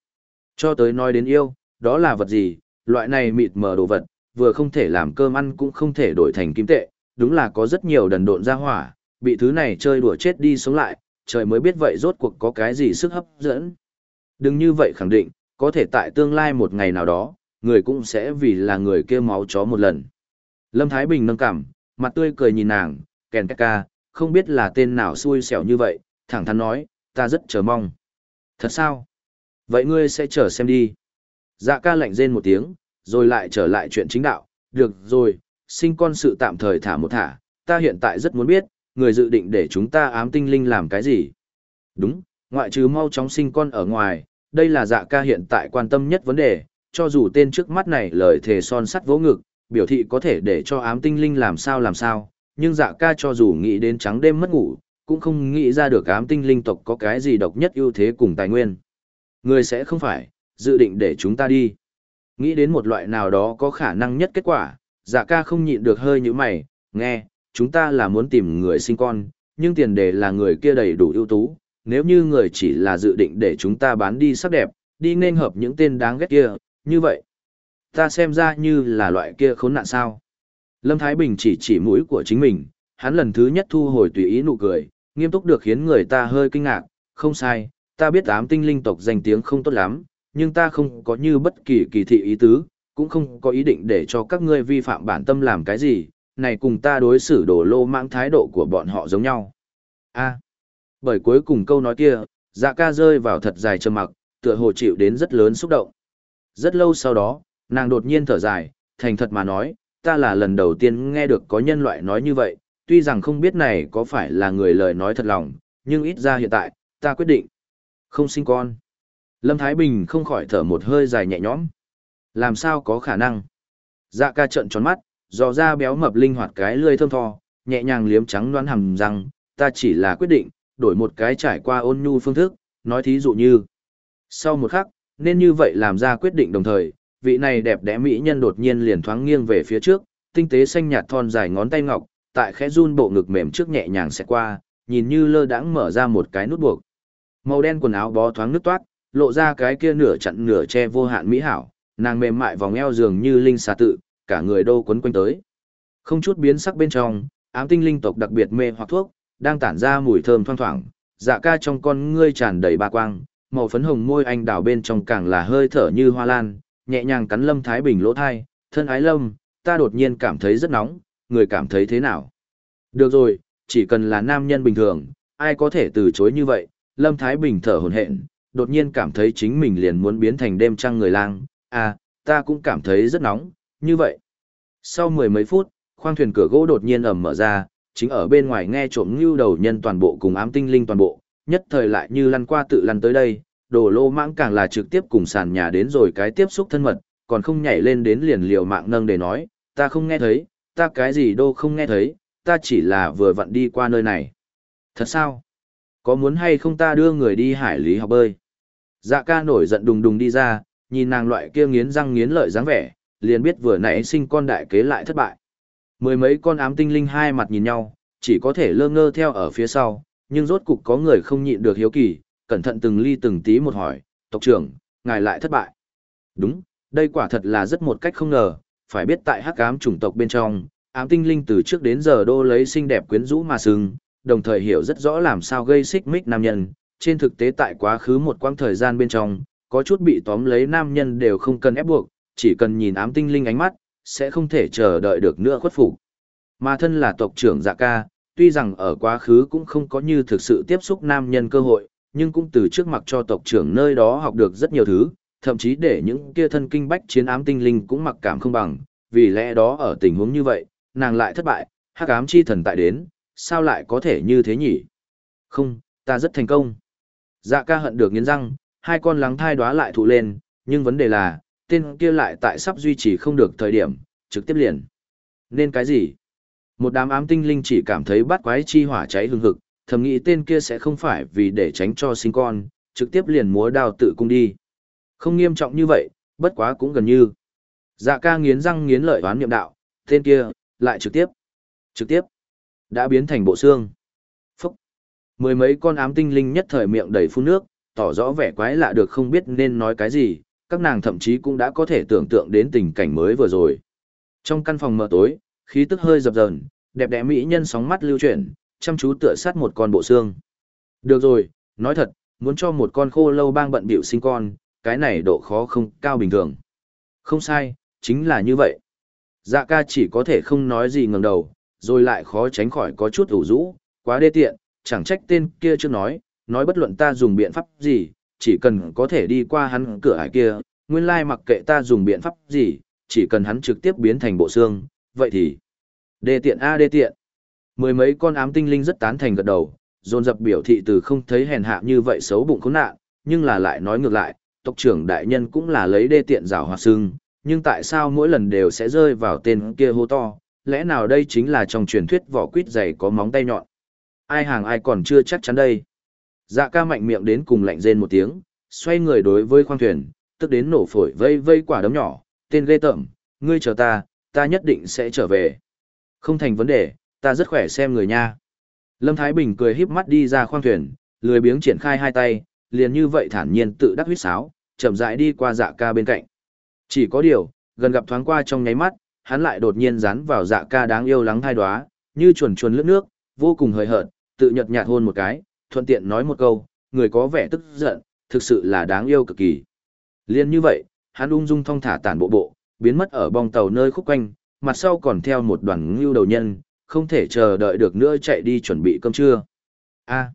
S1: Cho tới nói đến yêu, đó là vật gì, loại này mịt mờ đồ vật, vừa không thể làm cơm ăn cũng không thể đổi thành kim tệ, đúng là có rất nhiều đần độn ra hỏa, bị thứ này chơi đùa chết đi sống lại, trời mới biết vậy rốt cuộc có cái gì sức hấp dẫn. Đừng như vậy khẳng định, có thể tại tương lai một ngày nào đó, người cũng sẽ vì là người kia máu chó một lần. Lâm Thái Bình nâng cảm, mặt tươi cười nhìn nàng, kèn ca ca, không biết là tên nào xui xẻo như vậy, thẳng thắn nói, ta rất chờ mong. Thật sao? Vậy ngươi sẽ chờ xem đi. Dạ ca lạnh rên một tiếng, rồi lại trở lại chuyện chính đạo. Được rồi, sinh con sự tạm thời thả một thả, ta hiện tại rất muốn biết, người dự định để chúng ta ám tinh linh làm cái gì. Đúng, ngoại trừ mau chóng sinh con ở ngoài, đây là dạ ca hiện tại quan tâm nhất vấn đề, cho dù tên trước mắt này lời thề son sắt vỗ ngực, biểu thị có thể để cho ám tinh linh làm sao làm sao, nhưng dạ ca cho dù nghĩ đến trắng đêm mất ngủ, cũng không nghĩ ra được ám tinh linh tộc có cái gì độc nhất ưu thế cùng tài nguyên. Người sẽ không phải, dự định để chúng ta đi. Nghĩ đến một loại nào đó có khả năng nhất kết quả, dạ ca không nhịn được hơi như mày, nghe, chúng ta là muốn tìm người sinh con, nhưng tiền đề là người kia đầy đủ ưu tú, nếu như người chỉ là dự định để chúng ta bán đi sắc đẹp, đi nên hợp những tên đáng ghét kia, như vậy. Ta xem ra như là loại kia khốn nạn sao. Lâm Thái Bình chỉ chỉ mũi của chính mình, hắn lần thứ nhất thu hồi tùy ý nụ cười, nghiêm túc được khiến người ta hơi kinh ngạc, không sai, ta biết ám tinh linh tộc danh tiếng không tốt lắm, nhưng ta không có như bất kỳ kỳ thị ý tứ, cũng không có ý định để cho các ngươi vi phạm bản tâm làm cái gì, này cùng ta đối xử đổ lô mang thái độ của bọn họ giống nhau. a bởi cuối cùng câu nói kia, dạ ca rơi vào thật dài trầm mặc, tựa hồ chịu đến rất lớn xúc động. Rất lâu sau đó, nàng đột nhiên thở dài, thành thật mà nói, ta là lần đầu tiên nghe được có nhân loại nói như vậy, tuy rằng không biết này có phải là người lời nói thật lòng, nhưng ít ra hiện tại, ta quyết định. Không sinh con. Lâm Thái Bình không khỏi thở một hơi dài nhẹ nhõm. Làm sao có khả năng? Dạ ca trợn tròn mắt, dò ra béo mập linh hoạt cái lươi thơm tho, nhẹ nhàng liếm trắng đoán hầm rằng, ta chỉ là quyết định, đổi một cái trải qua ôn nhu phương thức, nói thí dụ như. Sau một khắc, nên như vậy làm ra quyết định đồng thời, vị này đẹp đẽ mỹ nhân đột nhiên liền thoáng nghiêng về phía trước, tinh tế xanh nhạt thon dài ngón tay ngọc, tại khẽ run bộ ngực mềm trước nhẹ nhàng sẽ qua, nhìn như lơ đãng mở ra một cái nút buộc. Màu đen quần áo bó thoáng nước toát, lộ ra cái kia nửa chặn nửa che vô hạn mỹ hảo, nàng mềm mại vòng eo dường như linh xà tự, cả người đô quấn quanh tới. Không chút biến sắc bên trong, ám tinh linh tộc đặc biệt mê hoặc thuốc, đang tản ra mùi thơm thoang thoảng, dạ ca trong con ngươi tràn đầy ba quang, màu phấn hồng môi anh đào bên trong càng là hơi thở như hoa lan, nhẹ nhàng cắn Lâm Thái Bình lỗ thai, thân ái Lâm, ta đột nhiên cảm thấy rất nóng, người cảm thấy thế nào? Được rồi, chỉ cần là nam nhân bình thường, ai có thể từ chối như vậy, Lâm Thái Bình thở hồn hện, đột nhiên cảm thấy chính mình liền muốn biến thành đêm trăng người lang, à, ta cũng cảm thấy rất nóng, như vậy. Sau mười mấy phút, khoang thuyền cửa gỗ đột nhiên ầm mở ra, chính ở bên ngoài nghe trộm như đầu nhân toàn bộ cùng ám tinh linh toàn bộ, nhất thời lại như lăn qua tự lăn tới đây, đồ lô mãng càng là trực tiếp cùng sàn nhà đến rồi cái tiếp xúc thân mật, còn không nhảy lên đến liền liều mạng nâng để nói, ta không nghe thấy, ta cái gì đâu không nghe thấy, ta chỉ là vừa vặn đi qua nơi này. Thật sao? Có muốn hay không ta đưa người đi hải lý học bơi? Dạ ca nổi giận đùng đùng đi ra, nhìn nàng loại kia nghiến răng nghiến lợi dáng vẻ, liền biết vừa nãy sinh con đại kế lại thất bại. Mười mấy con ám tinh linh hai mặt nhìn nhau, chỉ có thể lơ ngơ theo ở phía sau, nhưng rốt cục có người không nhịn được hiếu kỳ, cẩn thận từng ly từng tí một hỏi, tộc trưởng, ngài lại thất bại. Đúng, đây quả thật là rất một cách không ngờ, phải biết tại hắc ám chủng tộc bên trong, ám tinh linh từ trước đến giờ đô lấy xinh đẹp quyến rũ mà sừng, đồng thời hiểu rất rõ làm sao gây xích mích nam nhân, trên thực tế tại quá khứ một quãng thời gian bên trong, có chút bị tóm lấy nam nhân đều không cần ép buộc, chỉ cần nhìn ám tinh linh ánh mắt, sẽ không thể chờ đợi được nữa khuất phục. Mà thân là tộc trưởng dạ ca, tuy rằng ở quá khứ cũng không có như thực sự tiếp xúc nam nhân cơ hội, nhưng cũng từ trước mặt cho tộc trưởng nơi đó học được rất nhiều thứ, thậm chí để những kia thân kinh bách chiến ám tinh linh cũng mặc cảm không bằng, vì lẽ đó ở tình huống như vậy, nàng lại thất bại, hắc ám chi thần tại đến, sao lại có thể như thế nhỉ? Không, ta rất thành công. Dạ ca hận được nghiến răng, hai con lắng thai đoá lại thụ lên, nhưng vấn đề là, tên kia lại tại sắp duy trì không được thời điểm, trực tiếp liền. Nên cái gì? Một đám ám tinh linh chỉ cảm thấy bắt quái chi hỏa cháy hừng hực, thầm nghĩ tên kia sẽ không phải vì để tránh cho sinh con, trực tiếp liền múa đào tự cung đi. Không nghiêm trọng như vậy, bất quá cũng gần như. Dạ ca nghiến răng nghiến lợi đoán niệm đạo, tên kia, lại trực tiếp, trực tiếp, đã biến thành bộ xương. Phúc! Mười mấy con ám tinh linh nhất thời miệng đầy phun nước, tỏ rõ vẻ quái lạ được không biết nên nói cái gì, các nàng thậm chí cũng đã có thể tưởng tượng đến tình cảnh mới vừa rồi. Trong căn phòng mờ tối, khí tức hơi dập dờn, đẹp đẽ mỹ nhân sóng mắt lưu chuyển, chăm chú tựa sát một con bộ xương. Được rồi, nói thật, muốn cho một con khô lâu bang bận bịu sinh con, cái này độ khó không cao bình thường. Không sai, chính là như vậy. Dạ ca chỉ có thể không nói gì ngẩng đầu, rồi lại khó tránh khỏi có chút ủ rũ, quá đê tiện, chẳng trách tên kia chưa nói, nói bất luận ta dùng biện pháp gì, chỉ cần có thể đi qua hắn cửa ải kia, nguyên lai mặc kệ ta dùng biện pháp gì, chỉ cần hắn trực tiếp biến thành bộ xương, vậy thì... Đê tiện a đê tiện. Mười mấy con ám tinh linh rất tán thành gật đầu, dồn dập biểu thị từ không thấy hèn hạ như vậy xấu bụng khốn nạn, nhưng là lại nói ngược lại, tộc trưởng đại nhân cũng là lấy đê tiện rào hoa xương, nhưng tại sao mỗi lần đều sẽ rơi vào tên kia hô to, lẽ nào đây chính là trong truyền thuyết vỏ quýt dày có móng tay nhọn. Ai hàng ai còn chưa chắc chắn đây. Dạ ca mạnh miệng đến cùng lạnh rên một tiếng, xoay người đối với khoang thuyền, tức đến nổ phổi vây vây quả đấm nhỏ, tên ghê tởm, ngươi chờ ta, ta nhất định sẽ trở về. Không thành vấn đề, ta rất khỏe xem người nha. Lâm Thái Bình cười híp mắt đi ra khoang thuyền, lười biếng triển khai hai tay, liền như vậy thản nhiên tự đắc huyết sáo, chậm rãi đi qua dạ ca bên cạnh. Chỉ có điều, gần gặp thoáng qua trong nháy mắt, hắn lại đột nhiên dán vào dạ ca đáng yêu lắng hai đóa, như chuồn chuồn lướt nước, vô cùng hời hợt, tự nhật nhạt hôn một cái, thuận tiện nói một câu, người có vẻ tức giận, thực sự là đáng yêu cực kỳ. Liên như vậy, hắn ung dung thong thả tản bộ bộ, biến mất ở bong tàu nơi khúc quanh, mặt sau còn theo một đoàn ngưu đầu nhân, không thể chờ đợi được nữa chạy đi chuẩn bị cơm trưa. A.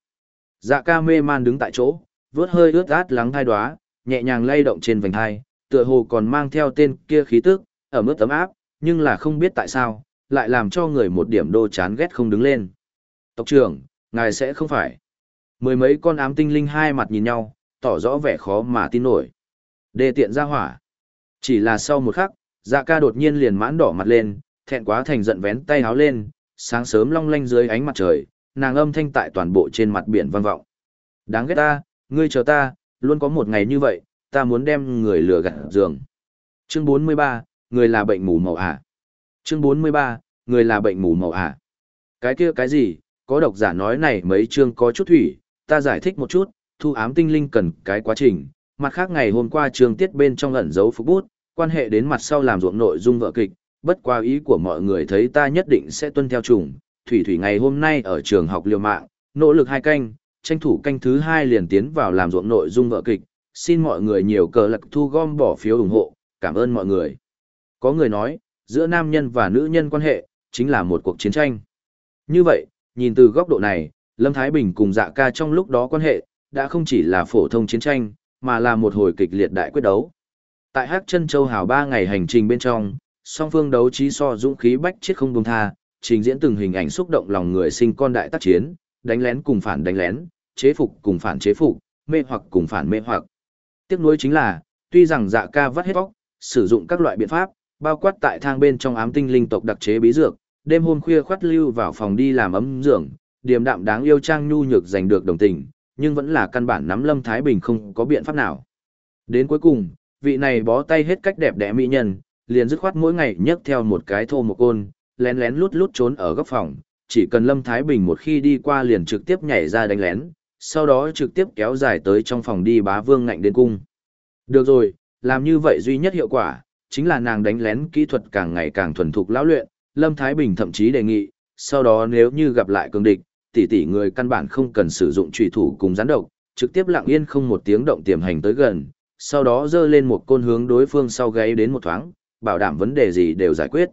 S1: dạ ca mê man đứng tại chỗ, vớt hơi ướt át lắng thai đoá, nhẹ nhàng lay động trên vành thai, tựa hồ còn mang theo tên kia khí tức, ở mức tấm áp, nhưng là không biết tại sao, lại làm cho người một điểm đô chán ghét không đứng lên. Tộc trưởng, ngài sẽ không phải. Mười mấy con ám tinh linh hai mặt nhìn nhau, tỏ rõ vẻ khó mà tin nổi. Đề tiện ra hỏa. Chỉ là sau một khắc, dạ ca đột nhiên liền mãn đỏ mặt lên, thẹn quá thành giận vén tay háo lên, sáng sớm long lanh dưới ánh mặt trời, nàng âm thanh tại toàn bộ trên mặt biển vang vọng. Đáng ghét ta, ngươi chờ ta, luôn có một ngày như vậy, ta muốn đem người lừa gạt giường. Chương 43, người là bệnh mù màu à? Chương 43, người là bệnh mù màu à? Cái kia cái gì, có độc giả nói này mấy chương có chút thủy, ta giải thích một chút, thu ám tinh linh cần cái quá trình. Mặt khác ngày hôm qua trường tiết bên trong ẩn dấu phục bút, quan hệ đến mặt sau làm ruộng nội dung vợ kịch, bất qua ý của mọi người thấy ta nhất định sẽ tuân theo chủng. Thủy Thủy ngày hôm nay ở trường học liều mạng, nỗ lực hai canh, tranh thủ canh thứ hai liền tiến vào làm ruộng nội dung vợ kịch, xin mọi người nhiều cờ lạc thu gom bỏ phiếu ủng hộ, cảm ơn mọi người. Có người nói, giữa nam nhân và nữ nhân quan hệ, chính là một cuộc chiến tranh. Như vậy, nhìn từ góc độ này, Lâm Thái Bình cùng dạ ca trong lúc đó quan hệ, đã không chỉ là phổ thông chiến tranh, mà là một hồi kịch liệt đại quyết đấu. Tại Hắc Chân Châu Hào ba ngày hành trình bên trong, song phương đấu trí so dũng khí bách chết không buông tha, trình diễn từng hình ảnh xúc động lòng người sinh con đại tác chiến, đánh lén cùng phản đánh lén, chế phục cùng phản chế phục, mê hoặc cùng phản mê hoặc. Tiếc nuối chính là, tuy rằng dạ ca vắt hết vóc, sử dụng các loại biện pháp, bao quát tại thang bên trong ám tinh linh tộc đặc chế bí dược, đêm hôm khuya khoát lưu vào phòng đi làm ấm giường điềm đạm đáng yêu trang nhu nhược giành được đồng tình, nhưng vẫn là căn bản nắm Lâm Thái Bình không có biện pháp nào. Đến cuối cùng, vị này bó tay hết cách đẹp đẽ mỹ nhân, liền dứt khoát mỗi ngày nhấc theo một cái thô một côn, lén lén lút lút trốn ở góc phòng, chỉ cần Lâm Thái Bình một khi đi qua liền trực tiếp nhảy ra đánh lén, sau đó trực tiếp kéo dài tới trong phòng đi bá vương ngạnh đến cung. Được rồi, làm như vậy duy nhất hiệu quả, chính là nàng đánh lén kỹ thuật càng ngày càng thuần thục lão luyện, Lâm Thái Bình thậm chí đề nghị, sau đó nếu như gặp lại cường địch, tỷ tỷ người căn bản không cần sử dụng trùy thủ cùng gián độc, trực tiếp lặng yên không một tiếng động tiềm hành tới gần, sau đó dơ lên một côn hướng đối phương sau gáy đến một thoáng, bảo đảm vấn đề gì đều giải quyết.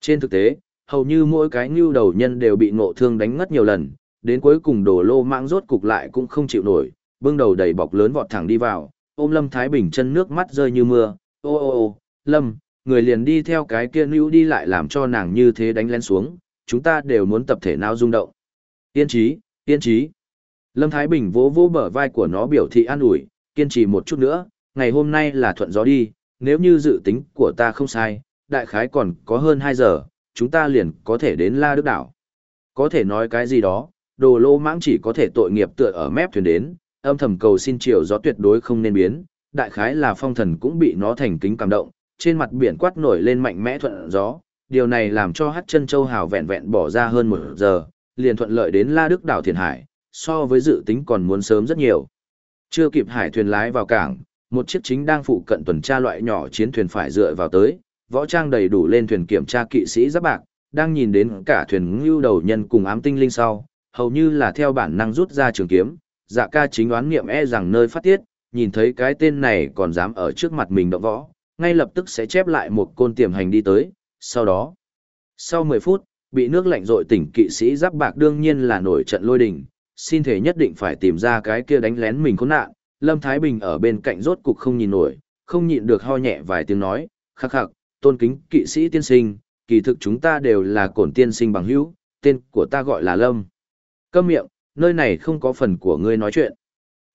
S1: Trên thực tế, hầu như mỗi cái ngưu đầu nhân đều bị ngộ thương đánh ngất nhiều lần, đến cuối cùng đồ lô mạng rốt cục lại cũng không chịu nổi, bưng đầu đầy bọc lớn vọt thẳng đi vào, ôm Lâm Thái Bình chân nước mắt rơi như mưa, ô ô ô, Lâm, người liền đi theo cái kia nữ đi lại làm cho nàng như thế đánh lén xuống, chúng ta đều muốn tập thể nào rung động. Yên trí, yên trí. Lâm Thái Bình vỗ vỗ bờ vai của nó biểu thị an ủi, kiên trì một chút nữa, ngày hôm nay là thuận gió đi, nếu như dự tính của ta không sai, đại khái còn có hơn 2 giờ, chúng ta liền có thể đến La Đức Đảo. Có thể nói cái gì đó, đồ lô mãng chỉ có thể tội nghiệp tựa ở mép thuyền đến, âm thầm cầu xin chiều gió tuyệt đối không nên biến, đại khái là phong thần cũng bị nó thành kính cảm động, trên mặt biển quát nổi lên mạnh mẽ thuận gió, điều này làm cho hát chân châu hào vẹn vẹn bỏ ra hơn một giờ, liền thuận lợi đến La Đức đảo Thiền Hải, so với dự tính còn muốn sớm rất nhiều. Chưa kịp hải thuyền lái vào cảng, một chiếc chính đang phụ cận tuần tra loại nhỏ chiến thuyền phải dựa vào tới, võ trang đầy đủ lên thuyền kiểm tra kỵ sĩ giáp bạc, đang nhìn đến cả thuyền ngưu đầu nhân cùng ám tinh linh sau, hầu như là theo bản năng rút ra trường kiếm, dạ ca chính đoán nghiệm e rằng nơi phát tiết, nhìn thấy cái tên này còn dám ở trước mặt mình động võ, ngay lập tức sẽ chép lại một côn tiềm hành đi tới, sau đó. Sau 10 phút, bị nước lạnh rội tỉnh kỵ sĩ giáp bạc đương nhiên là nổi trận lôi đình, xin thể nhất định phải tìm ra cái kia đánh lén mình khốn nạn, Lâm Thái Bình ở bên cạnh rốt cục không nhìn nổi, không nhịn được ho nhẹ vài tiếng nói, khắc khắc, tôn kính kỵ sĩ tiên sinh, kỳ thực chúng ta đều là cổn tiên sinh bằng hữu, tên của ta gọi là Lâm. Câm miệng, nơi này không có phần của ngươi nói chuyện.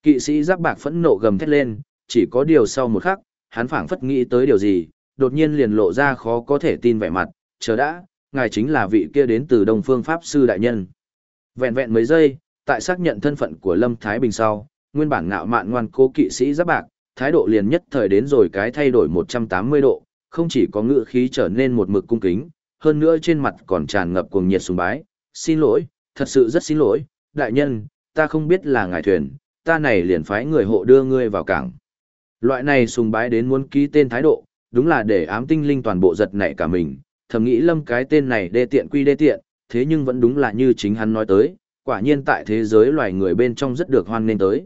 S1: Kỵ sĩ giáp bạc phẫn nộ gầm thét lên, chỉ có điều sau một khắc, hắn phảng phất nghĩ tới điều gì, đột nhiên liền lộ ra khó có thể tin vẻ mặt, chờ đã, ngài chính là vị kia đến từ Đông Phương Pháp Sư Đại Nhân. Vẹn vẹn mấy giây, tại xác nhận thân phận của Lâm Thái Bình sau, nguyên bản ngạo mạn ngoan cố kỵ sĩ giáp bạc, thái độ liền nhất thời đến rồi cái thay đổi 180 độ, không chỉ có ngữ khí trở nên một mực cung kính, hơn nữa trên mặt còn tràn ngập cuồng nhiệt sùng bái. Xin lỗi, thật sự rất xin lỗi, đại nhân, ta không biết là ngài thuyền, ta này liền phái người hộ đưa ngươi vào cảng. Loại này sùng bái đến muốn ký tên thái độ, đúng là để ám tinh linh toàn bộ giật nảy cả mình, thầm nghĩ lâm cái tên này đê tiện quy đê tiện, thế nhưng vẫn đúng là như chính hắn nói tới, quả nhiên tại thế giới loài người bên trong rất được hoan nên tới.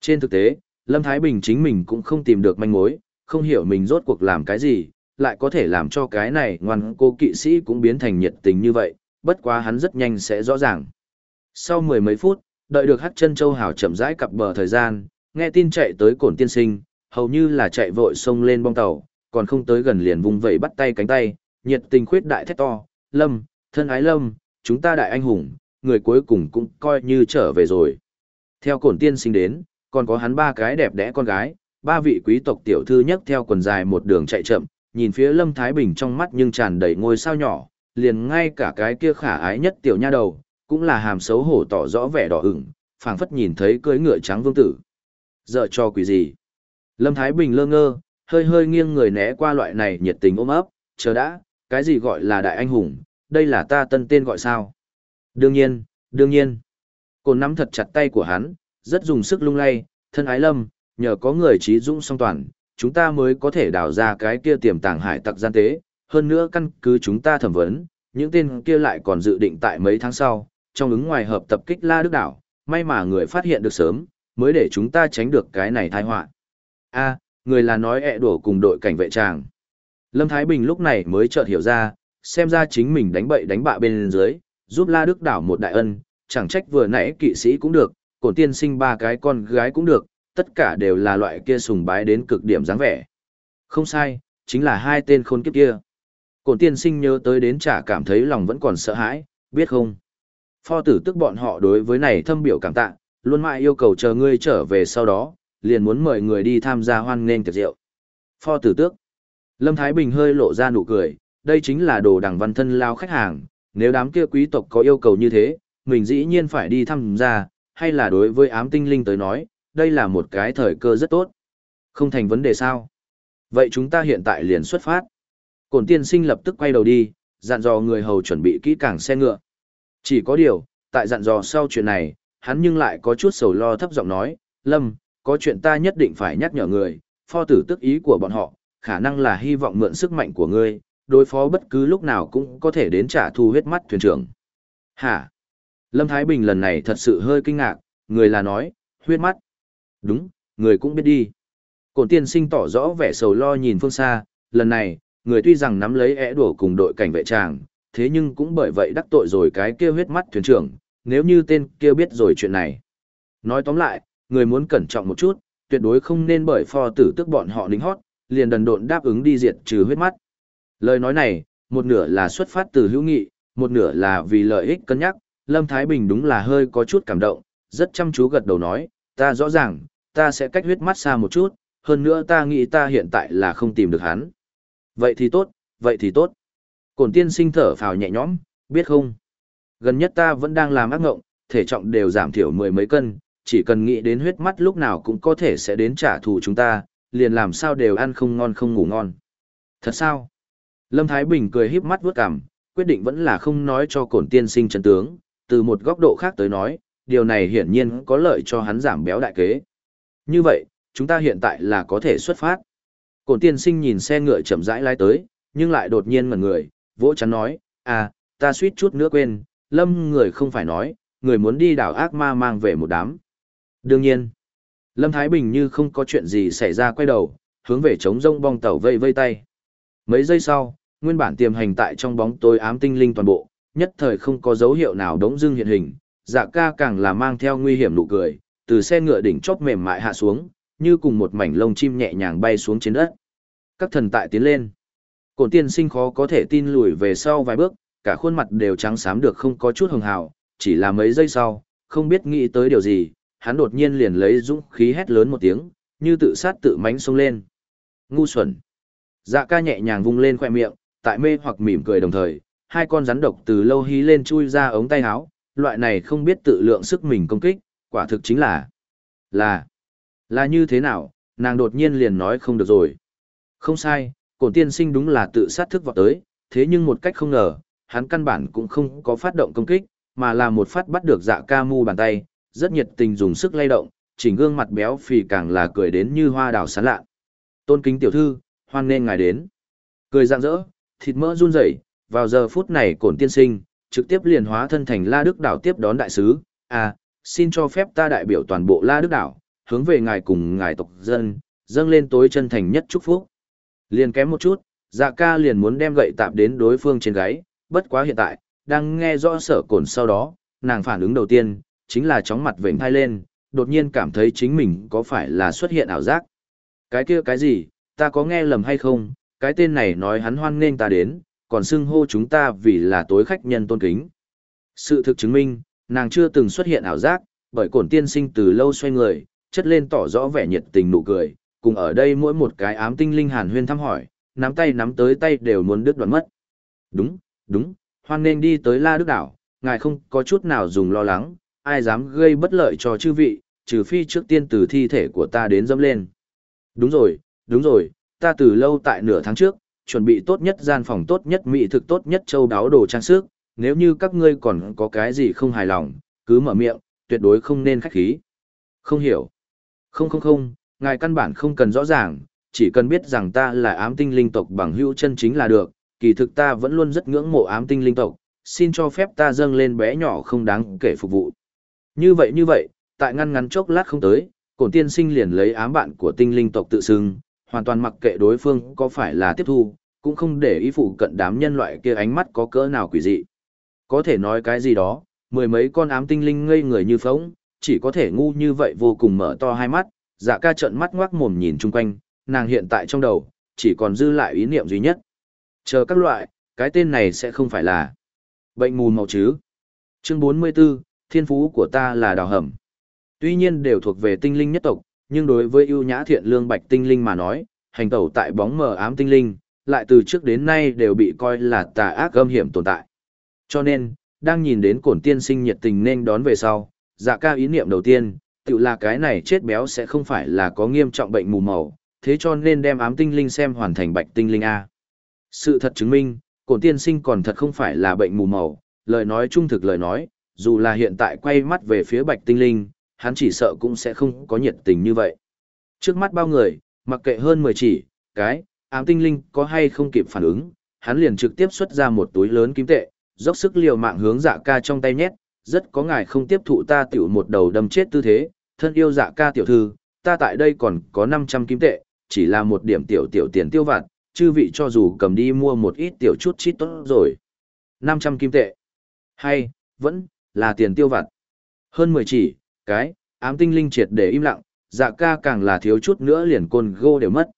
S1: Trên thực tế, Lâm Thái Bình chính mình cũng không tìm được manh mối, không hiểu mình rốt cuộc làm cái gì, lại có thể làm cho cái này ngoan cô kỵ sĩ cũng biến thành nhiệt tình như vậy, bất quá hắn rất nhanh sẽ rõ ràng. Sau mười mấy phút, đợi được Hắc Chân Châu Hảo chậm rãi cặp bờ thời gian, nghe tin chạy tới cổn tiên sinh, hầu như là chạy vội sông lên bong tàu, còn không tới gần liền vùng vẫy bắt tay cánh tay, nhiệt tình khuyết đại thét to, "Lâm, thân ái Lâm, chúng ta đại anh hùng, người cuối cùng cũng coi như trở về rồi." Theo cổn tiên sinh đến, còn có hắn ba cái đẹp đẽ con gái, ba vị quý tộc tiểu thư nhất theo quần dài một đường chạy chậm, nhìn phía Lâm Thái Bình trong mắt nhưng tràn đầy ngôi sao nhỏ, liền ngay cả cái kia khả ái nhất tiểu nha đầu, cũng là hàm xấu hổ tỏ rõ vẻ đỏ ửng, phảng phất nhìn thấy cưới ngựa trắng vương tử. Giờ cho quỷ gì? Lâm Thái Bình lơ ngơ, hơi hơi nghiêng người né qua loại này nhiệt tình ôm ấp, chờ đã, cái gì gọi là đại anh hùng, đây là ta tân tên gọi sao? Đương nhiên, đương nhiên. Cô nắm thật chặt tay của hắn, rất dùng sức lung lay, thân ái lâm, nhờ có người trí dũng song toàn, chúng ta mới có thể đào ra cái kia tiềm tàng hải tặc gian tế, hơn nữa căn cứ chúng ta thẩm vấn, những tên kia lại còn dự định tại mấy tháng sau, trong ứng ngoài hợp tập kích La Đức Đảo, may mà người phát hiện được sớm, mới để chúng ta tránh được cái này tai họa. A, người là nói ẹ đổ cùng đội cảnh vệ tràng. Lâm Thái Bình lúc này mới chợt hiểu ra, xem ra chính mình đánh bậy đánh bạ bên dưới, giúp La Đức Đảo một đại ân, chẳng trách vừa nãy kỵ sĩ cũng được, cổn tiên sinh ba cái con gái cũng được, tất cả đều là loại kia sùng bái đến cực điểm dáng vẻ. Không sai, chính là hai tên khôn kiếp kia. Cổn tiên sinh nhớ tới đến chả cảm thấy lòng vẫn còn sợ hãi, biết không? Pho tử tức bọn họ đối với này thâm biểu cảm tạ, luôn mãi yêu cầu chờ ngươi trở về sau đó, liền muốn mời người đi tham gia hoan nghênh tiệc rượu. Pho tử tước. Lâm Thái Bình hơi lộ ra nụ cười, đây chính là đồ đằng văn thân lao khách hàng, nếu đám kia quý tộc có yêu cầu như thế, mình dĩ nhiên phải đi tham gia, hay là đối với ám tinh linh tới nói, đây là một cái thời cơ rất tốt. Không thành vấn đề sao. Vậy chúng ta hiện tại liền xuất phát. Cổn tiên sinh lập tức quay đầu đi, dặn dò người hầu chuẩn bị kỹ càng xe ngựa. Chỉ có điều, tại dặn dò sau chuyện này, hắn nhưng lại có chút sầu lo thấp giọng nói, Lâm, có chuyện ta nhất định phải nhắc nhở người, pho tử tức ý của bọn họ, khả năng là hy vọng mượn sức mạnh của ngươi, đối phó bất cứ lúc nào cũng có thể đến trả thù huyết mắt thuyền trưởng. Hả? Lâm Thái Bình lần này thật sự hơi kinh ngạc, người là nói, huyết mắt. Đúng, người cũng biết đi. Cổn tiên sinh tỏ rõ vẻ sầu lo nhìn phương xa, lần này, người tuy rằng nắm lấy ẻ đổ cùng đội cảnh vệ tràng, thế nhưng cũng bởi vậy đắc tội rồi cái kia huyết mắt thuyền trưởng, nếu như tên kia biết rồi chuyện này. Nói tóm lại, người muốn cẩn trọng một chút, tuyệt đối không nên bởi pho tử tức bọn họ lính hót, liền đần độn đáp ứng đi diệt trừ huyết mắt. Lời nói này, một nửa là xuất phát từ hữu nghị, một nửa là vì lợi ích cân nhắc, Lâm Thái Bình đúng là hơi có chút cảm động, rất chăm chú gật đầu nói, ta rõ ràng, ta sẽ cách huyết mắt xa một chút, hơn nữa ta nghĩ ta hiện tại là không tìm được hắn. Vậy thì tốt, vậy thì tốt. Cổn tiên sinh thở phào nhẹ nhõm, biết không? Gần nhất ta vẫn đang làm ác ngộng, thể trọng đều giảm thiểu mười mấy cân, chỉ cần nghĩ đến huyết mắt lúc nào cũng có thể sẽ đến trả thù chúng ta, liền làm sao đều ăn không ngon không ngủ ngon. Thật sao? Lâm Thái Bình cười híp mắt vuốt cằm, quyết định vẫn là không nói cho cổn tiên sinh chân tướng, từ một góc độ khác tới nói, điều này hiển nhiên có lợi cho hắn giảm béo đại kế. Như vậy, chúng ta hiện tại là có thể xuất phát. Cổn tiên sinh nhìn xe ngựa chậm rãi lái tới, nhưng lại đột nhiên ngẩn người, vỗ chắn nói, à, ta suýt chút nữa quên, lâm người không phải nói, người muốn đi đảo ác ma mang về một đám. Đương nhiên, Lâm Thái Bình như không có chuyện gì xảy ra quay đầu, hướng về chống rông bong tàu vây vây tay. Mấy giây sau, nguyên bản tiềm hành tại trong bóng tối ám tinh linh toàn bộ, nhất thời không có dấu hiệu nào đống dưng hiện hình, dạ ca càng là mang theo nguy hiểm nụ cười, từ xe ngựa đỉnh chóp mềm mại hạ xuống, như cùng một mảnh lông chim nhẹ nhàng bay xuống trên đất. Các thần tại tiến lên. Cổn tiên sinh khó có thể tin lùi về sau vài bước, cả khuôn mặt đều trắng xám được không có chút hồng hào, chỉ là mấy giây sau, không biết nghĩ tới điều gì, hắn đột nhiên liền lấy dũng khí hét lớn một tiếng, như tự sát tự mánh xông lên. Ngu xuẩn. Dạ ca nhẹ nhàng vung lên khoe miệng, tại mê hoặc mỉm cười đồng thời, hai con rắn độc từ lâu hí lên chui ra ống tay áo, loại này không biết tự lượng sức mình công kích, quả thực chính là là là như thế nào, nàng đột nhiên liền nói không được rồi. Không sai, cổn tiên sinh đúng là tự sát thức vọt tới, thế nhưng một cách không ngờ, hắn căn bản cũng không có phát động công kích, mà là một phát bắt được dạ ca mu bàn tay, rất nhiệt tình dùng sức lay động, chỉnh gương mặt béo phì càng là cười đến như hoa đào sán lạ. Tôn kính tiểu thư, hoan nên ngài đến. Cười rạng rỡ, thịt mỡ run rẩy, vào giờ phút này cổn tiên sinh, trực tiếp liền hóa thân thành La Đức Đảo tiếp đón đại sứ, à, xin cho phép ta đại biểu toàn bộ La Đức Đảo, hướng về ngài cùng ngài tộc dân, dâng lên tối chân thành nhất chúc phúc. Liền kém một chút, dạ ca liền muốn đem gậy tạp đến đối phương trên gáy, bất quá hiện tại, đang nghe rõ sở cổn sau đó, nàng phản ứng đầu tiên, chính là chóng mặt vểnh thai lên, đột nhiên cảm thấy chính mình có phải là xuất hiện ảo giác. Cái kia cái gì, ta có nghe lầm hay không, cái tên này nói hắn hoan nghênh ta đến, còn xưng hô chúng ta vì là tối khách nhân tôn kính. Sự thực chứng minh, nàng chưa từng xuất hiện ảo giác, bởi cổn tiên sinh từ lâu xoay người, chất lên tỏ rõ vẻ nhiệt tình nụ cười, cùng ở đây mỗi một cái ám tinh linh hàn huyên thăm hỏi, nắm tay nắm tới tay đều muốn đứt đoạn mất. Đúng, đúng, hoan nên đi tới La Đức Đảo, ngài không có chút nào dùng lo lắng, ai dám gây bất lợi cho chư vị, trừ phi trước tiên từ thi thể của ta đến dâm lên. Đúng rồi, đúng rồi, ta từ lâu tại nửa tháng trước, chuẩn bị tốt nhất gian phòng tốt nhất mỹ thực tốt nhất châu đáo đồ trang sức, nếu như các ngươi còn có cái gì không hài lòng, cứ mở miệng, tuyệt đối không nên khách khí. Không hiểu. Không không không, ngài căn bản không cần rõ ràng, chỉ cần biết rằng ta là ám tinh linh tộc bằng hữu chân chính là được, kỳ thực ta vẫn luôn rất ngưỡng mộ ám tinh linh tộc, xin cho phép ta dâng lên bé nhỏ không đáng kể phục vụ. Như vậy như vậy, tại ngăn ngắn chốc lát không tới, cổn tiên sinh liền lấy ám bạn của tinh linh tộc tự xưng, hoàn toàn mặc kệ đối phương có phải là tiếp thu, cũng không để ý phụ cận đám nhân loại kia ánh mắt có cỡ nào quỷ dị. Có thể nói cái gì đó, mười mấy con ám tinh linh ngây người như phóng, chỉ có thể ngu như vậy vô cùng mở to hai mắt, dạ ca trợn mắt ngoác mồm nhìn chung quanh, nàng hiện tại trong đầu, chỉ còn dư lại ý niệm duy nhất. Chờ các loại, cái tên này sẽ không phải là bệnh mù màu chứ. Chương 44, thiên phú của ta là đào hầm. Tuy nhiên đều thuộc về tinh linh nhất tộc, nhưng đối với ưu nhã thiện lương bạch tinh linh mà nói, hành tẩu tại bóng mờ ám tinh linh, lại từ trước đến nay đều bị coi là tà ác âm hiểm tồn tại. Cho nên, đang nhìn đến cổn tiên sinh nhiệt tình nên đón về sau, dạ ca ý niệm đầu tiên, tự là cái này chết béo sẽ không phải là có nghiêm trọng bệnh mù màu, thế cho nên đem ám tinh linh xem hoàn thành bạch tinh linh A. Sự thật chứng minh, cổn tiên sinh còn thật không phải là bệnh mù màu, lời nói trung thực lời nói, dù là hiện tại quay mắt về phía bạch tinh linh, hắn chỉ sợ cũng sẽ không có nhiệt tình như vậy. Trước mắt bao người, mặc kệ hơn 10 chỉ, cái, ám tinh linh có hay không kịp phản ứng, hắn liền trực tiếp xuất ra một túi lớn kim tệ, dốc sức liều mạng hướng dạ ca trong tay nhét, rất có ngài không tiếp thụ ta tiểu một đầu đâm chết tư thế, thân yêu dạ ca tiểu thư, ta tại đây còn có 500 kim tệ, chỉ là một điểm tiểu tiểu tiền tiêu vặt, chư vị cho dù cầm đi mua một ít tiểu chút chít tốt rồi. 500 kim tệ. Hay, vẫn, là tiền tiêu vặt. Hơn 10 chỉ, cái, ám tinh linh triệt để im lặng, dạ ca càng là thiếu chút nữa liền côn gô đều mất.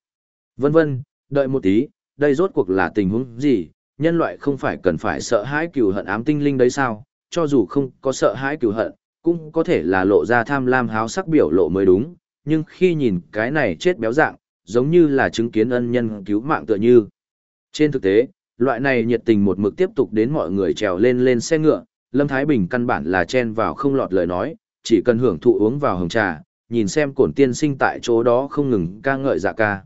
S1: Vân vân, đợi một tí, đây rốt cuộc là tình huống gì, nhân loại không phải cần phải sợ hãi cừu hận ám tinh linh đấy sao, cho dù không có sợ hãi cửu hận, cũng có thể là lộ ra tham lam háo sắc biểu lộ mới đúng, nhưng khi nhìn cái này chết béo dạng, giống như là chứng kiến ân nhân cứu mạng tựa như. Trên thực tế, loại này nhiệt tình một mực tiếp tục đến mọi người trèo lên lên xe ngựa, Lâm Thái Bình căn bản là chen vào không lọt lời nói, chỉ cần hưởng thụ uống vào hồng trà, nhìn xem cổn tiên sinh tại chỗ đó không ngừng ca ngợi dạ ca.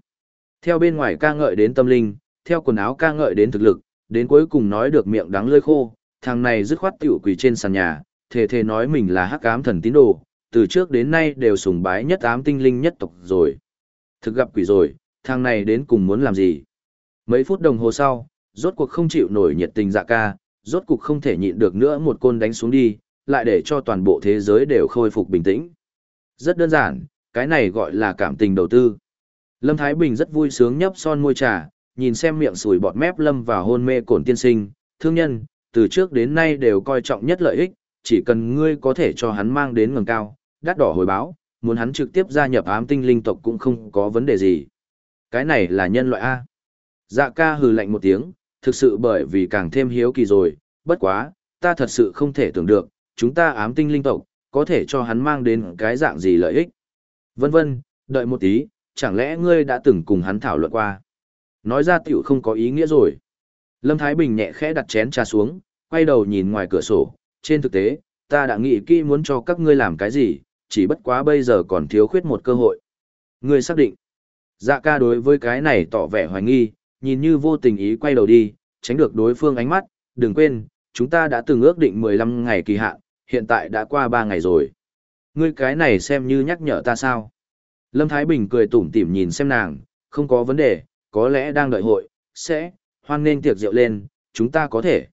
S1: Theo bên ngoài ca ngợi đến tâm linh, theo quần áo ca ngợi đến thực lực, đến cuối cùng nói được miệng đắng lơi khô, thằng này dứt khoát tiểu quỳ trên sàn nhà, thề thề nói mình là hắc ám thần tín đồ, từ trước đến nay đều sùng bái nhất ám tinh linh nhất tộc rồi. Thực gặp quỷ rồi, thằng này đến cùng muốn làm gì? Mấy phút đồng hồ sau, rốt cuộc không chịu nổi nhiệt tình dạ ca, rốt cục không thể nhịn được nữa một côn đánh xuống đi, lại để cho toàn bộ thế giới đều khôi phục bình tĩnh. Rất đơn giản, cái này gọi là cảm tình đầu tư. Lâm Thái Bình rất vui sướng nhấp son môi trà, nhìn xem miệng sùi bọt mép lâm vào hôn mê cổn tiên sinh, thương nhân, từ trước đến nay đều coi trọng nhất lợi ích, chỉ cần ngươi có thể cho hắn mang đến ngầm cao, đắt đỏ hồi báo, muốn hắn trực tiếp gia nhập ám tinh linh tộc cũng không có vấn đề gì. Cái này là nhân loại A. Dạ ca hừ lạnh một tiếng, thực sự bởi vì càng thêm hiếu kỳ rồi, bất quá, ta thật sự không thể tưởng được, chúng ta ám tinh linh tộc, có thể cho hắn mang đến cái dạng gì lợi ích. Vân vân, đợi một tí, chẳng lẽ ngươi đã từng cùng hắn thảo luận qua. Nói ra tiểu không có ý nghĩa rồi. Lâm Thái Bình nhẹ khẽ đặt chén trà xuống, quay đầu nhìn ngoài cửa sổ, trên thực tế, ta đã nghĩ kỹ muốn cho các ngươi làm cái gì, chỉ bất quá bây giờ còn thiếu khuyết một cơ hội. Ngươi xác định. Dạ ca đối với cái này tỏ vẻ hoài nghi, nhìn như vô tình ý quay đầu đi, tránh được đối phương ánh mắt, đừng quên, chúng ta đã từng ước định 15 ngày kỳ hạn, hiện tại đã qua 3 ngày rồi. Ngươi cái này xem như nhắc nhở ta sao? Lâm Thái Bình cười tủm tỉm nhìn xem nàng, không có vấn đề, có lẽ đang đợi hội, sẽ, hoan nên tiệc rượu lên, chúng ta có thể.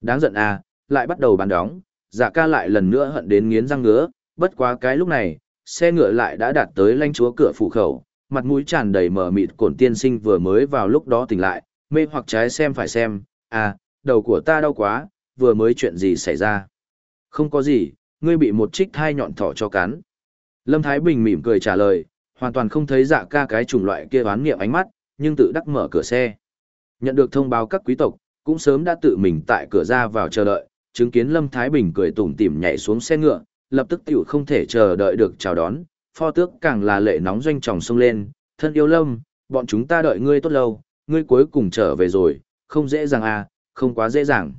S1: Đáng giận à, lại bắt đầu bán đóng, dạ ca lại lần nữa hận đến nghiến răng ngứa, bất quá cái lúc này, xe ngựa lại đã đạt tới lanh chúa cửa phủ khẩu, mặt mũi tràn đầy mờ mịt cổn tiên sinh vừa mới vào lúc đó tỉnh lại, mê hoặc trái xem phải xem, à, đầu của ta đau quá, vừa mới chuyện gì xảy ra. Không có gì, ngươi bị một trích thai nhọn thỏ cho cắn. Lâm Thái Bình mỉm cười trả lời, hoàn toàn không thấy dạ ca cái chủng loại kia oán nghiệm ánh mắt, nhưng tự đắc mở cửa xe. Nhận được thông báo các quý tộc, cũng sớm đã tự mình tại cửa ra vào chờ đợi, chứng kiến Lâm Thái Bình cười tủm tỉm nhảy xuống xe ngựa, lập tức tiểu không thể chờ đợi được chào đón, pho tước càng là lệ nóng doanh tròng sông lên, thân yêu Lâm, bọn chúng ta đợi ngươi tốt lâu, ngươi cuối cùng trở về rồi, không dễ dàng à, không quá dễ dàng.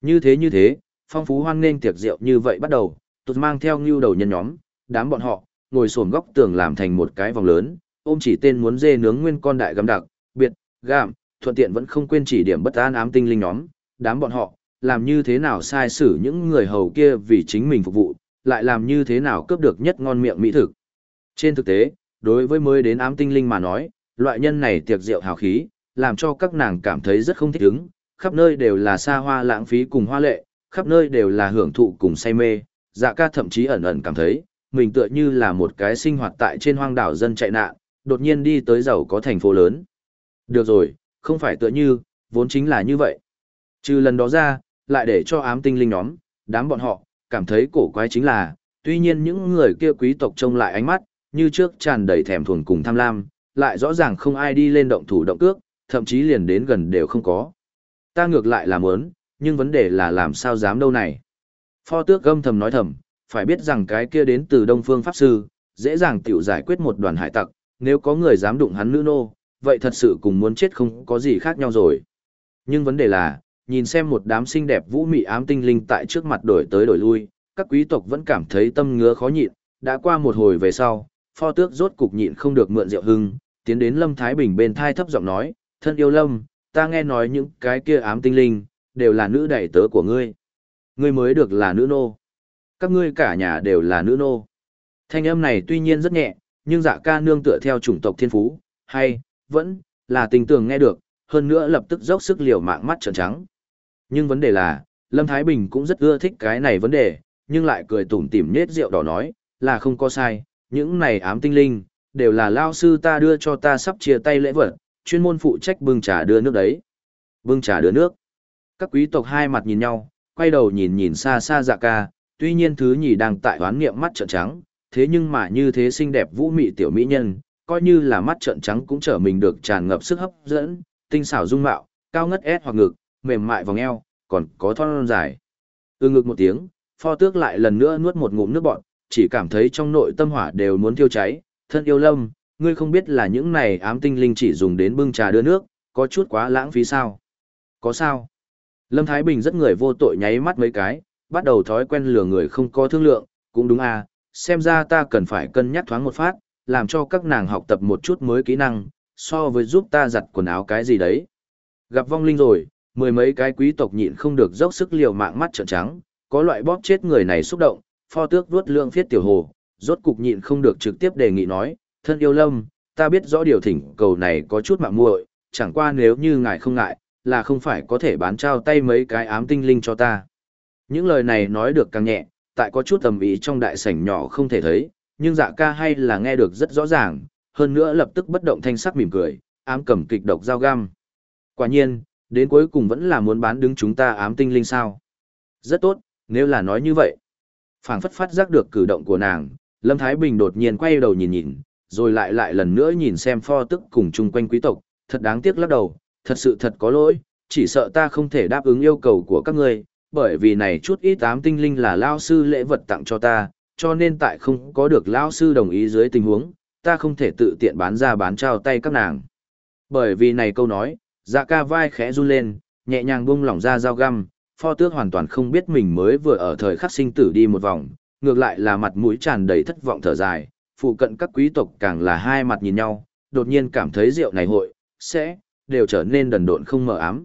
S1: Như thế như thế, phong phú hoan nghênh tiệc rượu như vậy bắt đầu, tụt mang theo ngưu đầu nhân nhóm, đám bọn họ, ngồi xổm góc tường làm thành một cái vòng lớn, ôm chỉ tên muốn dê nướng nguyên con đại găm đặc, biệt, gạm, thuận tiện vẫn không quên chỉ điểm bất an ám tinh linh nhóm, đám bọn họ, làm như thế nào sai xử những người hầu kia vì chính mình phục vụ, lại làm như thế nào cướp được nhất ngon miệng mỹ thực. Trên thực tế, đối với mới đến ám tinh linh mà nói, loại nhân này tiệc rượu hào khí, làm cho các nàng cảm thấy rất không thích ứng, khắp nơi đều là xa hoa lãng phí cùng hoa lệ, khắp nơi đều là hưởng thụ cùng say mê, dạ ca thậm chí ẩn ẩn cảm thấy, mình tựa như là một cái sinh hoạt tại trên hoang đảo dân chạy nạn, đột nhiên đi tới giàu có thành phố lớn. Được rồi, không phải tựa như, vốn chính là như vậy. Trừ lần đó ra, lại để cho ám tinh linh nhóm, đám bọn họ, cảm thấy cổ quái chính là, tuy nhiên những người kia quý tộc trông lại ánh mắt, như trước tràn đầy thèm thuồng cùng tham lam, lại rõ ràng không ai đi lên động thủ động cước, thậm chí liền đến gần đều không có. Ta ngược lại là muốn, nhưng vấn đề là làm sao dám đâu này. Pho tước gâm thầm nói thầm, phải biết rằng cái kia đến từ Đông Phương Pháp Sư, dễ dàng tiểu giải quyết một đoàn hải tặc, nếu có người dám đụng hắn nữ nô, vậy thật sự cùng muốn chết không có gì khác nhau rồi. Nhưng vấn đề là, nhìn xem một đám xinh đẹp vũ mị ám tinh linh tại trước mặt đổi tới đổi lui, các quý tộc vẫn cảm thấy tâm ngứa khó nhịn, đã qua một hồi về sau, pho tước rốt cục nhịn không được mượn rượu hưng, tiến đến Lâm Thái Bình bên thai thấp giọng nói, thân yêu Lâm, ta nghe nói những cái kia ám tinh linh, đều là nữ đại tớ của ngươi. Ngươi mới được là nữ nô. Các ngươi cả nhà đều là nữ nô. Thanh âm này tuy nhiên rất nhẹ, nhưng dạ ca nương tựa theo chủng tộc thiên phú, hay, vẫn, là tình tường nghe được, hơn nữa lập tức dốc sức liều mạng mắt trợn trắng. Nhưng vấn đề là, Lâm Thái Bình cũng rất ưa thích cái này vấn đề, nhưng lại cười tủm tỉm nết rượu đỏ nói, là không có sai, những này ám tinh linh, đều là lao sư ta đưa cho ta sắp chia tay lễ vật, chuyên môn phụ trách bưng trà đưa nước đấy. Bưng trà đưa nước. Các quý tộc hai mặt nhìn nhau, quay đầu nhìn nhìn xa xa dạ ca, tuy nhiên thứ nhì đang tại hoán nghiệm mắt trợn trắng, thế nhưng mà như thế xinh đẹp vũ mị tiểu mỹ nhân, coi như là mắt trợn trắng cũng trở mình được tràn ngập sức hấp dẫn, tinh xảo dung mạo, cao ngất ép hoặc ngực, mềm mại vòng eo, còn có thon dài. từ ngực một tiếng, pho tước lại lần nữa nuốt một ngụm nước bọt, chỉ cảm thấy trong nội tâm hỏa đều muốn thiêu cháy, thân yêu lâm, ngươi không biết là những này ám tinh linh chỉ dùng đến bưng trà đưa nước, có chút quá lãng phí sao? Có sao? Lâm Thái Bình rất người vô tội nháy mắt mấy cái, bắt đầu thói quen lừa người không có thương lượng, cũng đúng à, xem ra ta cần phải cân nhắc thoáng một phát, làm cho các nàng học tập một chút mới kỹ năng, so với giúp ta giặt quần áo cái gì đấy. Gặp vong linh rồi, mười mấy cái quý tộc nhịn không được dốc sức liều mạng mắt trợn trắng, có loại bóp chết người này xúc động, pho tước vuốt lượng phiết tiểu hồ, rốt cục nhịn không được trực tiếp đề nghị nói, thân yêu lâm, ta biết rõ điều thỉnh cầu này có chút mạng muội, chẳng qua nếu như ngài không ngại, là không phải có thể bán trao tay mấy cái ám tinh linh cho ta. Những lời này nói được càng nhẹ, tại có chút tầm ý trong đại sảnh nhỏ không thể thấy, nhưng dạ ca hay là nghe được rất rõ ràng, hơn nữa lập tức bất động thanh sắc mỉm cười, ám cầm kịch độc dao găm. Quả nhiên, đến cuối cùng vẫn là muốn bán đứng chúng ta ám tinh linh sao. Rất tốt, nếu là nói như vậy phảng phất phát giác được cử động của nàng, Lâm Thái Bình đột nhiên quay đầu nhìn nhìn, rồi lại lại lần nữa nhìn xem pho tức cùng chung quanh quý tộc, thật đáng tiếc lắc đầu, thật sự thật có lỗi, chỉ sợ ta không thể đáp ứng yêu cầu của các ngươi, bởi vì này chút ít ám tinh linh là lao sư lễ vật tặng cho ta, cho nên tại không có được lao sư đồng ý dưới tình huống, ta không thể tự tiện bán ra bán trao tay các nàng. Bởi vì này câu nói, dạ ca vai khẽ run lên, nhẹ nhàng buông lỏng ra dao găm, pho tước hoàn toàn không biết mình mới vừa ở thời khắc sinh tử đi một vòng, ngược lại là mặt mũi tràn đầy thất vọng thở dài, phụ cận các quý tộc càng là hai mặt nhìn nhau, đột nhiên cảm thấy rượu này hội, sẽ, đều trở nên đần độn không mờ ám.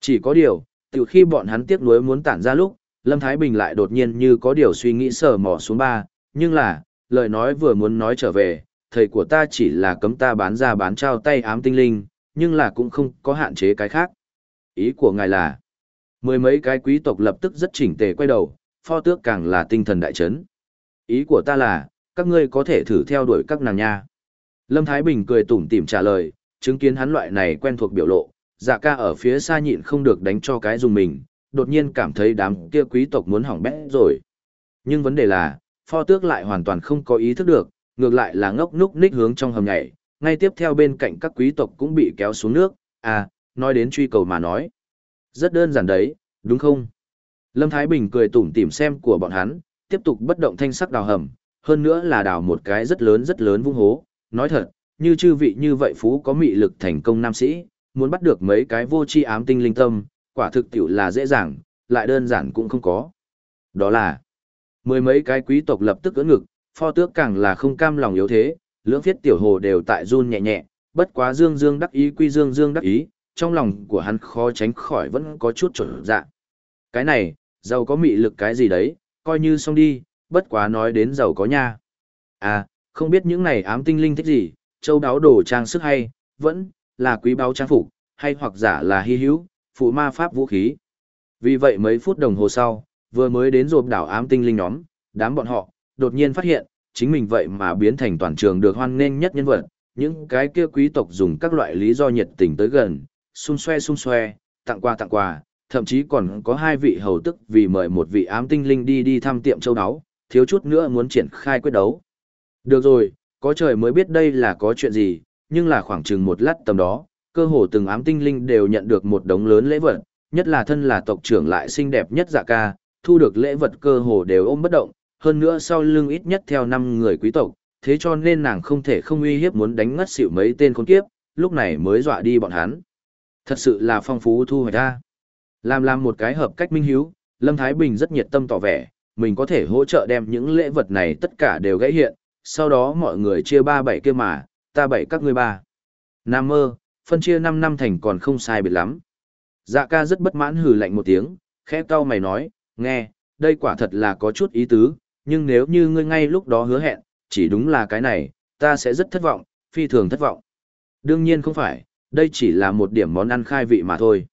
S1: Chỉ có điều, từ khi bọn hắn tiếc nuối muốn tản ra lúc, Lâm Thái Bình lại đột nhiên như có điều suy nghĩ sờ mò xuống ba, nhưng là, lời nói vừa muốn nói trở về, thầy của ta chỉ là cấm ta bán ra bán trao tay ám tinh linh, nhưng là cũng không có hạn chế cái khác. Ý của ngài là, mười mấy cái quý tộc lập tức rất chỉnh tề quay đầu, pho tước càng là tinh thần đại chấn. Ý của ta là, các ngươi có thể thử theo đuổi các nàng nha. Lâm Thái Bình cười tủm tỉm trả lời, chứng kiến hắn loại này quen thuộc biểu lộ, dạ ca ở phía xa nhịn không được đánh cho cái dùng mình, đột nhiên cảm thấy đám kia quý tộc muốn hỏng bét rồi. Nhưng vấn đề là, pho tước lại hoàn toàn không có ý thức được, ngược lại là ngốc núc ních hướng trong hầm nhảy, ngay tiếp theo bên cạnh các quý tộc cũng bị kéo xuống nước, à, nói đến truy cầu mà nói. Rất đơn giản đấy, đúng không? Lâm Thái Bình cười tủm tỉm xem của bọn hắn, tiếp tục bất động thanh sắc đào hầm, hơn nữa là đào một cái rất lớn rất lớn vung hố, nói thật, như chư vị như vậy phú có mị lực thành công nam sĩ, muốn bắt được mấy cái vô chi ám tinh linh tâm, quả thực tiểu là dễ dàng, lại đơn giản cũng không có. Đó là, mười mấy cái quý tộc lập tức ưỡn ngực, pho tước càng là không cam lòng yếu thế, lưỡng phiết tiểu hồ đều tại run nhẹ nhẹ, bất quá dương dương đắc ý quy dương dương đắc ý, trong lòng của hắn khó tránh khỏi vẫn có chút trở dạ. Cái này, giàu có mị lực cái gì đấy, coi như xong đi, bất quá nói đến giàu có nha. À, không biết những này ám tinh linh thích gì, châu đáo đồ trang sức hay, vẫn là quý báu trang phục, hay hoặc giả là hy hữu, phụ ma pháp vũ khí. Vì vậy mấy phút đồng hồ sau, vừa mới đến rộp đảo ám tinh linh nhóm, đám bọn họ, đột nhiên phát hiện, chính mình vậy mà biến thành toàn trường được hoan nghênh nhất nhân vật, những cái kia quý tộc dùng các loại lý do nhiệt tình tới gần, xung xoe xung xoe, tặng quà tặng quà, thậm chí còn có hai vị hầu tức vì mời một vị ám tinh linh đi đi thăm tiệm châu đáo thiếu chút nữa muốn triển khai quyết đấu. Được rồi, có trời mới biết đây là có chuyện gì, nhưng là khoảng chừng một lát tầm đó, cơ hồ từng ám tinh linh đều nhận được một đống lớn lễ vật, nhất là thân là tộc trưởng lại xinh đẹp nhất dạ ca, thu được lễ vật cơ hồ đều ôm bất động, hơn nữa sau lưng ít nhất theo năm người quý tộc, thế cho nên nàng không thể không uy hiếp muốn đánh ngất xỉu mấy tên con kiếp, lúc này mới dọa đi bọn hắn. Thật sự là phong phú thu hoạch ra. Làm làm một cái hợp cách minh hiếu, Lâm Thái Bình rất nhiệt tâm tỏ vẻ, mình có thể hỗ trợ đem những lễ vật này tất cả đều gãy hiện, sau đó mọi người chia ba bảy kia mà, ta bảy các ngươi ba. Nam mơ, phân chia năm năm thành còn không sai biệt lắm. Dạ ca rất bất mãn hừ lạnh một tiếng, khẽ cau mày nói, nghe, đây quả thật là có chút ý tứ, nhưng nếu như ngươi ngay lúc đó hứa hẹn, chỉ đúng là cái này, ta sẽ rất thất vọng, phi thường thất vọng. Đương nhiên không phải, đây chỉ là một điểm món ăn khai vị mà thôi.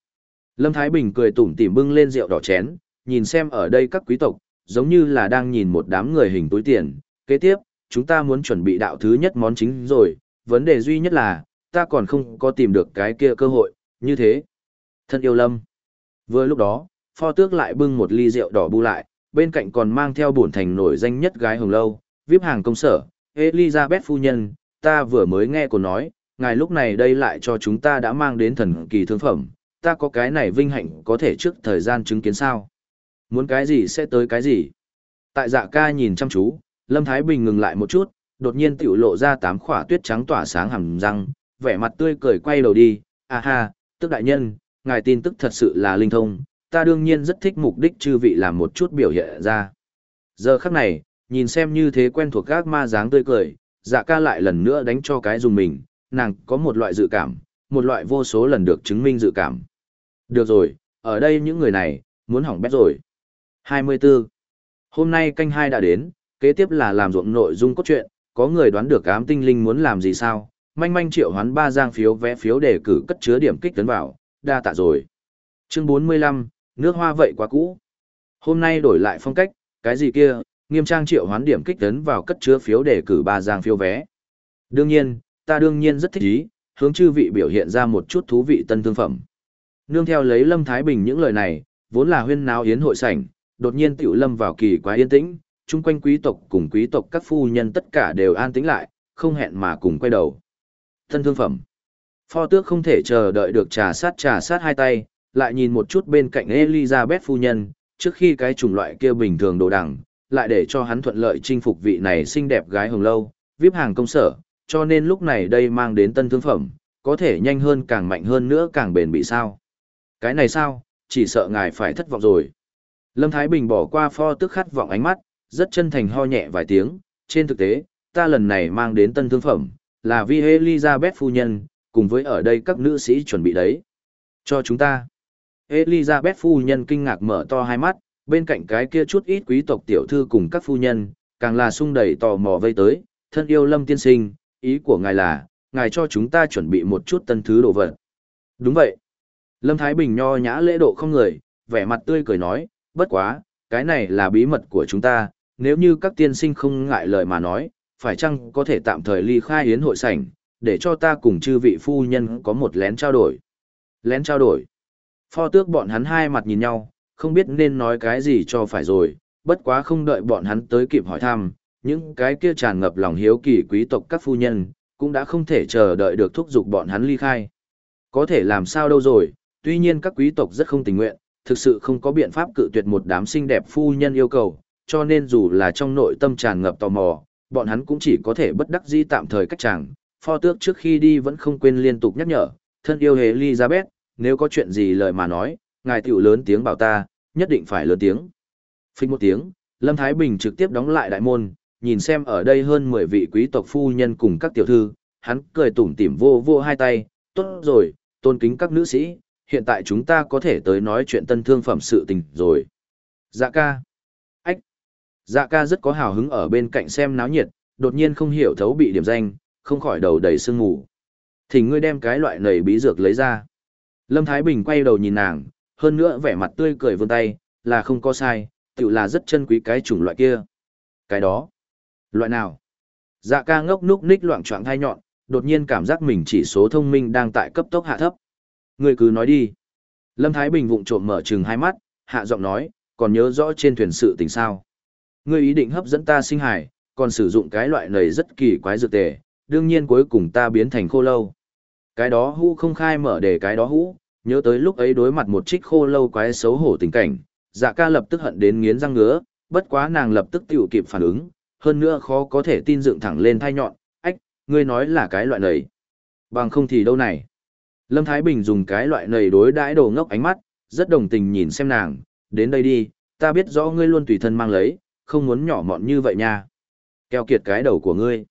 S1: Lâm Thái Bình cười tủm tỉm bưng lên rượu đỏ chén, nhìn xem ở đây các quý tộc, giống như là đang nhìn một đám người hình túi tiền. Kế tiếp, chúng ta muốn chuẩn bị đạo thứ nhất món chính rồi, vấn đề duy nhất là, ta còn không có tìm được cái kia cơ hội, như thế. Thân yêu Lâm. Vừa lúc đó, pho tước lại bưng một ly rượu đỏ bu lại, bên cạnh còn mang theo bổn thành nổi danh nhất gái hồng lâu, VIP hàng công sở, Elizabeth phu nhân, ta vừa mới nghe cô nói, ngài lúc này đây lại cho chúng ta đã mang đến thần kỳ thương phẩm, ta có cái này vinh hạnh có thể trước thời gian chứng kiến sao. Muốn cái gì sẽ tới cái gì. Tại dạ ca nhìn chăm chú, Lâm Thái Bình ngừng lại một chút, đột nhiên tiểu lộ ra tám khỏa tuyết trắng tỏa sáng hầm răng, vẻ mặt tươi cười quay đầu đi, à ha, tức đại nhân, ngài tin tức thật sự là linh thông, ta đương nhiên rất thích mục đích chư vị làm một chút biểu hiện ra. Giờ khắc này, nhìn xem như thế quen thuộc các ma dáng tươi cười, dạ ca lại lần nữa đánh cho cái dùng mình, nàng có một loại dự cảm, một loại vô số lần được chứng minh dự cảm. Được rồi, ở đây những người này, muốn hỏng bét rồi. 24. Hôm nay canh hai đã đến, kế tiếp là làm ruộng nội dung cốt truyện, có người đoán được ám tinh linh muốn làm gì sao, manh manh triệu hoán ba giang phiếu vẽ phiếu để cử cất chứa điểm kích tấn vào, đa tạ rồi. Chương 45, nước hoa vậy quá cũ. Hôm nay đổi lại phong cách, cái gì kia, nghiêm trang triệu hoán điểm kích tấn vào cất chứa phiếu để cử ba giang phiếu vé. Đương nhiên, ta đương nhiên rất thích ý, hướng chư vị biểu hiện ra một chút thú vị tân thương phẩm. Nương theo lấy Lâm Thái Bình những lời này, vốn là huyên náo yến hội sảnh, đột nhiên tiểu lâm vào kỳ quá yên tĩnh, chung quanh quý tộc cùng quý tộc các phu nhân tất cả đều an tĩnh lại, không hẹn mà cùng quay đầu. Thân thương phẩm. Pho tước không thể chờ đợi được trà sát trà sát hai tay, lại nhìn một chút bên cạnh Elizabeth phu nhân, trước khi cái chủng loại kia bình thường đồ đẳng, lại để cho hắn thuận lợi chinh phục vị này xinh đẹp gái hồng lâu, vip hàng công sở, cho nên lúc này đây mang đến tân thương phẩm, có thể nhanh hơn càng mạnh hơn nữa càng bền bị sao. Cái này sao, chỉ sợ ngài phải thất vọng rồi. Lâm Thái Bình bỏ qua pho tức khát vọng ánh mắt, rất chân thành ho nhẹ vài tiếng, trên thực tế, ta lần này mang đến tân thương phẩm, là vi Elizabeth phu nhân, cùng với ở đây các nữ sĩ chuẩn bị đấy. Cho chúng ta. Elizabeth phu nhân kinh ngạc mở to hai mắt, bên cạnh cái kia chút ít quý tộc tiểu thư cùng các phu nhân, càng là sung đầy tò mò vây tới, thân yêu lâm tiên sinh, ý của ngài là, ngài cho chúng ta chuẩn bị một chút tân thứ đồ vật. Đúng vậy. Lâm Thái Bình nho nhã lễ độ không người, vẻ mặt tươi cười nói, bất quá, cái này là bí mật của chúng ta, nếu như các tiên sinh không ngại lời mà nói, phải chăng có thể tạm thời ly khai hiến hội sảnh, để cho ta cùng chư vị phu nhân có một lén trao đổi. Lén trao đổi. Pho tước bọn hắn hai mặt nhìn nhau, không biết nên nói cái gì cho phải rồi, bất quá không đợi bọn hắn tới kịp hỏi thăm, những cái kia tràn ngập lòng hiếu kỳ quý tộc các phu nhân, cũng đã không thể chờ đợi được thúc giục bọn hắn ly khai. Có thể làm sao đâu rồi, tuy nhiên các quý tộc rất không tình nguyện, thực sự không có biện pháp cự tuyệt một đám xinh đẹp phu nhân yêu cầu, cho nên dù là trong nội tâm tràn ngập tò mò, bọn hắn cũng chỉ có thể bất đắc dĩ tạm thời cách chàng. Pho tước trước khi đi vẫn không quên liên tục nhắc nhở, thân yêu hề Elizabeth, nếu có chuyện gì lời mà nói, ngài tiểu lớn tiếng bảo ta, nhất định phải lớn tiếng. Phích một tiếng, Lâm Thái Bình trực tiếp đóng lại đại môn, nhìn xem ở đây hơn 10 vị quý tộc phu nhân cùng các tiểu thư, hắn cười tủm tỉm vô vô hai tay, tốt rồi, tôn kính các nữ sĩ, hiện tại chúng ta có thể tới nói chuyện tân thương phẩm sự tình rồi. Dạ ca. Ách. Dạ ca rất có hào hứng ở bên cạnh xem náo nhiệt, đột nhiên không hiểu thấu bị điểm danh, không khỏi đầu đầy sương ngủ Thì ngươi đem cái loại nầy bí dược lấy ra. Lâm Thái Bình quay đầu nhìn nàng, hơn nữa vẻ mặt tươi cười vươn tay, là không có sai, tự là rất chân quý cái chủng loại kia. Cái đó. Loại nào? Dạ ca ngốc núc ních loạn trọng thai nhọn, đột nhiên cảm giác mình chỉ số thông minh đang tại cấp tốc hạ thấp. Ngươi cứ nói đi. Lâm Thái Bình vụng trộm mở trừng hai mắt, hạ giọng nói, còn nhớ rõ trên thuyền sự tình sao. Ngươi ý định hấp dẫn ta sinh hải, còn sử dụng cái loại này rất kỳ quái dược tề, đương nhiên cuối cùng ta biến thành khô lâu. Cái đó hũ không khai mở để cái đó hũ, nhớ tới lúc ấy đối mặt một trích khô lâu quái xấu hổ tình cảnh, dạ ca lập tức hận đến nghiến răng ngứa, bất quá nàng lập tức tiểu kịp phản ứng, hơn nữa khó có thể tin dựng thẳng lên thai nhọn, ách, ngươi nói là cái loại này. Bằng không thì đâu này. Lâm Thái Bình dùng cái loại này đối đãi đồ ngốc ánh mắt, rất đồng tình nhìn xem nàng, đến đây đi, ta biết rõ ngươi luôn tùy thân mang lấy, không muốn nhỏ mọn như vậy nha. Keo kiệt cái đầu của ngươi.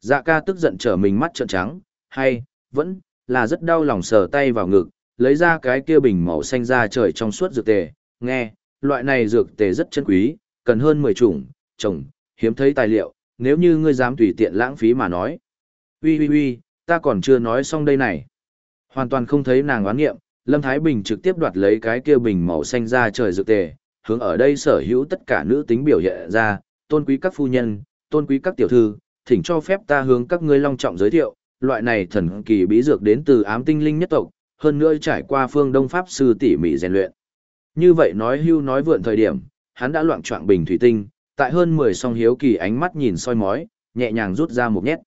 S1: Dạ ca tức giận trở mình mắt trợn trắng, hay, vẫn, là rất đau lòng sờ tay vào ngực, lấy ra cái kia bình màu xanh ra trời trong suốt dược tề, nghe, loại này dược tề rất chân quý, cần hơn 10 chủng, trồng, hiếm thấy tài liệu, nếu như ngươi dám tùy tiện lãng phí mà nói. Ui ui ui, ta còn chưa nói xong đây này. Hoàn toàn không thấy nàng oán nghiệm, Lâm Thái Bình trực tiếp đoạt lấy cái kia bình màu xanh ra trời dược tề, hướng ở đây sở hữu tất cả nữ tính biểu hiện ra, tôn quý các phu nhân, tôn quý các tiểu thư, thỉnh cho phép ta hướng các ngươi long trọng giới thiệu, loại này thần kỳ bí dược đến từ ám tinh linh nhất tộc, hơn nữa trải qua phương đông pháp sư tỉ mỉ rèn luyện. Như vậy nói hưu nói vượn thời điểm, hắn đã loạn trọng bình thủy tinh, tại hơn 10 song hiếu kỳ ánh mắt nhìn soi mói, nhẹ nhàng rút ra một nhét.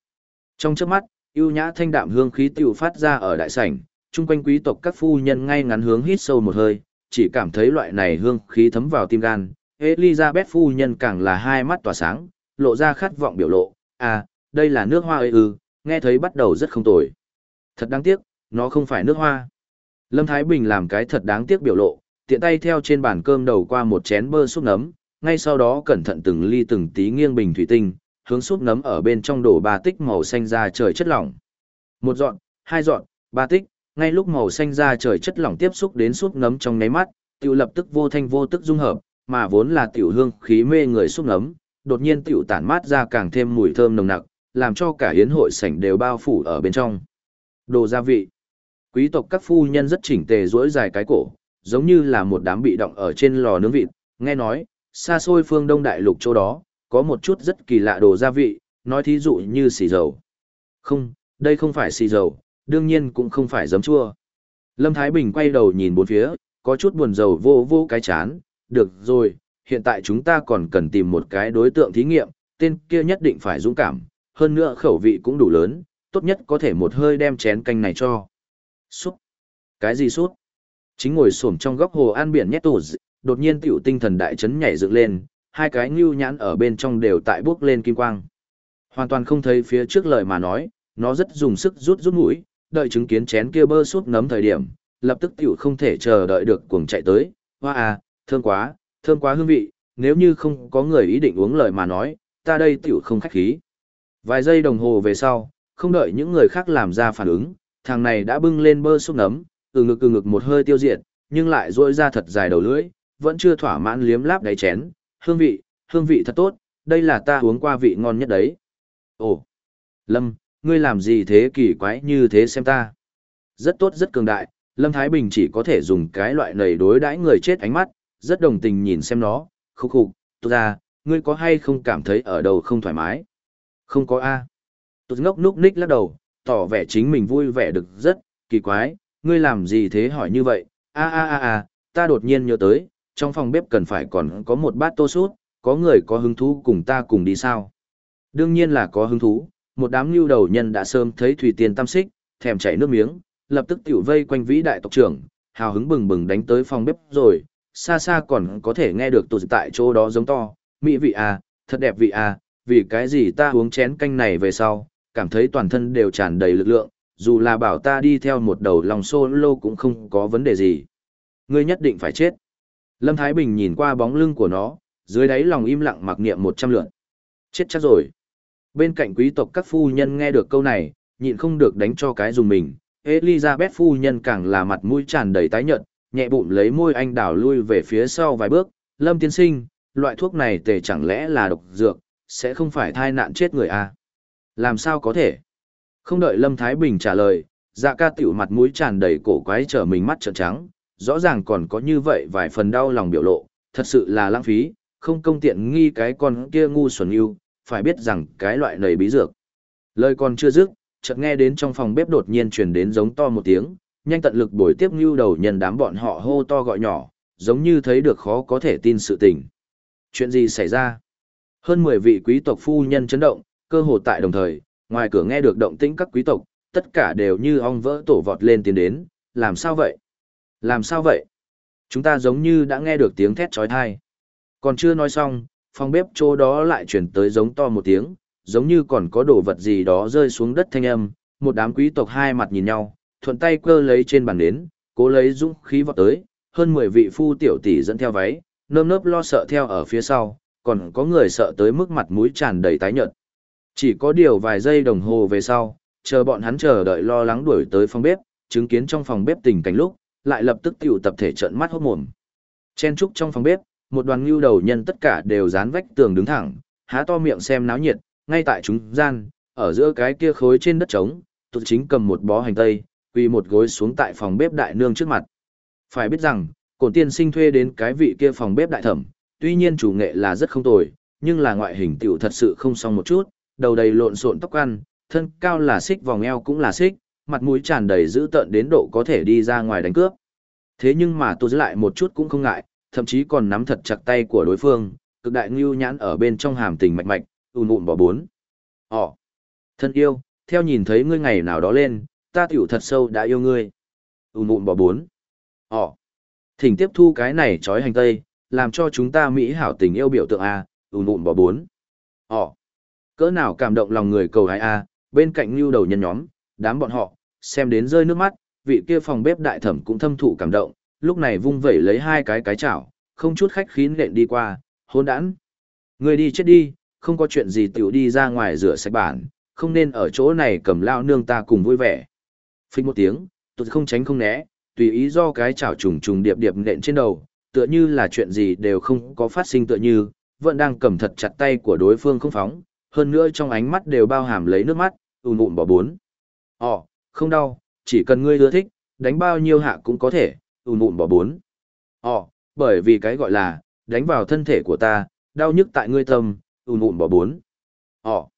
S1: Trong chớp mắt, ưu nhã thanh đạm hương khí tiểu phát ra ở đại sảnh, chung quanh quý tộc các phu nhân ngay ngắn hướng hít sâu một hơi, chỉ cảm thấy loại này hương khí thấm vào tim gan. Elizabeth phu nhân càng là hai mắt tỏa sáng, lộ ra khát vọng biểu lộ, à, đây là nước hoa ơi ư, nghe thấy bắt đầu rất không tồi. Thật đáng tiếc, nó không phải nước hoa. Lâm Thái Bình làm cái thật đáng tiếc biểu lộ, tiện tay theo trên bàn cơm đầu qua một chén bơ súp nấm, ngay sau đó cẩn thận từng ly từng tí nghiêng bình thủy tinh, hướng súp nấm ở bên trong đổ ba tích màu xanh ra trời chất lỏng. Một dọn, hai dọn, ba tích, ngay lúc màu xanh ra trời chất lỏng tiếp xúc đến súp nấm trong nháy mắt, tiểu lập tức vô thanh vô tức dung hợp, mà vốn là tiểu hương khí mê người súp nấm, đột nhiên tiểu tản mát ra càng thêm mùi thơm nồng nặc, làm cho cả hiến hội sảnh đều bao phủ ở bên trong. Đồ gia vị. Quý tộc các phu nhân rất chỉnh tề duỗi dài cái cổ, giống như là một đám bị động ở trên lò nướng vịt, nghe nói, xa xôi phương Đông Đại Lục chỗ đó, có một chút rất kỳ lạ đồ gia vị, nói thí dụ như xì dầu. Không, đây không phải xì dầu, đương nhiên cũng không phải giấm chua. Lâm Thái Bình quay đầu nhìn bốn phía, có chút buồn rầu vô vô cái chán, được rồi, hiện tại chúng ta còn cần tìm một cái đối tượng thí nghiệm, tên kia nhất định phải dũng cảm, hơn nữa khẩu vị cũng đủ lớn, tốt nhất có thể một hơi đem chén canh này cho. Sút. Cái gì sút? Chính ngồi xổm trong góc hồ an biển nhét tủ, đột nhiên tiểu tinh thần đại chấn nhảy dựng lên, hai cái ngưu nhãn ở bên trong đều tại bước lên kim quang. Hoàn toàn không thấy phía trước lời mà nói, nó rất dùng sức rút rút mũi, đợi chứng kiến chén kia bơ suốt nấm thời điểm, lập tức tiểu không thể chờ đợi được cuồng chạy tới. Hoa à, thơm quá, thơm quá hương vị, nếu như không có người ý định uống lời mà nói, ta đây tiểu không khách khí. Vài giây đồng hồ về sau, không đợi những người khác làm ra phản ứng, thằng này đã bưng lên bơ xúc nấm, từ ngực từ ngực một hơi tiêu diệt, nhưng lại rỗi ra thật dài đầu lưỡi, vẫn chưa thỏa mãn liếm láp đáy chén, hương vị, hương vị thật tốt, đây là ta uống qua vị ngon nhất đấy. Ồ, Lâm, ngươi làm gì thế kỳ quái như thế xem ta. Rất tốt rất cường đại, Lâm Thái Bình chỉ có thể dùng cái loại này đối đãi người chết ánh mắt, rất đồng tình nhìn xem nó, khúc khục, tốt ra, ngươi có hay không cảm thấy ở đầu không thoải mái? Không có A. tốt ngốc núc ních lắc đầu, tỏ vẻ chính mình vui vẻ được rất, kỳ quái, ngươi làm gì thế hỏi như vậy? A a a a, ta đột nhiên nhớ tới, trong phòng bếp cần phải còn có một bát tô sút, có người có hứng thú cùng ta cùng đi sao? Đương nhiên là có hứng thú, một đám lưu đầu nhân đã sớm thấy Thủy Tiên Tam Xích, thèm chảy nước miếng, lập tức tiểu vây quanh vĩ đại tộc trưởng, hào hứng bừng bừng đánh tới phòng bếp rồi, xa xa còn có thể nghe được tụt tại chỗ đó giống to, mỹ vị à, thật đẹp vị à, vì cái gì ta uống chén canh này về sau, cảm thấy toàn thân đều tràn đầy lực lượng, dù là bảo ta đi theo một đầu lòng solo cũng không có vấn đề gì. Ngươi nhất định phải chết. Lâm Thái Bình nhìn qua bóng lưng của nó, dưới đáy lòng im lặng mặc niệm một trăm lượn. Chết chắc rồi. Bên cạnh quý tộc các phu nhân nghe được câu này, nhịn không được đánh cho cái dùng mình. Elizabeth phu nhân càng là mặt mũi tràn đầy tái nhợt, nhẹ bụng lấy môi anh đảo lui về phía sau vài bước. Lâm tiên sinh, loại thuốc này tề chẳng lẽ là độc dược, sẽ không phải thai nạn chết người à? Làm sao có thể? Không đợi Lâm Thái Bình trả lời, dạ ca tiểu mặt mũi tràn đầy cổ quái trở mình mắt trợn trắng, rõ ràng còn có như vậy vài phần đau lòng biểu lộ, thật sự là lãng phí, không công tiện nghi cái con kia ngu xuẩn yêu, phải biết rằng cái loại nầy bí dược. Lời còn chưa dứt, chợt nghe đến trong phòng bếp đột nhiên truyền đến giống to một tiếng, nhanh tận lực bồi tiếp ngưu đầu nhân đám bọn họ hô to gọi nhỏ, giống như thấy được khó có thể tin sự tình. Chuyện gì xảy ra? Hơn 10 vị quý tộc phu nhân chấn động, cơ hồ tại đồng thời, ngoài cửa nghe được động tĩnh các quý tộc, tất cả đều như ong vỡ tổ vọt lên tiến đến, làm sao vậy? Làm sao vậy? Chúng ta giống như đã nghe được tiếng thét trói thai. Còn chưa nói xong, phòng bếp chỗ đó lại chuyển tới giống to một tiếng, giống như còn có đồ vật gì đó rơi xuống đất thanh âm, một đám quý tộc hai mặt nhìn nhau, thuận tay cơ lấy trên bàn đến, cố lấy dũng khí vọt tới, hơn 10 vị phu tiểu tỷ dẫn theo váy, nơm nớp lo sợ theo ở phía sau, còn có người sợ tới mức mặt mũi tràn đầy tái nhợt. Chỉ có điều vài giây đồng hồ về sau, chờ bọn hắn chờ đợi lo lắng đuổi tới phòng bếp, chứng kiến trong phòng bếp tình cảnh lúc, lại lập tức tiểu tập thể trợn mắt hốt mồm. Chen trúc trong phòng bếp, một đoàn ngưu đầu nhân tất cả đều dán vách tường đứng thẳng, há to miệng xem náo nhiệt, ngay tại chúng gian, ở giữa cái kia khối trên đất trống, tụt chính cầm một bó hành tây, quỳ một gối xuống tại phòng bếp đại nương trước mặt. Phải biết rằng, cổn tiên sinh thuê đến cái vị kia phòng bếp đại thẩm, tuy nhiên chủ nghệ là rất không tồi, nhưng là ngoại hình tiểu thật sự không xong một chút, đầu đầy lộn xộn tóc ăn, thân cao là xích vòng eo cũng là xích, mặt mũi tràn đầy dữ tợn đến độ có thể đi ra ngoài đánh cướp. Thế nhưng mà tôi giữ lại một chút cũng không ngại, thậm chí còn nắm thật chặt tay của đối phương, cực đại ngưu nhãn ở bên trong hàm tình mạch mạch, ùn ùn bỏ bốn. Ồ, thân yêu, theo nhìn thấy ngươi ngày nào đó lên, ta tiểu thật sâu đã yêu ngươi. Ùn ùn bỏ bốn. Ồ, Thỉnh tiếp thu cái này trói hành tây, làm cho chúng ta Mỹ hảo tình yêu biểu tượng A, ùn ùn bỏ bốn. Ồ, cỡ nào cảm động lòng người cầu hai A, bên cạnh lưu đầu nhân nhóm, đám bọn họ, xem đến rơi nước mắt, vị kia phòng bếp đại thẩm cũng thâm thụ cảm động, lúc này vung vẩy lấy hai cái cái chảo, không chút khách khí nện đi qua, hôn đản. Người đi chết đi, không có chuyện gì tiểu đi ra ngoài rửa sạch bản, không nên ở chỗ này cầm lao nương ta cùng vui vẻ. Phích một tiếng, tôi không tránh không né, tùy ý do cái chảo trùng trùng điệp điệp nện trên đầu, tựa như là chuyện gì đều không có phát sinh tựa như, vẫn đang cầm thật chặt tay của đối phương không phóng, hơn nữa trong ánh mắt đều bao hàm lấy nước mắt, ùn ùn bỏ bốn. Ồ, không đau, chỉ cần ngươi ưa thích, đánh bao nhiêu hạ cũng có thể, ùn ùn bỏ bốn. Ồ, bởi vì cái gọi là, đánh vào thân thể của ta, đau nhức tại ngươi tâm, ùn ùn bỏ bốn. Ồ,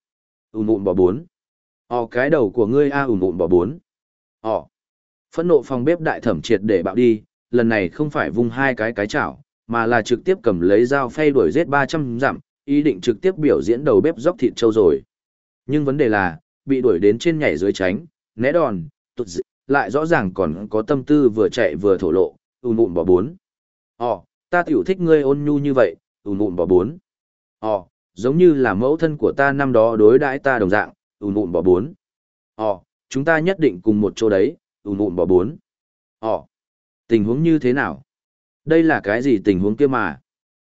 S1: ùn ùn bỏ bốn. Ồ cái đầu của ngươi a ùn ùn bỏ bốn. Ồ, phẫn nộ phòng bếp đại thẩm triệt để bạo đi, lần này không phải vung hai cái cái chảo, mà là trực tiếp cầm lấy dao phay đuổi giết 300 dặm, ý định trực tiếp biểu diễn đầu bếp dốc thịt trâu rồi. Nhưng vấn đề là, bị đuổi đến trên nhảy dưới tránh, né đòn, tụt dị, lại rõ ràng còn có tâm tư vừa chạy vừa thổ lộ, ùn ùn bỏ bốn. Ồ, ta tiểu thích ngươi ôn nhu như vậy, ùn ùn bỏ bốn. Ồ, giống như là mẫu thân của ta năm đó đối đãi ta đồng dạng, ùn ùn bỏ bốn. Ồ, chúng ta nhất định cùng một chỗ đấy, ùn ùn bỏ bốn. Ồ, tình huống như thế nào? Đây là cái gì tình huống kia mà?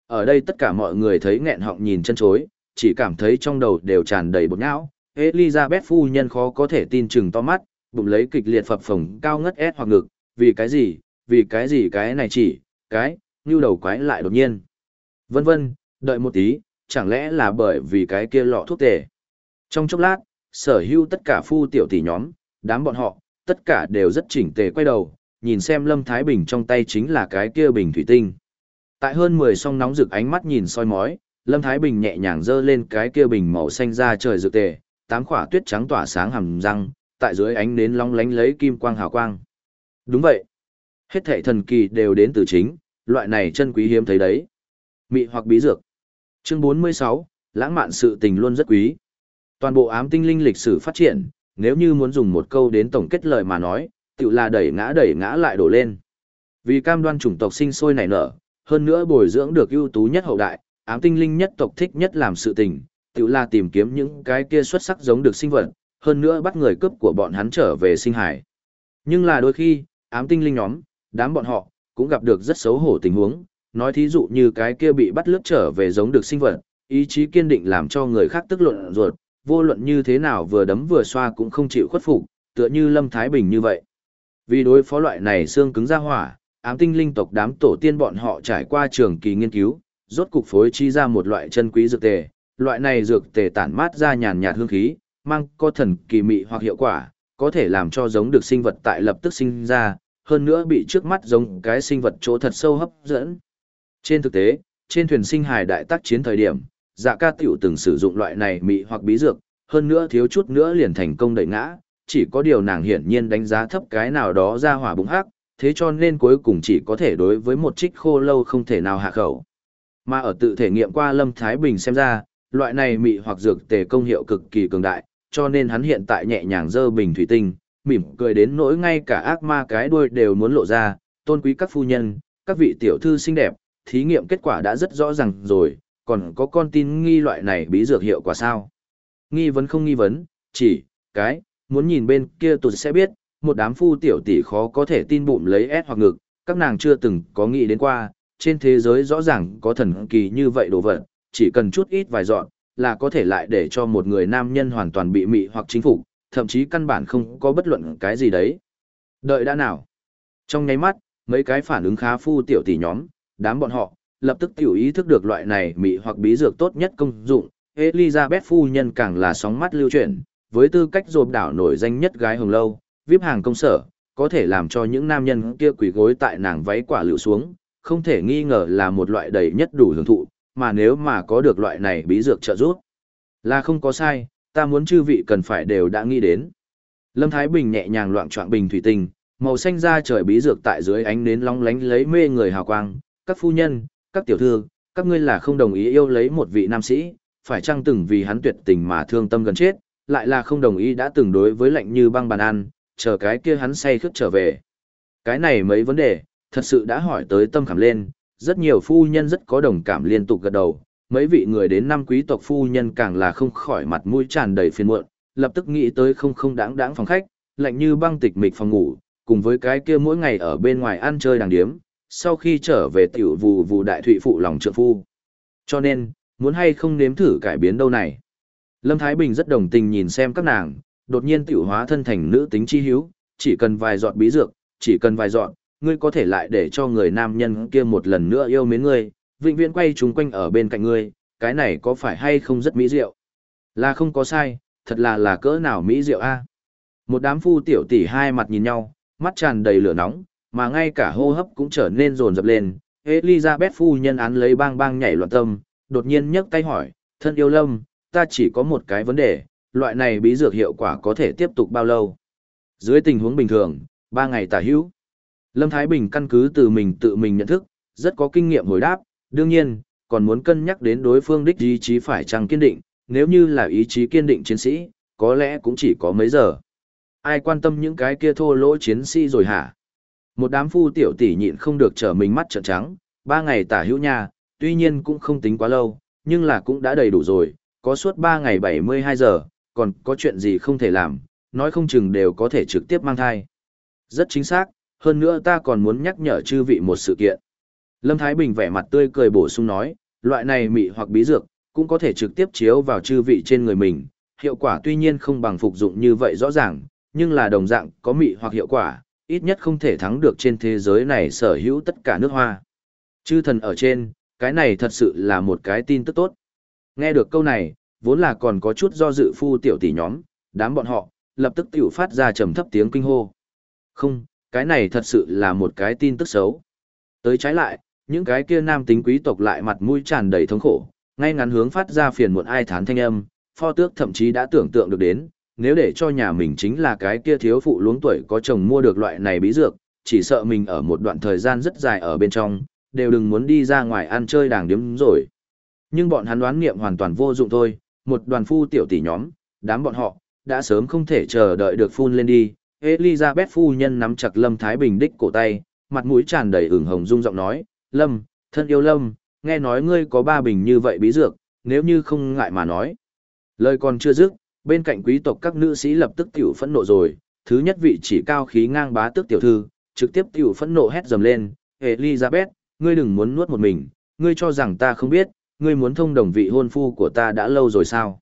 S1: Ở đây tất cả mọi người thấy nghẹn họng nhìn chân chối, chỉ cảm thấy trong đầu đều tràn đầy bột não. Elizabeth phu nhân khó có thể tin chừng to mắt, bụng lấy kịch liệt phập phồng cao ngất ép hoặc ngực, vì cái gì, vì cái gì cái này chỉ, cái, như đầu quái lại đột nhiên. Vân vân, đợi một tí, chẳng lẽ là bởi vì cái kia lọ thuốc tề. Trong chốc lát, sở hữu tất cả phu tiểu tỷ nhóm, đám bọn họ, tất cả đều rất chỉnh tề quay đầu, nhìn xem Lâm Thái Bình trong tay chính là cái kia bình thủy tinh. Tại hơn 10 song nóng rực ánh mắt nhìn soi mói, Lâm Thái Bình nhẹ nhàng giơ lên cái kia bình màu xanh ra trời dược tề, tám khỏa tuyết trắng tỏa sáng hầm răng, tại dưới ánh nến long lánh lấy kim quang hào quang. Đúng vậy. Hết thảy thần kỳ đều đến từ chính, loại này chân quý hiếm thấy đấy. Mị hoặc bí dược. Chương 46, lãng mạn sự tình luôn rất quý. Toàn bộ ám tinh linh lịch sử phát triển, nếu như muốn dùng một câu đến tổng kết lời mà nói, tự là đẩy ngã đẩy ngã lại đổ lên. Vì cam đoan chủng tộc sinh sôi nảy nở, hơn nữa bồi dưỡng được ưu tú nhất hậu đại, ám tinh linh nhất tộc thích nhất làm sự tình, tự là tìm kiếm những cái kia xuất sắc giống được sinh vật, hơn nữa bắt người cướp của bọn hắn trở về sinh hải. Nhưng là đôi khi, ám tinh linh nhóm, đám bọn họ, cũng gặp được rất xấu hổ tình huống, nói thí dụ như cái kia bị bắt lướt trở về giống được sinh vật, ý chí kiên định làm cho người khác tức luận ruột, vô luận như thế nào vừa đấm vừa xoa cũng không chịu khuất phục, tựa như Lâm Thái Bình như vậy. Vì đối phó loại này xương cứng ra hỏa, ám tinh linh tộc đám tổ tiên bọn họ trải qua trường kỳ nghiên cứu, rốt cục phối chi ra một loại chân quý dược tề, loại này dược tề tản mát ra nhàn nhạt hương khí, mang có thần kỳ mị hoặc hiệu quả, có thể làm cho giống được sinh vật tại lập tức sinh ra, hơn nữa bị trước mắt giống cái sinh vật chỗ thật sâu hấp dẫn. Trên thực tế, trên thuyền sinh hài đại tác chiến thời điểm, dạ ca tiểu từng sử dụng loại này mị hoặc bí dược, hơn nữa thiếu chút nữa liền thành công đẩy ngã, chỉ có điều nàng hiển nhiên đánh giá thấp cái nào đó ra hỏa bụng hắc, thế cho nên cuối cùng chỉ có thể đối với một trích khô lâu không thể nào hạ khẩu. Mà ở tự thể nghiệm qua Lâm Thái Bình xem ra, loại này mị hoặc dược tề công hiệu cực kỳ cường đại, cho nên hắn hiện tại nhẹ nhàng dơ bình thủy tinh, mỉm cười đến nỗi ngay cả ác ma cái đuôi đều muốn lộ ra, tôn quý các phu nhân, các vị tiểu thư xinh đẹp, thí nghiệm kết quả đã rất rõ ràng rồi, còn có con tin nghi loại này bí dược hiệu quả sao? Nghi vấn không nghi vấn, chỉ, cái, muốn nhìn bên kia tụt sẽ biết, một đám phu tiểu tỷ khó có thể tin bụng lấy ép hoặc ngực, các nàng chưa từng có nghĩ đến qua, trên thế giới rõ ràng có thần kỳ như vậy đồ vật, chỉ cần chút ít vài dọn, là có thể lại để cho một người nam nhân hoàn toàn bị mị hoặc chính phục, thậm chí căn bản không có bất luận cái gì đấy. Đợi đã nào. Trong nháy mắt, mấy cái phản ứng khá phu tiểu tỷ nhóm, đám bọn họ, lập tức tiểu ý thức được loại này mị hoặc bí dược tốt nhất công dụng. Elizabeth phu nhân càng là sóng mắt lưu chuyển, với tư cách rộp đảo nổi danh nhất gái hồng lâu, vip hàng công sở, có thể làm cho những nam nhân kia quỳ gối tại nàng váy quả lựu xuống, không thể nghi ngờ là một loại đầy nhất đủ hưởng thụ, mà nếu mà có được loại này bí dược trợ giúp, là không có sai, ta muốn chư vị cần phải đều đã nghĩ đến. Lâm Thái Bình nhẹ nhàng loạn trọng bình thủy tinh, màu xanh da trời bí dược tại dưới ánh nến long lánh lấy mê người hào quang, các phu nhân, các tiểu thư, các ngươi là không đồng ý yêu lấy một vị nam sĩ, phải chăng từng vì hắn tuyệt tình mà thương tâm gần chết, lại là không đồng ý đã từng đối với lạnh như băng bàn ăn, chờ cái kia hắn say khướt trở về. Cái này mấy vấn đề, thật sự đã hỏi tới tâm khảm lên, rất nhiều phu nhân rất có đồng cảm liên tục gật đầu, mấy vị người đến năm quý tộc phu nhân càng là không khỏi mặt mũi tràn đầy phiền muộn, lập tức nghĩ tới không không đáng đáng phòng khách, lạnh như băng tịch mịch phòng ngủ, cùng với cái kia mỗi ngày ở bên ngoài ăn chơi đàng điếm, sau khi trở về tiểu vù vù đại thụy phụ lòng trượng phu. Cho nên, muốn hay không nếm thử cải biến đâu này. Lâm Thái Bình rất đồng tình nhìn xem các nàng, đột nhiên tiểu hóa thân thành nữ tính chi hiếu, chỉ cần vài giọt bí dược, chỉ cần vài giọt, ngươi có thể lại để cho người nam nhân kia một lần nữa yêu mến ngươi, vĩnh viễn quay chúng quanh ở bên cạnh ngươi, cái này có phải hay không rất mỹ diệu? Là không có sai, thật là là cỡ nào mỹ diệu a. Một đám phu tiểu tỷ hai mặt nhìn nhau, mắt tràn đầy lửa nóng, mà ngay cả hô hấp cũng trở nên rồn rập lên. Elizabeth phu nhân án lấy bang bang nhảy loạn tâm, đột nhiên nhấc tay hỏi, thân yêu lâm, ta chỉ có một cái vấn đề, loại này bí dược hiệu quả có thể tiếp tục bao lâu? Dưới tình huống bình thường, ba ngày tả hữu. Lâm Thái Bình căn cứ từ mình tự mình nhận thức, rất có kinh nghiệm hồi đáp, đương nhiên, còn muốn cân nhắc đến đối phương đích ý chí phải chăng kiên định, nếu như là ý chí kiên định chiến sĩ, có lẽ cũng chỉ có mấy giờ. Ai quan tâm những cái kia thô lỗ chiến sĩ rồi hả? Một đám phu tiểu tỷ nhịn không được trở mình mắt trợn trắng, ba ngày tả hữu nha, tuy nhiên cũng không tính quá lâu, nhưng là cũng đã đầy đủ rồi, có suốt ba ngày 72 giờ, còn có chuyện gì không thể làm, nói không chừng đều có thể trực tiếp mang thai. Rất chính xác, hơn nữa ta còn muốn nhắc nhở chư vị một sự kiện. Lâm Thái Bình vẻ mặt tươi cười bổ sung nói, loại này mị hoặc bí dược, cũng có thể trực tiếp chiếu vào chư vị trên người mình, hiệu quả tuy nhiên không bằng phục dụng như vậy rõ ràng, nhưng là đồng dạng có mị hoặc hiệu quả, ít nhất không thể thắng được trên thế giới này sở hữu tất cả nước hoa. Chư thần ở trên, cái này thật sự là một cái tin tức tốt. Nghe được câu này, vốn là còn có chút do dự phu tiểu tỷ nhóm, đám bọn họ, lập tức tiểu phát ra trầm thấp tiếng kinh hô. Không, cái này thật sự là một cái tin tức xấu. Tới trái lại, những cái kia nam tính quý tộc lại mặt mũi tràn đầy thống khổ, ngay ngắn hướng phát ra phiền muộn ai thán thanh âm, pho tước thậm chí đã tưởng tượng được đến, nếu để cho nhà mình chính là cái kia thiếu phụ luống tuổi có chồng mua được loại này bí dược, chỉ sợ mình ở một đoạn thời gian rất dài ở bên trong, đều đừng muốn đi ra ngoài ăn chơi đàng điếm rồi. Nhưng bọn hắn đoán nghiệm hoàn toàn vô dụng thôi, một đoàn phu tiểu tỷ nhóm, đám bọn họ, đã sớm không thể chờ đợi được phun lên đi. Elizabeth phu nhân nắm chặt Lâm Thái Bình đích cổ tay, mặt mũi tràn đầy ửng hồng rung giọng nói, Lâm, thân yêu Lâm, nghe nói ngươi có ba bình như vậy bí dược, nếu như không ngại mà nói. Lời còn chưa dứt, bên cạnh quý tộc các nữ sĩ lập tức tiểu phẫn nộ rồi, thứ nhất vị chỉ cao khí ngang bá tước tiểu thư, trực tiếp tiểu phẫn nộ hét dầm lên, Elizabeth, ngươi đừng muốn nuốt một mình, ngươi cho rằng ta không biết, ngươi muốn thông đồng vị hôn phu của ta đã lâu rồi sao?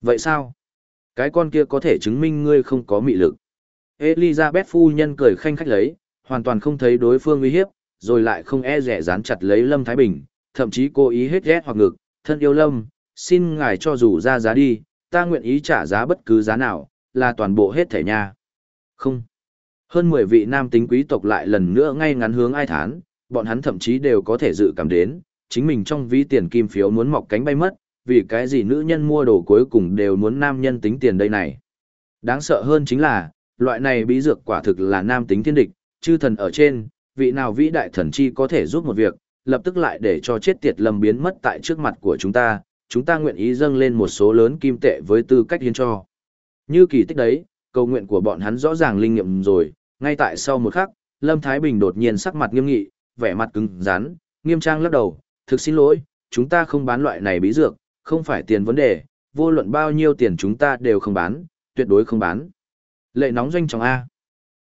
S1: Vậy sao? Cái con kia có thể chứng minh ngươi không có mị lực. Elizabeth phu nhân cười khanh khách lấy, hoàn toàn không thấy đối phương uy hiếp, rồi lại không e rẻ dán chặt lấy Lâm Thái Bình, thậm chí cố ý hết ghét hoặc ngực, thân yêu Lâm, xin ngài cho dù ra giá đi, ta nguyện ý trả giá bất cứ giá nào, là toàn bộ hết thể nha. Không. Hơn 10 vị nam tính quý tộc lại lần nữa ngay ngắn hướng ai thán, bọn hắn thậm chí đều có thể dự cảm đến, chính mình trong ví tiền kim phiếu muốn mọc cánh bay mất, vì cái gì nữ nhân mua đồ cuối cùng đều muốn nam nhân tính tiền đây này. Đáng sợ hơn chính là, loại này bí dược quả thực là nam tính thiên địch, chư thần ở trên, vị nào vĩ đại thần chi có thể giúp một việc, lập tức lại để cho chết tiệt lâm biến mất tại trước mặt của chúng ta, chúng ta nguyện ý dâng lên một số lớn kim tệ với tư cách hiến cho. Như kỳ tích đấy, cầu nguyện của bọn hắn rõ ràng linh nghiệm rồi, ngay tại sau một khắc, Lâm Thái Bình đột nhiên sắc mặt nghiêm nghị, vẻ mặt cứng rắn, nghiêm trang lắc đầu, thực xin lỗi, chúng ta không bán loại này bí dược, không phải tiền vấn đề, vô luận bao nhiêu tiền chúng ta đều không bán, tuyệt đối không bán. Lệ nóng doanh trọng A.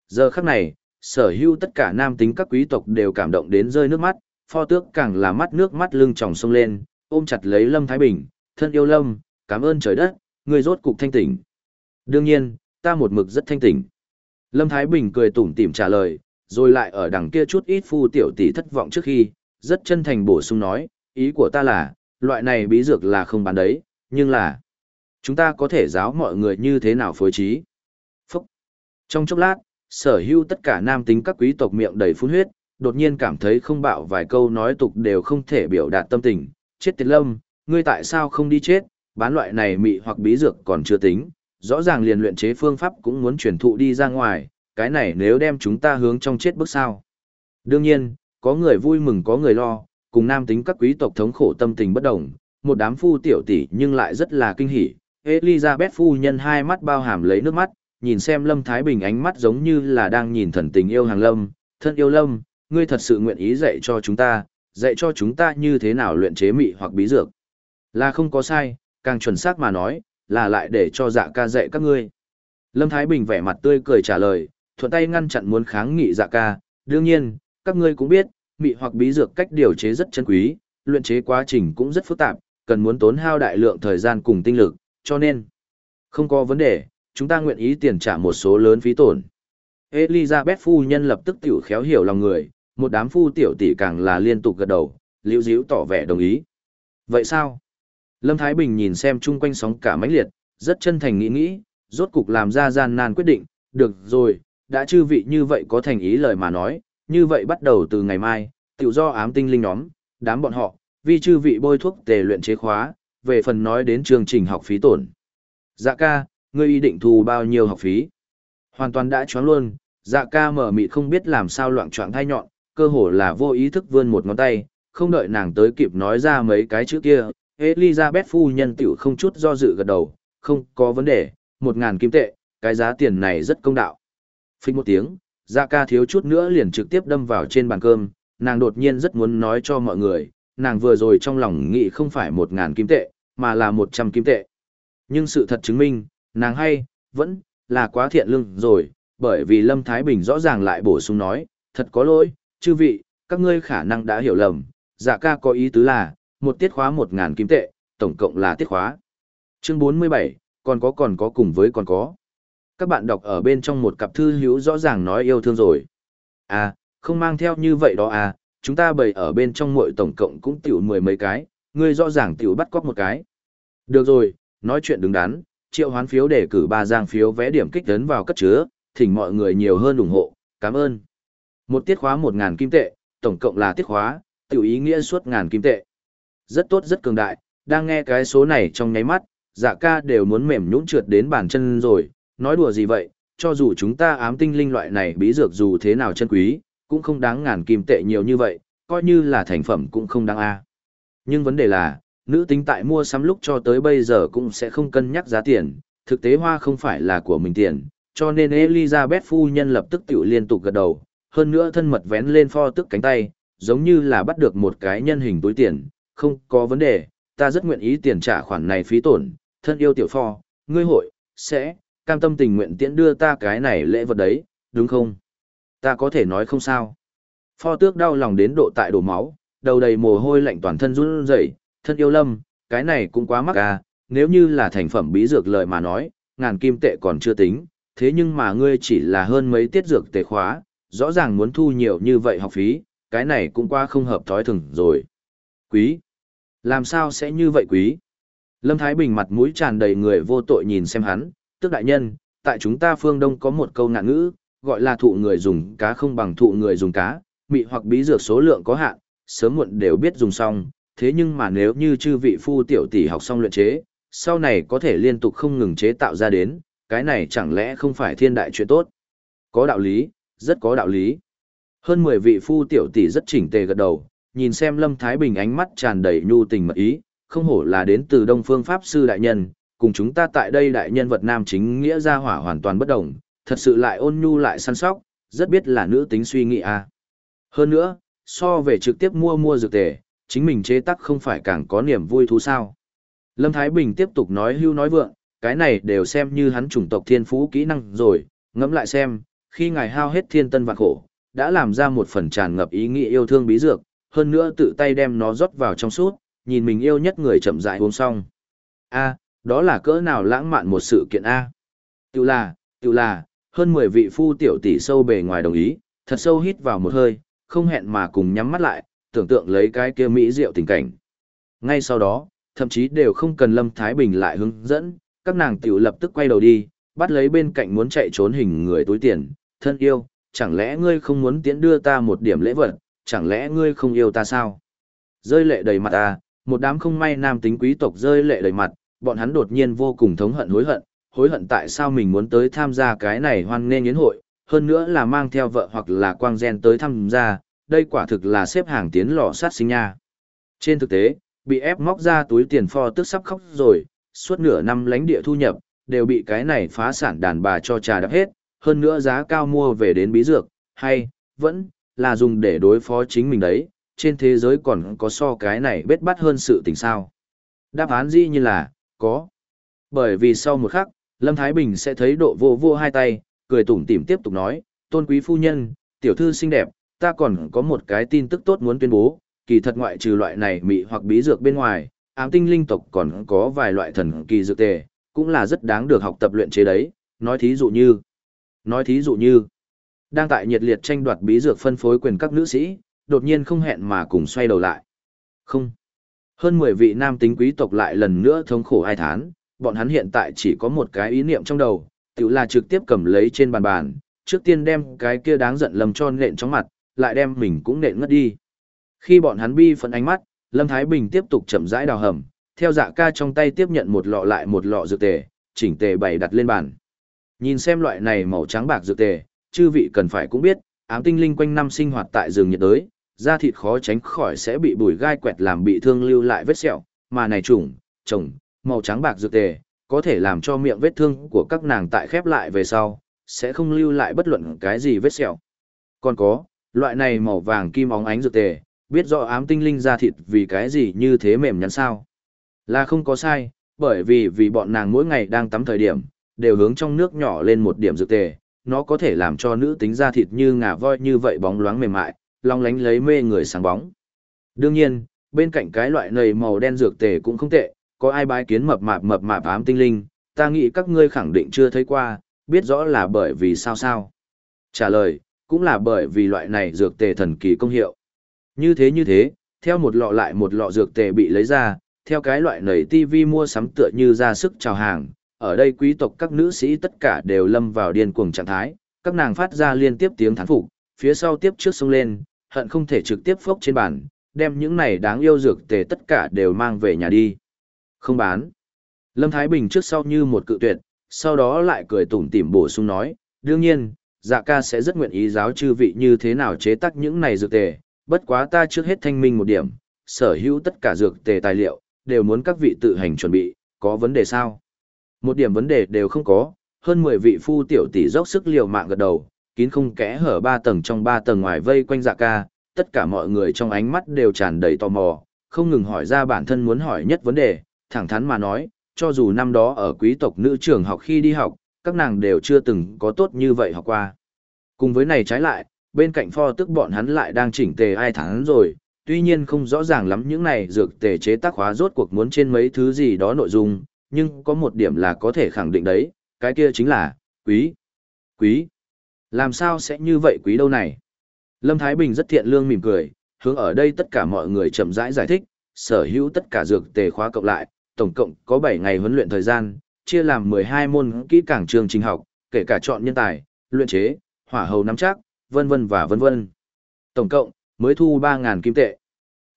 S1: Giờ khắc này, sở hữu tất cả nam tính các quý tộc đều cảm động đến rơi nước mắt, pho tước càng là mắt nước mắt lưng tròng sông lên, ôm chặt lấy Lâm Thái Bình, thân yêu Lâm, cảm ơn trời đất, người rốt cục thanh tỉnh. Đương nhiên, ta một mực rất thanh tỉnh. Lâm Thái Bình cười tủm tỉm trả lời, rồi lại ở đằng kia chút ít phu tiểu tỷ thất vọng trước khi, rất chân thành bổ sung nói, ý của ta là, loại này bí dược là không bán đấy, nhưng là, chúng ta có thể giáo mọi người như thế nào phối trí. Trong chốc lát, sở hữu tất cả nam tính các quý tộc miệng đầy phun huyết, đột nhiên cảm thấy không bạo vài câu nói tục đều không thể biểu đạt tâm tình. Chết tiệt lâm, ngươi tại sao không đi chết, bán loại này mị hoặc bí dược còn chưa tính, rõ ràng liền luyện chế phương pháp cũng muốn truyền thụ đi ra ngoài, cái này nếu đem chúng ta hướng trong chết bước sao. Đương nhiên, có người vui mừng có người lo, cùng nam tính các quý tộc thống khổ tâm tình bất đồng, một đám phu tiểu tỷ nhưng lại rất là kinh hỉ. Elizabeth phu nhân hai mắt bao hàm lấy nước mắt, nhìn xem Lâm Thái Bình ánh mắt giống như là đang nhìn thần tình yêu hàng lâm, thân yêu lâm, ngươi thật sự nguyện ý dạy cho chúng ta, dạy cho chúng ta như thế nào luyện chế mị hoặc bí dược. Là không có sai, càng chuẩn xác mà nói, là lại để cho dạ ca dạy các ngươi. Lâm Thái Bình vẻ mặt tươi cười trả lời, thuận tay ngăn chặn muốn kháng nghị dạ ca, đương nhiên, các ngươi cũng biết, mị hoặc bí dược cách điều chế rất chân quý, luyện chế quá trình cũng rất phức tạp, cần muốn tốn hao đại lượng thời gian cùng tinh lực, cho nên, không có vấn đề, chúng ta nguyện ý tiền trả một số lớn phí tổn. Elizabeth phu nhân lập tức tiểu khéo hiểu lòng người, một đám phu tiểu tỷ càng là liên tục gật đầu, liễu díu tỏ vẻ đồng ý. Vậy sao? Lâm Thái Bình nhìn xem chung quanh sóng cả mãnh liệt, rất chân thành nghĩ nghĩ, rốt cục làm ra gian nan quyết định, được rồi, đã chư vị như vậy có thành ý lời mà nói, như vậy bắt đầu từ ngày mai, tiểu do ám tinh linh nhóm, đám bọn họ, vì chư vị bôi thuốc tề luyện chế khóa, về phần nói đến chương trình học phí tổn. Dạ ca, ngươi ý định thu bao nhiêu học phí? Hoàn toàn đã choáng luôn, dạ ca mở mịt không biết làm sao loạn choạng thai nhọn, cơ hồ là vô ý thức vươn một ngón tay, không đợi nàng tới kịp nói ra mấy cái chữ kia, Elizabeth phu nhân tiểu không chút do dự gật đầu, không có vấn đề, một ngàn kim tệ, cái giá tiền này rất công đạo. Phích một tiếng, dạ ca thiếu chút nữa liền trực tiếp đâm vào trên bàn cơm, nàng đột nhiên rất muốn nói cho mọi người, nàng vừa rồi trong lòng nghĩ không phải một ngàn kim tệ, mà là một trăm kim tệ. Nhưng sự thật chứng minh, nàng hay, vẫn, là quá thiện lương rồi, bởi vì Lâm Thái Bình rõ ràng lại bổ sung nói, thật có lỗi, chư vị, các ngươi khả năng đã hiểu lầm, dạ ca có ý tứ là, một tiết khóa một ngàn kim tệ, tổng cộng là tiết khóa. Chương 47, còn có còn có cùng với còn có. Các bạn đọc ở bên trong một cặp thư hữu rõ ràng nói yêu thương rồi. À, không mang theo như vậy đó à, chúng ta bày ở bên trong mỗi tổng cộng cũng tiểu mười mấy cái, ngươi rõ ràng tiểu bắt cóc một cái. Được rồi, nói chuyện đứng đắn, triệu hoán phiếu để cử ba giang phiếu vé điểm kích tấn vào cất chứa, thỉnh mọi người nhiều hơn ủng hộ, cảm ơn. Một tiết khóa một ngàn kim tệ, tổng cộng là tiết khóa, tiểu ý nghĩa suốt ngàn kim tệ. Rất tốt rất cường đại, đang nghe cái số này trong nháy mắt, dạ ca đều muốn mềm nhũn trượt đến bàn chân rồi, nói đùa gì vậy, cho dù chúng ta ám tinh linh loại này bí dược dù thế nào chân quý, cũng không đáng ngàn kim tệ nhiều như vậy, coi như là thành phẩm cũng không đáng a. Nhưng vấn đề là, nữ tính tại mua sắm lúc cho tới bây giờ cũng sẽ không cân nhắc giá tiền, thực tế hoa không phải là của mình tiền, cho nên Elizabeth phu nhân lập tức tiểu liên tục gật đầu, hơn nữa thân mật vén lên pho tức cánh tay, giống như là bắt được một cái nhân hình túi tiền, không có vấn đề, ta rất nguyện ý tiền trả khoản này phí tổn, thân yêu tiểu pho, ngươi hội, sẽ, cam tâm tình nguyện tiễn đưa ta cái này lễ vật đấy, đúng không? Ta có thể nói không sao. Pho tước đau lòng đến độ tại đổ máu, đầu đầy mồ hôi lạnh toàn thân run rẩy, thân yêu lâm, cái này cũng quá mắc à, nếu như là thành phẩm bí dược lợi mà nói, ngàn kim tệ còn chưa tính, thế nhưng mà ngươi chỉ là hơn mấy tiết dược tề khóa, rõ ràng muốn thu nhiều như vậy học phí, cái này cũng quá không hợp thói thường rồi. Quý! Làm sao sẽ như vậy quý? Lâm Thái Bình mặt mũi tràn đầy người vô tội nhìn xem hắn, tức đại nhân, tại chúng ta phương Đông có một câu nạn ngữ, gọi là thụ người dùng cá không bằng thụ người dùng cá, mị hoặc bí dược số lượng có hạn, sớm muộn đều biết dùng xong, thế nhưng mà nếu như chư vị phu tiểu tỷ học xong luyện chế, sau này có thể liên tục không ngừng chế tạo ra đến, cái này chẳng lẽ không phải thiên đại chuyện tốt? Có đạo lý, rất có đạo lý. Hơn 10 vị phu tiểu tỷ rất chỉnh tề gật đầu, nhìn xem Lâm Thái Bình ánh mắt tràn đầy nhu tình mật ý, không hổ là đến từ Đông Phương Pháp Sư Đại Nhân, cùng chúng ta tại đây đại nhân vật nam chính nghĩa ra hỏa hoàn toàn bất đồng, thật sự lại ôn nhu lại săn sóc, rất biết là nữ tính suy nghĩ à. Hơn nữa, so về trực tiếp mua mua dược tề, chính mình chế tác không phải càng có niềm vui thú sao. Lâm Thái Bình tiếp tục nói hưu nói vượng, cái này đều xem như hắn chủng tộc thiên phú kỹ năng rồi, ngẫm lại xem, khi ngài hao hết thiên tân vạn khổ, đã làm ra một phần tràn ngập ý nghĩa yêu thương bí dược, hơn nữa tự tay đem nó rót vào trong suốt, nhìn mình yêu nhất người chậm rãi uống xong. A, đó là cỡ nào lãng mạn một sự kiện A. Tiểu là, tiểu là, hơn 10 vị phu tiểu tỷ sâu bề ngoài đồng ý, thật sâu hít vào một hơi, không hẹn mà cùng nhắm mắt lại, tưởng tượng lấy cái kia mỹ diệu tình cảnh. Ngay sau đó, thậm chí đều không cần Lâm Thái Bình lại hướng dẫn, các nàng tiểu lập tức quay đầu đi, bắt lấy bên cạnh muốn chạy trốn hình người túi tiền, thân yêu, chẳng lẽ ngươi không muốn tiễn đưa ta một điểm lễ vật, chẳng lẽ ngươi không yêu ta sao? Rơi lệ đầy mặt ta, một đám không may nam tính quý tộc rơi lệ đầy mặt, bọn hắn đột nhiên vô cùng thống hận hối hận, hối hận tại sao mình muốn tới tham gia cái này hoan nghênh yến hội, hơn nữa là mang theo vợ hoặc là quang gen tới tham gia, đây quả thực là xếp hàng tiến lò sát sinh nha. Trên thực tế, bị ép móc ra túi tiền pho tức sắp khóc rồi, suốt nửa năm lánh địa thu nhập, đều bị cái này phá sản đàn bà cho trà đập hết, hơn nữa giá cao mua về đến bí dược, hay, vẫn, là dùng để đối phó chính mình đấy, trên thế giới còn có so cái này bết bắt hơn sự tình sao. Đáp án dĩ như là, có. Bởi vì sau một khắc, Lâm Thái Bình sẽ thấy độ vô vô hai tay, cười tủm tỉm tiếp tục nói, tôn quý phu nhân, tiểu thư xinh đẹp, ta còn có một cái tin tức tốt muốn tuyên bố, kỳ thật ngoại trừ loại này mị hoặc bí dược bên ngoài, ám tinh linh tộc còn có vài loại thần kỳ dược tề, cũng là rất đáng được học tập luyện chế đấy, nói thí dụ như, nói thí dụ như, đang tại nhiệt liệt tranh đoạt bí dược phân phối quyền các nữ sĩ, đột nhiên không hẹn mà cùng xoay đầu lại. Không. Hơn 10 vị nam tính quý tộc lại lần nữa thống khổ ai thán, bọn hắn hiện tại chỉ có một cái ý niệm trong đầu, tự là trực tiếp cầm lấy trên bàn bàn, trước tiên đem cái kia đáng giận lầm cho nện trong mặt, lại đem mình cũng nện ngất đi. Khi bọn hắn bi phấn ánh mắt, Lâm Thái Bình tiếp tục chậm rãi đào hầm, theo dạ ca trong tay tiếp nhận một lọ lại một lọ dược tề, chỉnh tề bày đặt lên bàn. Nhìn xem loại này màu trắng bạc dược tề, chư vị cần phải cũng biết, ám tinh linh quanh năm sinh hoạt tại rừng nhiệt đới, da thịt khó tránh khỏi sẽ bị bùi gai quẹt làm bị thương lưu lại vết sẹo, mà này trùng, trồng, màu trắng bạc dược tề, có thể làm cho miệng vết thương của các nàng tại khép lại về sau, sẽ không lưu lại bất luận cái gì vết sẹo. Còn có, loại này màu vàng kim óng ánh dược tề, biết rõ ám tinh linh ra thịt vì cái gì như thế mềm nhắn sao. Là không có sai, bởi vì vì bọn nàng mỗi ngày đang tắm thời điểm, đều hướng trong nước nhỏ lên một điểm dược tề, nó có thể làm cho nữ tính da thịt như ngà voi như vậy bóng loáng mềm mại, long lánh lấy mê người sáng bóng. Đương nhiên, bên cạnh cái loại nầy màu đen dược tề cũng không tệ, có ai bái kiến mập mạp mập mạp ám tinh linh, ta nghĩ các ngươi khẳng định chưa thấy qua, biết rõ là bởi vì sao sao. Trả lời, cũng là bởi vì loại này dược tề thần kỳ công hiệu. Như thế như thế, theo một lọ lại một lọ dược tề bị lấy ra, theo cái loại nầy TV mua sắm tựa như ra sức chào hàng, ở đây quý tộc các nữ sĩ tất cả đều lâm vào điên cuồng trạng thái, các nàng phát ra liên tiếp tiếng thán phục, phía sau tiếp trước sông lên, hận không thể trực tiếp phốc trên bàn, đem những này đáng yêu dược tề tất cả đều mang về nhà đi. Không bán. Lâm Thái Bình trước sau như một cự tuyệt, sau đó lại cười tủm tỉm bổ sung nói, đương nhiên, dạ ca sẽ rất nguyện ý giáo chư vị như thế nào chế tác những này dược tề, bất quá ta trước hết thanh minh một điểm, sở hữu tất cả dược tề tài liệu, đều muốn các vị tự hành chuẩn bị, có vấn đề sao? Một điểm vấn đề đều không có, hơn 10 vị phu tiểu tỷ dốc sức liều mạng gật đầu, kín không kẽ hở ba tầng trong ba tầng ngoài vây quanh dạ ca, tất cả mọi người trong ánh mắt đều tràn đầy tò mò, không ngừng hỏi ra bản thân muốn hỏi nhất vấn đề, thẳng thắn mà nói, cho dù năm đó ở quý tộc nữ trường học khi đi học, các nàng đều chưa từng có tốt như vậy học qua. Cùng với này trái lại, bên cạnh pho tức bọn hắn lại đang chỉnh tề ai thắng rồi, tuy nhiên không rõ ràng lắm những này dược tề chế tác hóa rốt cuộc muốn trên mấy thứ gì đó nội dung, nhưng có một điểm là có thể khẳng định đấy, cái kia chính là, quý. Quý. Làm sao sẽ như vậy quý đâu này? Lâm Thái Bình rất thiện lương mỉm cười, hướng ở đây tất cả mọi người chậm rãi giải, giải thích, sở hữu tất cả dược tề khóa cộng lại, tổng cộng có 7 ngày huấn luyện thời gian, chia làm 12 môn kỹ càng trường trình học, kể cả chọn nhân tài, luyện chế, hỏa hầu nắm chắc, vân vân và vân vân. Tổng cộng, mới thu 3.000 kim tệ.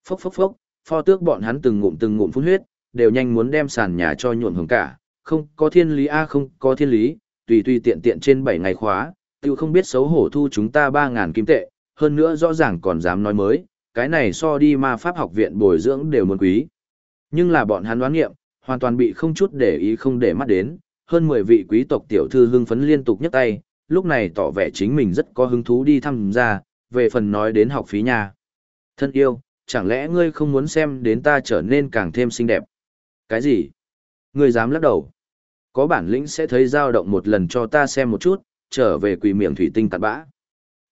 S1: Phốc phốc phốc, pho tước bọn hắn từng ngụm từng ngụm phun huyết, đều nhanh muốn đem sàn nhà cho nhuộm hưởng cả, không có thiên lý a không có thiên lý, tùy tùy tiện tiện trên 7 ngày khóa, tiêu không biết xấu hổ thu chúng ta 3.000 kim tệ, hơn nữa rõ ràng còn dám nói mới, cái này so đi ma pháp học viện bồi dưỡng đều muốn quý. Nhưng là bọn hắn đoán nghiệm, hoàn toàn bị không chút để ý không để mắt đến, hơn 10 vị quý tộc tiểu thư hưng phấn liên tục nhấc tay, lúc này tỏ vẻ chính mình rất có hứng thú đi thăm gia, về phần nói đến học phí nhà. Thân yêu, chẳng lẽ ngươi không muốn xem đến ta trở nên càng thêm xinh đẹp? Cái gì? Ngươi dám lắc đầu? Có bản lĩnh sẽ thấy dao động một lần cho ta xem một chút, trở về quỳ miệng thủy tinh cặn bã.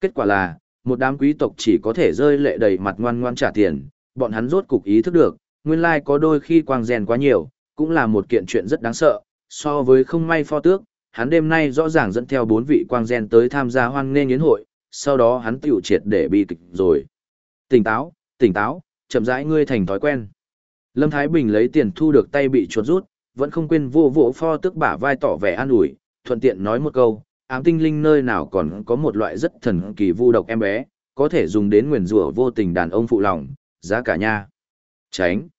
S1: Kết quả là, một đám quý tộc chỉ có thể rơi lệ đầy mặt ngoan ngoan trả tiền, bọn hắn rốt cục ý thức được, nguyên lai có đôi khi quang rèn quá nhiều, cũng là một kiện chuyện rất đáng sợ, so với không may pho tước, hắn đêm nay rõ ràng dẫn theo bốn vị quang gen tới tham gia hoan nghênh yến hội, sau đó hắn tiểu triệt để bi kịch rồi. Tỉnh táo, tỉnh táo, chậm rãi ngươi thành thói quen. Lâm Thái Bình lấy tiền thu được tay bị chuột rút, vẫn không quên vô vỗ pho tức bả vai tỏ vẻ an ủi, thuận tiện nói một câu, ám tinh linh nơi nào còn có một loại rất thần kỳ vu độc em bé, có thể dùng đến nguyền rủa vô tình đàn ông phụ lòng, giá cả nha. Tránh.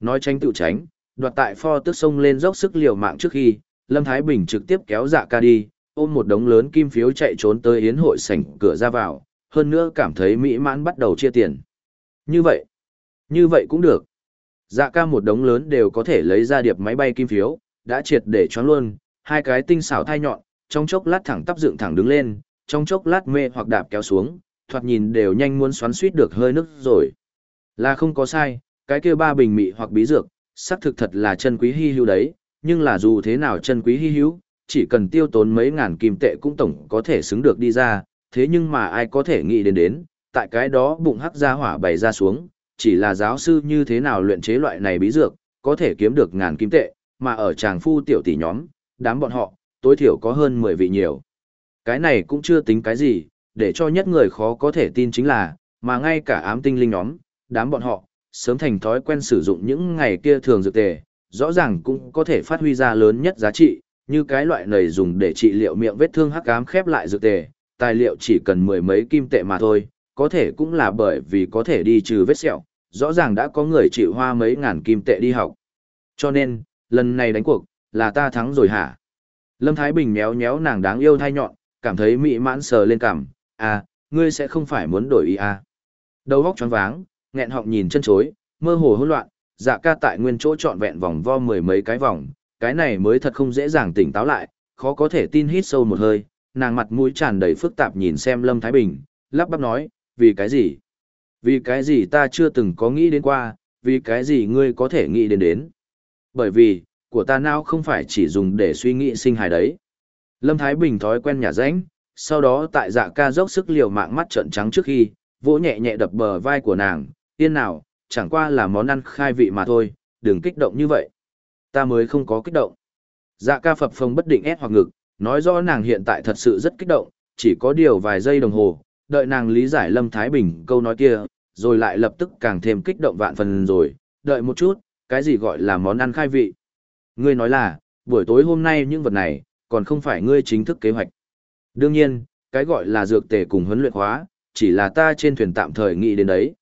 S1: Nói tránh tự tránh, đoạt tại pho tức sông lên dốc sức liều mạng trước khi, Lâm Thái Bình trực tiếp kéo dạ ca đi, ôm một đống lớn kim phiếu chạy trốn tới yến hội sảnh cửa ra vào, hơn nữa cảm thấy mỹ mãn bắt đầu chia tiền. Như vậy, như vậy cũng được. Dạ ca một đống lớn đều có thể lấy ra điệp máy bay kim phiếu, đã triệt để choáng luôn, hai cái tinh xảo thai nhọn, trong chốc lát thẳng tắp dựng thẳng đứng lên, trong chốc lát mê hoặc đạp kéo xuống, thoạt nhìn đều nhanh muốn xoắn suýt được hơi nước rồi. Là không có sai, cái kia ba bình mị hoặc bí dược, xác thực thật là chân quý hy hữu đấy, nhưng là dù thế nào chân quý hy hữu, chỉ cần tiêu tốn mấy ngàn kim tệ cũng tổng có thể xứng được đi ra, thế nhưng mà ai có thể nghĩ đến đến, tại cái đó bụng hắc ra hỏa bày ra xuống, chỉ là giáo sư như thế nào luyện chế loại này bí dược, có thể kiếm được ngàn kim tệ, mà ở chàng phu tiểu tỷ nhóm, đám bọn họ, tối thiểu có hơn 10 vị nhiều. Cái này cũng chưa tính cái gì, để cho nhất người khó có thể tin chính là, mà ngay cả ám tinh linh nhóm, đám bọn họ, sớm thành thói quen sử dụng những ngày kia thường dược tề, rõ ràng cũng có thể phát huy ra lớn nhất giá trị, như cái loại này dùng để trị liệu miệng vết thương hắc ám khép lại dược tề, tài liệu chỉ cần mười mấy kim tệ mà thôi, có thể cũng là bởi vì có thể đi trừ vết sẹo, rõ ràng đã có người chịu hoa mấy ngàn kim tệ đi học. Cho nên, lần này đánh cuộc, là ta thắng rồi hả? Lâm Thái Bình méo méo nàng đáng yêu thai nhọn, cảm thấy mị mãn sờ lên cằm, à, ngươi sẽ không phải muốn đổi ý à. Đầu góc choáng váng, nghẹn họng nhìn chân chối, mơ hồ hỗn loạn, dạ ca tại nguyên chỗ trọn vẹn vòng vo mười mấy cái vòng, cái này mới thật không dễ dàng tỉnh táo lại, khó có thể tin hít sâu một hơi, nàng mặt mũi tràn đầy phức tạp nhìn xem Lâm Thái Bình, lắp bắp nói, vì cái gì? Vì cái gì ta chưa từng có nghĩ đến qua, vì cái gì ngươi có thể nghĩ đến đến? Bởi vì, của ta nào không phải chỉ dùng để suy nghĩ sinh hài đấy. Lâm Thái Bình thói quen nhà ránh, sau đó tại dạ ca dốc sức liều mạng mắt trợn trắng trước khi, vỗ nhẹ nhẹ đập bờ vai của nàng, yên nào, chẳng qua là món ăn khai vị mà thôi, đừng kích động như vậy. Ta mới không có kích động. Dạ ca phập phồng bất định ép hoặc ngực, nói rõ nàng hiện tại thật sự rất kích động, chỉ có điều vài giây đồng hồ, đợi nàng lý giải Lâm Thái Bình câu nói kia, rồi lại lập tức càng thêm kích động vạn phần rồi, đợi một chút, cái gì gọi là món ăn khai vị. Ngươi nói là, buổi tối hôm nay những vật này, còn không phải ngươi chính thức kế hoạch. Đương nhiên, cái gọi là dược tề cùng huấn luyện hóa, chỉ là ta trên thuyền tạm thời nghĩ đến đấy.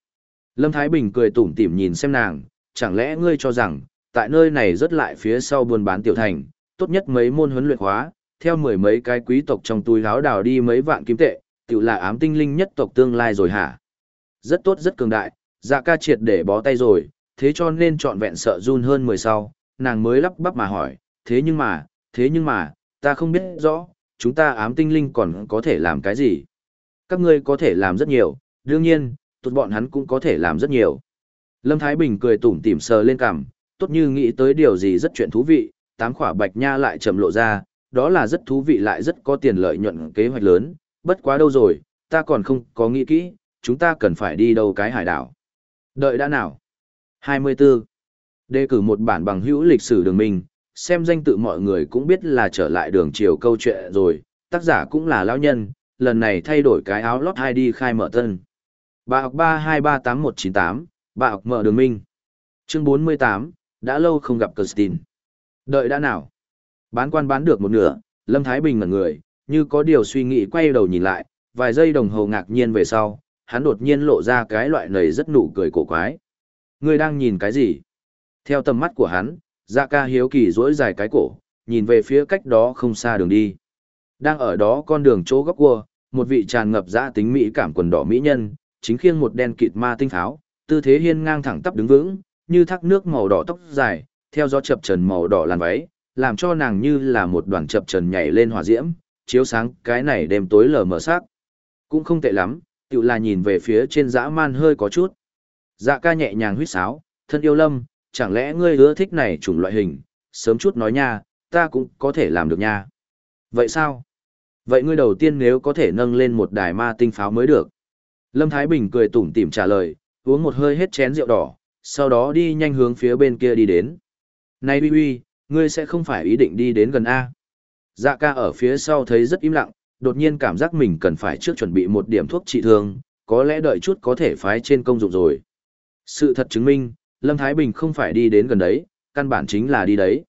S1: Lâm Thái Bình cười tủm tỉm nhìn xem nàng, chẳng lẽ ngươi cho rằng, tại nơi này rất lại phía sau buôn bán tiểu thành, tốt nhất mấy môn huấn luyện hóa, theo mười mấy cái quý tộc trong túi láo đào đi mấy vạn kim tệ, tiểu là ám tinh linh nhất tộc tương lai rồi hả? Rất tốt rất cường đại, dạ ca triệt để bó tay rồi, thế cho nên trọn vẹn sợ run hơn mười sau, nàng mới lắp bắp mà hỏi, thế nhưng mà, thế nhưng mà, ta không biết rõ, chúng ta ám tinh linh còn có thể làm cái gì? Các ngươi có thể làm rất nhiều, đương nhiên, tốt bọn hắn cũng có thể làm rất nhiều. Lâm Thái Bình cười tủm tỉm sờ lên cằm, tốt như nghĩ tới điều gì rất chuyện thú vị, tám khỏa bạch nha lại chậm lộ ra, đó là rất thú vị lại rất có tiền lợi nhuận kế hoạch lớn, bất quá đâu rồi, ta còn không có nghĩ kỹ, chúng ta cần phải đi đâu cái hải đảo. Đợi đã nào. 24. Đề cử một bản bằng hữu lịch sử đường mình, xem danh tự mọi người cũng biết là trở lại đường chiều câu chuyện rồi, tác giả cũng là lão nhân, lần này thay đổi cái áo lót hai đi khai mở tân. Bà học 3238198, bà học mở đường minh. Chương 48, đã lâu không gặp Kirsten. Đợi đã nào. Bán quan bán được một nửa, Lâm Thái Bình ngẩn người, như có điều suy nghĩ quay đầu nhìn lại, vài giây đồng hồ ngạc nhiên về sau, hắn đột nhiên lộ ra cái loại nầy rất nụ cười cổ quái. Ngươi đang nhìn cái gì? Theo tầm mắt của hắn, dạ ca hiếu kỳ duỗi dài cái cổ, nhìn về phía cách đó không xa đường đi. Đang ở đó con đường chỗ góc cua, một vị tràn ngập dã tính mỹ cảm quần đỏ mỹ nhân, chính khiêng một đen kịt ma tinh pháo, tư thế hiên ngang thẳng tắp đứng vững, như thác nước màu đỏ tóc dài, theo gió chập trần màu đỏ làn váy, làm cho nàng như là một đoàn chập trần nhảy lên hỏa diễm, chiếu sáng cái này đêm tối lờ mờ sắc. Cũng không tệ lắm, tự là nhìn về phía trên dã man hơi có chút. Dạ ca nhẹ nhàng huýt sáo, thân yêu lâm, chẳng lẽ ngươi ưa thích này chủng loại hình, sớm chút nói nha, ta cũng có thể làm được nha. Vậy sao? Vậy ngươi đầu tiên nếu có thể nâng lên một đài ma tinh pháo mới được. Lâm Thái Bình cười tủm tỉm trả lời, uống một hơi hết chén rượu đỏ, sau đó đi nhanh hướng phía bên kia đi đến. Này uy uy, ngươi sẽ không phải ý định đi đến gần A. Dạ ca ở phía sau thấy rất im lặng, đột nhiên cảm giác mình cần phải trước chuẩn bị một điểm thuốc trị thương, có lẽ đợi chút có thể phái trên công dụng rồi. Sự thật chứng minh, Lâm Thái Bình không phải đi đến gần đấy, căn bản chính là đi đấy.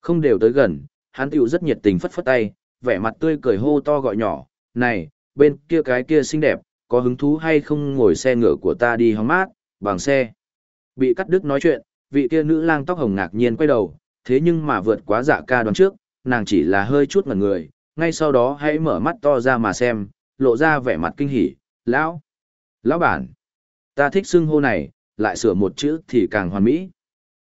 S1: Không đều tới gần, hắn tiểu rất nhiệt tình phất phất tay, vẻ mặt tươi cười hô to gọi nhỏ, này, bên kia cái kia xinh đẹp, có hứng thú hay không ngồi xe ngựa của ta đi hóng mát, bằng xe. Bị cắt đứt nói chuyện, vị kia nữ lang tóc hồng ngạc nhiên quay đầu, thế nhưng mà vượt quá dạ ca đoán trước, nàng chỉ là hơi chút ngẩn người, ngay sau đó hãy mở mắt to ra mà xem, lộ ra vẻ mặt kinh hỉ, lão, lão bản, ta thích xưng hô này, lại sửa một chữ thì càng hoàn mỹ.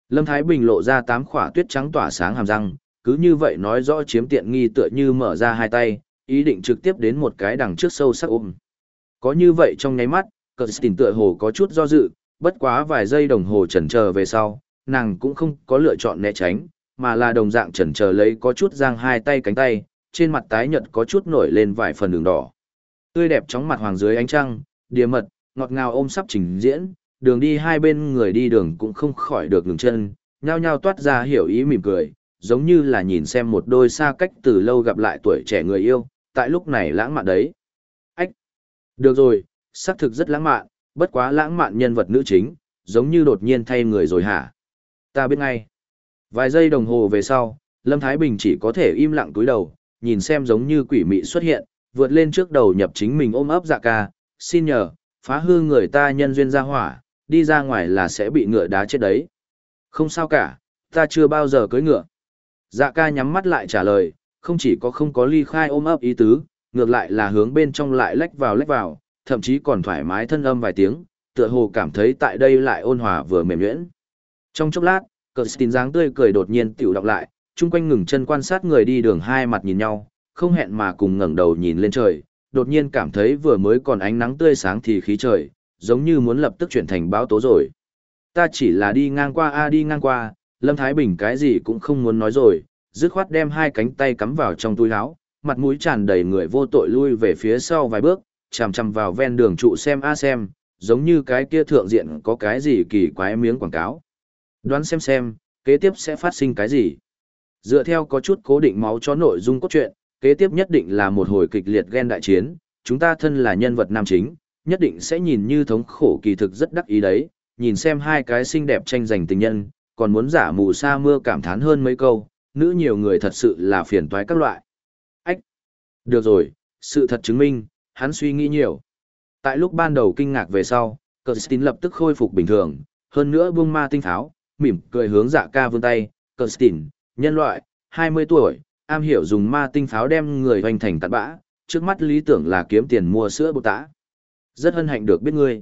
S1: Lâm Thái Bình lộ ra tám khỏa tuyết trắng tỏa sáng hàm răng, cứ như vậy nói rõ chiếm tiện nghi tựa như mở ra hai tay, ý định trực tiếp đến một cái đằng trước sâu sắc ôm. Có như vậy trong nháy mắt, cờ tình tựa hồ có chút do dự, bất quá vài giây đồng hồ chần chờ về sau, nàng cũng không có lựa chọn né tránh, mà là đồng dạng chần chờ lấy có chút giang hai tay cánh tay, trên mặt tái nhợt có chút nổi lên vài phần đường đỏ. Tươi đẹp chóng mặt hoàng dưới ánh trăng, địa mật, ngọt ngào ôm sắp trình diễn, đường đi hai bên người đi đường cũng không khỏi được ngừng chân, nhao nhao toát ra hiểu ý mỉm cười, giống như là nhìn xem một đôi xa cách từ lâu gặp lại tuổi trẻ người yêu, tại lúc này lãng mạn đấy. Được rồi, xác thực rất lãng mạn, bất quá lãng mạn nhân vật nữ chính, giống như đột nhiên thay người rồi hả? Ta biết ngay. Vài giây đồng hồ về sau, Lâm Thái Bình chỉ có thể im lặng cúi đầu, nhìn xem giống như quỷ mị xuất hiện, vượt lên trước đầu nhập chính mình ôm ấp dạ ca, xin nhờ, phá hư người ta nhân duyên ra hỏa, đi ra ngoài là sẽ bị ngựa đá chết đấy. Không sao cả, ta chưa bao giờ cưới ngựa. Dạ ca nhắm mắt lại trả lời, không chỉ có không có ly khai ôm ấp ý tứ, ngược lại là hướng bên trong lại lách vào lách vào, thậm chí còn thoải mái thân âm vài tiếng, tựa hồ cảm thấy tại đây lại ôn hòa vừa mềm nhuyễn. Trong chốc lát, cờ dáng tươi cười đột nhiên tiểu đọc lại, chung quanh ngừng chân quan sát người đi đường hai mặt nhìn nhau, không hẹn mà cùng ngẩng đầu nhìn lên trời, đột nhiên cảm thấy vừa mới còn ánh nắng tươi sáng thì khí trời, giống như muốn lập tức chuyển thành báo tố rồi. Ta chỉ là đi ngang qua a đi ngang qua, Lâm Thái Bình cái gì cũng không muốn nói rồi, dứt khoát đem hai cánh tay cắm vào trong túi áo, mặt mũi tràn đầy người vô tội lui về phía sau vài bước, chằm chằm vào ven đường trụ xem a xem, giống như cái kia thượng diện có cái gì kỳ quái miếng quảng cáo. Đoán xem xem, kế tiếp sẽ phát sinh cái gì. Dựa theo có chút cố định máu cho nội dung cốt truyện, kế tiếp nhất định là một hồi kịch liệt ghen đại chiến, chúng ta thân là nhân vật nam chính, nhất định sẽ nhìn như thống khổ kỳ thực rất đắc ý đấy, nhìn xem hai cái xinh đẹp tranh giành tình nhân, còn muốn giả mù sa mưa cảm thán hơn mấy câu, nữ nhiều người thật sự là phiền toái các loại. Được rồi, sự thật chứng minh, hắn suy nghĩ nhiều. Tại lúc ban đầu kinh ngạc về sau, Kirsten lập tức khôi phục bình thường, hơn nữa buông ma tinh tháo, mỉm cười hướng dạ ca vươn tay, Kirsten, nhân loại, 20 tuổi, am hiểu dùng ma tinh pháo đem người hoành thành tạt bã, trước mắt lý tưởng là kiếm tiền mua sữa bột tã. Rất hân hạnh được biết ngươi.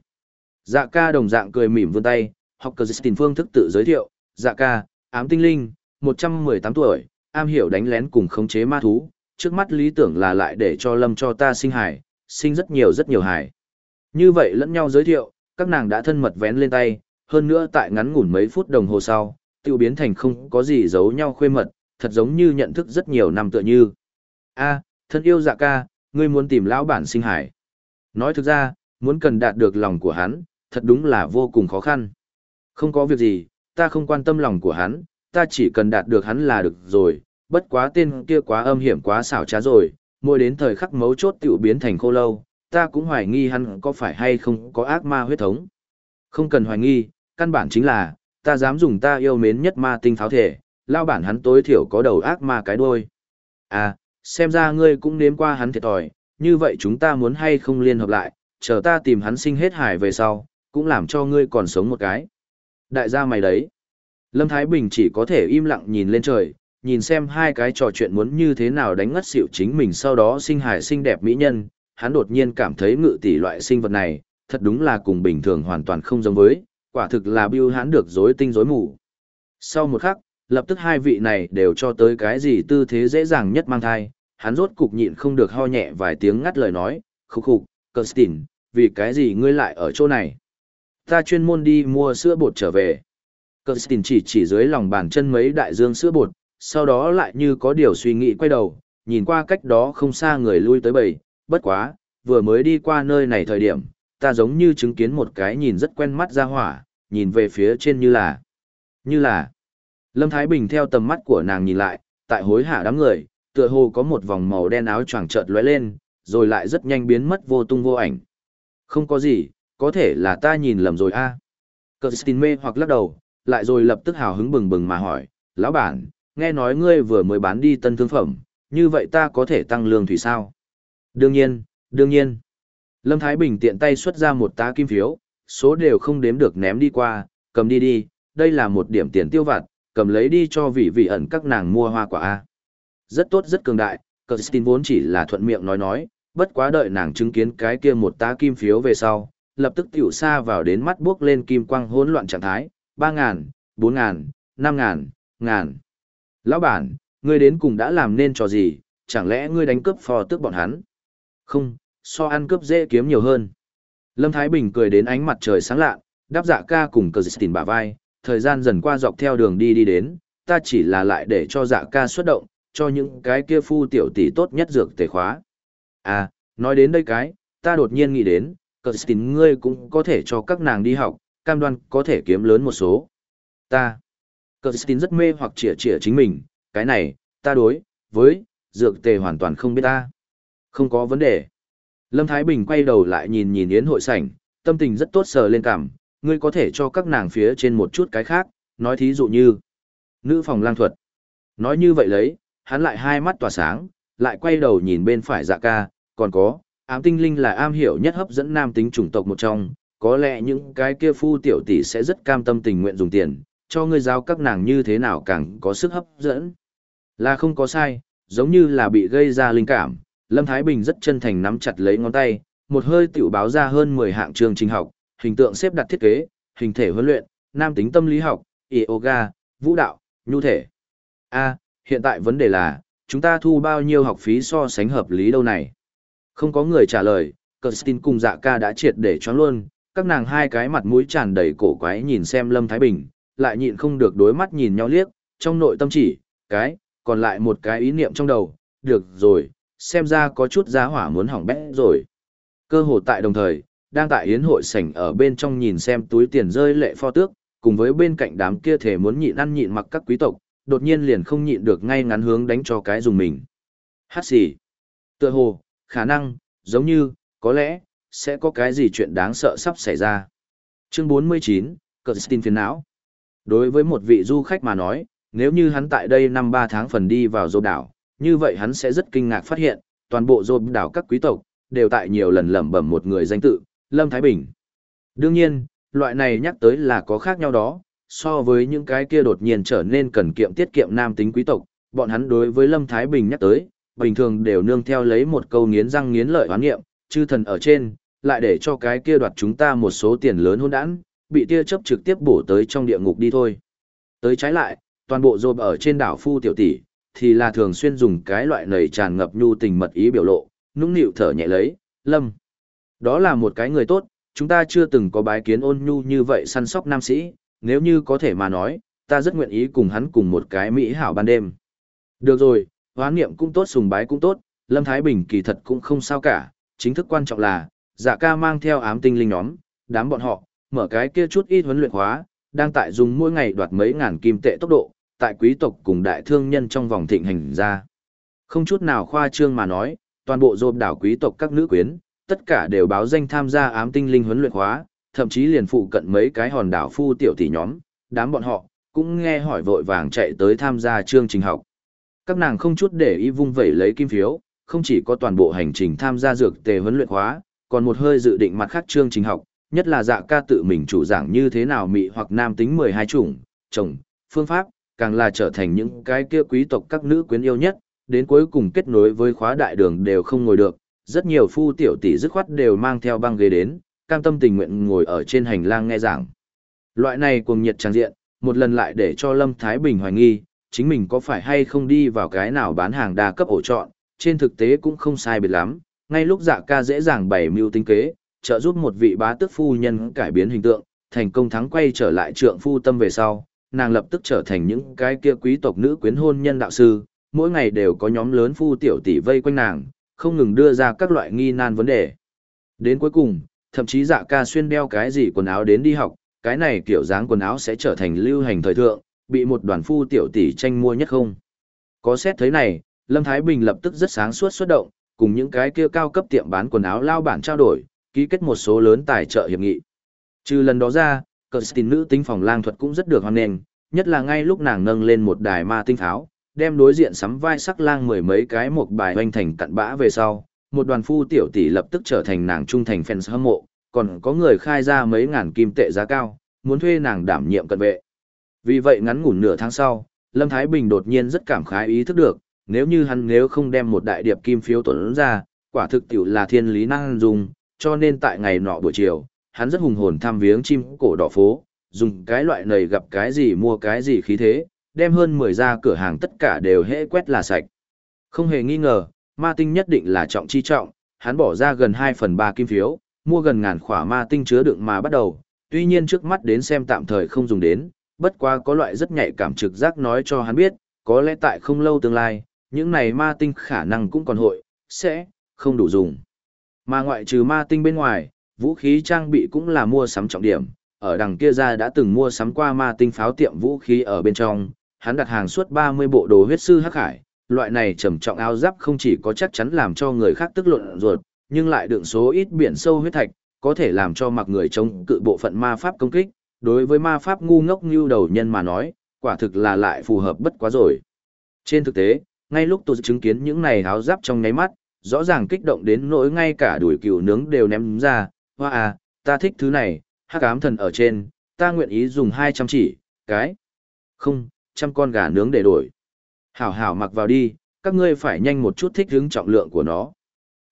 S1: Dạ ca đồng dạng cười mỉm vươn tay, học cờ tình phương thức tự giới thiệu, dạ ca, ám tinh linh, 118 tuổi, am hiểu đánh lén cùng khống chế ma thú, trước mắt lý tưởng là lại để cho lâm cho ta sinh hải, sinh rất nhiều rất nhiều hải. Như vậy lẫn nhau giới thiệu, các nàng đã thân mật vén lên tay, hơn nữa tại ngắn ngủn mấy phút đồng hồ sau, tiêu biến thành không có gì giấu nhau khuê mật, thật giống như nhận thức rất nhiều năm tựa như. a thân yêu dạ ca, ngươi muốn tìm lão bản sinh hải. Nói thực ra, muốn cần đạt được lòng của hắn, thật đúng là vô cùng khó khăn. Không có việc gì, ta không quan tâm lòng của hắn, ta chỉ cần đạt được hắn là được rồi, bất quá tên kia quá âm hiểm quá xảo trá rồi, mỗi đến thời khắc mấu chốt tiểu biến thành khô lâu, ta cũng hoài nghi hắn có phải hay không có ác ma huyết thống. Không cần hoài nghi, căn bản chính là, ta dám dùng ta yêu mến nhất ma tinh pháo thể, lao bản hắn tối thiểu có đầu ác ma cái đuôi. À, xem ra ngươi cũng nếm qua hắn thiệt thòi, như vậy chúng ta muốn hay không liên hợp lại, chờ ta tìm hắn sinh hết hải về sau, cũng làm cho ngươi còn sống một cái. Đại gia mày đấy. Lâm Thái Bình chỉ có thể im lặng nhìn lên trời, nhìn xem hai cái trò chuyện muốn như thế nào đánh ngất xỉu chính mình sau đó sinh hài xinh đẹp mỹ nhân, hắn đột nhiên cảm thấy ngự tỷ loại sinh vật này, thật đúng là cùng bình thường hoàn toàn không giống với, quả thực là biêu hắn được rối tinh rối mù. Sau một khắc, lập tức hai vị này đều cho tới cái gì tư thế dễ dàng nhất mang thai, hắn rốt cục nhịn không được ho nhẹ vài tiếng ngắt lời nói, khúc khục, Kirsten, vì cái gì ngươi lại ở chỗ này? Ta chuyên môn đi mua sữa bột trở về. Kirsten chỉ chỉ dưới lòng bàn chân mấy đại dương sữa bột, sau đó lại như có điều suy nghĩ quay đầu, nhìn qua cách đó không xa người lui tới bầy, bất quá, vừa mới đi qua nơi này thời điểm, ta giống như chứng kiến một cái nhìn rất quen mắt ra hỏa, nhìn về phía trên như là, như là, Lâm Thái Bình theo tầm mắt của nàng nhìn lại, tại hối hả đám người, tựa hồ có một vòng màu đen áo choàng chợt lóe lên, rồi lại rất nhanh biến mất vô tung vô ảnh. Không có gì, có thể là ta nhìn lầm rồi a. À. Kirsten mê hoặc lắc đầu, lại rồi lập tức hào hứng bừng bừng mà hỏi, lão bản, nghe nói ngươi vừa mới bán đi tân thương phẩm, như vậy ta có thể tăng lương thủy sao? Đương nhiên, đương nhiên. Lâm Thái Bình tiện tay xuất ra một tá kim phiếu, số đều không đếm được ném đi qua, cầm đi đi, đây là một điểm tiền tiêu vặt, cầm lấy đi cho vị vị ẩn các nàng mua hoa quả A. Rất tốt rất cường đại, Christine vốn chỉ là thuận miệng nói nói, bất quá đợi nàng chứng kiến cái kia một tá kim phiếu về sau, lập tức tiểu xa vào đến mắt bước lên kim quang hỗn loạn trạng thái, ba ngàn, bốn ngàn, năm ngàn, ngàn. Lão bản, ngươi đến cùng đã làm nên trò gì, chẳng lẽ ngươi đánh cướp phò tước bọn hắn? Không, so ăn cướp dễ kiếm nhiều hơn. Lâm Thái Bình cười đến ánh mặt trời sáng lạ, đáp dạ ca cùng cờ dịch bả vai, thời gian dần qua dọc theo đường đi đi đến, ta chỉ là lại để cho dạ ca xuất động, cho những cái kia phu tiểu tỷ tốt nhất dược tề khóa. À, nói đến đây cái, ta đột nhiên nghĩ đến, cờ tình ngươi cũng có thể cho các nàng đi học, cam đoan có thể kiếm lớn một số. Ta, cờ tình rất mê hoặc chỉa chỉa chính mình, cái này, ta đối, với, dược tề hoàn toàn không biết ta. Không có vấn đề. Lâm Thái Bình quay đầu lại nhìn nhìn Yến hội sảnh, tâm tình rất tốt sờ lên cảm, ngươi có thể cho các nàng phía trên một chút cái khác, nói thí dụ như nữ phòng lang thuật. Nói như vậy lấy, hắn lại hai mắt tỏa sáng, lại quay đầu nhìn bên phải dạ ca, còn có, ám tinh linh là am hiểu nhất hấp dẫn nam tính chủng tộc một trong, có lẽ những cái kia phu tiểu tỷ sẽ rất cam tâm tình nguyện dùng tiền, cho ngươi giao các nàng như thế nào càng có sức hấp dẫn. Là không có sai, giống như là bị gây ra linh cảm, Lâm Thái Bình rất chân thành nắm chặt lấy ngón tay, một hơi tiểu báo ra hơn 10 hạng chương trình học, hình tượng xếp đặt thiết kế, hình thể huấn luyện, nam tính tâm lý học, yoga, vũ đạo, nhu thể. A, hiện tại vấn đề là, chúng ta thu bao nhiêu học phí so sánh hợp lý đâu này? Không có người trả lời, Kirsten cùng dạ ca đã triệt để choáng luôn, các nàng hai cái mặt mũi tràn đầy cổ quái nhìn xem Lâm Thái Bình, lại nhịn không được đối mắt nhìn nhau liếc, trong nội tâm chỉ, cái, còn lại một cái ý niệm trong đầu, được rồi, xem ra có chút giá hỏa muốn hỏng bét rồi. Cơ hồ tại đồng thời, đang tại yến hội sảnh ở bên trong nhìn xem túi tiền rơi lệ pho tước, cùng với bên cạnh đám kia thể muốn nhịn ăn nhịn mặc các quý tộc, đột nhiên liền không nhịn được ngay ngắn hướng đánh cho cái dùng mình. Hát xì. Tựa hồ, khả năng, giống như, có lẽ, sẽ có cái gì chuyện đáng sợ sắp xảy ra. Chương 49, tin phiền não. Đối với một vị du khách mà nói, nếu như hắn tại đây năm ba tháng phần đi vào dô đảo, như vậy hắn sẽ rất kinh ngạc phát hiện, toàn bộ dô đảo các quý tộc, đều tại nhiều lần lẩm bẩm một người danh tự, Lâm Thái Bình. Đương nhiên, loại này nhắc tới là có khác nhau đó, so với những cái kia đột nhiên trở nên cần kiệm tiết kiệm nam tính quý tộc, bọn hắn đối với Lâm Thái Bình nhắc tới, bình thường đều nương theo lấy một câu nghiến răng nghiến lợi hoán nghiệm, chư thần ở trên, lại để cho cái kia đoạt chúng ta một số tiền lớn hôn đản, bị tia chớp trực tiếp bổ tới trong địa ngục đi thôi. Tới trái lại, toàn bộ rộp ở trên đảo phu tiểu tỷ, thì là thường xuyên dùng cái loại nầy tràn ngập nhu tình mật ý biểu lộ, nũng nịu thở nhẹ lấy, lâm. Đó là một cái người tốt, chúng ta chưa từng có bái kiến ôn nhu như vậy săn sóc nam sĩ, nếu như có thể mà nói, ta rất nguyện ý cùng hắn cùng một cái mỹ hảo ban đêm. Được rồi, hoán niệm cũng tốt sùng bái cũng tốt, Lâm Thái Bình kỳ thật cũng không sao cả, chính thức quan trọng là, dạ ca mang theo ám tinh linh nhóm, đám bọn họ, mở cái kia chút ít huấn luyện hóa, đang tại dùng mỗi ngày đoạt mấy ngàn kim tệ tốc độ, tại quý tộc cùng đại thương nhân trong vòng thịnh hành ra. Không chút nào khoa trương mà nói, toàn bộ rộp đảo quý tộc các nữ quyến, tất cả đều báo danh tham gia ám tinh linh huấn luyện hóa, thậm chí liền phụ cận mấy cái hòn đảo phu tiểu tỷ nhóm, đám bọn họ, cũng nghe hỏi vội vàng chạy tới tham gia chương trình học. Các nàng không chút để ý vung vẩy lấy kim phiếu, không chỉ có toàn bộ hành trình tham gia dược tề huấn luyện hóa, còn một hơi dự định mặt khác chương trình học, nhất là dạ ca tự mình chủ giảng như thế nào mị hoặc nam tính 12 chủng, chồng, phương pháp, càng là trở thành những cái kia quý tộc các nữ quyến yêu nhất, đến cuối cùng kết nối với khóa đại đường đều không ngồi được, rất nhiều phu tiểu tỷ dứt khoát đều mang theo băng ghế đến, cam tâm tình nguyện ngồi ở trên hành lang nghe giảng. Loại này cuồng nhiệt trang diện, một lần lại để cho Lâm Thái Bình hoài nghi, chính mình có phải hay không đi vào cái nào bán hàng đa cấp ổ chọn, trên thực tế cũng không sai biệt lắm, ngay lúc dạ ca dễ dàng bày mưu tính kế, trợ giúp một vị bá tước phu nhân cải biến hình tượng, thành công thắng quay trở lại trượng phu tâm về sau, nàng lập tức trở thành những cái kia quý tộc nữ quyến hôn nhân đạo sư, mỗi ngày đều có nhóm lớn phu tiểu tỷ vây quanh nàng, không ngừng đưa ra các loại nghi nan vấn đề. Đến cuối cùng, thậm chí dạ ca xuyên đeo cái gì quần áo đến đi học, cái này kiểu dáng quần áo sẽ trở thành lưu hành thời thượng, bị một đoàn phu tiểu tỷ tranh mua nhất không. Có xét thấy này, Lâm Thái Bình lập tức rất sáng suốt xuất động, cùng những cái kia cao cấp tiệm bán quần áo lao bản trao đổi, ký kết một số lớn tài trợ hiệp nghị. Trừ lần đó ra, cờ tình nữ tính phòng lang thuật cũng rất được hoan nghênh, nhất là ngay lúc nàng nâng lên một đài ma tinh tháo, đem đối diện sắm vai sắc lang mười mấy cái một bài hoành thành cặn bã về sau, một đoàn phu tiểu tỷ lập tức trở thành nàng trung thành fans hâm mộ, còn có người khai ra mấy ngàn kim tệ giá cao, muốn thuê nàng đảm nhiệm cận vệ. Vì vậy ngắn ngủn nửa tháng sau, Lâm Thái Bình đột nhiên rất cảm khái ý thức được, nếu như hắn nếu không đem một đại điệp kim phiếu tuấn ra, quả thực tiểu là thiên lý năng dùng, cho nên tại ngày nọ buổi chiều, hắn rất hùng hồn thăm viếng chim cổ đỏ phố, dùng cái loại này gặp cái gì mua cái gì khí thế, đem hơn 10 ra cửa hàng tất cả đều hễ quét là sạch. Không hề nghi ngờ, ma tinh nhất định là trọng chi trọng, hắn bỏ ra gần 2 phần 3 kim phiếu, mua gần ngàn khỏa ma tinh chứa đựng mà bắt đầu, tuy nhiên trước mắt đến xem tạm thời không dùng đến, bất quá có loại rất nhạy cảm trực giác nói cho hắn biết, có lẽ tại không lâu tương lai, những này ma tinh khả năng cũng còn hội, sẽ, không đủ dùng. Mà ngoại trừ ma tinh bên ngoài, vũ khí trang bị cũng là mua sắm trọng điểm, ở đằng kia ra đã từng mua sắm qua ma tinh pháo tiệm vũ khí ở bên trong, hắn đặt hàng suốt 30 bộ đồ huyết sư hắc hải, loại này trầm trọng áo giáp không chỉ có chắc chắn làm cho người khác tức luận ruột, nhưng lại đựng số ít biển sâu huyết thạch, có thể làm cho mặc người chống cự bộ phận ma pháp công kích, đối với ma pháp ngu ngốc như đầu nhân mà nói, quả thực là lại phù hợp bất quá rồi. Trên thực tế, ngay lúc tôi chứng kiến những này áo giáp trong nháy mắt, rõ ràng kích động đến nỗi ngay cả đuổi cừu nướng đều ném ra, hoa à, ta thích thứ này, hắc ám thần ở trên, ta nguyện ý dùng 200 chỉ, cái, không, trăm con gà nướng để đổi. Hảo hảo mặc vào đi, các ngươi phải nhanh một chút thích hứng trọng lượng của nó.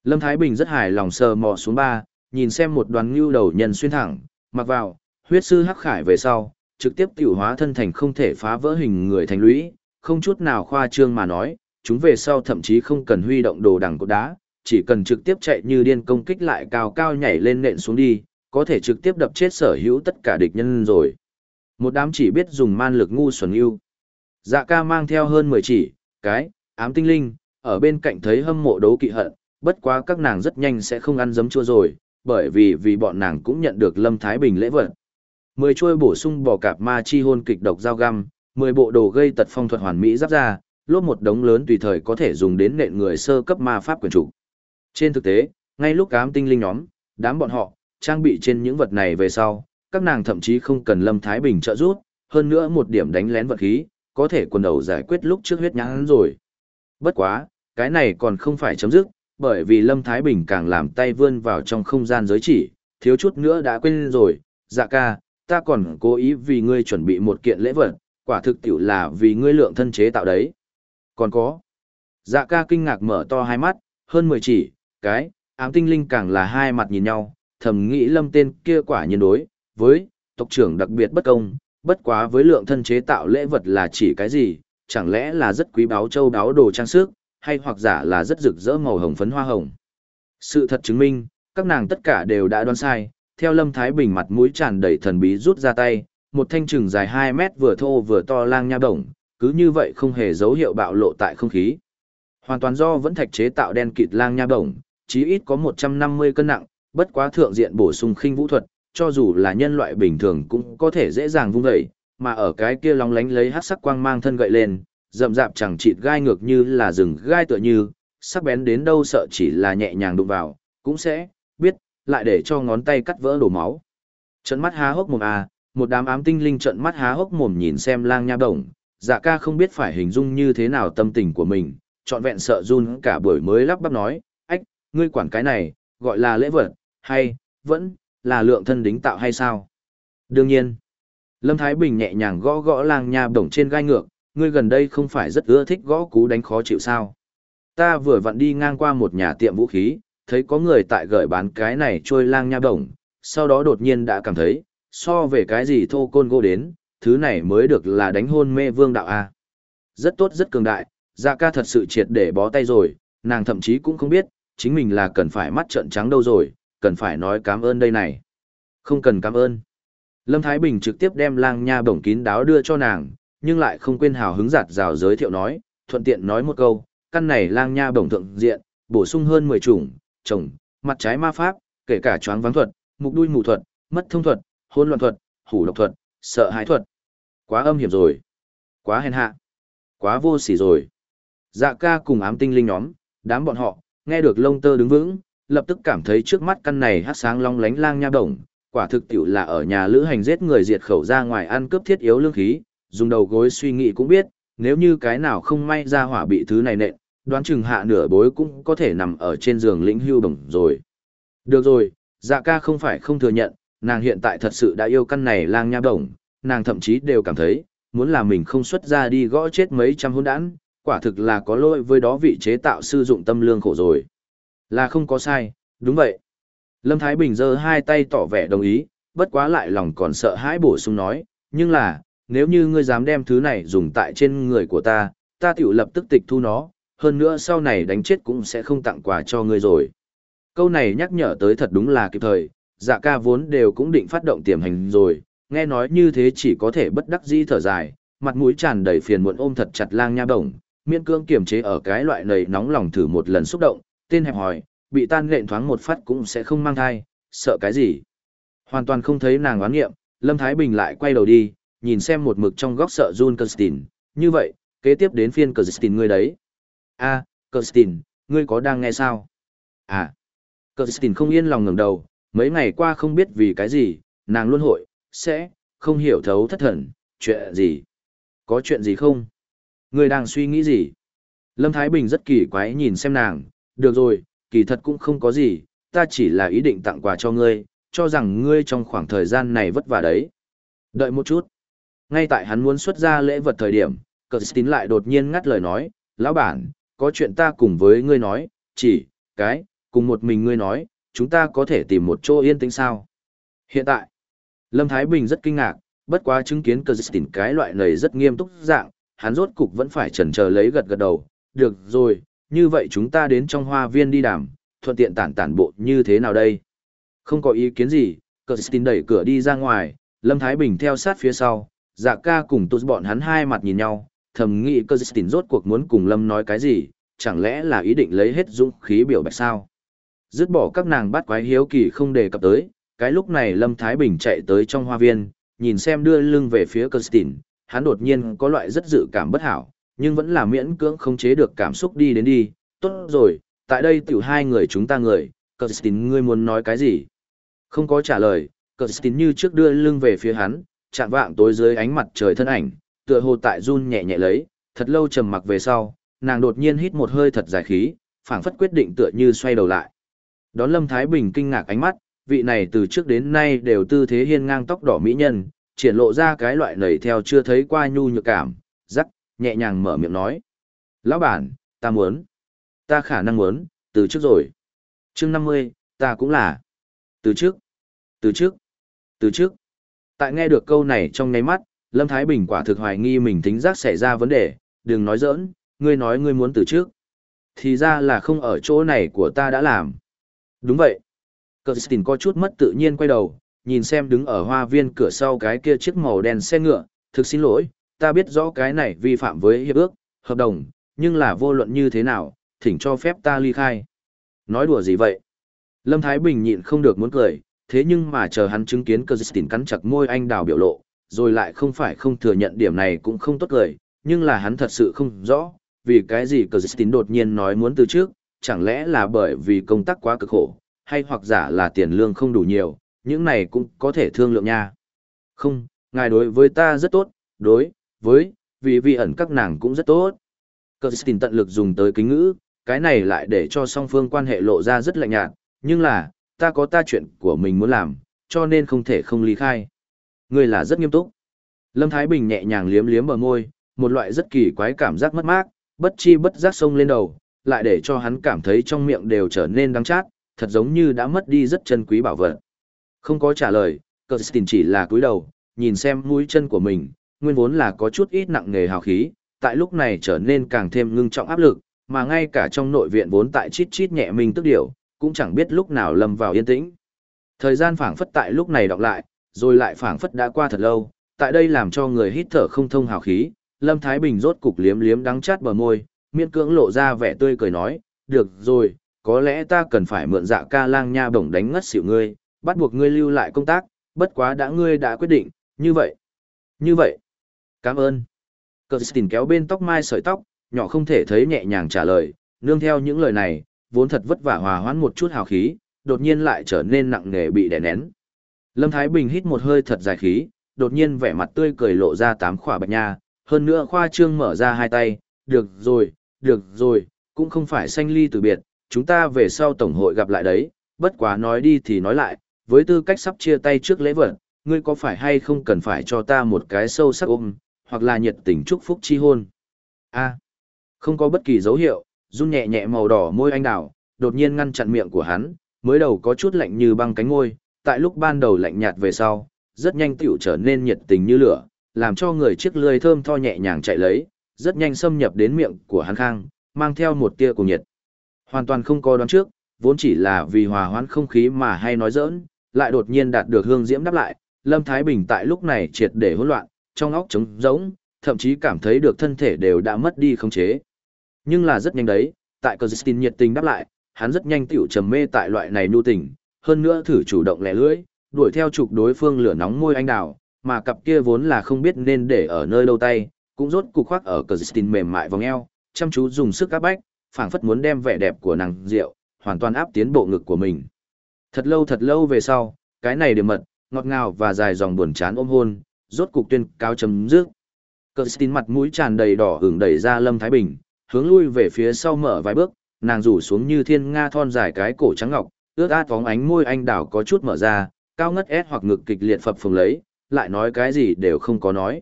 S1: Lâm Thái Bình rất hài lòng sờ mò xuống ba, nhìn xem một đoàn ngưu đầu nhân xuyên thẳng, mặc vào, huyết sư hắc khải về sau, trực tiếp tiểu hóa thân thành không thể phá vỡ hình người thành lũy, không chút nào khoa trương mà nói, chúng về sau thậm chí không cần huy động đồ đằng cột đá, chỉ cần trực tiếp chạy như điên công kích lại cao cao nhảy lên nện xuống đi, có thể trực tiếp đập chết sở hữu tất cả địch nhân rồi. Một đám chỉ biết dùng man lực ngu xuẩn yêu. Dạ ca mang theo hơn 10 chỉ, cái, ám tinh linh, ở bên cạnh thấy hâm mộ đấu kỵ hận, bất quá các nàng rất nhanh sẽ không ăn giấm chua rồi, bởi vì vì bọn nàng cũng nhận được Lâm Thái Bình lễ vật. Mười chuôi bổ sung bò cạp ma chi hôn kịch độc dao găm, mười bộ đồ gây tật phong thuật hoàn mỹ giáp ra, lốp một đống lớn tùy thời có thể dùng đến nện người sơ cấp ma pháp quyền chủ. Trên thực tế, ngay lúc ám tinh linh nhóm, đám bọn họ, trang bị trên những vật này về sau, các nàng thậm chí không cần Lâm Thái Bình trợ giúp, hơn nữa một điểm đánh lén vật khí, có thể quần đầu giải quyết lúc trước huyết nhãn rồi. Bất quá, cái này còn không phải chấm dứt, bởi vì Lâm Thái Bình càng làm tay vươn vào trong không gian giới chỉ, thiếu chút nữa đã quên rồi, dạ ca, ta còn cố ý vì ngươi chuẩn bị một kiện lễ vật, quả thực tiểu là vì ngươi lượng thân chế tạo đấy. Còn có, dạ ca kinh ngạc mở to hai mắt, hơn 10 chỉ, cái, ám tinh linh càng là hai mặt nhìn nhau, thầm nghĩ lâm tên kia quả nhiên đối, với, tộc trưởng đặc biệt bất công, bất quá với lượng thân chế tạo lễ vật là chỉ cái gì, chẳng lẽ là rất quý báu châu đáo đồ trang sức, hay hoặc giả là rất rực rỡ màu hồng phấn hoa hồng. Sự thật chứng minh, các nàng tất cả đều đã đoán sai, theo Lâm Thái Bình mặt mũi tràn đầy thần bí rút ra tay, một thanh trừng dài 2 mét vừa thô vừa to lang nha đồng, cứ như vậy không hề dấu hiệu bạo lộ tại không khí. Hoàn toàn do vẫn thạch chế tạo đen kịt lang nha đồng, chí ít có 150 cân nặng, bất quá thượng diện bổ sung khinh vũ thuật, cho dù là nhân loại bình thường cũng có thể dễ dàng vung dậy, mà ở cái kia lóng lánh lấy hắc sắc quang mang thân gậy lên, rậm rạp chẳng chịt gai ngược như là rừng gai tựa như, sắc bén đến đâu sợ chỉ là nhẹ nhàng đụng vào, cũng sẽ biết, lại để cho ngón tay cắt vỡ đổ máu. Trận mắt há hốc mồm à, một đám ám tinh linh trận mắt há hốc mồm nhìn xem lang nha đồng, dạ ca không biết phải hình dung như thế nào tâm tình của mình, trọn vẹn sợ run cả buổi mới lắp bắp nói, ách, ngươi quản cái này, gọi là lễ vật, hay, vẫn, là lượng thân đính tạo hay sao? Đương nhiên, Lâm Thái Bình nhẹ nhàng gõ gõ lang nha bổng trên gai ngược, ngươi gần đây không phải rất ưa thích gõ cú đánh khó chịu sao? Ta vừa vặn đi ngang qua một nhà tiệm vũ khí, thấy có người tại gửi bán cái này trôi lang nha bổng, sau đó đột nhiên đã cảm thấy, so về cái gì thô côn gỗ đến, thứ này mới được là đánh hôn mê vương đạo A. Rất tốt rất cường đại, dạ ca thật sự triệt để bó tay rồi, nàng thậm chí cũng không biết, chính mình là cần phải mắt trận trắng đâu rồi, cần phải nói cảm ơn đây này. Không cần cảm ơn. Lâm Thái Bình trực tiếp đem lang nha bổng kín đáo đưa cho nàng, nhưng lại không quên hào hứng giạt rào giới thiệu nói, thuận tiện nói một câu, căn này lang nha bổng thượng diện, bổ sung hơn 10 chủng, trồng, mặt trái ma pháp, kể cả choáng vắng thuật, mục đuôi mù thuật, mất thông thuật, hôn loạn thuật, hủ độc thuật, sợ hãi thuật. Quá âm hiểm rồi. Quá hèn hạ. Quá vô sỉ rồi. Dạ ca cùng ám tinh linh nhóm, đám bọn họ, nghe được lông tơ đứng vững, lập tức cảm thấy trước mắt căn này hát sáng long lánh lang nha đồng, quả thực tiệu là ở nhà lữ hành giết người diệt khẩu ra ngoài ăn cướp thiết yếu lương khí, dùng đầu gối suy nghĩ cũng biết, nếu như cái nào không may ra hỏa bị thứ này nện, đoán chừng hạ nửa bối cũng có thể nằm ở trên giường lĩnh hưu bổng rồi. Được rồi, dạ ca không phải không thừa nhận, nàng hiện tại thật sự đã yêu căn này lang nha đồng, nàng thậm chí đều cảm thấy, muốn là mình không xuất ra đi gõ chết mấy trăm hôn đãn, quả thực là có lỗi với đó vị chế tạo sư dụng tâm lương khổ rồi. Là không có sai, đúng vậy. Lâm Thái Bình giơ hai tay tỏ vẻ đồng ý, bất quá lại lòng còn sợ hãi bổ sung nói, nhưng là, nếu như ngươi dám đem thứ này dùng tại trên người của ta, ta tiểu lập tức tịch thu nó, hơn nữa sau này đánh chết cũng sẽ không tặng quà cho ngươi rồi. Câu này nhắc nhở tới thật đúng là kịp thời, dạ ca vốn đều cũng định phát động tiềm hành rồi, nghe nói như thế chỉ có thể bất đắc dĩ thở dài, mặt mũi tràn đầy phiền muộn ôm thật chặt lang nha đồng, miễn cưỡng kiềm chế ở cái loại nầy nóng lòng thử một lần xúc động, tên hẹp hỏi, bị tan lệnh thoáng một phát cũng sẽ không mang thai, sợ cái gì. Hoàn toàn không thấy nàng oán nghiệm, Lâm Thái Bình lại quay đầu đi, nhìn xem một mực trong góc sợ Jun Kirsten, như vậy, kế tiếp đến phiên Kirsten ngươi đấy. a à, Kirsten, ngươi có đang nghe sao? À, Kirsten không yên lòng ngẩng đầu, mấy ngày qua không biết vì cái gì, nàng luôn hội, sẽ, không hiểu thấu thất thần, chuyện gì? Có chuyện gì không? người đang suy nghĩ gì? Lâm Thái Bình rất kỳ quái nhìn xem nàng, được rồi, kỳ thật cũng không có gì, ta chỉ là ý định tặng quà cho ngươi, cho rằng ngươi trong khoảng thời gian này vất vả đấy. Đợi một chút. Ngay tại hắn muốn xuất ra lễ vật thời điểm, Kirsten lại đột nhiên ngắt lời nói, lão bản, có chuyện ta cùng với ngươi nói, chỉ, cái, cùng một mình ngươi nói, chúng ta có thể tìm một chỗ yên tĩnh sao. Hiện tại, Lâm Thái Bình rất kinh ngạc, bất quá chứng kiến Kirsten cái loại này rất nghiêm túc dạng, hắn rốt cục vẫn phải chần chờ lấy gật gật đầu, được rồi, như vậy chúng ta đến trong hoa viên đi đàm, thuận tiện tản tản bộ như thế nào đây? Không có ý kiến gì, Kirsten đẩy cửa đi ra ngoài, Lâm Thái Bình theo sát phía sau, dạ ca cùng tụt bọn hắn hai mặt nhìn nhau, thầm nghĩ Kirsten rốt cuộc muốn cùng Lâm nói cái gì, chẳng lẽ là ý định lấy hết dũng khí biểu bạch sao? Dứt bỏ các nàng bắt quái hiếu kỳ không đề cập tới, cái lúc này Lâm Thái Bình chạy tới trong hoa viên, nhìn xem đưa lưng về phía Constantine, hắn đột nhiên có loại rất dự cảm bất hảo, nhưng vẫn là miễn cưỡng không chế được cảm xúc đi đến đi, tốt rồi, tại đây tiểu hai người chúng ta người, Constantine ngươi muốn nói cái gì? Không có trả lời, Constantine như trước đưa lưng về phía hắn, chạm vạng tối dưới ánh mặt trời thân ảnh, tựa hồ tại run nhẹ nhẹ lấy, thật lâu trầm mặc về sau, nàng đột nhiên hít một hơi thật dài khí, phảng phất quyết định tựa như xoay đầu lại. Đón Lâm Thái Bình kinh ngạc ánh mắt, vị này từ trước đến nay đều tư thế hiên ngang tóc đỏ mỹ nhân, triển lộ ra cái loại nầy theo chưa thấy qua nhu nhược cảm, rắc, nhẹ nhàng mở miệng nói. Lão bản, ta muốn, ta khả năng muốn, từ trước rồi. chương 50, ta cũng là. Từ trước, từ trước, từ trước. Tại nghe được câu này trong nháy mắt, Lâm Thái Bình quả thực hoài nghi mình tính giác xảy ra vấn đề, đừng nói giỡn, ngươi nói ngươi muốn từ trước. Thì ra là không ở chỗ này của ta đã làm. Đúng vậy. Kirsten có chút mất tự nhiên quay đầu, nhìn xem đứng ở hoa viên cửa sau cái kia chiếc màu đen xe ngựa, thực xin lỗi, ta biết rõ cái này vi phạm với hiệp ước, hợp đồng, nhưng là vô luận như thế nào, thỉnh cho phép ta ly khai. Nói đùa gì vậy? Lâm Thái Bình nhịn không được muốn cười, thế nhưng mà chờ hắn chứng kiến Kirsten cắn chặt môi anh đào biểu lộ, rồi lại không phải không thừa nhận điểm này cũng không tốt cười, nhưng là hắn thật sự không rõ, vì cái gì Kirsten đột nhiên nói muốn từ trước, chẳng lẽ là bởi vì công tác quá cực khổ, hay hoặc giả là tiền lương không đủ nhiều, những này cũng có thể thương lượng nha. Không, ngài đối với ta rất tốt, đối, với, vì vị ẩn các nàng cũng rất tốt. Kirsten tận lực dùng tới kính ngữ, cái này lại để cho song phương quan hệ lộ ra rất lạnh nhạt, nhưng là, ta có ta chuyện của mình muốn làm, cho nên không thể không ly khai. Ngươi là rất nghiêm túc. Lâm Thái Bình nhẹ nhàng liếm liếm bờ môi, một loại rất kỳ quái cảm giác mất mát, bất chi bất giác sông lên đầu, lại để cho hắn cảm thấy trong miệng đều trở nên đắng chát, thật giống như đã mất đi rất chân quý bảo vật. Không có trả lời, Kirsten chỉ là cúi đầu, nhìn xem mũi chân của mình, nguyên vốn là có chút ít nặng nề hào khí, tại lúc này trở nên càng thêm ngưng trọng áp lực, mà ngay cả trong nội viện vốn tại chít chít nhẹ mình tức điệu, cũng chẳng biết lúc nào lâm vào yên tĩnh. Thời gian phảng phất tại lúc này đọc lại, rồi lại phảng phất đã qua thật lâu, tại đây làm cho người hít thở không thông hào khí, Lâm Thái Bình rốt cục liếm liếm đắng chát bờ môi, miễn cưỡng lộ ra vẻ tươi cười nói, được rồi, có lẽ ta cần phải mượn dạ ca lang nha bổng đánh ngất xỉu ngươi, bắt buộc ngươi lưu lại công tác, bất quá đã ngươi đã quyết định, như vậy. Như vậy. Cảm ơn. Kirsten kéo bên tóc mai sợi tóc, nhỏ không thể thấy nhẹ nhàng trả lời, nương theo những lời này, vốn thật vất vả hòa hoãn một chút hào khí, đột nhiên lại trở nên nặng nề bị đè nén. Lâm Thái Bình hít một hơi thật dài khí, đột nhiên vẻ mặt tươi cười lộ ra tám khỏa bạch nha, hơn nữa khoa trương mở ra hai tay, được rồi, được rồi, cũng không phải sanh ly từ biệt, chúng ta về sau tổng hội gặp lại đấy, bất quá nói đi thì nói lại, với tư cách sắp chia tay trước lễ vật, ngươi có phải hay không cần phải cho ta một cái sâu sắc ôm, hoặc là nhiệt tình chúc phúc chi hôn. A, không có bất kỳ dấu hiệu, run nhẹ nhẹ màu đỏ môi anh đào, đột nhiên ngăn chặn miệng của hắn, mới đầu có chút lạnh như băng cánh ngôi, tại lúc ban đầu lạnh nhạt về sau, rất nhanh tiểu trở nên nhiệt tình như lửa, làm cho người chiếc lưỡi thơm tho nhẹ nhàng chạy lấy, rất nhanh xâm nhập đến miệng của hắn khang, mang theo một tia của nhiệt. Hoàn toàn không có đoán trước, vốn chỉ là vì hòa hoãn không khí mà hay nói giỡn, lại đột nhiên đạt được hương diễm đáp lại, Lâm Thái Bình tại lúc này triệt để hỗn loạn, trong óc trống rỗng, thậm chí cảm thấy được thân thể đều đã mất đi khống chế. Nhưng là rất nhanh đấy, tại Christine nhiệt tình đáp lại, hắn rất nhanh tiểu trầm mê tại loại này nhu tình, hơn nữa thử chủ động lẻ lưỡi, đuổi theo trục đối phương lửa nóng môi anh đào, mà cặp kia vốn là không biết nên để ở nơi đâu tay, cũng rốt cục khoác ở Christine mềm mại vòng eo, chăm chú dùng sức áp bách, phảng phất muốn đem vẻ đẹp của nàng rượu, hoàn toàn áp tiến bộ ngực của mình. Thật lâu thật lâu về sau, cái này điểm mật, ngọt ngào và dài dòng buồn chán ôm hôn, rốt cục tuyên cao chấm dứt. Kirsten mặt mũi tràn đầy đỏ hửng đẩy ra Lâm Thái Bình, hướng lui về phía sau mở vài bước, nàng rủ xuống như thiên nga thon dài cái cổ trắng ngọc, ướt át phóng ánh môi anh đảo có chút mở ra, cao ngất ép hoặc ngực kịch liệt phập phồng lấy, lại nói cái gì đều không có nói.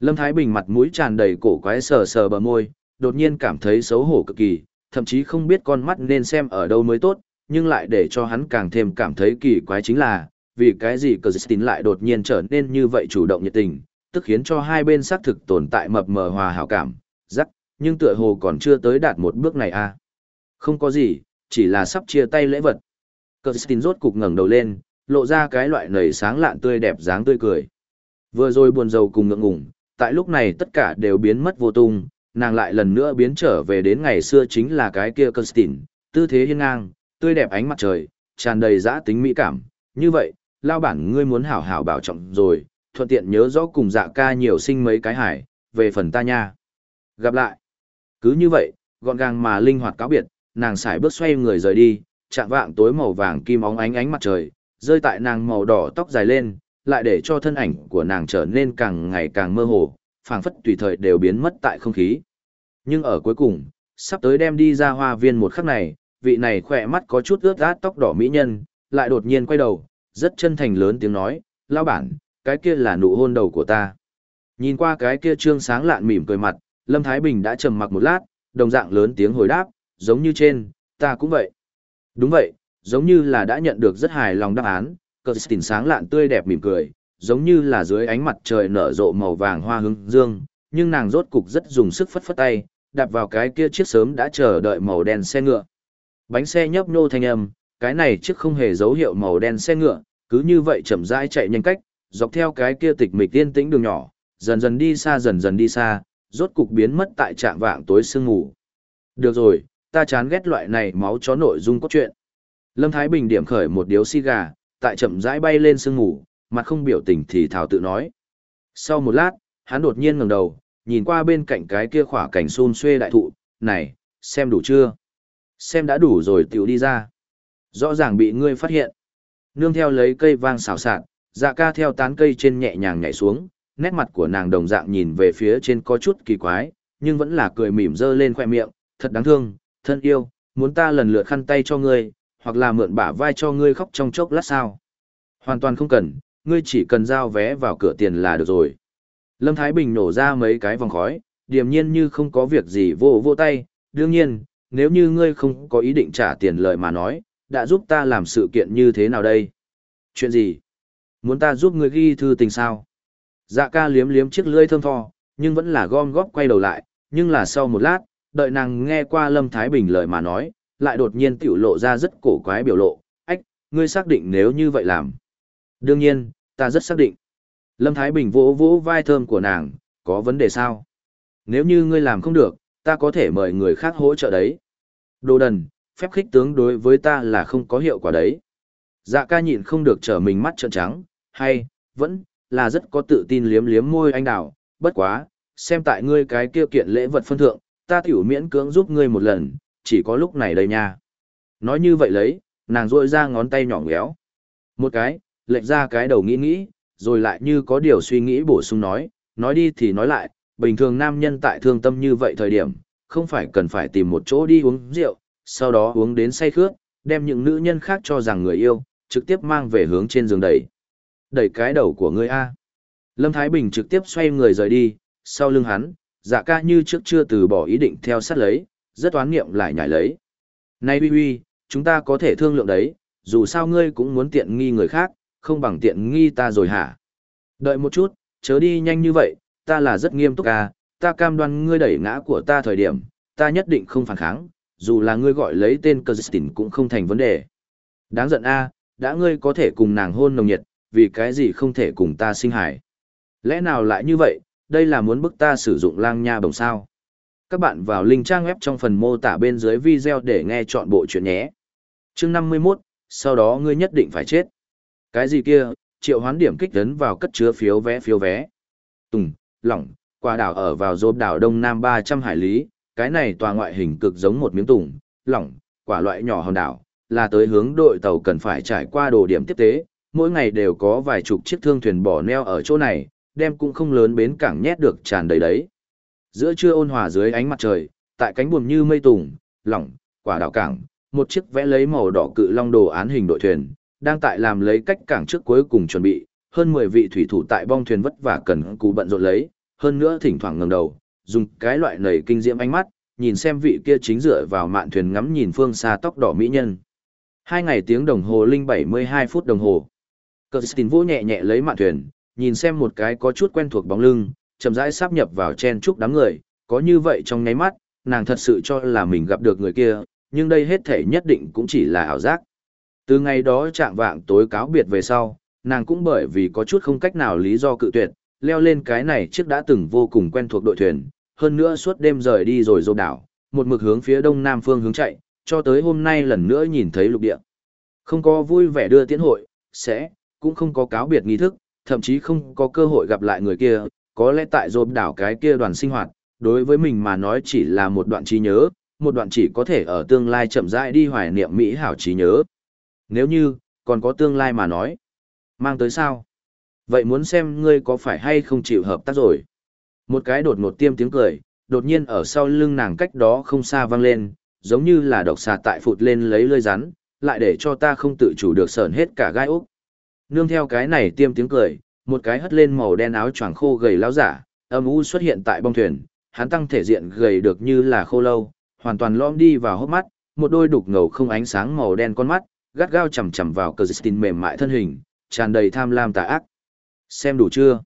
S1: Lâm Thái Bình mặt mũi tràn đầy cổ quái sờ sờ bờ môi, đột nhiên cảm thấy xấu hổ cực kỳ, thậm chí không biết con mắt nên xem ở đâu mới tốt, nhưng lại để cho hắn càng thêm cảm thấy kỳ quái chính là, vì cái gì Kirsten lại đột nhiên trở nên như vậy chủ động nhiệt tình, tức khiến cho hai bên xác thực tồn tại mập mờ hòa hảo cảm, rắc, nhưng tựa hồ còn chưa tới đạt một bước này a. À. Không có gì, chỉ là sắp chia tay lễ vật. Kirsten rốt cục ngẩng đầu lên, lộ ra cái loại nầy sáng lạn tươi đẹp dáng tươi cười. Vừa rồi buồn rầu cùng ngượng ngùng, tại lúc này tất cả đều biến mất vô tung, nàng lại lần nữa biến trở về đến ngày xưa chính là cái kia Kirsten, tư thế hiên ngang, tươi đẹp ánh mặt trời, tràn đầy dã tính mỹ cảm. Như vậy, lao bản ngươi muốn hảo hảo bảo trọng rồi, thuận tiện nhớ rõ cùng dạ ca nhiều sinh mấy cái hải, về phần ta nha. Gặp lại. Cứ như vậy, gọn gàng mà linh hoạt cáo biệt, nàng xài bước xoay người rời đi, chạm vạng tối màu vàng kim óng ánh ánh mặt trời, rơi tại nàng màu đỏ tóc dài lên, lại để cho thân ảnh của nàng trở nên càng ngày càng mơ hồ, phảng phất tùy thời đều biến mất tại không khí. Nhưng ở cuối cùng, sắp tới đem đi ra hoa viên một khắc này, vị này khỏe mắt có chút ướt át tóc đỏ mỹ nhân, lại đột nhiên quay đầu, rất chân thành lớn tiếng nói, lao bản, cái kia là nụ hôn đầu của ta. Nhìn qua cái kia trương sáng lạn mỉm cười mặt, Lâm Thái Bình đã trầm mặc một lát, đồng dạng lớn tiếng hồi đáp, giống như trên, ta cũng vậy. Đúng vậy, giống như là đã nhận được rất hài lòng đáp án, Kirsten sáng lạn tươi đẹp mỉm cười, giống như là dưới ánh mặt trời nở rộ màu vàng hoa hướng dương, nhưng nàng rốt cục rất dùng sức phất phất tay, đạp vào cái kia chiếc sớm đã chờ đợi màu đen xe ngựa. Bánh xe nhấp nhô thanh âm, cái này chiếc không hề dấu hiệu màu đen xe ngựa, cứ như vậy chậm rãi chạy nhanh cách, dọc theo cái kia tịch mịch tiên tĩnh đường nhỏ, dần dần đi xa dần dần đi xa, rốt cục biến mất tại trạm vạng tối sương ngủ. Được rồi, ta chán ghét loại này máu chó nội dung cốt truyện. Lâm Thái Bình điểm khởi một điếu xì gà, tại chậm rãi bay lên sương ngủ, mặt không biểu tình thì thảo tự nói. Sau một lát, hắn đột nhiên ngẩng đầu, nhìn qua bên cạnh cái kia khỏa cảnh xôn xuê đại thụ, này, xem đủ chưa? Xem đã đủ rồi tiểu đi ra. Rõ ràng bị ngươi phát hiện. Nương theo lấy cây vang xào xạc, dạ ca theo tán cây trên nhẹ nhàng nhảy xuống, nét mặt của nàng đồng dạng nhìn về phía trên có chút kỳ quái, nhưng vẫn là cười mỉm dơ lên khoe miệng, thật đáng thương, thân yêu, muốn ta lần lượt khăn tay cho ngươi, hoặc là mượn bả vai cho ngươi khóc trong chốc lát sao. Hoàn toàn không cần, ngươi chỉ cần giao vé vào cửa tiền là được rồi. Lâm Thái Bình nổ ra mấy cái vòng khói, điềm nhiên như không có việc gì vô vô tay, đương nhiên, nếu như ngươi không có ý định trả tiền lời mà nói, đã giúp ta làm sự kiện như thế nào đây? Chuyện gì? Muốn ta giúp ngươi ghi thư tình sao? Dạ ca liếm liếm chiếc lưỡi thơm tho, nhưng vẫn là gom góp quay đầu lại, nhưng là sau một lát, đợi nàng nghe qua Lâm Thái Bình lời mà nói, lại đột nhiên tiểu lộ ra rất cổ quái biểu lộ, ách, ngươi xác định nếu như vậy làm. Đương nhiên, ta rất xác định. Lâm Thái Bình vỗ vỗ vai thơm của nàng, có vấn đề sao? Nếu như ngươi làm không được, ta có thể mời người khác hỗ trợ đấy. Đồ đần, phép khích tướng đối với ta là không có hiệu quả đấy. Dạ ca nhịn không được trở mình mắt trợn trắng, hay, vẫn, là rất có tự tin liếm liếm môi anh đào, bất quá, xem tại ngươi cái kia kiện lễ vật phân thượng, ta tiểu miễn cưỡng giúp ngươi một lần, chỉ có lúc này đây nha. Nói như vậy lấy, nàng rôi ra ngón tay nhỏ ngéo. Một cái, lệch ra cái đầu nghĩ nghĩ, rồi lại như có điều suy nghĩ bổ sung nói, nói đi thì nói lại, bình thường nam nhân tại thương tâm như vậy thời điểm, không phải cần phải tìm một chỗ đi uống rượu, sau đó uống đến say khước, đem những nữ nhân khác cho rằng người yêu, trực tiếp mang về hướng trên giường đẩy. Đẩy cái đầu của ngươi A. Lâm Thái Bình trực tiếp xoay người rời đi, sau lưng hắn, dạ ca như trước chưa từ bỏ ý định theo sát lấy, rất oán nghiệm lại nhảy lấy. Này huy huy, chúng ta có thể thương lượng đấy, dù sao ngươi cũng muốn tiện nghi người khác, không bằng tiện nghi ta rồi hả? Đợi một chút, chớ đi nhanh như vậy, ta là rất nghiêm túc à, ta cam đoan ngươi đẩy ngã của ta thời điểm, ta nhất định không phản kháng, dù là ngươi gọi lấy tên Kirsten cũng không thành vấn đề. Đáng giận a, đã ngươi có thể cùng nàng hôn nồng nhiệt, vì cái gì không thể cùng ta sinh hải. Lẽ nào lại như vậy, đây là muốn bức ta sử dụng lang nha bồng sao. Các bạn vào link trang web trong phần mô tả bên dưới video để nghe chọn bộ chuyện nhé. chương 51, sau đó ngươi nhất định phải chết. Cái gì kia, triệu hoán điểm kích tấn vào cất chứa phiếu vé phiếu vé. Tùng, lỏng, quả đảo ở vào rộp đảo đông nam 300 hải lý, cái này tòa ngoại hình cực giống một miếng tùng, lỏng, quả loại nhỏ hòn đảo, là tới hướng đội tàu cần phải trải qua đồ điểm tiếp tế, mỗi ngày đều có vài chục chiếc thương thuyền bỏ neo ở chỗ này, đem cũng không lớn bến cảng nhét được tràn đầy đấy. Giữa trưa ôn hòa dưới ánh mặt trời, tại cánh buồm như mây tùng, lỏng, quả đảo cảng, một chiếc vẽ lấy màu đỏ cự long đồ án hình đội thuyền, đang tại làm lấy cách cảng trước cuối cùng chuẩn bị, hơn 10 vị thủy thủ tại bong thuyền vất vả cần cù bận rộn lấy, hơn nữa thỉnh thoảng ngẩng đầu, dùng cái loại nảy kinh diễm ánh mắt, nhìn xem vị kia chính dựa vào mạn thuyền ngắm nhìn phương xa tóc đỏ mỹ nhân. Hai ngày tiếng đồng hồ linh 72 phút đồng hồ. Kirsten vỗ nhẹ nhẹ lấy mạn thuyền, nhìn xem một cái có chút quen thuộc bóng lưng, chậm rãi sắp nhập vào chen chúc đám người, có như vậy trong nháy mắt, nàng thật sự cho là mình gặp được người kia, nhưng đây hết thể nhất định cũng chỉ là ảo giác. Từ ngày đó trạng vạng tối cáo biệt về sau, nàng cũng bởi vì có chút không cách nào lý do cự tuyệt, leo lên cái này trước đã từng vô cùng quen thuộc đội thuyền, hơn nữa suốt đêm rời đi rồi dô đảo, một mực hướng phía đông nam phương hướng chạy, cho tới hôm nay lần nữa nhìn thấy lục địa. Không có vui vẻ đưa tiễn hội, sẽ, cũng không có cáo biệt nghi thức, thậm chí không có cơ hội gặp lại người kia, có lẽ tại dô đảo cái kia đoàn sinh hoạt, đối với mình mà nói chỉ là một đoạn trí nhớ, một đoạn chỉ có thể ở tương lai chậm rãi đi hoài niệm mỹ hảo trí nhớ. Nếu như, còn có tương lai mà nói, mang tới sao? Vậy muốn xem ngươi có phải hay không chịu hợp tác rồi. Một cái đột ngột tiêm tiếng cười, đột nhiên ở sau lưng nàng cách đó không xa vang lên, giống như là độc xà tại phụt lên lấy lơi rắn, lại để cho ta không tự chủ được sờn hết cả gai úc. Nương theo cái này tiêm tiếng cười, một cái hất lên màu đen áo choàng khô gầy lão giả, âm u xuất hiện tại bong thuyền, hắn tăng thể diện gầy được như là khô lâu, hoàn toàn lõm đi vào hốc mắt, một đôi đục ngầu không ánh sáng màu đen con mắt, gắt gao chầm chầm vào Kirsten mềm mại thân hình, tràn đầy tham lam tà ác. Xem đủ chưa?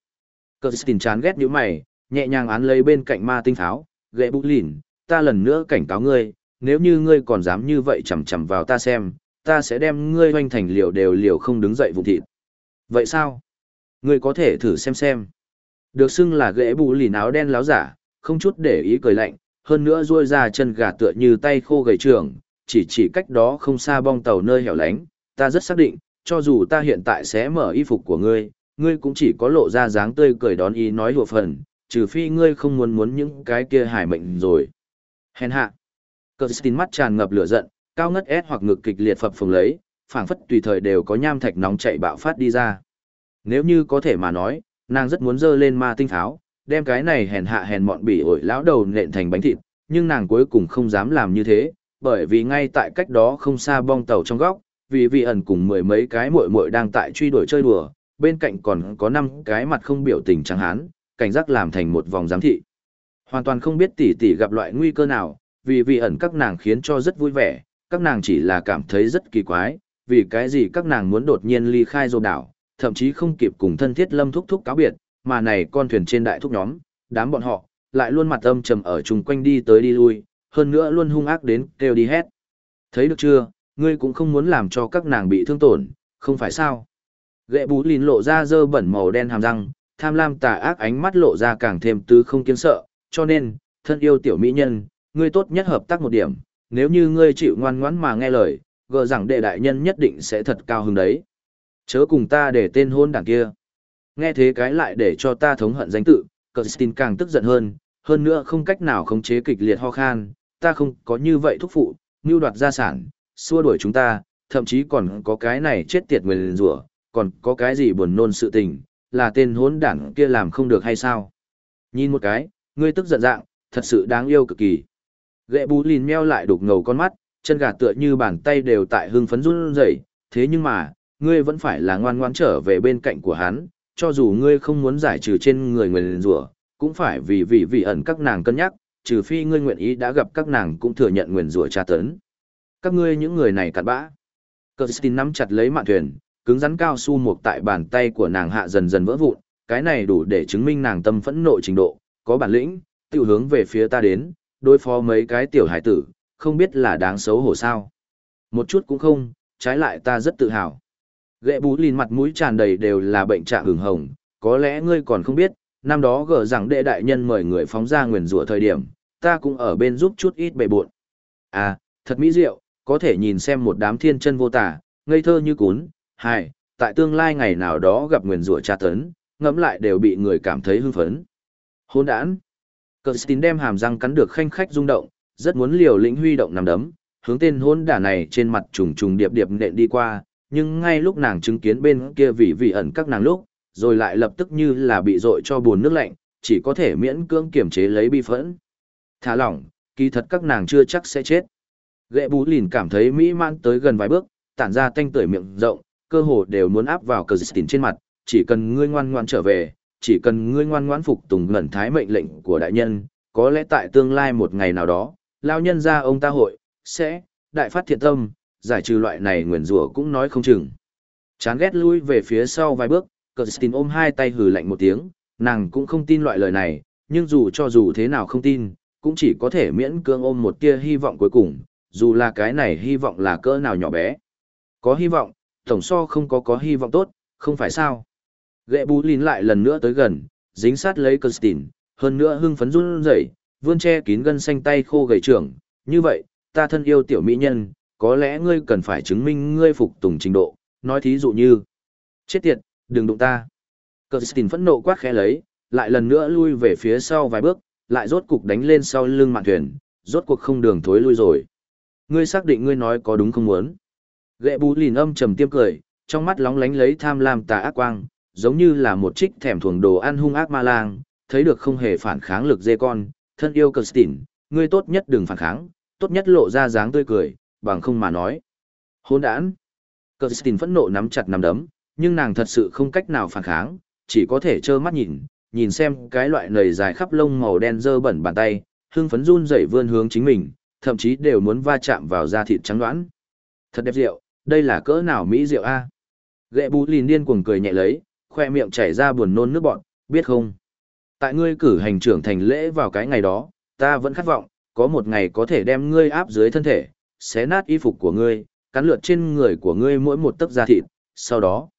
S1: Kirsten chán ghét nhíu mày, nhẹ nhàng án lấy bên cạnh ma tinh tháo, gậy bút lìn, ta lần nữa cảnh cáo ngươi, nếu như ngươi còn dám như vậy chầm chầm vào ta xem, ta sẽ đem ngươi hoanh thành liều đều liều không đứng dậy vụ thịt. Vậy sao? Ngươi có thể thử xem xem. Được xưng là ghệ bù lìn áo đen láo giả, không chút để ý cười lạnh, hơn nữa ruôi ra chân gà tựa như tay khô gầy trường, chỉ chỉ cách đó không xa bong tàu nơi hẻo lánh, ta rất xác định, cho dù ta hiện tại sẽ mở y phục của ngươi, ngươi cũng chỉ có lộ ra dáng tươi cười đón ý nói hùa phần, trừ phi ngươi không muốn muốn những cái kia hải mệnh rồi. Hèn hạ. Kirsten mắt tràn ngập lửa giận, cao ngất ép hoặc ngực kịch liệt phập phồng lấy, phảng phất tùy thời đều có nham thạch nóng chạy bạo phát đi ra. Nếu như có thể mà nói, nàng rất muốn dơ lên ma tinh tháo, đem cái này hèn hạ hèn mọn bỉ ổi lão đầu nện thành bánh thịt, nhưng nàng cuối cùng không dám làm như thế, bởi vì ngay tại cách đó không xa bong tàu trong góc, vì vị ẩn cùng mười mấy cái muội muội đang tại truy đuổi chơi đùa, bên cạnh còn có năm cái mặt không biểu tình trắng hán, cảnh giác làm thành một vòng giám thị. Hoàn toàn không biết tỷ tỷ gặp loại nguy cơ nào, vì vị ẩn các nàng khiến cho rất vui vẻ, các nàng chỉ là cảm thấy rất kỳ quái, vì cái gì các nàng muốn đột nhiên ly khai rô đảo, thậm chí không kịp cùng thân thiết lâm thúc thúc cáo biệt, mà này con thuyền trên đại thúc nhóm, đám bọn họ, lại luôn mặt âm trầm ở chung quanh đi tới đi lui, hơn nữa luôn hung ác đến kêu đi hét. Thấy được chưa, ngươi cũng không muốn làm cho các nàng bị thương tổn, không phải sao? Gệ bú lìn lộ ra dơ bẩn màu đen hàm răng, tham lam tà ác ánh mắt lộ ra càng thêm tứ không kiên sợ, cho nên, thân yêu tiểu mỹ nhân, ngươi tốt nhất hợp tác một điểm, nếu như ngươi chịu ngoan ngoãn mà nghe lời, gờ rằng đệ đại nhân nhất định sẽ thật cao hứng đấy. Chớ cùng ta để tên hôn đảng kia. Nghe thế cái lại để cho ta thống hận danh tự, Christine càng tức giận hơn, hơn nữa không cách nào khống chế kịch liệt ho khan, ta không có như vậy thúc phụ, mưu đoạt gia sản, xua đuổi chúng ta, thậm chí còn có cái này chết tiệt người liền rủa, còn có cái gì buồn nôn sự tình, là tên hốn đảng kia làm không được hay sao? Nhìn một cái, ngươi tức giận dạng, thật sự đáng yêu cực kỳ. Gệ bú lìn meo lại đục ngầu con mắt, chân gà tựa như bàn tay đều tại hưng phấn run rẩy, thế nhưng mà, ngươi vẫn phải là ngoan ngoãn trở về bên cạnh của hắn, cho dù ngươi không muốn giải trừ trên người người liền rủa, cũng phải vì vì vị ẩn các nàng cân nhắc, trừ phi ngươi nguyện ý đã gặp các nàng cũng thừa nhận nguyền rủa tra tấn. Các ngươi những người này cặn bã. Kirsten nắm chặt lấy mạn thuyền, cứng rắn cao su một tại bàn tay của nàng hạ dần dần vỡ vụn, cái này đủ để chứng minh nàng tâm phẫn nộ trình độ, có bản lĩnh, tiểu hướng về phía ta đến, đối phó mấy cái tiểu hải tử, không biết là đáng xấu hổ sao. Một chút cũng không, trái lại ta rất tự hào. Gệ bú lìn mặt mũi tràn đầy đều là bệnh trạng hửng hồng, có lẽ ngươi còn không biết, năm đó gỡ rằng đệ đại nhân mời người phóng ra nguyền rủa thời điểm, ta cũng ở bên giúp chút ít bề buộn. À, thật mỹ diệu, có thể nhìn xem một đám thiên chân vô tả, ngây thơ như cún, hài, tại tương lai ngày nào đó gặp nguyền rủa tra tấn, ngẫm lại đều bị người cảm thấy hưng phấn. Hôn đản. Kirsten đem hàm răng cắn được khanh khách rung động, rất muốn liều lĩnh huy động nằm đấm, hướng tên hôn đả này trên mặt trùng trùng điệp điệp nện đi qua, nhưng ngay lúc nàng chứng kiến bên kia vị vị ẩn các nàng lúc, rồi lại lập tức như là bị dội cho buồn nước lạnh, chỉ có thể miễn cưỡng kiểm chế lấy bi phẫn. Thả lỏng, kỳ thật các nàng chưa chắc sẽ chết. Gệ bú lìn cảm thấy mỹ mãn tới gần vài bước, tản ra tanh tưởi miệng rộng, cơ hồ đều muốn áp vào cờ dịch trên mặt, chỉ cần ngươi ngoan ngoan trở về, chỉ cần ngươi ngoan ngoãn phục tùng ngẩn thái mệnh lệnh của đại nhân, có lẽ tại tương lai một ngày nào đó, lao nhân ra ông ta hội, sẽ, đại phát thiện tâm, giải trừ loại này nguyền rủa cũng nói không chừng. Chán ghét lui về phía sau vài bước, Kirsten ôm hai tay hừ lạnh một tiếng, nàng cũng không tin loại lời này, nhưng dù cho dù thế nào không tin, cũng chỉ có thể miễn cưỡng ôm một tia hy vọng cuối cùng, dù là cái này hy vọng là cỡ nào nhỏ bé. Có hy vọng, tổng so không có có hy vọng tốt, không phải sao. Ghệ bú lín lại lần nữa tới gần, dính sát lấy Kirsten, hơn nữa hưng phấn run rẩy, vươn che kín gân xanh tay khô gầy trưởng, như vậy, ta thân yêu tiểu mỹ nhân, có lẽ ngươi cần phải chứng minh ngươi phục tùng trình độ, nói thí dụ như, chết tiệt, đừng đụng ta. Kirsten phẫn nộ quát khẽ lấy, lại lần nữa lui về phía sau vài bước, lại rốt cục đánh lên sau lưng mạn thuyền, rốt cuộc không đường thối lui rồi. Ngươi xác định ngươi nói có đúng không muốn. Gệ bú lìn âm trầm tiêm cười, trong mắt lóng lánh lấy tham lam tà ác quang, giống như là một trích thèm thuồng đồ ăn hung ác ma lang, thấy được không hề phản kháng lực dê con, thân yêu Kirsten, ngươi tốt nhất đừng phản kháng, tốt nhất lộ ra dáng tươi cười, bằng không mà nói. Hôn đản. Kirsten phẫn nộ nắm chặt nắm đấm, nhưng nàng thật sự không cách nào phản kháng, chỉ có thể trơ mắt nhìn, nhìn xem cái loại nầy dài khắp lông màu đen dơ bẩn bàn tay, hưng phấn run rẩy vươn hướng chính mình, thậm chí đều muốn va chạm vào da thịt trắng đoán. Thật đẹp rượu, đây là cỡ nào mỹ rượu a? Gệ bú lìn điên cuồng cười nhẹ lấy, khoe miệng chảy ra buồn nôn nước bọn, biết không? Tại ngươi cử hành trưởng thành lễ vào cái ngày đó, ta vẫn khát vọng, có một ngày có thể đem ngươi áp dưới thân thể, xé nát y phục của ngươi, cắn lượt trên người của ngươi mỗi một tấc da thịt, sau đó,